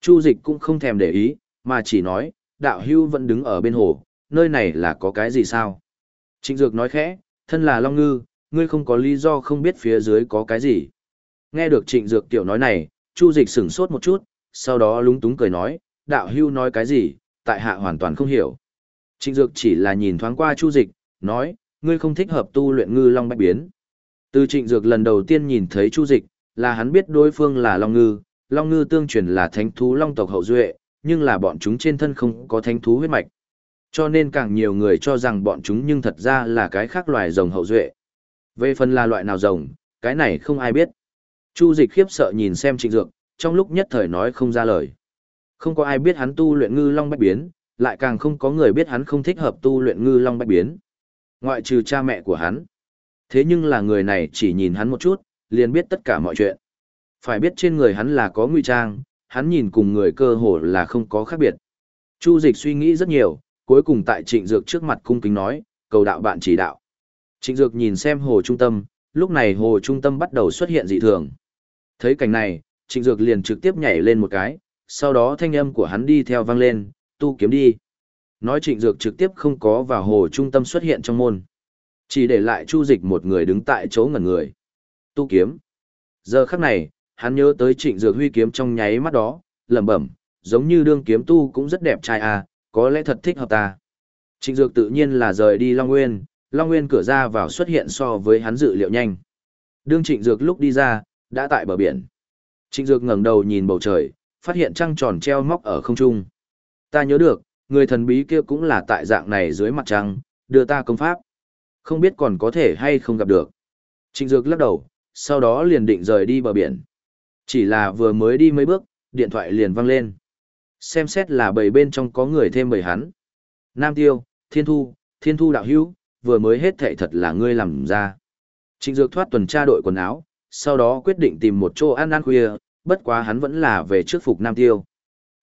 Chu Dịch cũng không thèm để ý, mà chỉ nói, đạo hưu vẫn đứng ở bên hồ, nơi này là có cái gì sao? Trịnh Dược nói khẽ, thân là Long Ngư, ngươi không có lý do không biết phía dưới có cái gì. Nghe được Trịnh Dược tiểu nói này, Chu Dịch sửng sốt một chút, sau đó lúng túng cười nói, đạo hưu nói cái gì, tại hạ hoàn toàn không hiểu. Trịnh Dược chỉ là nhìn thoáng qua Chu Dịch, nói, ngươi không thích hợp tu luyện ngư long bách biến. Từ Trịnh Dược lần đầu tiên nhìn thấy Chu Dịch, là hắn biết đối phương là Long Ngư, Long Ngư tương truyền là thánh thú Long tộc hậu duệ, nhưng là bọn chúng trên thân không có thánh thú huyết mạch. Cho nên càng nhiều người cho rằng bọn chúng nhưng thật ra là cái khác loài rồng hậu duệ. Về phần là loại nào rồng, cái này không ai biết. Chu dịch khiếp sợ nhìn xem trịnh dược, trong lúc nhất thời nói không ra lời. Không có ai biết hắn tu luyện ngư long bách biến, lại càng không có người biết hắn không thích hợp tu luyện ngư long bách biến. Ngoại trừ cha mẹ của hắn. Thế nhưng là người này chỉ nhìn hắn một chút, liền biết tất cả mọi chuyện. Phải biết trên người hắn là có nguy trang, hắn nhìn cùng người cơ hồ là không có khác biệt. Chu dịch suy nghĩ rất nhiều, cuối cùng tại trịnh dược trước mặt cung kính nói, cầu đạo bạn chỉ đạo. Trịnh dược nhìn xem hồ trung tâm, lúc này hồ trung tâm bắt đầu xuất hiện dị thường. Thấy cảnh này, trịnh dược liền trực tiếp nhảy lên một cái, sau đó thanh âm của hắn đi theo vang lên, tu kiếm đi. Nói trịnh dược trực tiếp không có vào hồ trung tâm xuất hiện trong môn. Chỉ để lại chu dịch một người đứng tại chỗ ngẩn người. Tu kiếm. Giờ khắc này, hắn nhớ tới trịnh dược huy kiếm trong nháy mắt đó, lẩm bẩm, giống như đương kiếm tu cũng rất đẹp trai à, có lẽ thật thích hợp ta. Trịnh dược tự nhiên là rời đi Long Nguyên, Long Nguyên cửa ra vào xuất hiện so với hắn dự liệu nhanh. Đương trịnh dược lúc đi ra, đã tại bờ biển. Trịnh dược ngẩng đầu nhìn bầu trời, phát hiện trăng tròn treo móc ở không trung. Ta nhớ được, người thần bí kia cũng là tại dạng này dưới mặt trăng, đưa ta công pháp. Không biết còn có thể hay không gặp được. Trịnh dược lắc đầu, sau đó liền định rời đi bờ biển. Chỉ là vừa mới đi mấy bước, điện thoại liền vang lên. Xem xét là bầy bên trong có người thêm bầy hắn. Nam Tiêu, Thiên Thu, Thiên Thu đạo hữu, vừa mới hết thệ thật là ngươi làm ra. Trịnh Dược thoát tuần tra đội quần áo, sau đó quyết định tìm một chỗ ăn ăn khuya, bất quá hắn vẫn là về trước phục Nam Tiêu.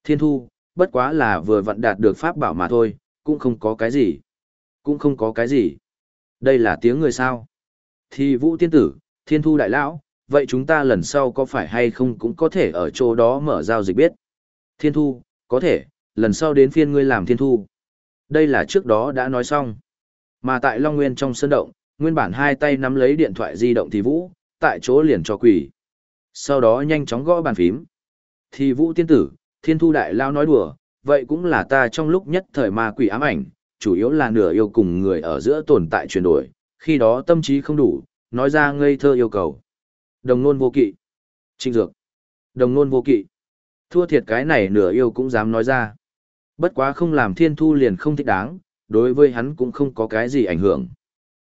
Thiên Thu, bất quá là vừa vận đạt được pháp bảo mà thôi, cũng không có cái gì. Cũng không có cái gì. Đây là tiếng người sao. Thì Vũ Tiên Tử, Thiên Thu Đại Lão, vậy chúng ta lần sau có phải hay không cũng có thể ở chỗ đó mở giao dịch biết. Thiên thu, có thể, lần sau đến phiên ngươi làm thiên thu. Đây là trước đó đã nói xong. Mà tại Long Nguyên trong sân động, nguyên bản hai tay nắm lấy điện thoại di động thì vũ, tại chỗ liền cho quỷ. Sau đó nhanh chóng gõ bàn phím. Thì vũ tiên tử, thiên thu đại lao nói đùa, vậy cũng là ta trong lúc nhất thời ma quỷ ám ảnh, chủ yếu là nửa yêu cùng người ở giữa tồn tại chuyển đổi, khi đó tâm trí không đủ, nói ra ngây thơ yêu cầu. Đồng nôn vô kỵ. Trinh dược. Đồng nôn vô kỵ. Thua thiệt cái này nửa yêu cũng dám nói ra. Bất quá không làm thiên thu liền không thích đáng, đối với hắn cũng không có cái gì ảnh hưởng.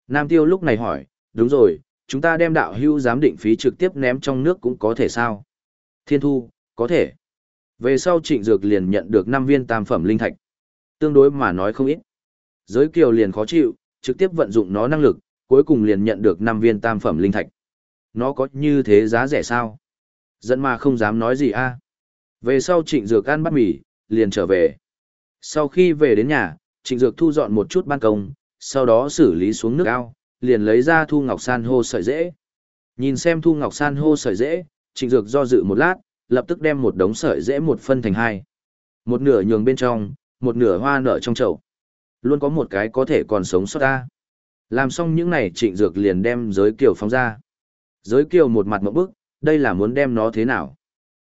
Nam tiêu lúc này hỏi, đúng rồi, chúng ta đem đạo hưu giám định phí trực tiếp ném trong nước cũng có thể sao? Thiên thu, có thể. Về sau trịnh dược liền nhận được 5 viên tam phẩm linh thạch. Tương đối mà nói không ít. Giới kiều liền khó chịu, trực tiếp vận dụng nó năng lực, cuối cùng liền nhận được 5 viên tam phẩm linh thạch. Nó có như thế giá rẻ sao? Dẫn mà không dám nói gì a. Về sau trịnh dược ăn bát mì, liền trở về. Sau khi về đến nhà, Trịnh Dược thu dọn một chút ban công, sau đó xử lý xuống nước ao, liền lấy ra thu ngọc san hô sợi dễ. Nhìn xem thu ngọc san hô sợi dễ, Trịnh Dược do dự một lát, lập tức đem một đống sợi dễ một phân thành hai. Một nửa nhường bên trong, một nửa hoa nở trong chậu. Luôn có một cái có thể còn sống sót ta. Làm xong những này trịnh dược liền đem giới kiều phóng ra. Giới kiều một mặt mộng bức, đây là muốn đem nó thế nào?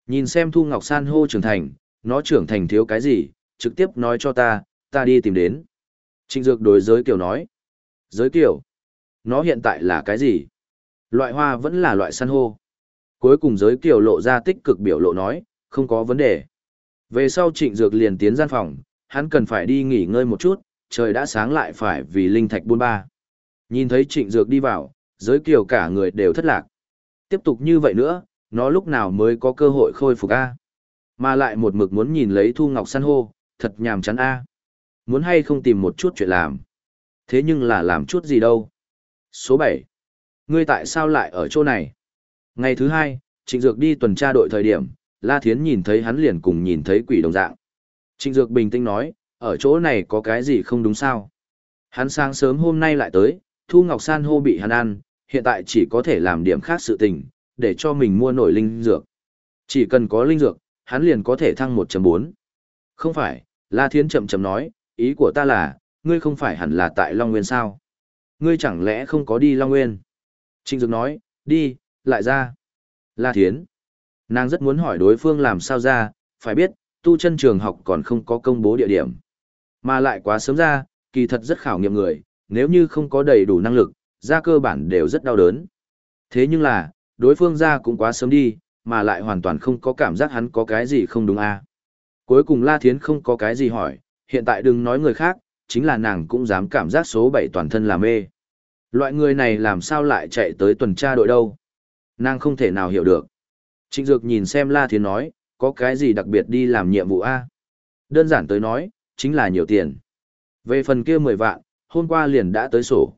Nhìn xem Thu Ngọc San hô trưởng thành, nó trưởng thành thiếu cái gì, trực tiếp nói cho ta, ta đi tìm đến. Trịnh dược đối giới kiều nói. Giới kiều? Nó hiện tại là cái gì? Loại hoa vẫn là loại san hô. Cuối cùng giới kiều lộ ra tích cực biểu lộ nói, không có vấn đề. Về sau trịnh dược liền tiến gian phòng, hắn cần phải đi nghỉ ngơi một chút, trời đã sáng lại phải vì linh thạch buôn ba. Nhìn thấy trịnh dược đi vào, giới kiều cả người đều thất lạc. Tiếp tục như vậy nữa, nó lúc nào mới có cơ hội khôi phục A. Mà lại một mực muốn nhìn lấy thu ngọc san hô, thật nhàm chán A. Muốn hay không tìm một chút chuyện làm. Thế nhưng là làm chút gì đâu. Số bảy Ngươi tại sao lại ở chỗ này? Ngày thứ hai, Trịnh Dược đi tuần tra đội thời điểm, La Thiến nhìn thấy hắn liền cùng nhìn thấy quỷ đồng dạng. Trịnh Dược bình tĩnh nói, ở chỗ này có cái gì không đúng sao? Hắn sáng sớm hôm nay lại tới, Thu Ngọc San hô bị hắn ăn, hiện tại chỉ có thể làm điểm khác sự tình, để cho mình mua nổi linh dược. Chỉ cần có linh dược, hắn liền có thể thăng 1.4. Không phải, La Thiến chậm chậm nói, ý của ta là, ngươi không phải hẳn là tại Long Nguyên sao? Ngươi chẳng lẽ không có đi Long Nguyên? Trịnh Dược nói, đi, lại ra. La Thiến. Nàng rất muốn hỏi đối phương làm sao ra, phải biết, tu chân trường học còn không có công bố địa điểm. Mà lại quá sớm ra, kỳ thật rất khảo nghiệm người, nếu như không có đầy đủ năng lực, ra cơ bản đều rất đau đớn. Thế nhưng là, đối phương ra cũng quá sớm đi, mà lại hoàn toàn không có cảm giác hắn có cái gì không đúng à. Cuối cùng La Thiến không có cái gì hỏi, hiện tại đừng nói người khác, chính là nàng cũng dám cảm giác số 7 toàn thân là mê. Loại người này làm sao lại chạy tới tuần tra đội đâu? Nàng không thể nào hiểu được. Trịnh Dược nhìn xem La Thiến nói, có cái gì đặc biệt đi làm nhiệm vụ A? Đơn giản tới nói, chính là nhiều tiền. Về phần kia 10 vạn, hôm qua liền đã tới sổ.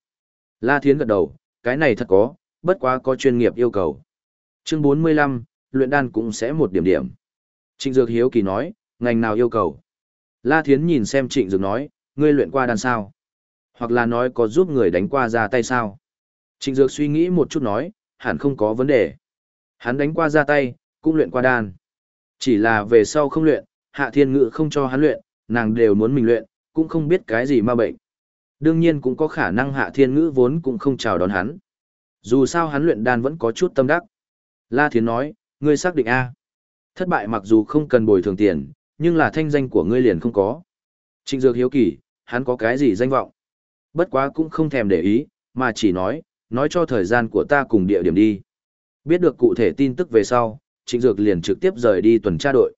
La Thiến gật đầu, cái này thật có, bất quá có chuyên nghiệp yêu cầu. Chương 45, luyện đan cũng sẽ một điểm điểm. Trịnh Dược hiếu kỳ nói, ngành nào yêu cầu? La Thiến nhìn xem Trịnh Dược nói, ngươi luyện qua đan sao? Hoặc là nói có giúp người đánh qua ra tay sao? Trịnh Dược suy nghĩ một chút nói, hẳn không có vấn đề. Hắn đánh qua ra tay, cũng luyện qua đan. Chỉ là về sau không luyện, Hạ Thiên Ngự không cho hắn luyện, nàng đều muốn mình luyện, cũng không biết cái gì ma bệnh. Đương nhiên cũng có khả năng Hạ Thiên Ngữ vốn cũng không chào đón hắn. Dù sao hắn luyện đan vẫn có chút tâm đắc. La Thiến nói, ngươi xác định A. Thất bại mặc dù không cần bồi thường tiền, nhưng là thanh danh của ngươi liền không có. Trịnh Dược hiếu kỳ, hắn có cái gì danh vọng. Bất quá cũng không thèm để ý, mà chỉ nói, nói cho thời gian của ta cùng địa điểm đi. Biết được cụ thể tin tức về sau, Trịnh Dược liền trực tiếp rời đi tuần tra đội.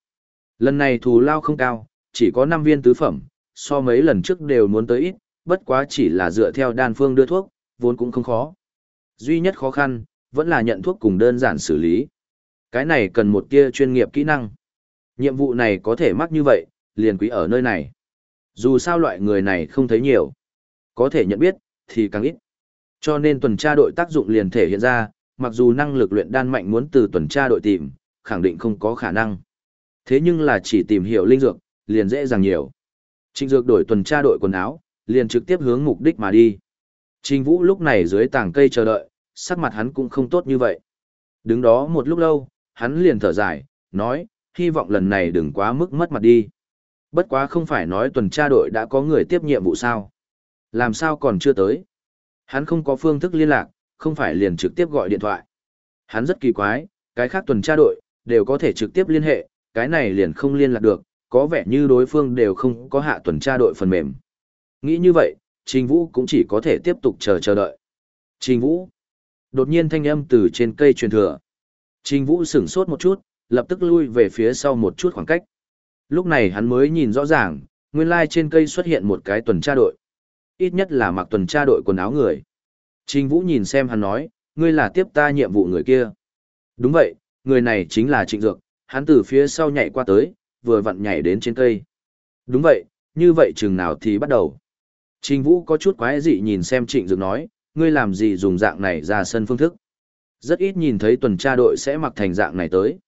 Lần này thù lao không cao, chỉ có 5 viên tứ phẩm, so mấy lần trước đều muốn tới ít, bất quá chỉ là dựa theo đan phương đưa thuốc, vốn cũng không khó. Duy nhất khó khăn, vẫn là nhận thuốc cùng đơn giản xử lý. Cái này cần một tia chuyên nghiệp kỹ năng. Nhiệm vụ này có thể mắc như vậy, liền quý ở nơi này. Dù sao loại người này không thấy nhiều. Có thể nhận biết, thì càng ít. Cho nên tuần tra đội tác dụng liền thể hiện ra, mặc dù năng lực luyện đan mạnh muốn từ tuần tra đội tìm, khẳng định không có khả năng. Thế nhưng là chỉ tìm hiểu linh dược, liền dễ dàng nhiều. Trịnh Dược đổi tuần tra đội quần áo, liền trực tiếp hướng mục đích mà đi. Trình Vũ lúc này dưới tảng cây chờ đợi, sắc mặt hắn cũng không tốt như vậy. Đứng đó một lúc lâu, hắn liền thở dài, nói, hy vọng lần này đừng quá mức mất mặt đi. Bất quá không phải nói tuần tra đội đã có người tiếp nhiệm vụ sao. Làm sao còn chưa tới. Hắn không có phương thức liên lạc, không phải liền trực tiếp gọi điện thoại. Hắn rất kỳ quái, cái khác tuần tra đội, đều có thể trực tiếp liên hệ, cái này liền không liên lạc được, có vẻ như đối phương đều không có hạ tuần tra đội phần mềm. Nghĩ như vậy, Trình Vũ cũng chỉ có thể tiếp tục chờ chờ đợi. Trình Vũ. Đột nhiên thanh âm từ trên cây truyền thừa. Trình Vũ sửng sốt một chút, lập tức lui về phía sau một chút khoảng cách. Lúc này hắn mới nhìn rõ ràng, nguyên lai trên cây xuất hiện một cái tuần tra đội. Ít nhất là mặc tuần tra đội quần áo người. Trình Vũ nhìn xem hắn nói, ngươi là tiếp ta nhiệm vụ người kia. Đúng vậy, người này chính là Trịnh Dược, hắn từ phía sau nhảy qua tới, vừa vặn nhảy đến trên cây. Đúng vậy, như vậy chừng nào thì bắt đầu. Trình Vũ có chút quái dị nhìn xem Trịnh Dược nói, ngươi làm gì dùng dạng này ra sân phương thức. Rất ít nhìn thấy tuần tra đội sẽ mặc thành dạng này tới.